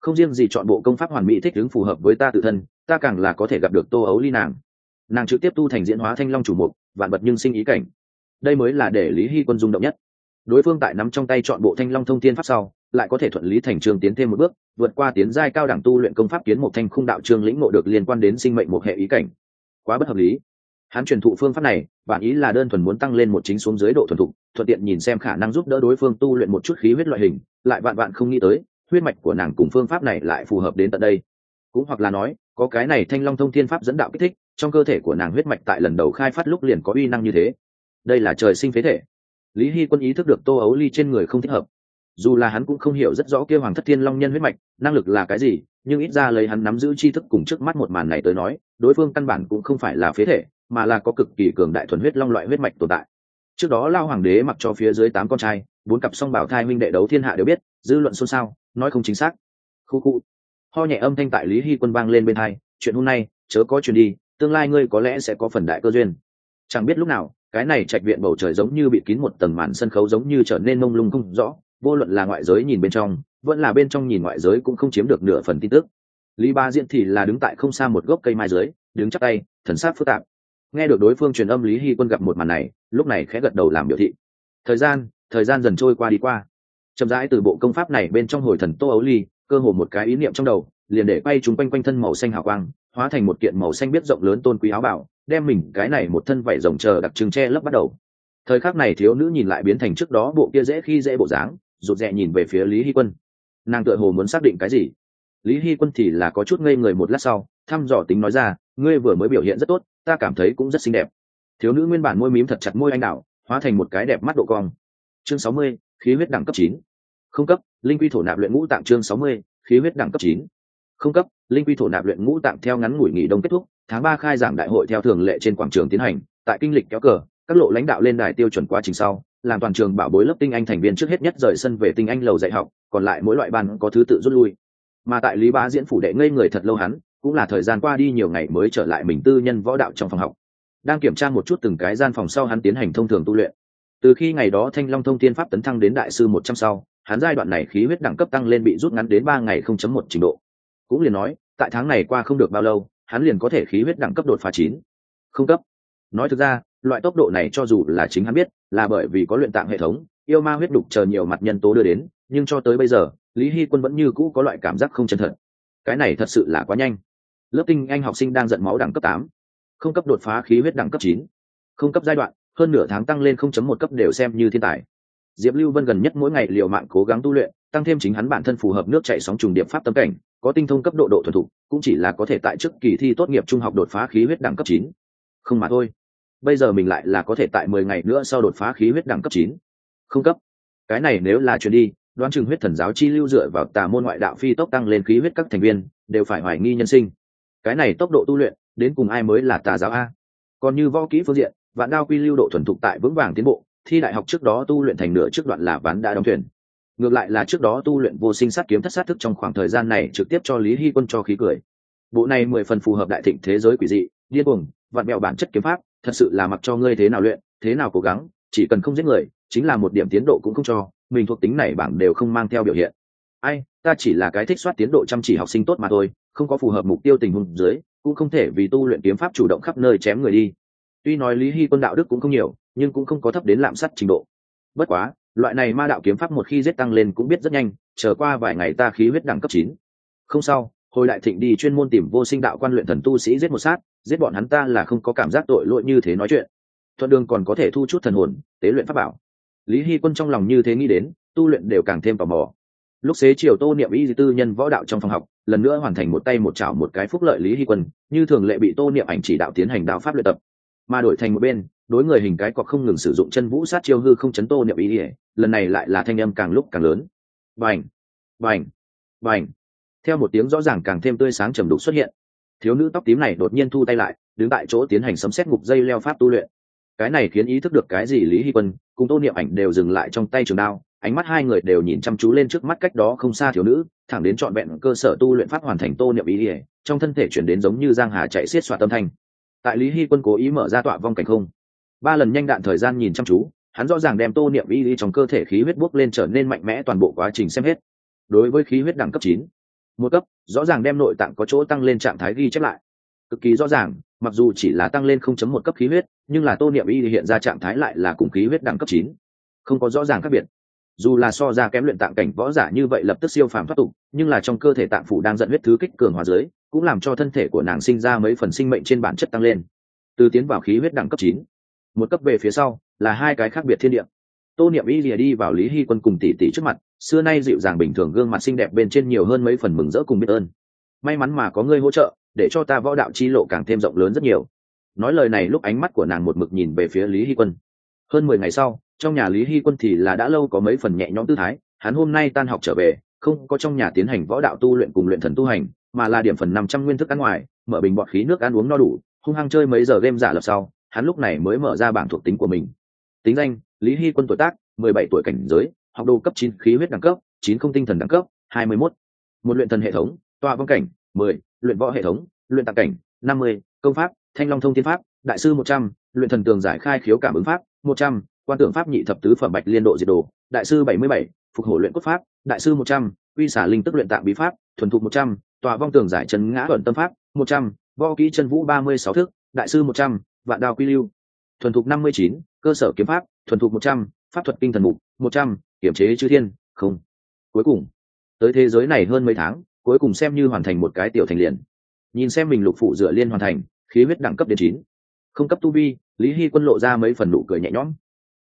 Không riêng gì chọn bộ công pháp hoàn mỹ thích ứng phù hợp với ta tự thân, ta càng là có thể gặp được tô ấu ly nàng. Nàng trực tiếp tu thành diễn hóa thanh long chủ mục vạn vật nhưng sinh ý cảnh. Đây mới là để lý hy quân rung động nhất. Đối phương tại nắm trong tay chọn bộ thanh long thông thiên pháp sau, lại có thể thuận lý thành trường tiến thêm một bước, vượt qua tiến giai cao đẳng tu luyện công pháp kiến một thanh khung đạo trương lĩnh ngộ được liên quan đến sinh mệnh một hệ ý cảnh. Quá bất hợp lý. Hắn truyền thụ phương pháp này, bản ý là đơn thuần muốn tăng lên một chính xuống dưới độ thuần thục, thuận tiện nhìn xem khả năng giúp đỡ đối phương tu luyện một chút khí huyết loại hình, lại vạn vạn không nghĩ tới, huyết mạch của nàng cùng phương pháp này lại phù hợp đến tận đây. Cũng hoặc là nói, có cái này thanh long thông thiên pháp dẫn đạo kích thích trong cơ thể của nàng huyết mạch tại lần đầu khai phát lúc liền có uy năng như thế. Đây là trời sinh phế thể. Lý hy quân ý thức được tô ấu ly trên người không thích hợp. Dù là hắn cũng không hiểu rất rõ kêu hoàng thất thiên long nhân huyết mạch, năng lực là cái gì, nhưng ít ra lấy hắn nắm giữ tri thức cùng trước mắt một màn này tới nói, đối phương căn bản cũng không phải là phế thể, mà là có cực kỳ cường đại thuần huyết long loại huyết mạch tồn tại. Trước đó lao hoàng đế mặc cho phía dưới tám con trai, bốn cặp song bảo thai minh đệ đấu thiên hạ đều biết, dư luận xôn xao, nói không chính xác. Khu khu. Ho nhẹ âm thanh tại lý hy quân vang lên bên hai chuyện hôm nay, chớ có chuyện đi tương lai ngươi có lẽ sẽ có phần đại cơ duyên. Chẳng biết lúc nào, cái này trạch viện bầu trời giống như bị kín một tầng màn sân khấu giống như trở nên mông lung không rõ, vô luận là ngoại giới nhìn bên trong, vẫn là bên trong nhìn ngoại giới cũng không chiếm được nửa phần tin tức. Lý ba diễn thì là đứng tại không xa một gốc cây mai dưới, đứng chắc tay, thần sát phức tạp. Nghe được đối phương truyền âm lý hy quân gặp một màn này, lúc này khẽ gật đầu làm biểu thị. Thời gian thời gian dần trôi qua đi qua. Chậm rãi từ bộ công pháp này bên trong hồi thần tô ấu ly, cơ hồ một cái ý niệm trong đầu, liền để quay chúng quanh quanh thân màu xanh hào quang hóa thành một kiện màu xanh biết rộng lớn tôn quý áo bảo, đem mình cái này một thân vảy rồng chờ đặc trưng che lấp bắt đầu. Thời khắc này thiếu nữ nhìn lại biến thành trước đó bộ kia dễ khi dễ bộ dáng, rụt rè nhìn về phía lý hy quân. Nàng tựa hồ muốn xác định cái gì? Lý hy quân thì là có chút ngây người một lát sau, thăm dò tính nói ra, ngươi vừa mới biểu hiện rất tốt, ta cảm thấy cũng rất xinh đẹp. Thiếu nữ nguyên bản môi mím thật chặt môi anh đạo hóa thành một cái đẹp mắt độ cong. Chương sáu mươi, khí huyết đẳng cấp chín. Không cấp, linh quy thổ nạp luyện ngũ tạng chương sáu mươi, khí huyết đẳng cấp chín. Không cấp linh quy thổ nạp luyện ngũ tạng theo ngắn ngủi nghỉ đông kết thúc, tháng ba khai giảng đại hội theo thường lệ trên quảng trường tiến hành, tại kinh lịch kéo cờ, các lộ lãnh đạo lên đài tiêu chuẩn quá trình sau, làm toàn trường bảo bối lớp tinh anh thành viên trước hết nhất rời sân về tinh anh lầu dạy học, còn lại mỗi loại ban có thứ tự rút lui. Mà tại lý bá diễn phủ đệ ngây người thật lâu hắn, cũng là thời gian qua đi nhiều ngày mới trở lại mình tư nhân võ đạo trong phòng học. Đang kiểm tra một chút từng cái gian phòng sau hắn tiến hành thông thường tu luyện. Từ khi ngày đó thanh long thông tiên pháp tấn thăng đến đại sư một trăm sau, hắn giai đoạn này khí huyết đẳng cấp tăng lên bị rút ngắn đến ba ngày không chấm một trình độ. Cũng liền nói tại tháng này qua không được bao lâu, hắn liền có thể khí huyết đẳng cấp đột phá chín. Không cấp. Nói thực ra, loại tốc độ này cho dù là chính hắn biết, là bởi vì có luyện tạng hệ thống, yêu ma huyết đục chờ nhiều mặt nhân tố đưa đến, nhưng cho tới bây giờ, lý hy quân vẫn như cũ có loại cảm giác không chân thật. Cái này thật sự là quá nhanh. Lớp tinh anh học sinh đang giận máu đẳng cấp tám. Không cấp đột phá khí huyết đẳng cấp chín. Không cấp giai đoạn, hơn nửa tháng tăng lên không chấm một cấp đều xem như thiên tài. Diệp lưu vân gần nhất mỗi ngày liều mạng cố gắng tu luyện, tăng thêm chính hắn bản thân phù hợp nước chạy sóng trùng điệp pháp tâm cảnh có tinh thông cấp độ độ thuần thục, cũng chỉ là có thể tại trước kỳ thi tốt nghiệp trung học đột phá khí huyết đẳng cấp chín. Không mà thôi. Bây giờ mình lại là có thể tại mười ngày nữa sau đột phá khí huyết đẳng cấp chín. Không cấp. Cái này nếu là chuyển đi, đoán chừng huyết thần giáo chi lưu dựa vào tà môn ngoại đạo phi tốc tăng lên khí huyết các thành viên, đều phải hoài nghi nhân sinh. Cái này tốc độ tu luyện, đến cùng ai mới là tà giáo a? Còn như võ kỹ phương diện, vạn đao quy lưu độ thuần thục tại vững vàng tiến bộ, thi đại học trước đó tu luyện thành nửa trước đoạn là ván đã đóng thuyền ngược lại là trước đó tu luyện vô sinh sát kiếm thất sát thức trong khoảng thời gian này trực tiếp cho lý hy quân cho khí cười. Bộ này mười phần phù hợp đại thịnh thế giới quỷ dị, điên cuồng vạn mẹo bản chất kiếm pháp, thật sự là mặc cho ngươi thế nào luyện, thế nào cố gắng, chỉ cần không giết người, chính là một điểm tiến độ cũng không cho, mình thuộc tính này bảng đều không mang theo biểu hiện. Ai, ta chỉ là cái thích soát tiến độ chăm chỉ học sinh tốt mà thôi, không có phù hợp mục tiêu tình huống dưới, cũng không thể vì tu luyện kiếm pháp chủ động khắp nơi chém người đi. Tuy nói lý hy quân đạo đức cũng không nhiều, nhưng cũng không có thấp đến lạm sát trình độ. Bất quá loại này ma đạo kiếm pháp một khi giết tăng lên cũng biết rất nhanh, chờ qua vài ngày ta khí huyết đẳng cấp chín. Không sao, hồi đại thịnh đi chuyên môn tìm vô sinh đạo quan luyện thần tu sĩ giết một sát, giết bọn hắn ta là không có cảm giác tội lỗi như thế nói chuyện. Thuận đường còn có thể thu chút thần hồn, tế luyện pháp bảo. Lý hy quân trong lòng như thế nghĩ đến, tu luyện đều càng thêm tò mò. Lúc xế chiều tô niệm y tư nhân võ đạo trong phòng học, lần nữa hoàn thành một tay một chảo một cái phúc lợi lý hy quân, như thường lệ bị tô niệm ảnh chỉ đạo tiến hành đạo pháp luyện tập. Mà đổi thành một bên đối người hình cái cọc không ngừng sử dụng chân vũ sát chiêu hư không chấn tô niệm ý ỉa, lần này lại là thanh âm càng lúc càng lớn. Vành vành vành theo một tiếng rõ ràng càng thêm tươi sáng trầm đục xuất hiện, thiếu nữ tóc tím này đột nhiên thu tay lại, đứng tại chỗ tiến hành sấm xét ngục dây leo pháp tu luyện. Cái này khiến ý thức được cái gì lý hy quân, cùng tô niệm ảnh đều dừng lại trong tay trường đao, ánh mắt hai người đều nhìn chăm chú lên trước mắt cách đó không xa thiếu nữ, thẳng đến trọn vẹn cơ sở tu luyện pháp hoàn thành tô niệm ý ỉa, trong thân thể chuyển đến giống như giang hà chạy xiết xoa tâm thanh. Tại lý hy quân cố ý mở ra tọa vong cảnh không ba lần nhanh đạn thời gian nhìn chăm chú, hắn rõ ràng đem tô niệm y lý trong cơ thể khí huyết bốc lên trở nên mạnh mẽ toàn bộ quá trình xem hết. Đối với khí huyết đẳng cấp chín, một cấp, rõ ràng đem nội tạng có chỗ tăng lên trạng thái ghi chép lại. Cực kỳ rõ ràng, mặc dù chỉ là tăng lên không chấm một cấp khí huyết, nhưng là tô niệm y hiện ra trạng thái lại là cùng khí huyết đẳng cấp chín. Không có rõ ràng khác biệt. Dù là so ra kém luyện tạng cảnh võ giả như vậy lập tức siêu phàm thoát tục, nhưng là trong cơ thể tạng phủ đang dẫn huyết thứ kích cường hóa dưới, cũng làm cho thân thể của nàng sinh ra mấy phần sinh mệnh trên bản chất tăng lên. Từ tiến vào khí huyết đẳng cấp chín một cấp về phía sau, là hai cái khác biệt thiên địa. Tô niệm y lìa đi vào lý hy quân cùng tỷ tỷ trước mặt, xưa nay dịu dàng bình thường gương mặt xinh đẹp bên trên nhiều hơn mấy phần mừng rỡ cùng biết ơn. May mắn mà có ngươi hỗ trợ, để cho ta võ đạo chi lộ càng thêm rộng lớn rất nhiều. Nói lời này lúc ánh mắt của nàng một mực nhìn về phía lý hy quân. Hơn mười ngày sau, trong nhà lý hy quân thì là đã lâu có mấy phần nhẹ nhõm tư thái, hắn hôm nay tan học trở về, không có trong nhà tiến hành võ đạo tu luyện cùng luyện thần tu hành, mà là điểm phần năm trăm nguyên thức ăn ngoài, mở bình bọt khí nước ăn uống no đủ, hung hăng chơi mấy giờ game giả lập sau hắn lúc này mới mở ra bảng thuộc tính của mình. Tính danh, lý hy quân tuổi tác, mười bảy tuổi cảnh giới, học đồ cấp chín, khí huyết đẳng cấp, chín không tinh thần đẳng cấp, hai mươi mốt. Một luyện thần hệ thống, tọa vong cảnh, mười, luyện võ hệ thống, luyện tạc cảnh, năm mươi, công pháp, thanh long thông thiên pháp, đại sư một trăm, luyện thần tường giải khai khiếu cảm ứng pháp, một trăm, quan tưởng pháp nhị thập tứ phẩm bạch liên độ diệt đồ, đại sư bảy mươi bảy, phục hồi luyện cốt pháp, đại sư một trăm uy xả linh tức luyện tạng bí pháp, thuần thục một trăm tòa vong tường giải trấn ngã luận tâm pháp, một trăm, võ kỹ chân vũ ba mươi sáu thước đại sư một trăm vạn đao quy lưu. Thuần thục năm mươi chín, cơ sở kiếm pháp, thuần thục một trăm, pháp thuật kinh thần mục, một trăm, kiểm chế chư thiên, không. Cuối cùng, tới thế giới này hơn mấy tháng, cuối cùng xem như hoàn thành một cái tiểu thành liền. Nhìn xem mình lục phụ dựa liên hoàn thành, khí huyết đẳng cấp đến chín. Không cấp tu vi, lý hy quân lộ ra mấy phần nụ cười nhẹ nhõm.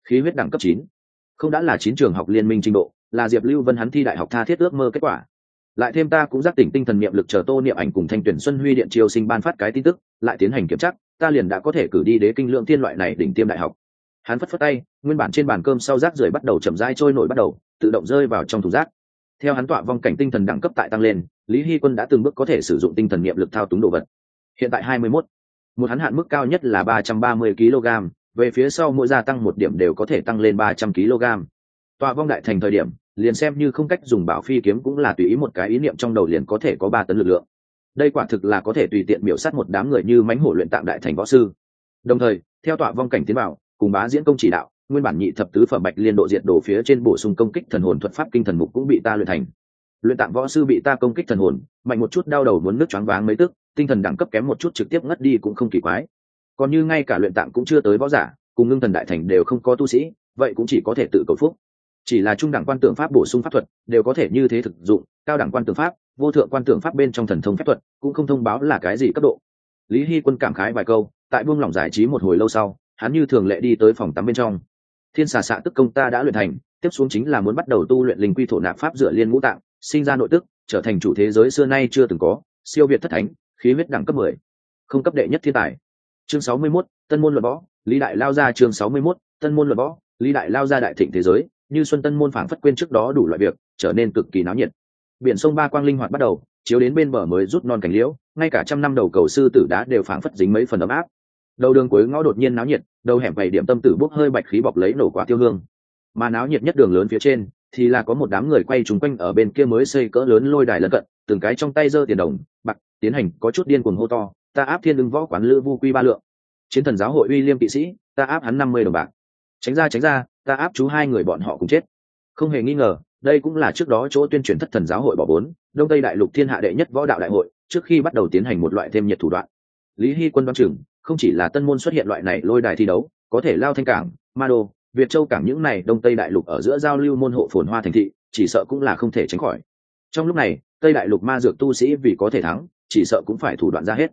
Khí huyết đẳng cấp chín. Không đã là chín trường học liên minh trình độ, là diệp lưu vân hắn thi đại học tha thiết ước mơ kết quả. Lại thêm ta cũng giác tỉnh tinh thần niệm lực chờ tô niệm ảnh cùng thanh tuyển xuân huy điện triều sinh ban phát cái tin tức, lại tiến hành kiểm tra ta liền đã có thể cử đi đế kinh lượng thiên loại này đỉnh tiêm đại học. Hắn phất phất tay, nguyên bản trên bàn cơm sau rác rưởi bắt đầu chậm rãi trôi nổi bắt đầu, tự động rơi vào trong thùng rác. Theo hắn tọa vong cảnh tinh thần đẳng cấp tại tăng lên, lý hy quân đã từng bước có thể sử dụng tinh thần niệm lực thao túng đồ vật. Hiện tại hai mươi 21. một hắn hạn mức cao nhất là ba trăm ba mươi kg về phía sau mỗi gia tăng một điểm đều có thể tăng lên ba trăm kg tọa vong đại thành thời điểm, liền xem như không cách dùng bảo phi kiếm cũng là tùy ý một cái ý niệm trong đầu liền có thể có ba tấn lực lượng đây quả thực là có thể tùy tiện biểu sát một đám người như mánh hổ luyện tạm đại thành võ sư. Đồng thời, theo tọa vong cảnh tiến bảo cùng bá diễn công chỉ đạo, nguyên bản nhị thập tứ phẩm bạch liên độ diệt đổ phía trên bổ sung công kích thần hồn thuật pháp kinh thần mục cũng bị ta luyện thành. Luyện tạm võ sư bị ta công kích thần hồn, mạnh một chút đau đầu muốn nước choáng váng mấy tức, tinh thần đẳng cấp kém một chút trực tiếp ngất đi cũng không kỳ quái. Còn như ngay cả luyện tạm cũng chưa tới võ giả, cùng ngưng thần đại thành đều không có tu sĩ, vậy cũng chỉ có thể tự cầu phúc. Chỉ là trung đẳng quan tượng pháp bổ sung pháp thuật, đều có thể như thế thực dụng, cao đẳng quan tượng pháp vô thượng quan tưởng pháp bên trong thần thông phép thuật cũng không thông báo là cái gì cấp độ. Lý hy quân cảm khái vài câu tại buông lỏng giải trí một hồi lâu sau hắn như thường lệ đi tới phòng tắm bên trong. Thiên xà xạ tức công ta đã luyện thành tiếp xuống chính là muốn bắt đầu tu luyện linh quy thổ nạp pháp dựa liên ngũ tạng sinh ra nội tức trở thành chủ thế giới xưa nay chưa từng có siêu việt thất thánh khí huyết đẳng cấp mười không cấp đệ nhất thiên tài. Chương sáu mươi 61, tân môn luật võ lý đại lao ra chương sáu mươi 61, tân môn luật võ lý đại lao ra đại thịnh thế giới như xuân tân môn phảng phất quên trước đó đủ loại việc trở nên cực kỳ náo nhiệt biển sông ba quang linh hoạt bắt đầu, chiếu đến bên bờ mới rút non cảnh liễu, ngay cả trăm năm đầu cầu sư tử đá đều phảng phất dính mấy phần ấm áp. Đầu đường cuối ngõ đột nhiên náo nhiệt, đầu hẻm bảy điểm tâm tử bốc hơi bạch khí bọc lấy nổ quá tiêu hương. Mà náo nhiệt nhất đường lớn phía trên, thì là có một đám người quay trúng quanh ở bên kia mới xây cỡ lớn lôi đài lân cận, từng cái trong tay giơ tiền đồng, bạc, tiến hành có chút điên cuồng hô to, ta áp thiên ưng võ quán lữ vu quy ba lượng. Chiến thần giáo hội uy liêm kỵ sĩ, ta áp hắn năm mươi đồng bạc. Tránh ra tránh ra, ta áp chú hai người bọn họ cùng chết. Không hề nghi ngờ đây cũng là trước đó chỗ tuyên truyền thất thần giáo hội bỏ vốn, đông tây đại lục thiên hạ đệ nhất võ đạo đại hội, trước khi bắt đầu tiến hành một loại thêm nhiệt thủ đoạn. Lý hy quân đoán chừng, không chỉ là tân môn xuất hiện loại này lôi đài thi đấu, có thể lao thanh cảng, ma đô, việt châu cảng những này đông tây đại lục ở giữa giao lưu môn hộ phồn hoa thành thị, chỉ sợ cũng là không thể tránh khỏi. Trong lúc này, tây đại lục ma dược tu sĩ vì có thể thắng, chỉ sợ cũng phải thủ đoạn ra hết.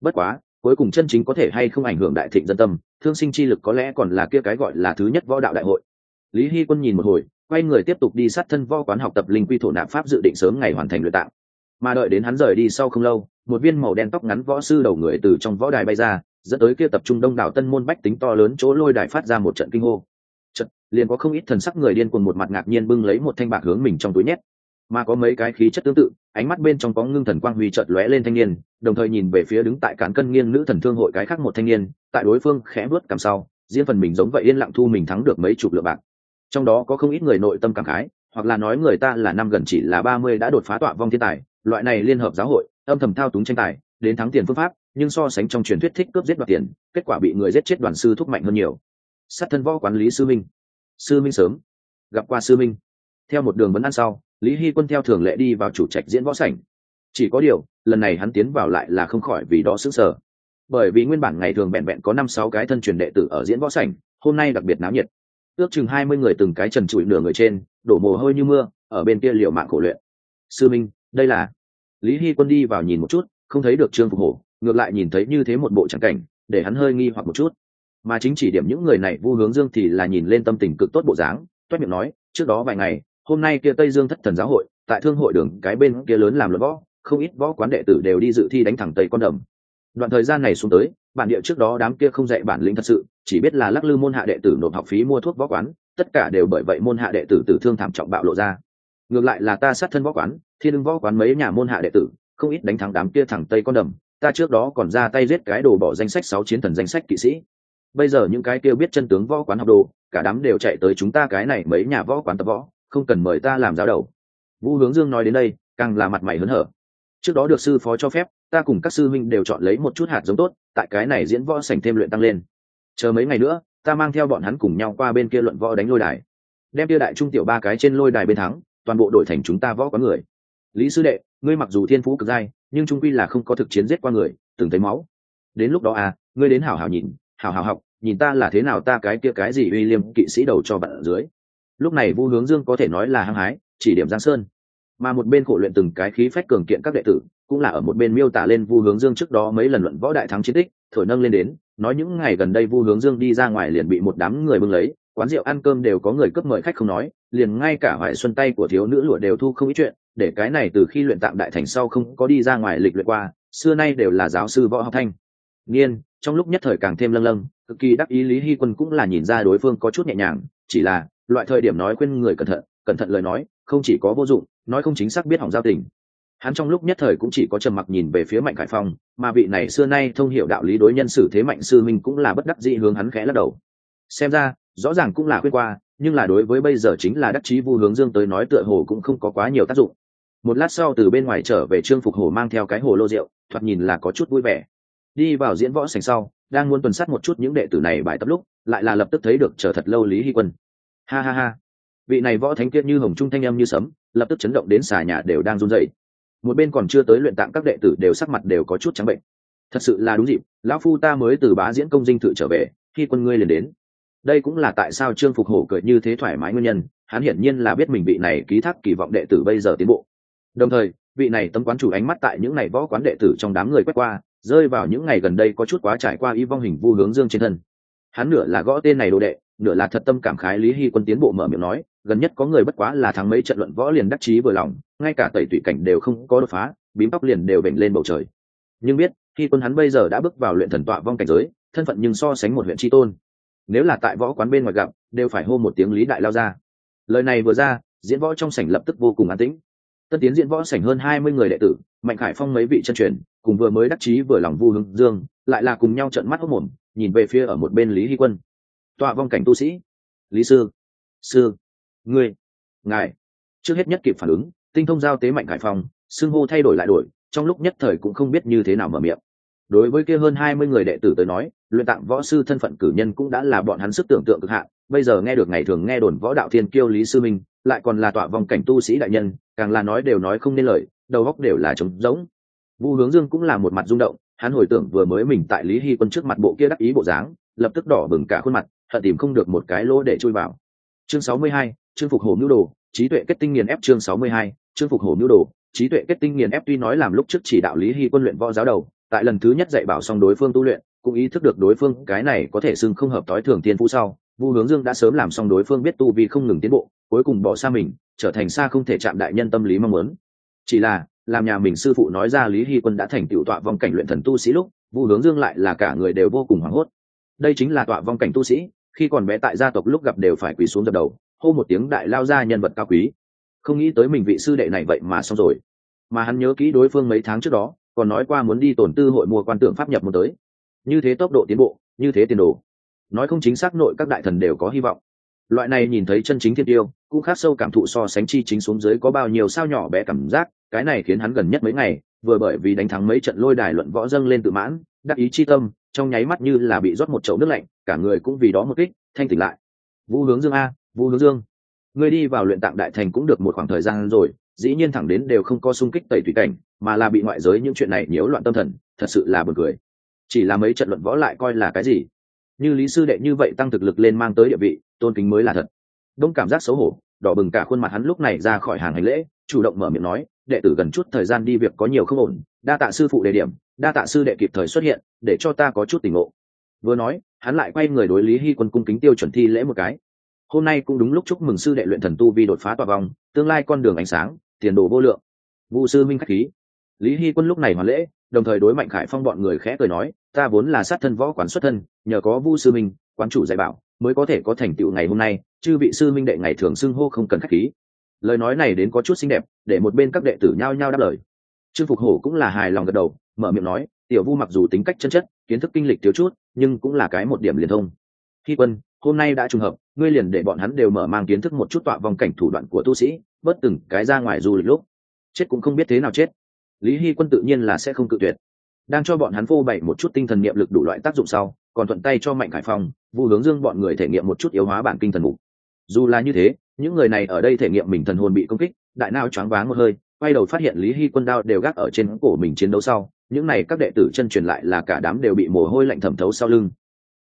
Bất quá, cuối cùng chân chính có thể hay không ảnh hưởng đại thịnh dân tâm, thương sinh chi lực có lẽ còn là kia cái gọi là thứ nhất võ đạo đại hội. Lý hy quân nhìn một hồi quay người tiếp tục đi sát thân võ quán học tập linh quy thổ nạp pháp dự định sớm ngày hoàn thành luyện tạng. Mà đợi đến hắn rời đi sau không lâu, một viên màu đen tóc ngắn võ sư đầu người từ trong võ đài bay ra, dẫn tới kia tập trung đông đảo tân môn bách tính to lớn chỗ lôi đài phát ra một trận kinh hô. Trận liền có không ít thần sắc người điên cuồng một mặt ngạc nhiên bưng lấy một thanh bạc hướng mình trong túi nhét. Mà có mấy cái khí chất tương tự, ánh mắt bên trong có ngưng thần quang huy chợt lóe lên thanh niên, đồng thời nhìn về phía đứng tại cán cân nghiêng nữ thần thương hội cái khác một thanh niên, tại đối phương khẽ bước cầm sau, riêng phần mình giống vậy yên lặng thu mình thắng được mấy chục lượng bạc trong đó có không ít người nội tâm cảm khái, hoặc là nói người ta là năm gần chỉ là ba mươi đã đột phá tọa vong thiên tài, loại này liên hợp giáo hội, âm thầm thao túng tranh tài, đến thắng tiền phương pháp, nhưng so sánh trong truyền thuyết thích cướp giết đoạt tiền, kết quả bị người giết chết đoàn sư thúc mạnh hơn nhiều. Sát thân võ quản lý sư minh. Sư minh sớm. Gặp qua sư minh. Theo một đường vấn ăn sau, lý hy quân theo thường lệ đi vào chủ trạch diễn võ sảnh. Chỉ có điều, lần này hắn tiến vào lại là không khỏi vì đó xứng sờ. Bởi vì nguyên bản ngày thường vẹn vẹn có năm sáu cái thân truyền đệ tử ở diễn võ sảnh, hôm nay đặc biệt náo nhiệt ước chừng hai mươi người từng cái trần trụi nửa người trên, đổ mồ hôi như mưa, ở bên kia liệu mạng khổ luyện. Sư minh, đây là lý hy quân đi vào nhìn một chút, không thấy được trương phục hổ, ngược lại nhìn thấy như thế một bộ trắng cảnh, để hắn hơi nghi hoặc một chút. Mà chính chỉ điểm những người này vu hướng dương thì là nhìn lên tâm tình cực tốt bộ dáng, toét miệng nói, trước đó vài ngày, hôm nay kia tây dương thất thần giáo hội, tại thương hội đường, cái bên kia lớn làm luật võ, không ít võ quán đệ tử đều đi dự thi đánh thẳng tây con đầm đoạn thời gian này xuống tới, bản địa trước đó đám kia không dạy bản lĩnh thật sự, chỉ biết là lắc lư môn hạ đệ tử nộp học phí mua thuốc võ quán, tất cả đều bởi vậy môn hạ đệ tử tử thương thảm trọng bạo lộ ra. Ngược lại là ta sát thân võ quán, thiên ưng võ quán mấy nhà môn hạ đệ tử, không ít đánh thắng đám kia thẳng tây con đầm, ta trước đó còn ra tay giết cái đồ bỏ danh sách sáu chiến thần danh sách kỵ sĩ. Bây giờ những cái kia biết chân tướng võ quán học đồ, cả đám đều chạy tới chúng ta cái này mấy nhà võ quán tập võ, không cần mời ta làm giáo đầu. Vũ hướng dương nói đến đây, càng là mặt mày hớn hở. Trước đó được sư phó cho phép ta cùng các sư huynh đều chọn lấy một chút hạt giống tốt, tại cái này diễn võ sảnh thêm luyện tăng lên. Chờ mấy ngày nữa, ta mang theo bọn hắn cùng nhau qua bên kia luận võ đánh lôi đài. Đem kia đại trung tiểu ba cái trên lôi đài bên thắng, toàn bộ đội thành chúng ta võ có người. Lý sư đệ, ngươi mặc dù thiên phú cực giai, nhưng trung quy là không có thực chiến giết qua người, từng thấy máu. Đến lúc đó à ngươi đến hảo hảo nhìn, hảo hảo học, nhìn ta là thế nào ta cái kia cái gì uy liêm kỵ sĩ đầu cho bạn ở dưới. Lúc này vu hướng dương có thể nói là hăng hái, chỉ điểm giang sơn. Mà một bên khổ luyện từng cái khí phách cường kiện các đệ tử cũng là ở một bên miêu tả lên vu hướng dương trước đó mấy lần luận võ đại thắng chiến tích, thổi nâng lên đến, nói những ngày gần đây vu hướng dương đi ra ngoài liền bị một đám người bưng lấy, quán rượu, ăn cơm đều có người cấp mời khách không nói, liền ngay cả hoài xuân tay của thiếu nữ lụa đều thu không ít chuyện, để cái này từ khi luyện tạm đại thành sau không có đi ra ngoài lịch luyện qua, xưa nay đều là giáo sư võ học thanh. Niên trong lúc nhất thời càng thêm lâng lâng, cực kỳ đắc ý lý hy quân cũng là nhìn ra đối phương có chút nhẹ nhàng, chỉ là, loại thời điểm nói quên người cẩn thận cẩn thận lời nói, không chỉ có vô dụng, nói không chính xác biết hỏng giao tình hắn trong lúc nhất thời cũng chỉ có trầm mặc nhìn về phía mạnh khải phong, mà vị này xưa nay thông hiểu đạo lý đối nhân xử thế mạnh sư minh cũng là bất đắc dĩ hướng hắn khẽ lắc đầu. Xem ra, rõ ràng cũng là khuyên qua, nhưng là đối với bây giờ chính là đắc chí vu hướng dương tới nói tựa hồ cũng không có quá nhiều tác dụng. Một lát sau từ bên ngoài trở về trương phục hồ mang theo cái hồ lô rượu, thoạt nhìn là có chút vui vẻ. Đi vào diễn võ sành sau, đang muốn tuần sát một chút những đệ tử này bài tập lúc, lại là lập tức thấy được chờ thật lâu lý hy quân. Ha ha ha. Vị này võ thánh kiệt như hồng trung thanh âm như sấm, lập tức chấn động đến xà nhà đều đang run rẩy một bên còn chưa tới luyện tạng các đệ tử đều sắc mặt đều có chút trắng bệnh. Thật sự là đúng dịp, lão phu ta mới từ bá diễn công dinh tự trở về, khi quân ngươi liền đến. Đây cũng là tại sao trương phục hổ cười như thế thoải mái nguyên nhân, hắn hiển nhiên là biết mình vị này ký thác kỳ vọng đệ tử bây giờ tiến bộ. Đồng thời, vị này tấm quán chủ ánh mắt tại những ngày võ quán đệ tử trong đám người quét qua, rơi vào những ngày gần đây có chút quá trải qua y vong hình vu hướng dương trên thân. Hắn nửa là gõ tên này đồ đệ, nửa là thật tâm cảm khái lý hy quân tiến bộ mở miệng nói gần nhất có người bất quá là thắng mấy trận luận võ liền đắc chí vừa lòng, ngay cả tẩy tụy cảnh đều không có đột phá, bím tóc liền đều bệnh lên bầu trời. Nhưng biết, khi quân hắn bây giờ đã bước vào luyện thần tọa vong cảnh giới, thân phận nhưng so sánh một huyện tri tôn. Nếu là tại võ quán bên ngoài gặp, đều phải hô một tiếng lý đại lao ra. Lời này vừa ra, diễn võ trong sảnh lập tức vô cùng an tĩnh. Tân tiến diễn võ sảnh hơn hai mươi người đệ tử, mạnh khải phong mấy vị chân truyền, cùng vừa mới đắc chí vừa lòng vu hưng dương, lại là cùng nhau trận mắt hốc mồm, nhìn về phía ở một bên lý hy quân. Tọa vong cảnh tu sĩ. Lý sư. Sư ngươi ngài. Trước hết nhất kịp phản ứng tinh thông giao tế mạnh khải phong xưng hô thay đổi lại đổi trong lúc nhất thời cũng không biết như thế nào mở miệng. Đối với kia hơn hai mươi người đệ tử tới nói luyện tạng võ sư thân phận cử nhân cũng đã là bọn hắn sức tưởng tượng cực hạn. Bây giờ nghe được ngày thường nghe đồn võ đạo thiên kiêu lý sư minh lại còn là tọa vong cảnh tu sĩ đại nhân càng là nói đều nói không nên lời đầu góc đều là trống rỗng. Vu hướng dương cũng là một mặt rung động hắn hồi tưởng vừa mới mình tại lý hy quân trước mặt bộ kia đắc ý bộ dáng lập tức đỏ bừng cả khuôn mặt hận tìm không được một cái lỗ để chui vào. Chương sáu mươi hai, chương phục hồ nhu đồ trí tuệ kết tinh nghiền ép chương sáu mươi hai, chương phục hồ nhu đồ trí tuệ kết tinh nghiền ép tuy nói làm lúc trước chỉ đạo lý hy quân luyện võ giáo đầu tại lần thứ nhất dạy bảo xong đối phương tu luyện cũng ý thức được đối phương cái này có thể xưng không hợp tối thường tiên phú sau vu hướng dương đã sớm làm xong đối phương biết tu vi không ngừng tiến bộ cuối cùng bỏ xa mình trở thành xa không thể chạm đại nhân tâm lý mong muốn. Chỉ là làm nhà mình sư phụ nói ra lý hy quân đã thành tựu tọa vong cảnh luyện thần tu sĩ lúc vu hướng dương lại là cả người đều vô cùng hoảng hốt. Đây chính là tọa vong cảnh tu sĩ khi còn bé tại gia tộc lúc gặp đều phải quỳ xuống dập đầu hô một tiếng đại lao ra nhân vật cao quý. Không nghĩ tới mình vị sư đệ này vậy mà xong rồi. Mà hắn nhớ kỹ đối phương mấy tháng trước đó, còn nói qua muốn đi tổn tư hội mua quan tưởng pháp nhập một tới. Như thế tốc độ tiến bộ, như thế tiền đồ. Nói không chính xác nội các đại thần đều có hy vọng. Loại này nhìn thấy chân chính thiên tiêu, cũng khác sâu cảm thụ so sánh chi chính xuống dưới có bao nhiêu sao nhỏ bé cảm giác, cái này khiến hắn gần nhất mấy ngày, vừa bởi vì đánh thắng mấy trận lôi đài luận võ dâng lên tự mãn, đắc ý chi tâm, trong nháy mắt như là bị rót một chậu nước lạnh, cả người cũng vì đó một kích, thanh tỉnh lại. Vũ hướng dương a vũ hướng dương. Người đi vào luyện tạng đại thành cũng được một khoảng thời gian rồi, dĩ nhiên thẳng đến đều không có sung kích tẩy tùy cảnh, mà là bị ngoại giới những chuyện này nhiễu loạn tâm thần, thật sự là buồn cười. Chỉ là mấy trận luận võ lại coi là cái gì? Như lý sư đệ như vậy tăng thực lực lên mang tới địa vị, tôn kính mới là thật. Đông cảm giác xấu hổ, đỏ bừng cả khuôn mặt hắn lúc này ra khỏi hàng hành lễ, chủ động mở miệng nói, đệ tử gần chút thời gian đi việc có nhiều không ổn, đa tạ sư phụ đề điểm, đa tạ sư đệ kịp thời xuất hiện, để cho ta có chút tỉnh ngộ. Vừa nói, hắn lại quay người đối lý hy quân cung kính tiêu chuẩn thi lễ một cái hôm nay cũng đúng lúc chúc mừng sư đệ luyện thần tu vi đột phá tòa vòng tương lai con đường ánh sáng, tiền đồ vô lượng. Vụ sư minh khách khí. Lý hy quân lúc này hoàn lễ, đồng thời đối mạnh khải phong bọn người khẽ cười nói, ta vốn là sát thân võ quán xuất thân, nhờ có vu sư minh, quán chủ dạy bảo, mới có thể có thành tựu ngày hôm nay, chư vị sư minh đệ ngày thường xưng hô không cần khách khí. Lời nói này đến có chút xinh đẹp, để một bên các đệ tử nhao nhao đáp lời. Trương phục hổ cũng là hài lòng gật đầu, mở miệng nói, tiểu vu mặc dù tính cách chân chất, kiến thức kinh lịch thiếu chút, nhưng cũng là cái một điểm liền thông. Khi quân hôm nay đã trùng hợp, ngươi liền để bọn hắn đều mở mang kiến thức một chút tọa vòng cảnh thủ đoạn của tu sĩ bớt từng cái ra ngoài du lịch lúc. Chết cũng không biết thế nào chết. Lý hy quân tự nhiên là sẽ không cự tuyệt. Đang cho bọn hắn phô bày một chút tinh thần niệm lực đủ loại tác dụng sau, còn thuận tay cho mạnh khải phong, vu hướng dương bọn người thể nghiệm một chút yếu hóa bản kinh thần mục. Dù là như thế, những người này ở đây thể nghiệm mình thần hồn bị công kích, đại nao choáng váng một hơi, quay đầu phát hiện lý hy quân đao đều gác ở trên cổ mình chiến đấu sau, những này các đệ tử chân truyền lại là cả đám đều bị mồ hôi lạnh thẩm thấu sau lưng.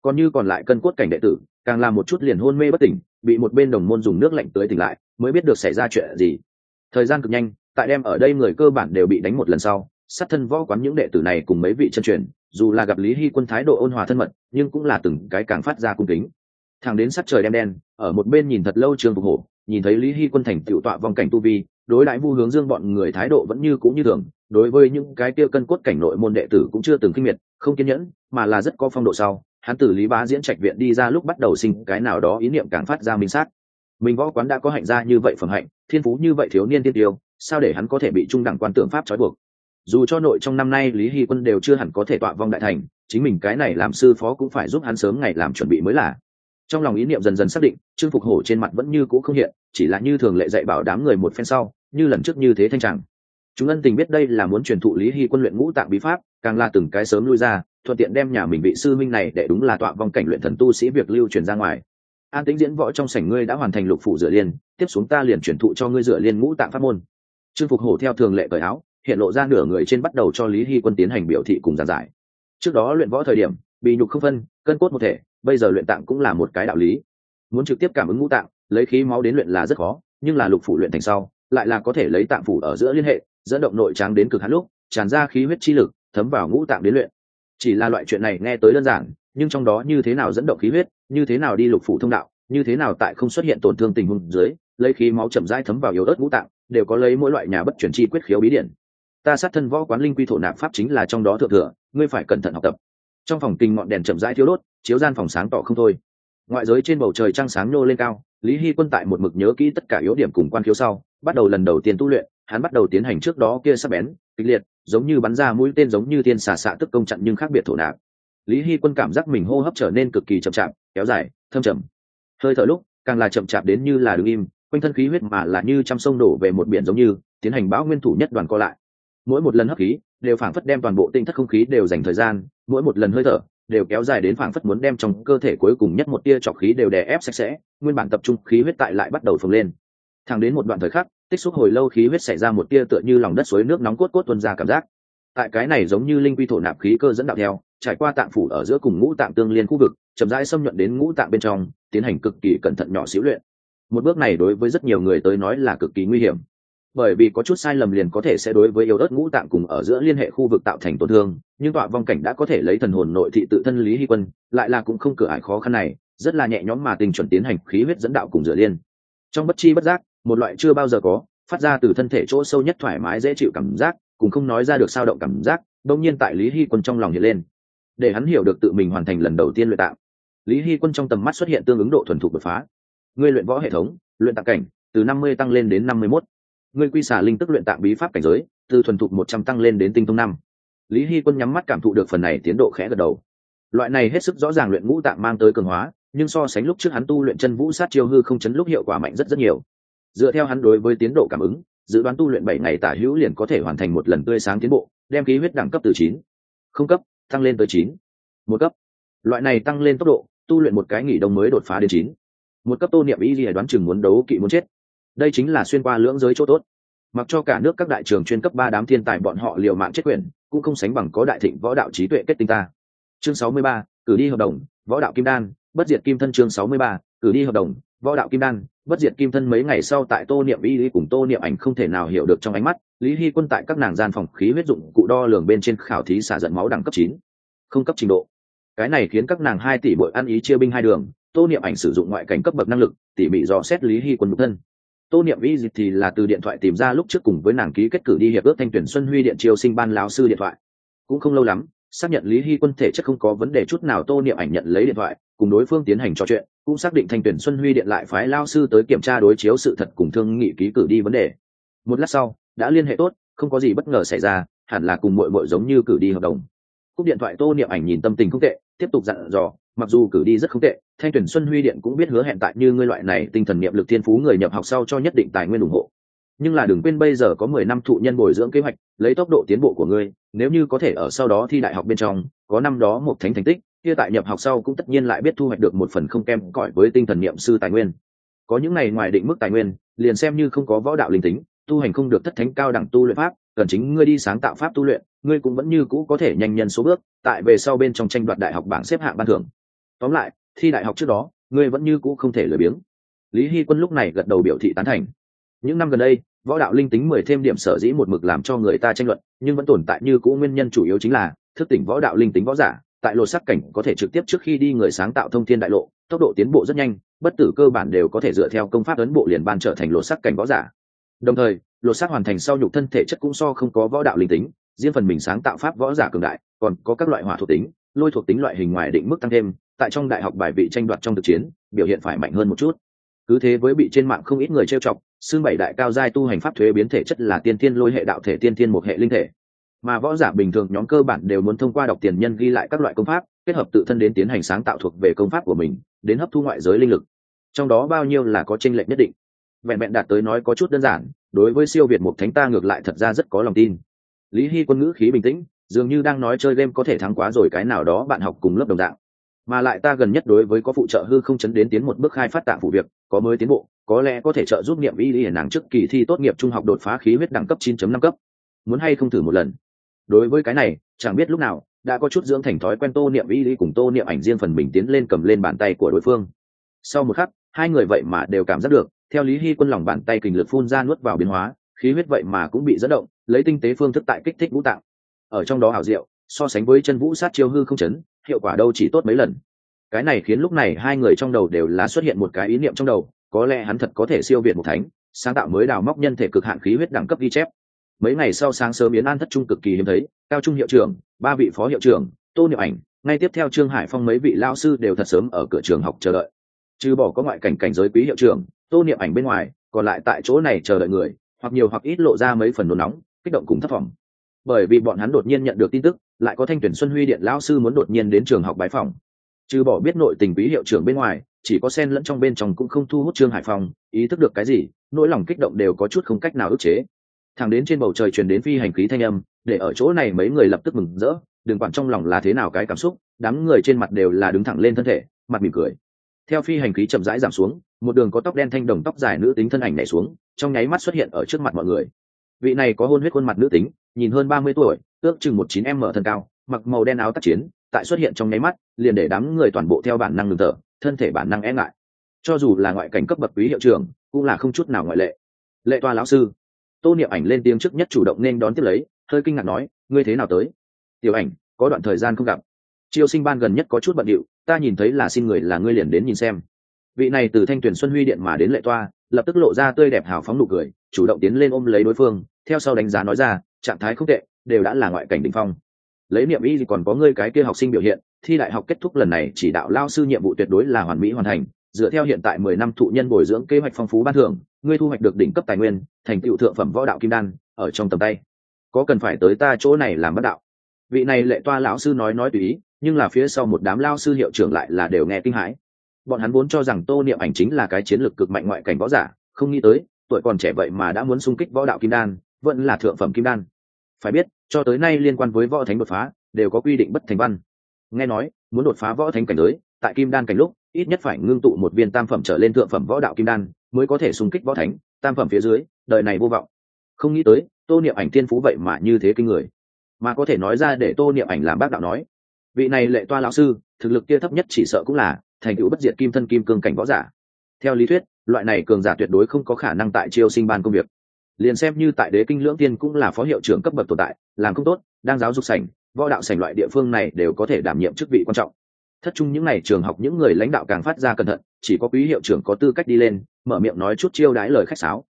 Còn như còn lại cân cốt cảnh đệ tử càng làm một chút liền hôn mê bất tỉnh, bị một bên đồng môn dùng nước lạnh tới tỉnh lại, mới biết được xảy ra chuyện gì. Thời gian cực nhanh, tại đem ở đây người cơ bản đều bị đánh một lần sau, sát thân võ quán những đệ tử này cùng mấy vị chân truyền, dù là gặp lý hy quân thái độ ôn hòa thân mật, nhưng cũng là từng cái càng phát ra cung kính. Thằng đến sắc trời đen đen, ở một bên nhìn thật lâu trường phục hổ, nhìn thấy lý hy quân thành tựu tọa vòng cảnh tu vi, đối đãi vu hướng dương bọn người thái độ vẫn như cũng như thường, đối với những cái tiêu cân cốt cảnh nội môn đệ tử cũng chưa từng kinh miệt, không kiên nhẫn, mà là rất có phong độ sau hắn từ lý bá diễn trạch viện đi ra lúc bắt đầu sinh cái nào đó ý niệm càng phát ra minh sát. Mình võ quán đã có hạnh gia như vậy phẩm hạnh, thiên phú như vậy thiếu niên tiên tiêu, sao để hắn có thể bị trung đẳng quan tưởng pháp trói buộc? Dù cho nội trong năm nay lý hy quân đều chưa hẳn có thể tọa vong đại thành, chính mình cái này làm sư phó cũng phải giúp hắn sớm ngày làm chuẩn bị mới là. Trong lòng ý niệm dần dần xác định, trương phục hổ trên mặt vẫn như cũ không hiện, chỉ là như thường lệ dạy bảo đám người một phen sau, như lần trước như thế thanh tràng. Chúng ân tình biết đây là muốn truyền thụ lý hy quân luyện ngũ tạng bí pháp, càng là từng cái sớm lui ra thuận tiện đem nhà mình vị sư minh này để đúng là tọa vong cảnh luyện thần tu sĩ việc lưu truyền ra ngoài. An tĩnh diễn võ trong sảnh ngươi đã hoàn thành lục phủ dựa liên, tiếp xuống ta liền chuyển thụ cho ngươi dựa liên ngũ tạng pháp môn. Trương phục hổ theo thường lệ cởi áo, hiện lộ ra nửa người trên bắt đầu cho lý hy quân tiến hành biểu thị cùng giảng giải. Trước đó luyện võ thời điểm, bị nhục không phân, cân cốt một thể, bây giờ luyện tạng cũng là một cái đạo lý. Muốn trực tiếp cảm ứng ngũ tạng, lấy khí máu đến luyện là rất khó, nhưng là lục phủ luyện thành sau, lại là có thể lấy tạng phủ ở giữa liên hệ, dẫn động nội tráng đến cực hạn lúc, tràn ra khí huyết chi lực, thấm vào ngũ tạng đến luyện chỉ là loại chuyện này nghe tới đơn giản, nhưng trong đó như thế nào dẫn động khí huyết, như thế nào đi lục phủ thông đạo, như thế nào tại không xuất hiện tổn thương tình huống dưới, lấy khí máu chậm rãi thấm vào yếu ớt ngũ tạng, đều có lấy mỗi loại nhà bất chuyển chi quyết khiếu bí điển. Ta sát thân võ quán linh quy thổ nạp pháp chính là trong đó thượng thừa, ngươi phải cẩn thận học tập. Trong phòng kinh ngọn đèn chậm rãi thiếu đốt, chiếu gian phòng sáng tỏ không thôi. Ngoại giới trên bầu trời trăng sáng nhô lên cao, lý hy quân tại một mực nhớ kỹ tất cả yếu điểm cùng quan khiếu sau, bắt đầu lần đầu tiên tu luyện hắn bắt đầu tiến hành trước đó kia sắp bén, kịch liệt, giống như bắn ra mũi tên giống như tiên xà xạ tức công chặn nhưng khác biệt thổ nạp. Lý hy quân cảm giác mình hô hấp trở nên cực kỳ chậm chạp, kéo dài, thâm trầm. Hơi thở lúc, càng là chậm chạp đến như là đứng im, quanh thân khí huyết mà là như trăm sông đổ về một biển giống như, tiến hành bão nguyên thủ nhất đoàn co lại. Mỗi một lần hấp khí, đều phảng phất đem toàn bộ tinh thất không khí đều dành thời gian, mỗi một lần hơi thở, đều kéo dài đến phảng phất muốn đem trong cơ thể cuối cùng nhất một tia trọc khí đều đè ép sạch sẽ, nguyên bản tập trung khí huyết tại lại bắt đầu phồng lên. Thẳng đến một đoạn thời khắc tích xúc hồi lâu khí huyết xảy ra một tia tựa như lòng đất suối nước nóng cốt cốt tuân ra cảm giác. Tại cái này giống như linh quy thổ nạp khí cơ dẫn đạo theo, trải qua tạng phủ ở giữa cùng ngũ tạng tương liên khu vực, chậm rãi xâm nhuận đến ngũ tạng bên trong, tiến hành cực kỳ cẩn thận nhỏ xíu luyện. Một bước này đối với rất nhiều người tới nói là cực kỳ nguy hiểm. Bởi vì có chút sai lầm liền có thể sẽ đối với yếu ớt ngũ tạng cùng ở giữa liên hệ khu vực tạo thành tổn thương, nhưng tọa vong cảnh đã có thể lấy thần hồn nội thị tự thân lý hy quân, lại là cũng không cửa ải khó khăn này, rất là nhẹ nhõm mà tình chuẩn tiến hành khí huyết dẫn đạo cùng dựa liên. Trong bất chi bất giác một loại chưa bao giờ có, phát ra từ thân thể chỗ sâu nhất thoải mái dễ chịu cảm giác, cùng không nói ra được sao động cảm giác đông nhiên tại lý hy quân trong lòng hiện lên. Để hắn hiểu được tự mình hoàn thành lần đầu tiên luyện tạng, lý hy quân trong tầm mắt xuất hiện tương ứng độ thuần thục đột phá. Ngươi luyện võ hệ thống, luyện tạng cảnh, từ năm mươi tăng lên đến năm mươi mốt. Ngươi quy xả linh tức luyện tạng bí pháp cảnh giới, từ thuần thục một trăm tăng lên đến tinh thông năm. Lý hy quân nhắm mắt cảm thụ được phần này tiến độ khẽ gật đầu. Loại này hết sức rõ ràng luyện ngũ tạng mang tới cường hóa, nhưng so sánh lúc trước hắn tu luyện chân vũ sát chiêu hư không chấn lúc hiệu quả mạnh rất rất nhiều dựa theo hắn đối với tiến độ cảm ứng, dự đoán tu luyện bảy ngày tả hữu liền có thể hoàn thành một lần tươi sáng tiến bộ, đem khí huyết đẳng cấp từ chín. Không cấp, tăng lên tới chín. Một cấp. Loại này tăng lên tốc độ, tu luyện một cái nghỉ đông mới đột phá đến chín. Một cấp tô niệm y lìa đoán chừng muốn đấu kỵ muốn chết. Đây chính là xuyên qua lưỡng giới chỗ tốt. Mặc cho cả nước các đại trường chuyên cấp ba đám thiên tài bọn họ liều mạng chết quyền, cũng không sánh bằng có đại thịnh võ đạo trí tuệ kết tinh ta. Chương sáu mươi ba, cử đi hợp đồng, võ đạo kim đan, bất diệt kim thân chương sáu mươi ba, cử đi hợp đồng võ đạo kim đan, bất diệt kim thân mấy ngày sau tại tô niệm y lý cùng tô niệm ảnh không thể nào hiểu được trong ánh mắt, lý hy quân tại các nàng gian phòng khí huyết dụng cụ đo lường bên trên khảo thí xả giận máu đẳng cấp chín, không cấp trình độ. Cái này khiến các nàng hai tỷ bội ăn ý chia binh hai đường, tô niệm ảnh sử dụng ngoại cảnh cấp bậc năng lực, tỉ mỉ dò xét lý hy quân nhục thân. Tô niệm y dịch thì là từ điện thoại tìm ra lúc trước cùng với nàng ký kết cử đi hiệp ước thanh tuyển xuân huy điện triều sinh ban lão sư điện thoại. Cũng không lâu lắm, xác nhận lý hy quân thể chất không có vấn đề chút nào, tô niệm ảnh nhận lấy điện thoại, cùng đối phương tiến hành trò chuyện cũng xác định thanh tuyển xuân huy điện lại phái lao sư tới kiểm tra đối chiếu sự thật cùng thương nghị ký cử đi vấn đề. Một lát sau, đã liên hệ tốt, không có gì bất ngờ xảy ra, hẳn là cùng mội mội giống như cử đi hợp đồng. Cúp điện thoại tô niệm ảnh nhìn tâm tình không tệ, tiếp tục dặn dò, mặc dù cử đi rất không tệ, thanh tuyển xuân huy điện cũng biết hứa hẹn tại như ngươi loại này tinh thần niệm lực thiên phú người nhập học sau cho nhất định tài nguyên ủng hộ. Nhưng là đừng quên bây giờ có mười năm thụ nhân bồi dưỡng kế hoạch, lấy tốc độ tiến bộ của ngươi, nếu như có thể ở sau đó thi đại học bên trong, có năm đó một thánh thành tích kia tại nhập học sau cũng tất nhiên lại biết thu hoạch được một phần không kém cỏi với tinh thần niệm sư tài nguyên. Có những này ngoài định mức tài nguyên, liền xem như không có võ đạo linh tính, tu hành không được thất thánh cao đẳng tu luyện pháp, cần chính ngươi đi sáng tạo pháp tu luyện, ngươi cũng vẫn như cũ có thể nhanh nhân số bước, tại về sau bên trong tranh đoạt đại học bảng xếp hạng ban thưởng. Tóm lại, thi đại học trước đó, ngươi vẫn như cũ không thể lười biếng. Lý hy quân lúc này gật đầu biểu thị tán thành. Những năm gần đây, võ đạo linh tính mười thêm điểm sở dĩ một mực làm cho người ta tranh luận, nhưng vẫn tồn tại như cũ nguyên nhân chủ yếu chính là thức tỉnh võ đạo linh tính võ giả tại lột sắc cảnh có thể trực tiếp trước khi đi người sáng tạo thông thiên đại lộ, tốc độ tiến bộ rất nhanh, bất tử cơ bản đều có thể dựa theo công pháp ấn bộ liền ban trở thành lột sắc cảnh võ giả. Đồng thời lột sắc hoàn thành sau nhục thân thể chất cũng so không có võ đạo linh tính, riêng phần mình sáng tạo pháp võ giả cường đại, còn có các loại hỏa thuộc tính, lôi thuộc tính loại hình ngoài định mức tăng thêm, tại trong đại học bài vị tranh đoạt trong thực chiến, biểu hiện phải mạnh hơn một chút. Cứ thế với bị trên mạng không ít người trêu chọc, xương bảy đại cao giai tu hành pháp thuế biến thể chất là tiên thiên lôi hệ đạo thể tiên thiên một hệ linh thể mà võ giả bình thường nhóm cơ bản đều muốn thông qua đọc tiền nhân ghi lại các loại công pháp, kết hợp tự thân đến tiến hành sáng tạo thuộc về công pháp của mình, đến hấp thu ngoại giới linh lực. Trong đó bao nhiêu là có tranh lệch nhất định. Vẹn vẹn đạt tới nói có chút đơn giản, đối với siêu việt một thánh ta ngược lại thật ra rất có lòng tin. Lý hy quân ngữ khí bình tĩnh, dường như đang nói chơi game có thể thắng quá rồi cái nào đó bạn học cùng lớp đồng dạng. Mà lại ta gần nhất đối với có phụ trợ hư không chấn đến tiến một bước khai phát tạng phụ việc, có mới tiến bộ, có lẽ có thể trợ giúp niệm y hiển nàng trước kỳ thi tốt nghiệp trung học đột phá khí huyết đẳng cấp 9.5 cấp. Muốn hay không thử một lần? Đối với cái này, chẳng biết lúc nào, đã có chút dưỡng thành thói quen tô niệm y lý cùng tô niệm ảnh riêng phần mình tiến lên cầm lên bàn tay của đối phương. Sau một khắc, hai người vậy mà đều cảm giác được, theo lý hy quân lòng bàn tay kình lực phun ra nuốt vào biến hóa, khí huyết vậy mà cũng bị dẫn động, lấy tinh tế phương thức tại kích thích vũ tạng. Ở trong đó hảo diệu, so sánh với chân vũ sát chiêu hư không chấn, hiệu quả đâu chỉ tốt mấy lần. Cái này khiến lúc này hai người trong đầu đều là xuất hiện một cái ý niệm trong đầu, có lẽ hắn thật có thể siêu việt một thánh, sáng tạo mới đào móc nhân thể cực hạn khí huyết đẳng cấp ghi chép mấy ngày sau sáng sớm yến an thất trung cực kỳ hiếm thấy, cao trung hiệu trưởng, ba vị phó hiệu trưởng, tô niệm ảnh, ngay tiếp theo trương hải phong mấy vị lao sư đều thật sớm ở cửa trường học chờ đợi. Trừ bỏ có ngoại cảnh cảnh giới quý hiệu trưởng, tô niệm ảnh bên ngoài, còn lại tại chỗ này chờ đợi người, hoặc nhiều hoặc ít lộ ra mấy phần nôn nóng, kích động cùng thất vọng. Bởi vì bọn hắn đột nhiên nhận được tin tức, lại có thanh tuyển xuân huy điện lao sư muốn đột nhiên đến trường học bái phòng. Trừ bỏ biết nội tình quý hiệu trưởng bên ngoài, chỉ có sen lẫn trong bên trong cũng không thu hút trương hải phong, ý thức được cái gì, nỗi lòng kích động đều có chút không cách nào ức chế thẳng đến trên bầu trời truyền đến phi hành khí thanh âm, để ở chỗ này mấy người lập tức mừng rỡ, đừng quản trong lòng là thế nào cái cảm xúc, đám người trên mặt đều là đứng thẳng lên thân thể, mặt mỉm cười. Theo phi hành khí chậm rãi giảm xuống, một đường có tóc đen thanh đồng tóc dài nữ tính thân ảnh nhảy xuống, trong nháy mắt xuất hiện ở trước mặt mọi người. Vị này có hôn huyết khuôn mặt nữ tính, nhìn hơn ba mươi tuổi, ước chừng một chín m thân cao, mặc màu đen áo tác chiến, tại xuất hiện trong nháy mắt, liền để đám người toàn bộ theo bản năng ngừng thở, thân thể bản năng e ngại. Cho dù là ngoại cảnh cấp bậc quý hiệu trưởng, cũng là không chút nào ngoại lệ. Lệ toa lão sư tô niệm ảnh lên tiếng trước nhất chủ động nên đón tiếp lấy, hơi kinh ngạc nói, ngươi thế nào tới? Tiểu ảnh, có đoạn thời gian không gặp. Chiêu sinh ban gần nhất có chút bận điệu, ta nhìn thấy là xin người là ngươi liền đến nhìn xem. Vị này từ thanh tuyển xuân huy điện mà đến lệ toa, lập tức lộ ra tươi đẹp hào phóng nụ cười, chủ động tiến lên ôm lấy đối phương, theo sau đánh giá nói ra, trạng thái không tệ, đều đã là ngoại cảnh đ ỉ n h phong. Lấy niệm y thì còn có ngươi cái kia học sinh biểu hiện, thi đại học kết thúc lần này chỉ đạo lao sư nhiệm vụ tuyệt đối là hoàn mỹ hoàn thành, dựa theo hiện tại mười năm thụ nhân bồi dưỡng kế hoạch phong phú ban thưởng ngươi thu hoạch được đỉnh cấp tài nguyên, thành tựu thượng phẩm võ đạo kim đan, ở trong tầm tay. Có cần phải tới ta chỗ này làm bất đạo? Vị này lệ toa lão sư nói nói tùy ý, nhưng là phía sau một đám lao sư hiệu trưởng lại là đều nghe kinh hãi. Bọn hắn vốn cho rằng tô niệm ảnh chính là cái chiến lược cực mạnh ngoại cảnh võ giả, không nghĩ tới, tuổi còn trẻ vậy mà đã muốn xung kích võ đạo kim đan, vẫn là thượng phẩm kim đan. Phải biết, cho tới nay liên quan với võ thánh đột phá, đều có quy định bất thành văn. Nghe nói, muốn đột phá võ thánh cảnh giới, tại kim đan cảnh lúc, ít nhất phải ngưng tụ một viên tam phẩm trở lên thượng phẩm võ đạo kim đan mới có thể xung kích võ thánh, tam phẩm phía dưới, đời này vô vọng. Không nghĩ tới, tô niệm ảnh thiên phú vậy mà như thế kinh người. Mà có thể nói ra để tô niệm ảnh làm bác đạo nói, vị này lệ toa lão sư, thực lực kia thấp nhất chỉ sợ cũng là thành tựu bất diệt kim thân kim cương cảnh võ giả. Theo lý thuyết, loại này cường giả tuyệt đối không có khả năng tại chiêu sinh ban công việc. Liền xem như tại đế kinh lưỡng tiên cũng là phó hiệu trưởng cấp bậc tồn tại, làm không tốt, đang giáo dục sảnh, võ đạo sảnh loại địa phương này đều có thể đảm nhiệm chức vị quan trọng. Thất trung những ngày trường học những người lãnh đạo càng phát ra cẩn thận chỉ có quý hiệu trưởng có tư cách đi lên, mở miệng nói chút chiêu đái lời khách sáo.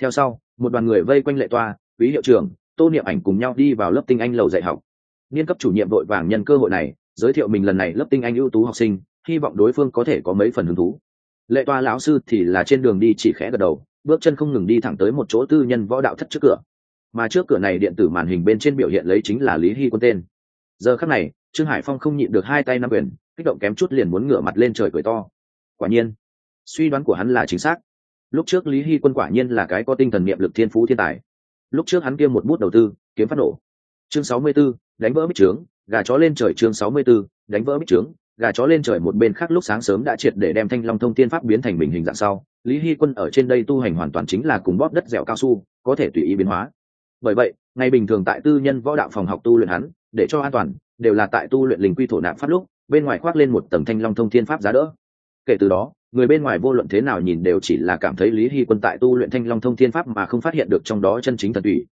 Theo sau, một đoàn người vây quanh lệ toa, quý hiệu trưởng, tô niệm ảnh cùng nhau đi vào lớp tinh anh lầu dạy học. Niên cấp chủ nhiệm vội vàng nhân cơ hội này, giới thiệu mình lần này lớp tinh anh ưu tú học sinh, hy vọng đối phương có thể có mấy phần hứng thú. Lệ toa lão sư thì là trên đường đi chỉ khẽ gật đầu, bước chân không ngừng đi thẳng tới một chỗ tư nhân võ đạo thất trước cửa. Mà trước cửa này điện tử màn hình bên trên biểu hiện lấy chính là lý hy quân tên. Giờ khắc này, trương hải phong không nhịn được hai tay năm quyền, kích động kém chút liền muốn ngửa mặt lên trời cười to quả nhiên. Suy đoán của hắn là chính xác. Lúc trước lý hy quân quả nhiên là cái có tinh thần niệm lực thiên phú thiên tài. Lúc trước hắn kia một bút đầu tư kiếm phát nổ. Chương sáu mươi 64, đánh vỡ bích trướng gà chó lên trời chương sáu mươi 64, đánh vỡ bích trướng gà chó lên trời một bên khác lúc sáng sớm đã triệt để đem thanh long thông tiên pháp biến thành bình hình dạng sau lý hy quân ở trên đây tu hành hoàn toàn chính là cùng bóp đất dẻo cao su có thể tùy ý biến hóa. Bởi vậy ngày bình thường tại tư nhân võ đạo phòng học tu luyện hắn để cho an toàn đều là tại tu luyện linh quy thổ nạp pháp lúc bên ngoài khoác lên một tầng thanh long thông thiên pháp giá đỡ kể từ đó, người bên ngoài vô luận thế nào nhìn đều chỉ là cảm thấy lý hy quân tại tu luyện thanh long thông thiên pháp mà không phát hiện được trong đó chân chính thần tùy.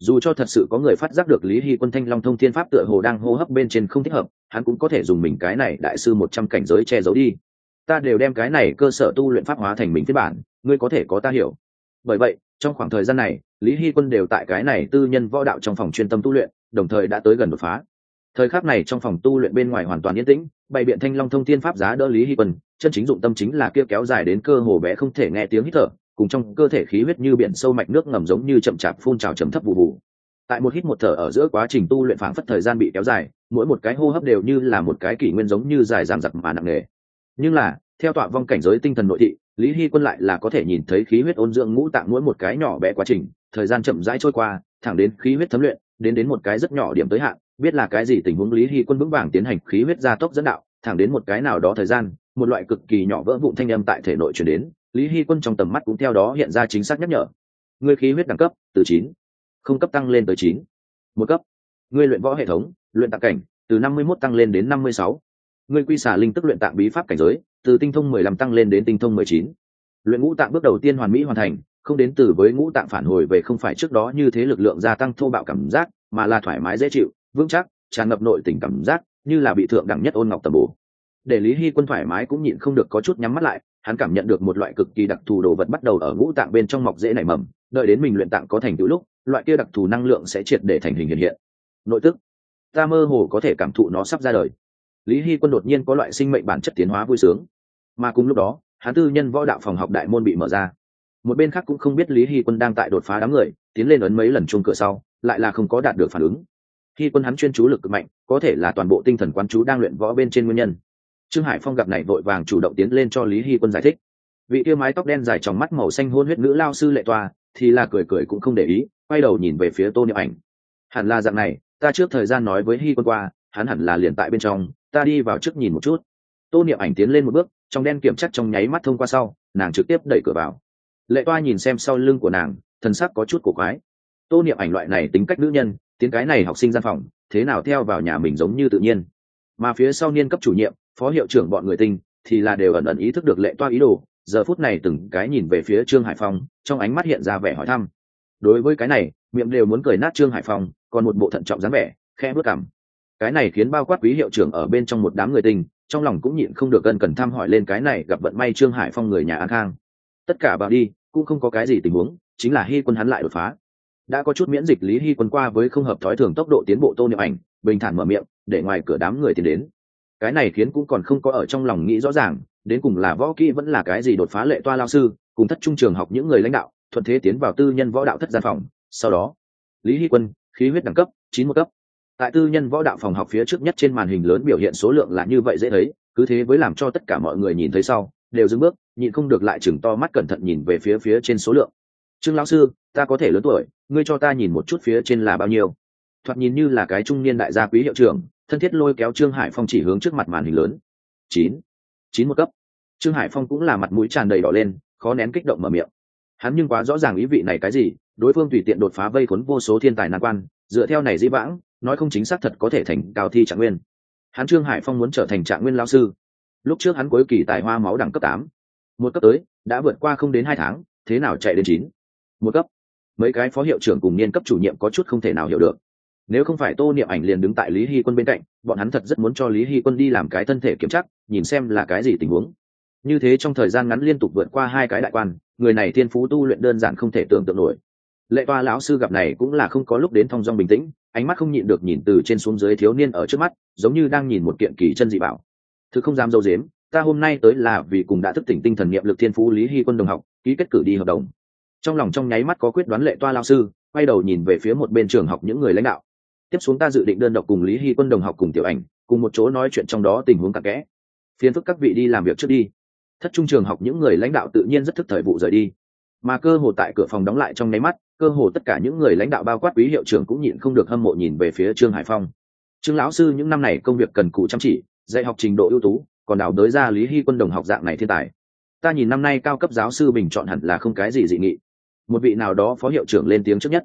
Dù cho thật sự có người phát giác được lý hy quân thanh long thông thiên pháp tựa hồ đang hô hấp bên trên không thích hợp, hắn cũng có thể dùng mình cái này đại sư một trăm cảnh giới che giấu đi. Ta đều đem cái này cơ sở tu luyện pháp hóa thành mình phiên bản, ngươi có thể có ta hiểu. Bởi vậy, trong khoảng thời gian này, lý hy quân đều tại cái này tư nhân võ đạo trong phòng chuyên tâm tu luyện, đồng thời đã tới gần đột phá. Thời khắc này trong phòng tu luyện bên ngoài hoàn toàn yên tĩnh, bày biện thanh long thông thiên pháp giá đỡ lý hy quân chân chính dụng tâm chính là kia kéo dài đến cơ hồ bé không thể nghe tiếng hít thở, cùng trong cơ thể khí huyết như biển sâu mạch nước ngầm giống như chậm chạp phun trào trầm thấp vụ vụ. Tại một hít một thở ở giữa quá trình tu luyện phảng phất thời gian bị kéo dài, mỗi một cái hô hấp đều như là một cái kỷ nguyên giống như dài dằng dặc mà nặng nề. Nhưng là, theo tọa vong cảnh giới tinh thần nội thị, lý hy quân lại là có thể nhìn thấy khí huyết ôn dưỡng ngũ tạng mỗi một cái nhỏ bé quá trình, thời gian chậm rãi trôi qua, thẳng đến khí huyết thấm luyện, đến đến một cái rất nhỏ điểm tới hạn, biết là cái gì tình huống lý hy quân vững vàng tiến hành khí huyết gia tốc dẫn đạo, thẳng đến một cái nào đó thời gian một loại cực kỳ nhỏ vỡ vụn thanh âm tại thể nội chuyển đến, lý hy quân trong tầm mắt cũng theo đó hiện ra chính xác nhắc nhở. Người khí huyết đẳng cấp, từ chín, không cấp tăng lên tới chín, một cấp. Người luyện võ hệ thống, luyện tạng cảnh, từ năm mươi 51 tăng lên đến năm mươi sáu. Người quy xả linh tức luyện tạng bí pháp cảnh giới, từ tinh thông mười lăm tăng lên đến tinh thông mười chín. Luyện ngũ tạng bước đầu tiên hoàn mỹ hoàn thành, không đến từ với ngũ tạng phản hồi về không phải trước đó như thế lực lượng gia tăng thô bạo cảm giác, mà là thoải mái dễ chịu, vững chắc, tràn ngập nội tình cảm giác, như là bị thượng đẳng nhất ôn ngọc tầm bổ để lý hy quân thoải mái cũng nhịn không được có chút nhắm mắt lại, hắn cảm nhận được một loại cực kỳ đặc thù đồ vật bắt đầu ở ngũ tạng bên trong mọc dễ nảy mầm, đợi đến mình luyện tạng có thành tựu lúc, loại kia đặc thù năng lượng sẽ triệt để thành hình hiện hiện. Nội tức. Ta mơ hồ có thể cảm thụ nó sắp ra đời. Lý hy quân đột nhiên có loại sinh mệnh bản chất tiến hóa vui sướng. Mà cùng lúc đó, hắn tư nhân võ đạo phòng học đại môn bị mở ra. Một bên khác cũng không biết lý hy quân đang tại đột phá đám người, tiến lên ấn mấy lần chung cửa sau, lại là không có đạt được phản ứng. Khi quân hắn chuyên chú lực cực mạnh, có thể là toàn bộ tinh thần quán chú đang luyện võ bên trên nguyên nhân trương hải phong gặp này vội vàng chủ động tiến lên cho lý hy quân giải thích. Vị kia mái tóc đen dài trong mắt màu xanh hôn huyết nữ lao sư lệ toa, thì là cười cười cũng không để ý, quay đầu nhìn về phía tô niệm ảnh. Hẳn là dạng này, ta trước thời gian nói với hy quân qua, hắn hẳn là liền tại bên trong, ta đi vào trước nhìn một chút. Tô niệm ảnh tiến lên một bước, trong đen kiểm chắc trong nháy mắt thông qua sau, nàng trực tiếp đẩy cửa vào. Lệ toa nhìn xem sau lưng của nàng, thần sắc có chút cổ quái. Tô niệm ảnh loại này tính cách nữ nhân, tiến cái này học sinh gian phòng, thế nào theo vào nhà mình giống như tự nhiên. Mà phía sau niên cấp chủ nhiệm phó hiệu trưởng bọn người tinh, thì là đều ẩn ẩn ý thức được lệ toa ý đồ. Giờ phút này từng cái nhìn về phía trương hải phong, trong ánh mắt hiện ra vẻ hỏi thăm. Đối với cái này, miệng đều muốn cười nát trương hải phong, còn một bộ thận trọng dáng vẻ khe bước cảm cái này khiến bao quát quý hiệu trưởng ở bên trong một đám người tình trong lòng cũng nhịn không được gần cần thăm hỏi lên cái này gặp vận may trương hải phong người nhà an khang. Tất cả vào đi, cũng không có cái gì tình huống, chính là hy quân hắn lại đột phá. Đã có chút miễn dịch lý hy quân qua với không hợp thói thường tốc độ tiến bộ tô niệm ảnh, bình thản mở miệng, để ngoài cửa đám người tiến đến cái này khiến cũng còn không có ở trong lòng nghĩ rõ ràng, đến cùng là võ kỹ vẫn là cái gì đột phá lệ toa lao sư, cùng thất trung trường học những người lãnh đạo, thuận thế tiến vào tư nhân võ đạo thất gian phòng. Sau đó, lý hy quân, khí huyết đẳng cấp, chín một cấp. Tại tư nhân võ đạo phòng học phía trước nhất trên màn hình lớn biểu hiện số lượng là như vậy dễ thấy, cứ thế với làm cho tất cả mọi người nhìn thấy sau, đều dừng bước, nhịn không được lại chừng to mắt cẩn thận nhìn về phía phía trên số lượng. Trương lão sư, ta có thể lớn tuổi, ngươi cho ta nhìn một chút phía trên là bao nhiêu? Thoạt nhìn như là cái trung niên đại gia quý hiệu trưởng thân thiết lôi kéo trương hải phong chỉ hướng trước mặt màn hình lớn. Chín. Chín một cấp. Trương hải phong cũng là mặt mũi tràn đầy đỏ lên, khó nén kích động mở miệng. Hắn nhưng quá rõ ràng ý vị này cái gì, đối phương tùy tiện đột phá vây khốn vô số thiên tài nan quan, dựa theo này dĩ vãng, nói không chính xác thật có thể thành cao thi trạng nguyên. Hắn trương hải phong muốn trở thành trạng nguyên lao sư. Lúc trước hắn cuối kỳ tài hoa máu đẳng cấp tám. Một cấp tới, đã vượt qua không đến hai tháng, thế nào chạy đến chín? Một cấp. Mấy cái phó hiệu trưởng cùng niên cấp chủ nhiệm có chút không thể nào hiểu được nếu không phải tô niệm ảnh liền đứng tại lý hy quân bên cạnh, bọn hắn thật rất muốn cho lý hy quân đi làm cái thân thể kiểm chắc nhìn xem là cái gì tình huống. Như thế trong thời gian ngắn liên tục vượt qua hai cái đại quan, người này thiên phú tu luyện đơn giản không thể tưởng tượng nổi. Lệ toa lão sư gặp này cũng là không có lúc đến thong dong bình tĩnh, ánh mắt không nhịn được nhìn từ trên xuống dưới thiếu niên ở trước mắt, giống như đang nhìn một kiện kỳ chân dị bảo. Thứ không dám dâu dếm, ta hôm nay tới là vì cùng đã thức tỉnh tinh thần niệm lực thiên phú lý hy quân đồng học, ký kết cử đi hợp đồng. Trong lòng trong nháy mắt có quyết đoán lệ toa lao sư, quay đầu nhìn về phía một bên trường học những người lãnh đạo tiếp xuống ta dự định đơn độc cùng lý hy quân đồng học cùng tiểu ảnh, cùng một chỗ nói chuyện trong đó tình huống cặp kẽ. Phiền phức các vị đi làm việc trước đi. Thất trung trường học những người lãnh đạo tự nhiên rất thức thời vụ rời đi. Mà cơ hồ tại cửa phòng đóng lại trong nháy mắt, cơ hồ tất cả những người lãnh đạo bao quát quý hiệu trưởng cũng nhịn không được hâm mộ nhìn về phía trương hải phong. Trương lão sư, những năm này công việc cần cù chăm chỉ, dạy học trình độ ưu tú, còn đào đới ra lý hy quân đồng học dạng này thiên tài. Ta nhìn năm nay cao cấp giáo sư bình chọn hẳn là không cái gì dị nghị. Một vị nào đó phó hiệu trưởng lên tiếng trước nhất.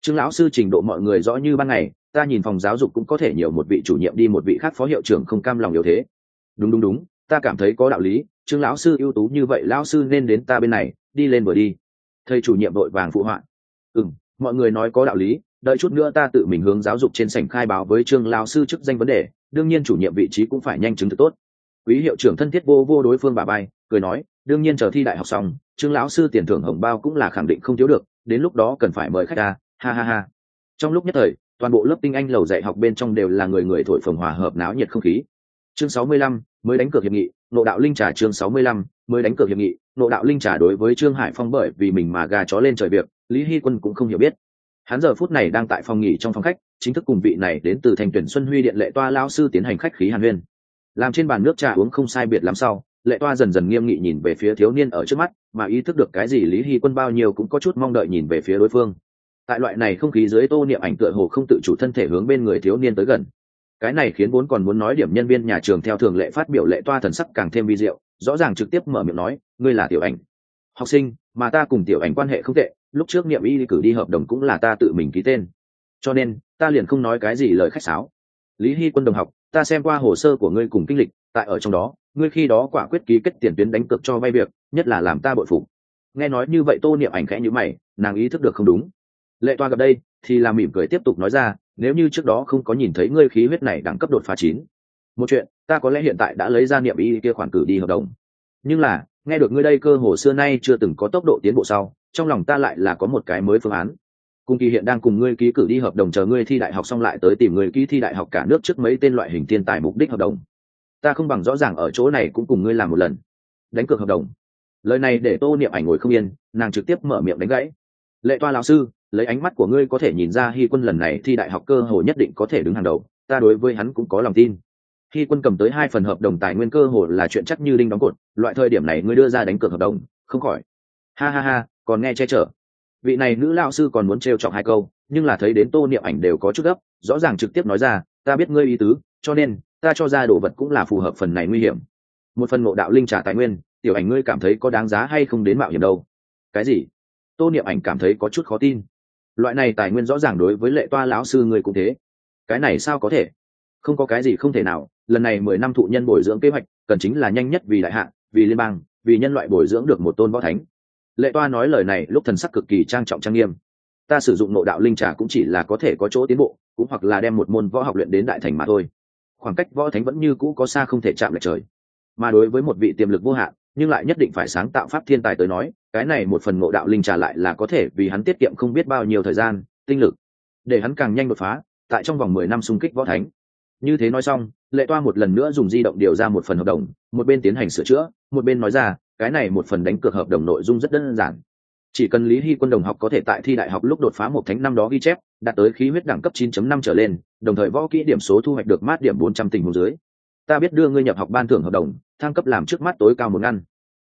Trương lão sư trình độ mọi người rõ như ban ngày ta nhìn phòng giáo dục cũng có thể nhiều một vị chủ nhiệm đi một vị khác phó hiệu trưởng không cam lòng yếu thế. Đúng đúng đúng, ta cảm thấy có đạo lý, trương lão sư ưu tú như vậy, lão sư nên đến ta bên này, đi lên vừa đi. Thầy chủ nhiệm đội vàng phụ họa. Ừ mọi người nói có đạo lý, đợi chút nữa ta tự mình hướng giáo dục trên sảnh khai báo với trương lão sư chức danh vấn đề, đương nhiên chủ nhiệm vị trí cũng phải nhanh chứng thực tốt. Quý hiệu trưởng thân thiết vô vô đối phương bà bay cười nói, đương nhiên chờ thi đại học xong, trương lão sư tiền thưởng hồng bao cũng là khẳng định không thiếu được, đến lúc đó cần phải mời khách ta ha ha ha. Trong lúc nhất thời toàn bộ lớp tinh anh lầu dạy học bên trong đều là người người thổi phồng hòa hợp náo nhiệt không khí. Chương sáu mươi lăm, mới đánh cược hiệp nghị, nộ đạo linh trà chương sáu mươi lăm, mới đánh cược hiệp nghị, nộ đạo linh trà đối với trương hải phong bởi vì mình mà gà chó lên trời việc, lý hy quân cũng không hiểu biết. Hắn giờ phút này đang tại phòng nghỉ trong phòng khách, chính thức cùng vị này đến từ thành tuyển xuân huy điện lệ toa lao sư tiến hành khách khí hàn huyên. Làm trên bàn nước trà uống không sai biệt lắm sau, lệ toa dần dần nghiêm nghị nhìn về phía thiếu niên ở trước mắt, mà ý thức được cái gì lý hy quân bao nhiêu cũng có chút mong đợi nhìn về phía đối phương tại loại này không khí dưới tô niệm ảnh tựa hồ không tự chủ thân thể hướng bên người thiếu niên tới gần. Cái này khiến vốn còn muốn nói điểm nhân viên nhà trường theo thường lệ phát biểu lệ toa thần sắc càng thêm vi diệu, rõ ràng trực tiếp mở miệng nói, ngươi là tiểu ảnh. Học sinh, mà ta cùng tiểu ảnh quan hệ không tệ, lúc trước niệm y cử đi hợp đồng cũng là ta tự mình ký tên. Cho nên, ta liền không nói cái gì lời khách sáo. Lý hy quân đồng học, ta xem qua hồ sơ của ngươi cùng kinh lịch, tại ở trong đó, ngươi khi đó quả quyết ký kết tiền tuyến đánh cược cho vay việc, nhất là làm ta bội phụ. nghe nói như vậy tô niệm ảnh khẽ như mày, nàng ý thức được không đúng lệ toa gặp đây, thì làm mỉm cười tiếp tục nói ra, nếu như trước đó không có nhìn thấy ngươi khí huyết này đẳng cấp đột phá chín, một chuyện, ta có lẽ hiện tại đã lấy ra niệm y kia khoản cử đi hợp đồng. Nhưng là, nghe được ngươi đây cơ hồ xưa nay chưa từng có tốc độ tiến bộ sau, trong lòng ta lại là có một cái mới phương án. Cung kỳ hiện đang cùng ngươi ký cử đi hợp đồng chờ ngươi thi đại học xong lại tới tìm người ký thi đại học cả nước trước mấy tên loại hình thiên tài mục đích hợp đồng. Ta không bằng rõ ràng ở chỗ này cũng cùng ngươi làm một lần. Đánh cược hợp đồng. Lời này để tô niệm ảnh ngồi không yên, nàng trực tiếp mở miệng đánh gãy lệ toa lão sư, lấy ánh mắt của ngươi có thể nhìn ra hy quân lần này thi đại học cơ hồ nhất định có thể đứng hàng đầu, ta đối với hắn cũng có lòng tin. Hy quân cầm tới hai phần hợp đồng tài nguyên cơ hồ là chuyện chắc như đinh đóng cột, loại thời điểm này ngươi đưa ra đánh cược hợp đồng, không khỏi. Ha ha ha, còn nghe che chở. Vị này nữ lao sư còn muốn trêu chọc hai câu, nhưng là thấy đến tô niệm ảnh đều có chút gấp, rõ ràng trực tiếp nói ra, ta biết ngươi ý tứ, cho nên, ta cho ra đồ vật cũng là phù hợp phần này nguy hiểm. Một phần ngộ đạo linh trả tài nguyên, tiểu ảnh ngươi cảm thấy có đáng giá hay không đến mạo hiểm đâu? Cái gì? Tô niệm ảnh cảm thấy có chút khó tin. Loại này tài nguyên rõ ràng đối với lệ toa lão sư người cũng thế. Cái này sao có thể? Không có cái gì không thể nào. Lần này mười năm thụ nhân bồi dưỡng kế hoạch, cần chính là nhanh nhất vì đại hạ, vì liên bang, vì nhân loại bồi dưỡng được một tôn võ thánh. Lệ toa nói lời này lúc thần sắc cực kỳ trang trọng trang nghiêm. Ta sử dụng nội đạo linh trà cũng chỉ là có thể có chỗ tiến bộ, cũng hoặc là đem một môn võ học luyện đến đại thành mà thôi. Khoảng cách võ thánh vẫn như cũ có xa không thể chạm lại trời. Mà đối với một vị tiềm lực vô hạn, nhưng lại nhất định phải sáng tạo pháp thiên tài tới nói cái này một phần ngộ đạo linh trà lại là có thể vì hắn tiết kiệm không biết bao nhiêu thời gian, tinh lực. Để hắn càng nhanh đột phá, tại trong vòng mười năm xung kích võ thánh. Như thế nói xong, lệ toa một lần nữa dùng di động điều ra một phần hợp đồng, một bên tiến hành sửa chữa, một bên nói ra, cái này một phần đánh cược hợp đồng nội dung rất đơn giản. Chỉ cần lý hy quân đồng học có thể tại thi đại học lúc đột phá một thánh năm đó ghi chép, đạt tới khí huyết đẳng cấp 9.5 trở lên, đồng thời võ kỹ điểm số thu hoạch được mát điểm 400 tình hồ dưới. Ta biết đưa ngươi nhập học ban thưởng hợp đồng, thăng cấp làm trước mắt tối cao một ngăn.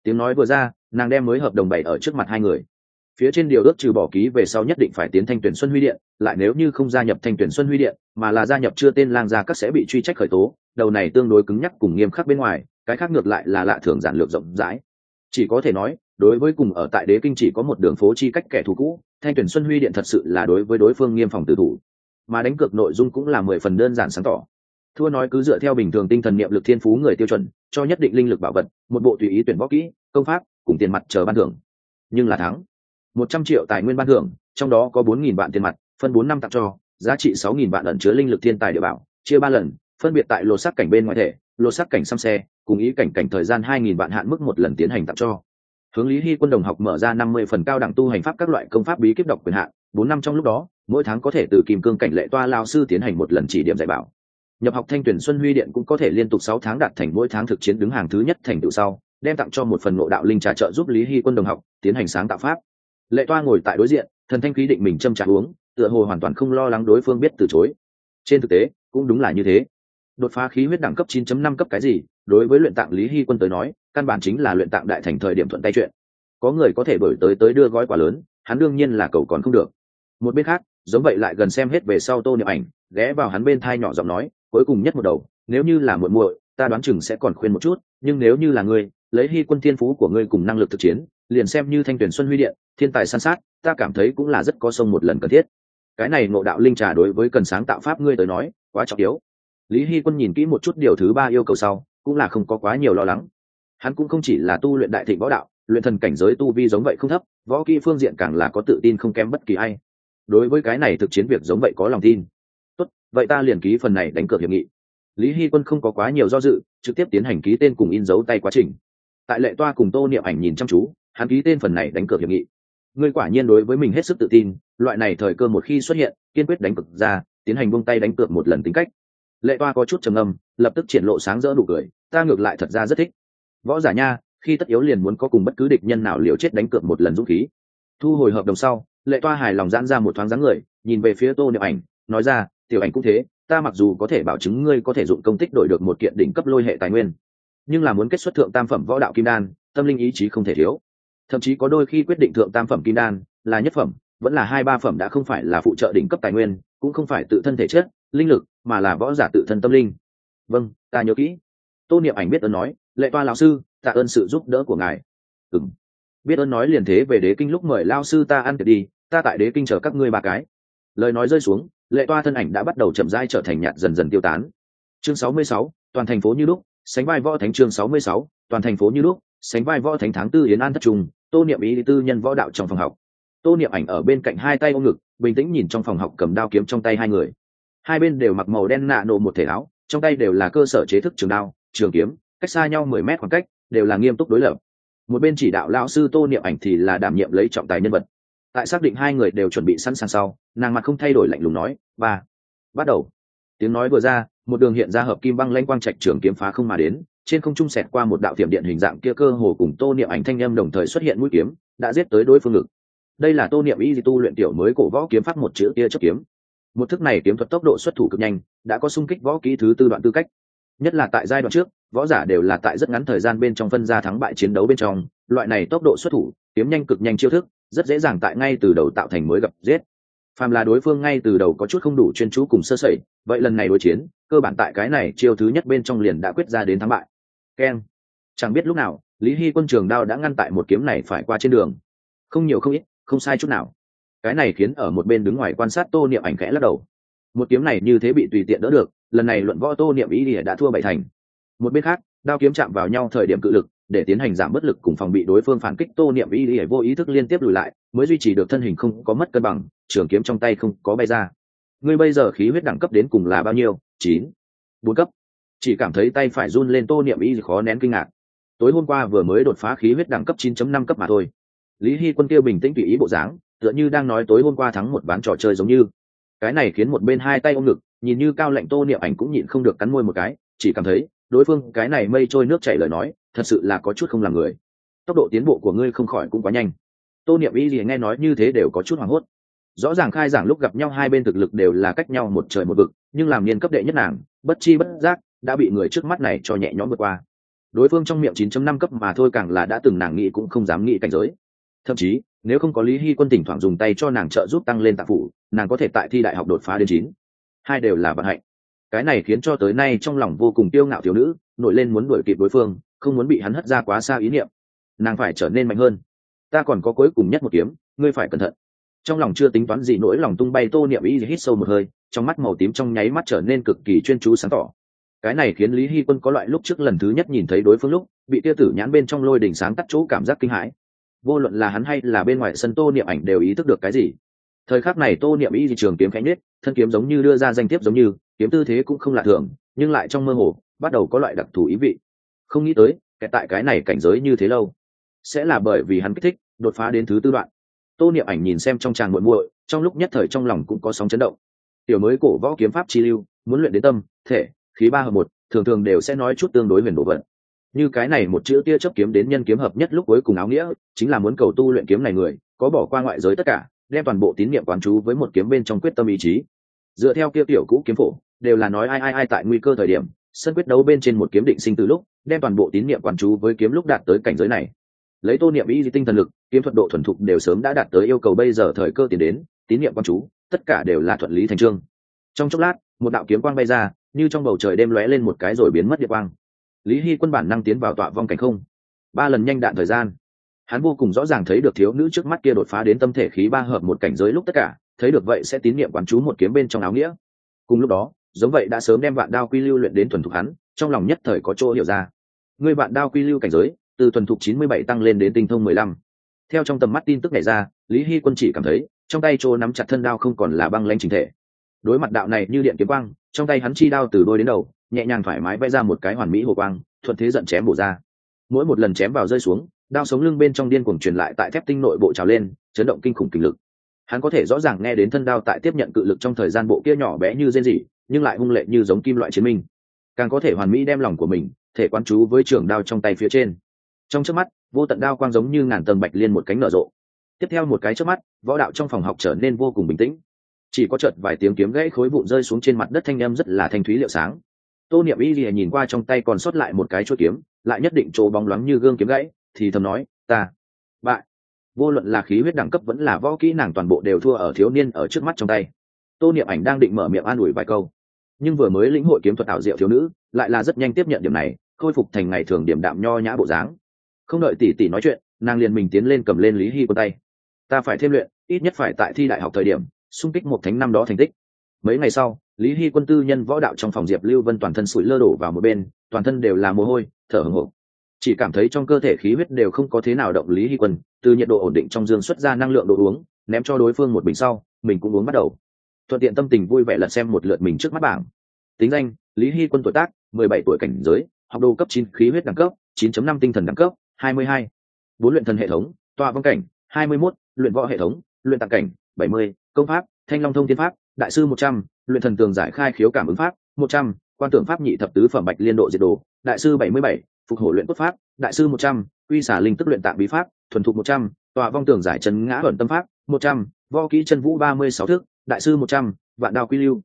Tiếng nói vừa ra nàng đem mới hợp đồng bày ở trước mặt hai người. Phía trên điều ước trừ bỏ ký về sau nhất định phải tiến thanh tuyển xuân huy điện, lại nếu như không gia nhập thanh tuyển xuân huy điện, mà là gia nhập chưa tên lang gia các sẽ bị truy trách khởi tố, đầu này tương đối cứng nhắc cùng nghiêm khắc bên ngoài, cái khác ngược lại là lạ thường giản lược rộng rãi. Chỉ có thể nói, đối với cùng ở tại đế kinh chỉ có một đường phố chi cách kẻ thù cũ, thanh tuyển xuân huy điện thật sự là đối với đối phương nghiêm phòng tử thủ. Mà đánh cược nội dung cũng là mười phần đơn giản sáng tỏ. Thua nói cứ dựa theo bình thường tinh thần niệm lực thiên phú người tiêu chuẩn, cho nhất định linh lực bảo vật, một bộ tùy ý tuyển võ kỹ, công pháp cùng tiền mặt chờ ban thưởng. Nhưng là thắng. Một trăm triệu tài nguyên ban thưởng, trong đó có bốn nghìn vạn tiền mặt, phân bốn năm tặng cho, giá trị sáu nghìn vạn ẩn chứa linh lực thiên tài địa bảo, chia ba lần, phân biệt tại lột sắc cảnh bên ngoài thể, lột sắc cảnh xăm xe, cùng ý cảnh cảnh thời gian hai nghìn vạn hạn mức một lần tiến hành tặng cho. Hướng lý hy quân đồng học mở ra năm mươi phần cao đẳng tu hành pháp các loại công pháp bí kíp độc quyền hạn, bốn năm trong lúc đó, mỗi tháng có thể từ kim cương cảnh lệ toa lao sư tiến hành một lần chỉ điểm dạy bảo. Nhập học thanh tuyển xuân huy điện cũng có thể liên tục sáu tháng đạt thành mỗi tháng thực chiến đứng hàng thứ nhất thành tựu sau đem tặng cho một phần ngộ đạo linh trà trợ giúp lý hy quân đồng học tiến hành sáng tạo pháp. Lệ toa ngồi tại đối diện, thần thanh khí định mình châm trà uống, tựa hồ hoàn toàn không lo lắng đối phương biết từ chối. Trên thực tế, cũng đúng là như thế. Đột phá khí huyết đẳng cấp 9.5 cấp cái gì, đối với luyện tạng lý hy quân tới nói, căn bản chính là luyện tạng đại thành thời điểm thuận tay chuyện. Có người có thể đổi tới tới đưa gói quả lớn, hắn đương nhiên là cầu còn không được. Một bên khác, giống vậy lại gần xem hết về sau tô niệm ảnh, ghé vào hắn bên thai nhỏ giọng nói, cuối cùng nhất một đầu, nếu như là muội muội, ta đoán chừng sẽ còn khuyên một chút, nhưng nếu như là ngươi lấy hy quân thiên phú của ngươi cùng năng lực thực chiến, liền xem như thanh tuyển xuân huy điện, thiên tài san sát, ta cảm thấy cũng là rất có sông một lần cần thiết. Cái này ngộ đạo linh trà đối với cần sáng tạo pháp ngươi tới nói, quá trọng yếu. Lý hy quân nhìn kỹ một chút điều thứ ba yêu cầu sau, cũng là không có quá nhiều lo lắng. Hắn cũng không chỉ là tu luyện đại thịnh võ đạo, luyện thần cảnh giới tu vi giống vậy không thấp, võ kỹ phương diện càng là có tự tin không kém bất kỳ ai. Đối với cái này thực chiến việc giống vậy có lòng tin. Tốt, vậy ta liền ký phần này đánh cược hiệp nghị. Lý hy quân không có quá nhiều do dự, trực tiếp tiến hành ký tên cùng in dấu tay quá trình tại lệ toa cùng tô niệm ảnh nhìn chăm chú, hắn ký tên phần này đánh cược hiệp nghị. Ngươi quả nhiên đối với mình hết sức tự tin, loại này thời cơ một khi xuất hiện, kiên quyết đánh cược ra, tiến hành buông tay đánh cược một lần tính cách. Lệ toa có chút trầm âm lập tức triển lộ sáng rỡ đủ cười, ta ngược lại thật ra rất thích. Võ giả nha, khi tất yếu liền muốn có cùng bất cứ địch nhân nào liều chết đánh cược một lần dũng khí. Thu hồi hợp đồng sau, lệ toa hài lòng giãn ra một thoáng dáng người, nhìn về phía tô niệm ảnh, nói ra, tiểu ảnh cũng thế, ta mặc dù có thể bảo chứng ngươi có thể dụng công tích đổi được một kiện đỉnh cấp lôi hệ tài nguyên nhưng là muốn kết xuất thượng tam phẩm võ đạo kim đan tâm linh ý chí không thể thiếu. Thậm chí có đôi khi quyết định thượng tam phẩm kim đan là nhất phẩm vẫn là hai ba phẩm đã không phải là phụ trợ đỉnh cấp tài nguyên cũng không phải tự thân thể chất linh lực mà là võ giả tự thân tâm linh. Vâng ta nhớ kỹ. Tô niệm ảnh biết ơn nói lệ toa lão sư tạ ơn sự giúp đỡ của ngài. Ừ m biết ơn nói liền thế về đế kinh lúc mời lao sư ta ăn tiệc đi ta tại đế kinh chờ các ngươi ba cái. Lời nói rơi xuống lệ toa thân ảnh đã bắt đầu chậm rãi trở thành nhạt dần dần tiêu tán. Chương 66, toàn thành phố như lúc sánh vai võ thánh chương 66, toàn thành phố như lúc sánh vai võ thánh tháng tư yến an thất trùng tô niệm ý tư nhân võ đạo trong phòng học. Tô niệm ảnh ở bên cạnh hai tay ôm ngực bình tĩnh nhìn trong phòng học cầm đao kiếm trong tay hai người. Hai bên đều mặc màu đen nạ nổ một thể áo trong tay đều là cơ sở chế thức trường đao trường kiếm cách xa nhau mười mét khoảng cách đều là nghiêm túc đối lập. Một bên chỉ đạo lão sư tô niệm ảnh thì là đảm nhiệm lấy trọng tài nhân vật. Tại xác định hai người đều chuẩn bị sẵn sàng sau nàng mặt không thay đổi lạnh lùng nói ba bắt đầu. Tiếng nói vừa ra một đường hiện ra hợp kim băng lanh quang trạch trường kiếm phá không mà đến, trên không trung xẹt qua một đạo tiệm điện hình dạng kia cơ hồ cùng tô niệm ảnh thanh âm đồng thời xuất hiện mũi kiếm, đã giết tới đối phương ngực. Đây là tô niệm y tu luyện tiểu mới cổ võ kiếm pháp một chữ tia chấp kiếm. Một thức này kiếm thuật tốc độ xuất thủ cực nhanh, đã có sung kích võ kỹ thứ tư đoạn tư cách. Nhất là tại giai đoạn trước, võ giả đều là tại rất ngắn thời gian bên trong phân ra thắng bại chiến đấu bên trong, loại này tốc độ xuất thủ, kiếm nhanh cực nhanh chiêu thức, rất dễ dàng tại ngay từ đầu tạo thành mới gặp giết phàm là đối phương ngay từ đầu có chút không đủ chuyên chú cùng sơ sẩy, vậy lần này đối chiến, cơ bản tại cái này chiêu thứ nhất bên trong liền đã quyết ra đến thắng bại. Keng chẳng biết lúc nào, lý hy quân trường đao đã ngăn tại một kiếm này phải qua trên đường. Không nhiều không ít, không sai chút nào. Cái này khiến ở một bên đứng ngoài quan sát tô niệm ảnh khẽ lắc đầu. Một kiếm này như thế bị tùy tiện đỡ được, lần này luận võ tô niệm ý ỉa đã thua bảy thành. Một bên khác, đao kiếm chạm vào nhau thời điểm cự lực để tiến hành giảm bất lực cùng phòng bị đối phương phản kích, tô niệm y y vô ý thức liên tiếp lùi lại, mới duy trì được thân hình không có mất cân bằng, trường kiếm trong tay không có bay ra. Ngươi bây giờ khí huyết đẳng cấp đến cùng là bao nhiêu? Chín. Bốn cấp. Chỉ cảm thấy tay phải run lên, tô niệm y khó nén kinh ngạc. Tối hôm qua vừa mới đột phá khí huyết đẳng cấp 9.5 cấp mà thôi. Lý hy quân kia bình tĩnh tùy ý bộ dáng, tựa như đang nói tối hôm qua thắng một ván trò chơi giống như. Cái này khiến một bên hai tay ôm ngực, nhìn như cao lệnh tô niệm ảnh cũng nhịn không được cắn môi một cái, chỉ cảm thấy đối phương cái này mây trôi nước chảy lời nói thật sự là có chút không làm người. Tốc độ tiến bộ của ngươi không khỏi cũng quá nhanh. Tô niệm y gì nghe nói như thế đều có chút hoảng hốt. Rõ ràng khai giảng lúc gặp nhau hai bên thực lực đều là cách nhau một trời một vực, nhưng làm niên cấp đệ nhất nàng, bất chi bất giác, đã bị người trước mắt này cho nhẹ nhõm vượt qua. Đối phương trong miệng 9.5 cấp mà thôi càng là đã từng nàng nghĩ cũng không dám nghĩ cảnh giới. Thậm chí, nếu không có lý hy quân thỉnh thoảng dùng tay cho nàng trợ giúp tăng lên tạp phủ, nàng có thể tại thi đại học đột phá đến chín. Hai đều là vận hạnh. Cái này khiến cho tới nay trong lòng vô cùng tiêu ngạo thiếu nữ, nổi lên muốn đuổi kịp đối phương không muốn bị hắn hất ra quá xa ý niệm. Nàng phải trở nên mạnh hơn. Ta còn có cuối cùng nhất một kiếm, ngươi phải cẩn thận. Trong lòng chưa tính toán gì nỗi lòng tung bay tô niệm ý hít sâu một hơi, trong mắt màu tím trong nháy mắt trở nên cực kỳ chuyên chú sáng tỏ. Cái này khiến lý hy quân có loại lúc trước lần thứ nhất nhìn thấy đối phương lúc, bị tia tử nhãn bên trong lôi đỉnh sáng tắt chỗ cảm giác kinh hãi. Vô luận là hắn hay là bên ngoài sân tô niệm ảnh đều ý thức được cái gì. Thời khắc này tô niệm y thị trường kiếm khánh nết thân kiếm giống như đưa ra danh thiếp giống như, kiếm tư thế cũng không lạ thường, nhưng lại trong mơ hồ, bắt đầu có loại đặc thù ý vị không nghĩ tới kẹt tại cái này cảnh giới như thế lâu, sẽ là bởi vì hắn kích thích, đột phá đến thứ tư đoạn. Tô niệm ảnh nhìn xem trong tràng muộn muội, trong lúc nhất thời trong lòng cũng có sóng chấn động. Tiểu mới cổ võ kiếm pháp chi lưu, muốn luyện đến tâm, thể, khí ba hợp một, thường thường đều sẽ nói chút tương đối huyền đồ vận. như cái này một chữ tia chấp kiếm đến nhân kiếm hợp nhất lúc cuối cùng áo nghĩa, chính là muốn cầu tu luyện kiếm này người, có bỏ qua ngoại giới tất cả, đem toàn bộ tín niệm quán chú với một kiếm bên trong quyết tâm ý chí. Dựa theo kia tiểu cũ kiếm phổ, đều là nói ai ai ai tại nguy cơ thời điểm, sân quyết đấu bên trên một kiếm định sinh từ lúc đem toàn bộ tín niệm quán chú với kiếm lúc đạt tới cảnh giới này. Lấy tô niệm ý tinh thần lực, kiếm thuật độ thuần thục đều sớm đã đạt tới yêu cầu bây giờ thời cơ tiến đến, tín niệm quán chú, tất cả đều là thuận lý thành trương. Trong chốc lát, một đạo kiếm quang bay ra, như trong bầu trời đêm lóe lên một cái rồi biến mất địa quang. Lý hy quân bản năng tiến vào tọa vong cảnh không. Ba lần nhanh đạn thời gian. Hắn vô cùng rõ ràng thấy được thiếu nữ trước mắt kia đột phá đến tâm thể khí ba hợp một cảnh giới lúc tất cả, thấy được vậy sẽ tín niệm quán chú một kiếm bên trong áo nghĩa. Cùng lúc đó, giống vậy đã sớm đem vạn đao quy lưu luyện đến thuần thục hắn, trong lòng nhất thời có chỗ hiểu ra người bạn đao quy lưu cảnh giới, từ thuần thục chín mươi bảy tăng lên đến tinh thông mười lăm. Theo trong tầm mắt tin tức này ra, lý hy quân chỉ cảm thấy, trong tay chỗ nắm chặt thân đao không còn là băng lanh trình thể. Đối mặt đạo này như điện kiếm quang, trong tay hắn chi đao từ đôi đến đầu, nhẹ nhàng thoải mái vẽ ra một cái hoàn mỹ hồ quang, thuận thế giận chém bổ ra. Mỗi một lần chém vào rơi xuống, đao sống lưng bên trong điên cuồng truyền lại tại thép tinh nội bộ trào lên, chấn động kinh khủng kinh lực. Hắn có thể rõ ràng nghe đến thân đao tại tiếp nhận cự lực trong thời gian bộ kia nhỏ bé như rên rỉ, nhưng lại hung lệ như giống kim loại chiến minh càng có thể hoàn mỹ đem lòng của mình, thể quan chú với trường đao trong tay phía trên. Trong trước mắt, vô tận đao quang giống như ngàn tầng bạch liên một cánh nở rộ. Tiếp theo một cái trước mắt, võ đạo trong phòng học trở nên vô cùng bình tĩnh. Chỉ có chợt vài tiếng kiếm gãy khối vụn rơi xuống trên mặt đất thanh âm rất là thanh thúy liệu sáng. Tô niệm y lìa nhìn qua trong tay còn sót lại một cái chuỗi kiếm, lại nhất định chỗ bóng loáng như gương kiếm gãy, thì thầm nói, ta, bại. Vô luận là khí huyết đẳng cấp vẫn là võ kỹ nàng toàn bộ đều thua ở thiếu niên ở trước mắt trong tay. Tô niệm ảnh đang định mở miệng an ủi vài câu nhưng vừa mới lĩnh hội kiếm thuật ảo diệu thiếu nữ, lại là rất nhanh tiếp nhận điểm này, khôi phục thành ngày thường điểm đạm nho nhã bộ dáng. Không đợi tỷ tỷ nói chuyện, nàng liền mình tiến lên cầm lên lý hy Quân tay. Ta phải thêm luyện, ít nhất phải tại thi đại học thời điểm, xung kích một thánh năm đó thành tích. Mấy ngày sau, lý hy quân tư nhân võ đạo trong phòng diệp lưu vân toàn thân sủi lơ đổ vào một bên, toàn thân đều là mồ hôi, thở hồng hộc chỉ cảm thấy trong cơ thể khí huyết đều không có thế nào động lý hy quân, từ nhiệt độ ổn định trong dương xuất ra năng lượng đồ uống, ném cho đối phương một bình sau, mình cũng uống bắt đầu thuận tiện tâm tình vui vẻ lật xem một lượt mình trước mắt bảng. Tính danh lý hy quân tuổi tác mười bảy tuổi cảnh giới học đồ cấp chín khí huyết đẳng cấp chín chấm năm tinh thần đẳng cấp hai mươi hai. Bốn luyện thần hệ thống tọa vong cảnh hai mươi 21, luyện võ hệ thống luyện tạc cảnh bảy mươi công pháp thanh long thông thiên pháp đại sư một trăm luyện thần tường giải khai khiếu cảm ứng pháp một trăm quan tưởng pháp nhị thập tứ phẩm bạch liên độ diệt đồ đại sư bảy mươi bảy phục hồi luyện quốc pháp đại sư một trăm quy xả linh tức luyện tạng bí pháp thuần thục một trăm tòa vong tường giải chân ngã ẩn tâm pháp một trăm vo kỹ chân vũ ba mươi sáu thước đại sư một trăm, vạn đao quy lưu.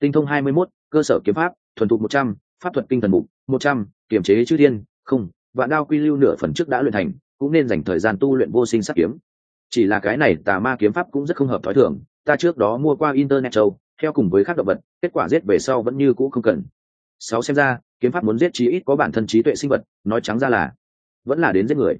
Tinh thông hai mươi mốt, cơ sở kiếm pháp, thuần thục một trăm, pháp thuật kinh thần mục một trăm, kiểm chế chư thiên, không, vạn đao quy lưu nửa phần trước đã luyện thành, cũng nên dành thời gian tu luyện vô sinh sát kiếm. Chỉ là cái này tà ma kiếm pháp cũng rất không hợp thói thường, ta trước đó mua qua internet châu, theo cùng với các động vật, kết quả giết về sau vẫn như cũ không cần. Sáu xem ra, kiếm pháp muốn giết chí ít có bản thân trí tuệ sinh vật, nói trắng ra là, vẫn là đến giết người.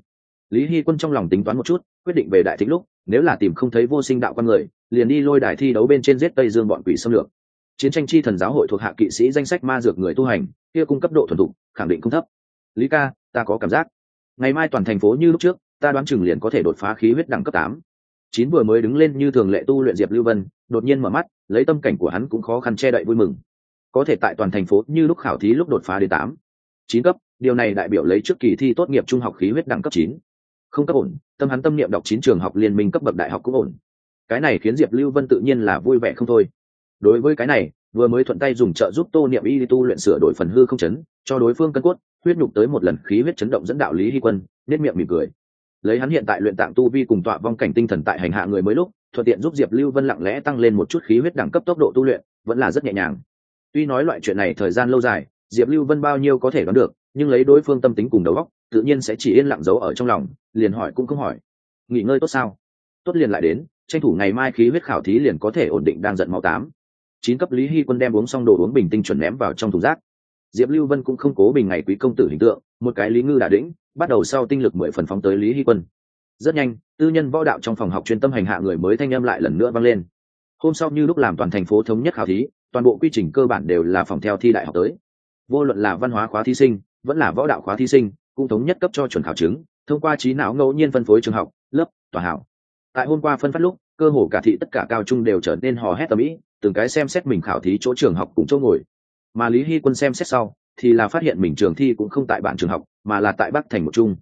Lý hy quân trong lòng tính toán một chút, quyết định về đại thính lúc nếu là tìm không thấy vô sinh đạo con người, liền đi lôi đài thi đấu bên trên giết tây dương bọn quỷ xâm lược. Chiến tranh chi thần giáo hội thuộc hạ kỵ sĩ danh sách ma dược người tu hành, kia cung cấp độ thuần thục, khẳng định không thấp. Lý ca, ta có cảm giác. Ngày mai toàn thành phố như lúc trước, ta đoán chừng liền có thể đột phá khí huyết đẳng cấp tám. Chín vừa mới đứng lên như thường lệ tu luyện diệp lưu vân, đột nhiên mở mắt, lấy tâm cảnh của hắn cũng khó khăn che đậy vui mừng. Có thể tại toàn thành phố như lúc khảo thí lúc đột phá đến tám. Chín cấp, điều này đại biểu lấy trước kỳ thi tốt nghiệp trung học khí huyết đẳng cấp chín không cấp ổn, tâm hắn tâm niệm đọc chín trường học liên minh cấp bậc đại học cũng ổn. Cái này khiến diệp lưu vân tự nhiên là vui vẻ không thôi. Đối với cái này, vừa mới thuận tay dùng trợ giúp tô niệm y tu luyện sửa đổi phần hư không chấn, cho đối phương cân cốt, huyết nhục tới một lần khí huyết chấn động dẫn đạo lý hy quân nết miệng mỉm cười. Lấy hắn hiện tại luyện tạng tu vi cùng tọa vong cảnh tinh thần tại hành hạ người mới lúc, thuận tiện giúp diệp lưu vân lặng lẽ tăng lên một chút khí huyết đẳng cấp tốc độ tu luyện, vẫn là rất nhẹ nhàng. Tuy nói loại chuyện này thời gian lâu dài, diệp lưu vân bao nhiêu có thể đoán được, nhưng lấy đối phương tâm tính cùng đầu óc tự nhiên sẽ chỉ yên lặng giấu ở trong lòng, liền hỏi cũng không hỏi. Nghỉ ngơi tốt sao? Tốt liền lại đến, tranh thủ ngày mai khí huyết khảo thí liền có thể ổn định đang giận máu tám. Chín cấp lý hy quân đem uống xong đồ uống bình tinh chuẩn ném vào trong thùng rác. Diệp lưu vân cũng không cố bình ngày quý công tử hình tượng, một cái lý ngư đà đĩnh, bắt đầu sau tinh lực mười phần phóng tới lý hy quân. Rất nhanh, tư nhân võ đạo trong phòng học chuyên tâm hành hạ người mới thanh âm lại lần nữa vang lên. Hôm sau như lúc làm toàn thành phố thống nhất khảo thí, toàn bộ quy trình cơ bản đều là phòng theo thi đại học tới. Vô luận là văn hóa khóa thí sinh, vẫn là võ đạo khóa thí sinh cũng thống nhất cấp cho chuẩn khảo chứng, thông qua trí não ngẫu nhiên phân phối trường học, lớp, tòa hảo. Tại hôm qua phân phát lúc, cơ hồ cả thị tất cả cao trung đều trở nên hò hét tầm ĩ, từng cái xem xét mình khảo thí chỗ trường học cùng chỗ ngồi. Mà lý hy quân xem xét sau, thì là phát hiện mình trường thi cũng không tại bản trường học, mà là tại bắc thành một trung.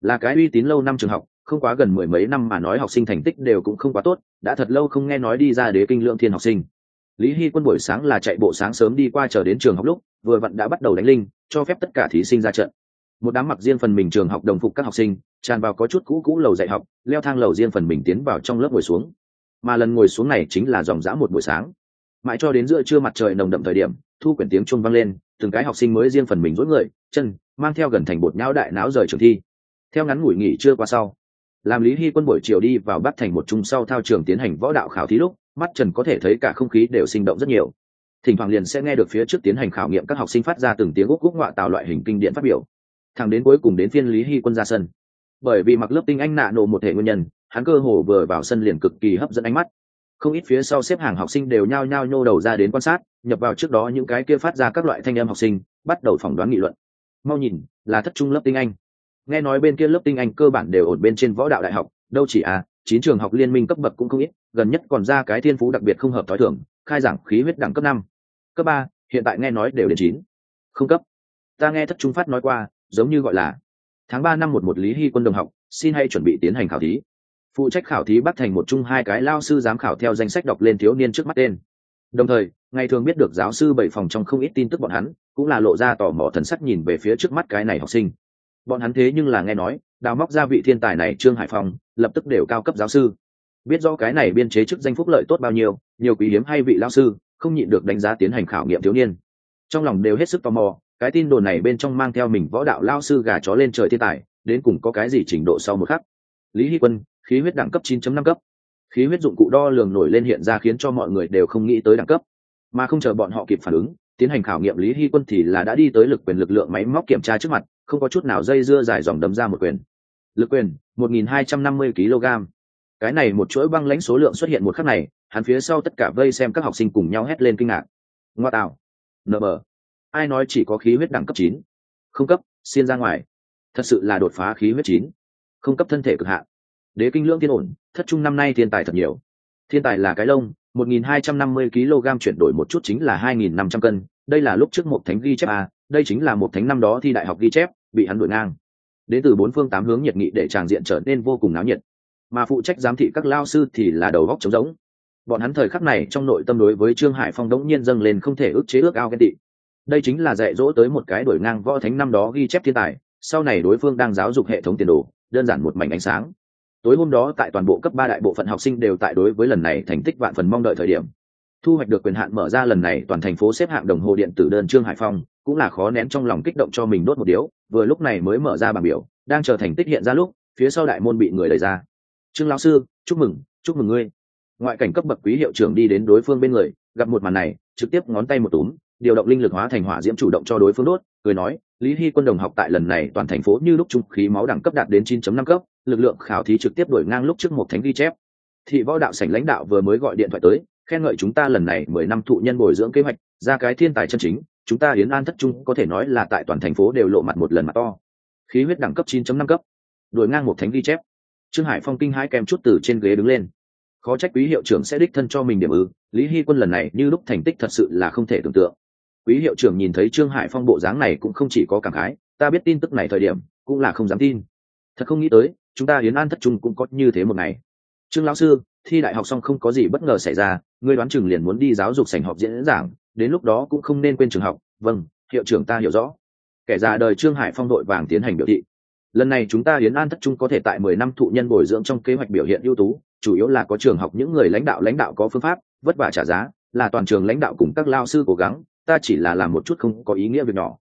Là cái uy tín lâu năm trường học, không quá gần mười mấy năm mà nói học sinh thành tích đều cũng không quá tốt, đã thật lâu không nghe nói đi ra đế kinh lượng thiên học sinh. Lý hy quân buổi sáng là chạy bộ sáng sớm đi qua chờ đến trường học lúc, vừa vặn đã bắt đầu đánh linh, cho phép tất cả thí sinh ra trận một đám mặc riêng phần mình trường học đồng phục các học sinh, tràn vào có chút cũ cũ lầu dạy học, leo thang lầu riêng phần mình tiến vào trong lớp ngồi xuống. Mà lần ngồi xuống này chính là dòng dã một buổi sáng. Mãi cho đến giữa trưa mặt trời nồng đậm thời điểm, thu quyển tiếng chuông vang lên, từng cái học sinh mới riêng phần mình rối người, chân, mang theo gần thành bột nhão đại não rời trường thi. Theo ngắn ngủi nghỉ trưa qua sau, làm lý hy quân buổi chiều đi vào bắt thành một trung sau thao trường tiến hành võ đạo khảo thí lúc, mắt trần có thể thấy cả không khí đều sinh động rất nhiều. Thỉnh thoảng liền sẽ nghe được phía trước tiến hành khảo nghiệm các học sinh phát ra từng tiếng úc úc ngoạ tạo loại hình kinh điện phát biểu thẳng đến cuối cùng đến phiên lý hy quân ra sân. Bởi vì mặc lớp tinh anh nạ nổ một thể nguyên nhân, hắn cơ hồ vừa vào sân liền cực kỳ hấp dẫn ánh mắt. Không ít phía sau xếp hàng học sinh đều nhao nhao nhô đầu ra đến quan sát, nhập vào trước đó những cái kia phát ra các loại thanh âm học sinh, bắt đầu phỏng đoán nghị luận. Mau nhìn, là thất trung lớp tinh anh. Nghe nói bên kia lớp tinh anh cơ bản đều ổn bên trên võ đạo đại học, đâu chỉ à chín trường học liên minh cấp bậc cũng không ít, gần nhất còn ra cái thiên phú đặc biệt không hợp t h o i thưởng khai giảng khí huyết đẳng cấp năm. Cấp ba, hiện tại nghe nói đều đến chín. Không cấp. Ta nghe thất trung phát nói qua giống như gọi là, tháng ba năm một một lý hy quân đồng học, xin hãy chuẩn bị tiến hành khảo thí. Phụ trách khảo thí bắt thành một chung hai cái lao sư giám khảo theo danh sách đọc lên thiếu niên trước mắt tên. Đồng thời, ngày thường biết được giáo sư bảy phòng trong không ít tin tức bọn hắn, cũng là lộ ra tò mò thần sắc nhìn về phía trước mắt cái này học sinh. Bọn hắn thế nhưng là nghe nói, đào móc ra vị thiên tài này trương hải phong lập tức đều cao cấp giáo sư. Biết do cái này biên chế chức danh phúc lợi tốt bao nhiêu, nhiều quý hiếm hay vị lao sư, không nhịn được đánh giá tiến hành khảo nghiệm thiếu niên. Trong lòng đều hết sức tò mò cái tin đồn này bên trong mang theo mình võ đạo lao sư gà chó lên trời thiên tài, đến cùng có cái gì trình độ sau một khắc? Lý hy quân, khí huyết đẳng cấp 9.5 cấp. Khí huyết dụng cụ đo lường nổi lên hiện ra khiến cho mọi người đều không nghĩ tới đẳng cấp. Mà không chờ bọn họ kịp phản ứng, tiến hành khảo nghiệm lý hy quân thì là đã đi tới lực quyền lực lượng máy móc kiểm tra trước mặt, không có chút nào dây dưa dài dòng đấm ra một quyền. Lực quyền 1.250 kg. Cái này một chuỗi băng lãnh số lượng xuất hiện một khắc này, hắn phía sau tất cả vây xem các học sinh cùng nhau hét lên kinh ngạc. Ngoa tạo. Nờ bờ ai nói chỉ có khí huyết đẳng cấp chín? Không cấp xuyên ra ngoài. Thật sự là đột phá khí huyết chín. Không cấp thân thể cực hạn. Đế kinh lưỡng thiên ổn, thất trung năm nay thiên tài thật nhiều. Thiên tài là cái lông 1.250 kg chuyển đổi một chút chính là 2.500 cân. Đây là lúc trước một thánh ghi chép a đây chính là một thánh năm đó thi đại học ghi chép, bị hắn đuổi ngang. Đến từ bốn phương tám hướng nhiệt nghị để tràng diện trở nên vô cùng náo nhiệt. Mà phụ trách giám thị các lao sư thì là đầu góc trống rỗng. Bọn hắn thời khắc này trong nội tâm đối với trương hải phong đống nhiên dâng lên không thể ức chế ước ao ghen tị đây chính là dạy dỗ tới một cái đổi ngang võ thánh năm đó ghi chép thiên tài, sau này đối phương đang giáo dục hệ thống tiền đồ, đơn giản một mảnh ánh sáng. Tối hôm đó tại toàn bộ cấp ba đại bộ phận học sinh đều tại đối với lần này thành tích vạn phần mong đợi thời điểm. Thu hoạch được quyền hạn mở ra lần này toàn thành phố xếp hạng đồng hồ điện tử đơn trương hải phong, cũng là khó nén trong lòng kích động cho mình đốt một điếu, vừa lúc này mới mở ra bảng biểu, đang chờ thành tích hiện ra lúc, phía sau đại môn bị người đẩy ra. Trương lão sư, chúc mừng chúc mừng ngươi. Ngoại cảnh cấp bậc quý hiệu trưởng đi đến đối phương bên người, gặp một màn này, trực tiếp ngón tay một túm điều động linh lực hóa thành hỏa diễm chủ động cho đối phương đốt, cười nói, lý hy quân đồng học tại lần này toàn thành phố như lúc trung khí máu đẳng cấp đạt đến 9.5 cấp, lực lượng khảo thí trực tiếp đổi ngang lúc trước một thánh ghi chép. Thị võ đạo sảnh lãnh đạo vừa mới gọi điện thoại tới, khen ngợi chúng ta lần này mười năm thụ nhân bồi dưỡng kế hoạch, ra cái thiên tài chân chính, chúng ta hiến an thất trung có thể nói là tại toàn thành phố đều lộ mặt một lần mặt to. Khí huyết đẳng cấp 9.5 cấp đổi ngang một thánh ghi chép. Trương hải phong kinh hãi kèm chút từ trên ghế đứng lên. Khó trách quý hiệu trưởng sẽ đích thân cho mình điểm ư, lý hy quân lần này như lúc thành tích thật sự là không thể tưởng tượng quý hiệu trưởng nhìn thấy trương hải phong bộ dáng này cũng không chỉ có cảm khái, ta biết tin tức này thời điểm, cũng là không dám tin. Thật không nghĩ tới, chúng ta hiến an thất trung cũng có như thế một ngày. Trương lão sư, thi đại học xong không có gì bất ngờ xảy ra, ngươi đoán chừng liền muốn đi giáo dục sành học diễn giảng, đến lúc đó cũng không nên quên trường học. Vâng hiệu trưởng ta hiểu rõ. Kẻ già đời trương hải phong đội vàng tiến hành biểu thị. Lần này chúng ta hiến an thất trung có thể tại mười năm thụ nhân bồi dưỡng trong kế hoạch biểu hiện ưu tú, chủ yếu là có trường học những người lãnh đạo lãnh đạo có phương pháp, vất vả trả giá, là toàn trường lãnh đạo cùng các lao sư cố gắng ta chỉ là làm một chút không có ý nghĩa việc nhỏ.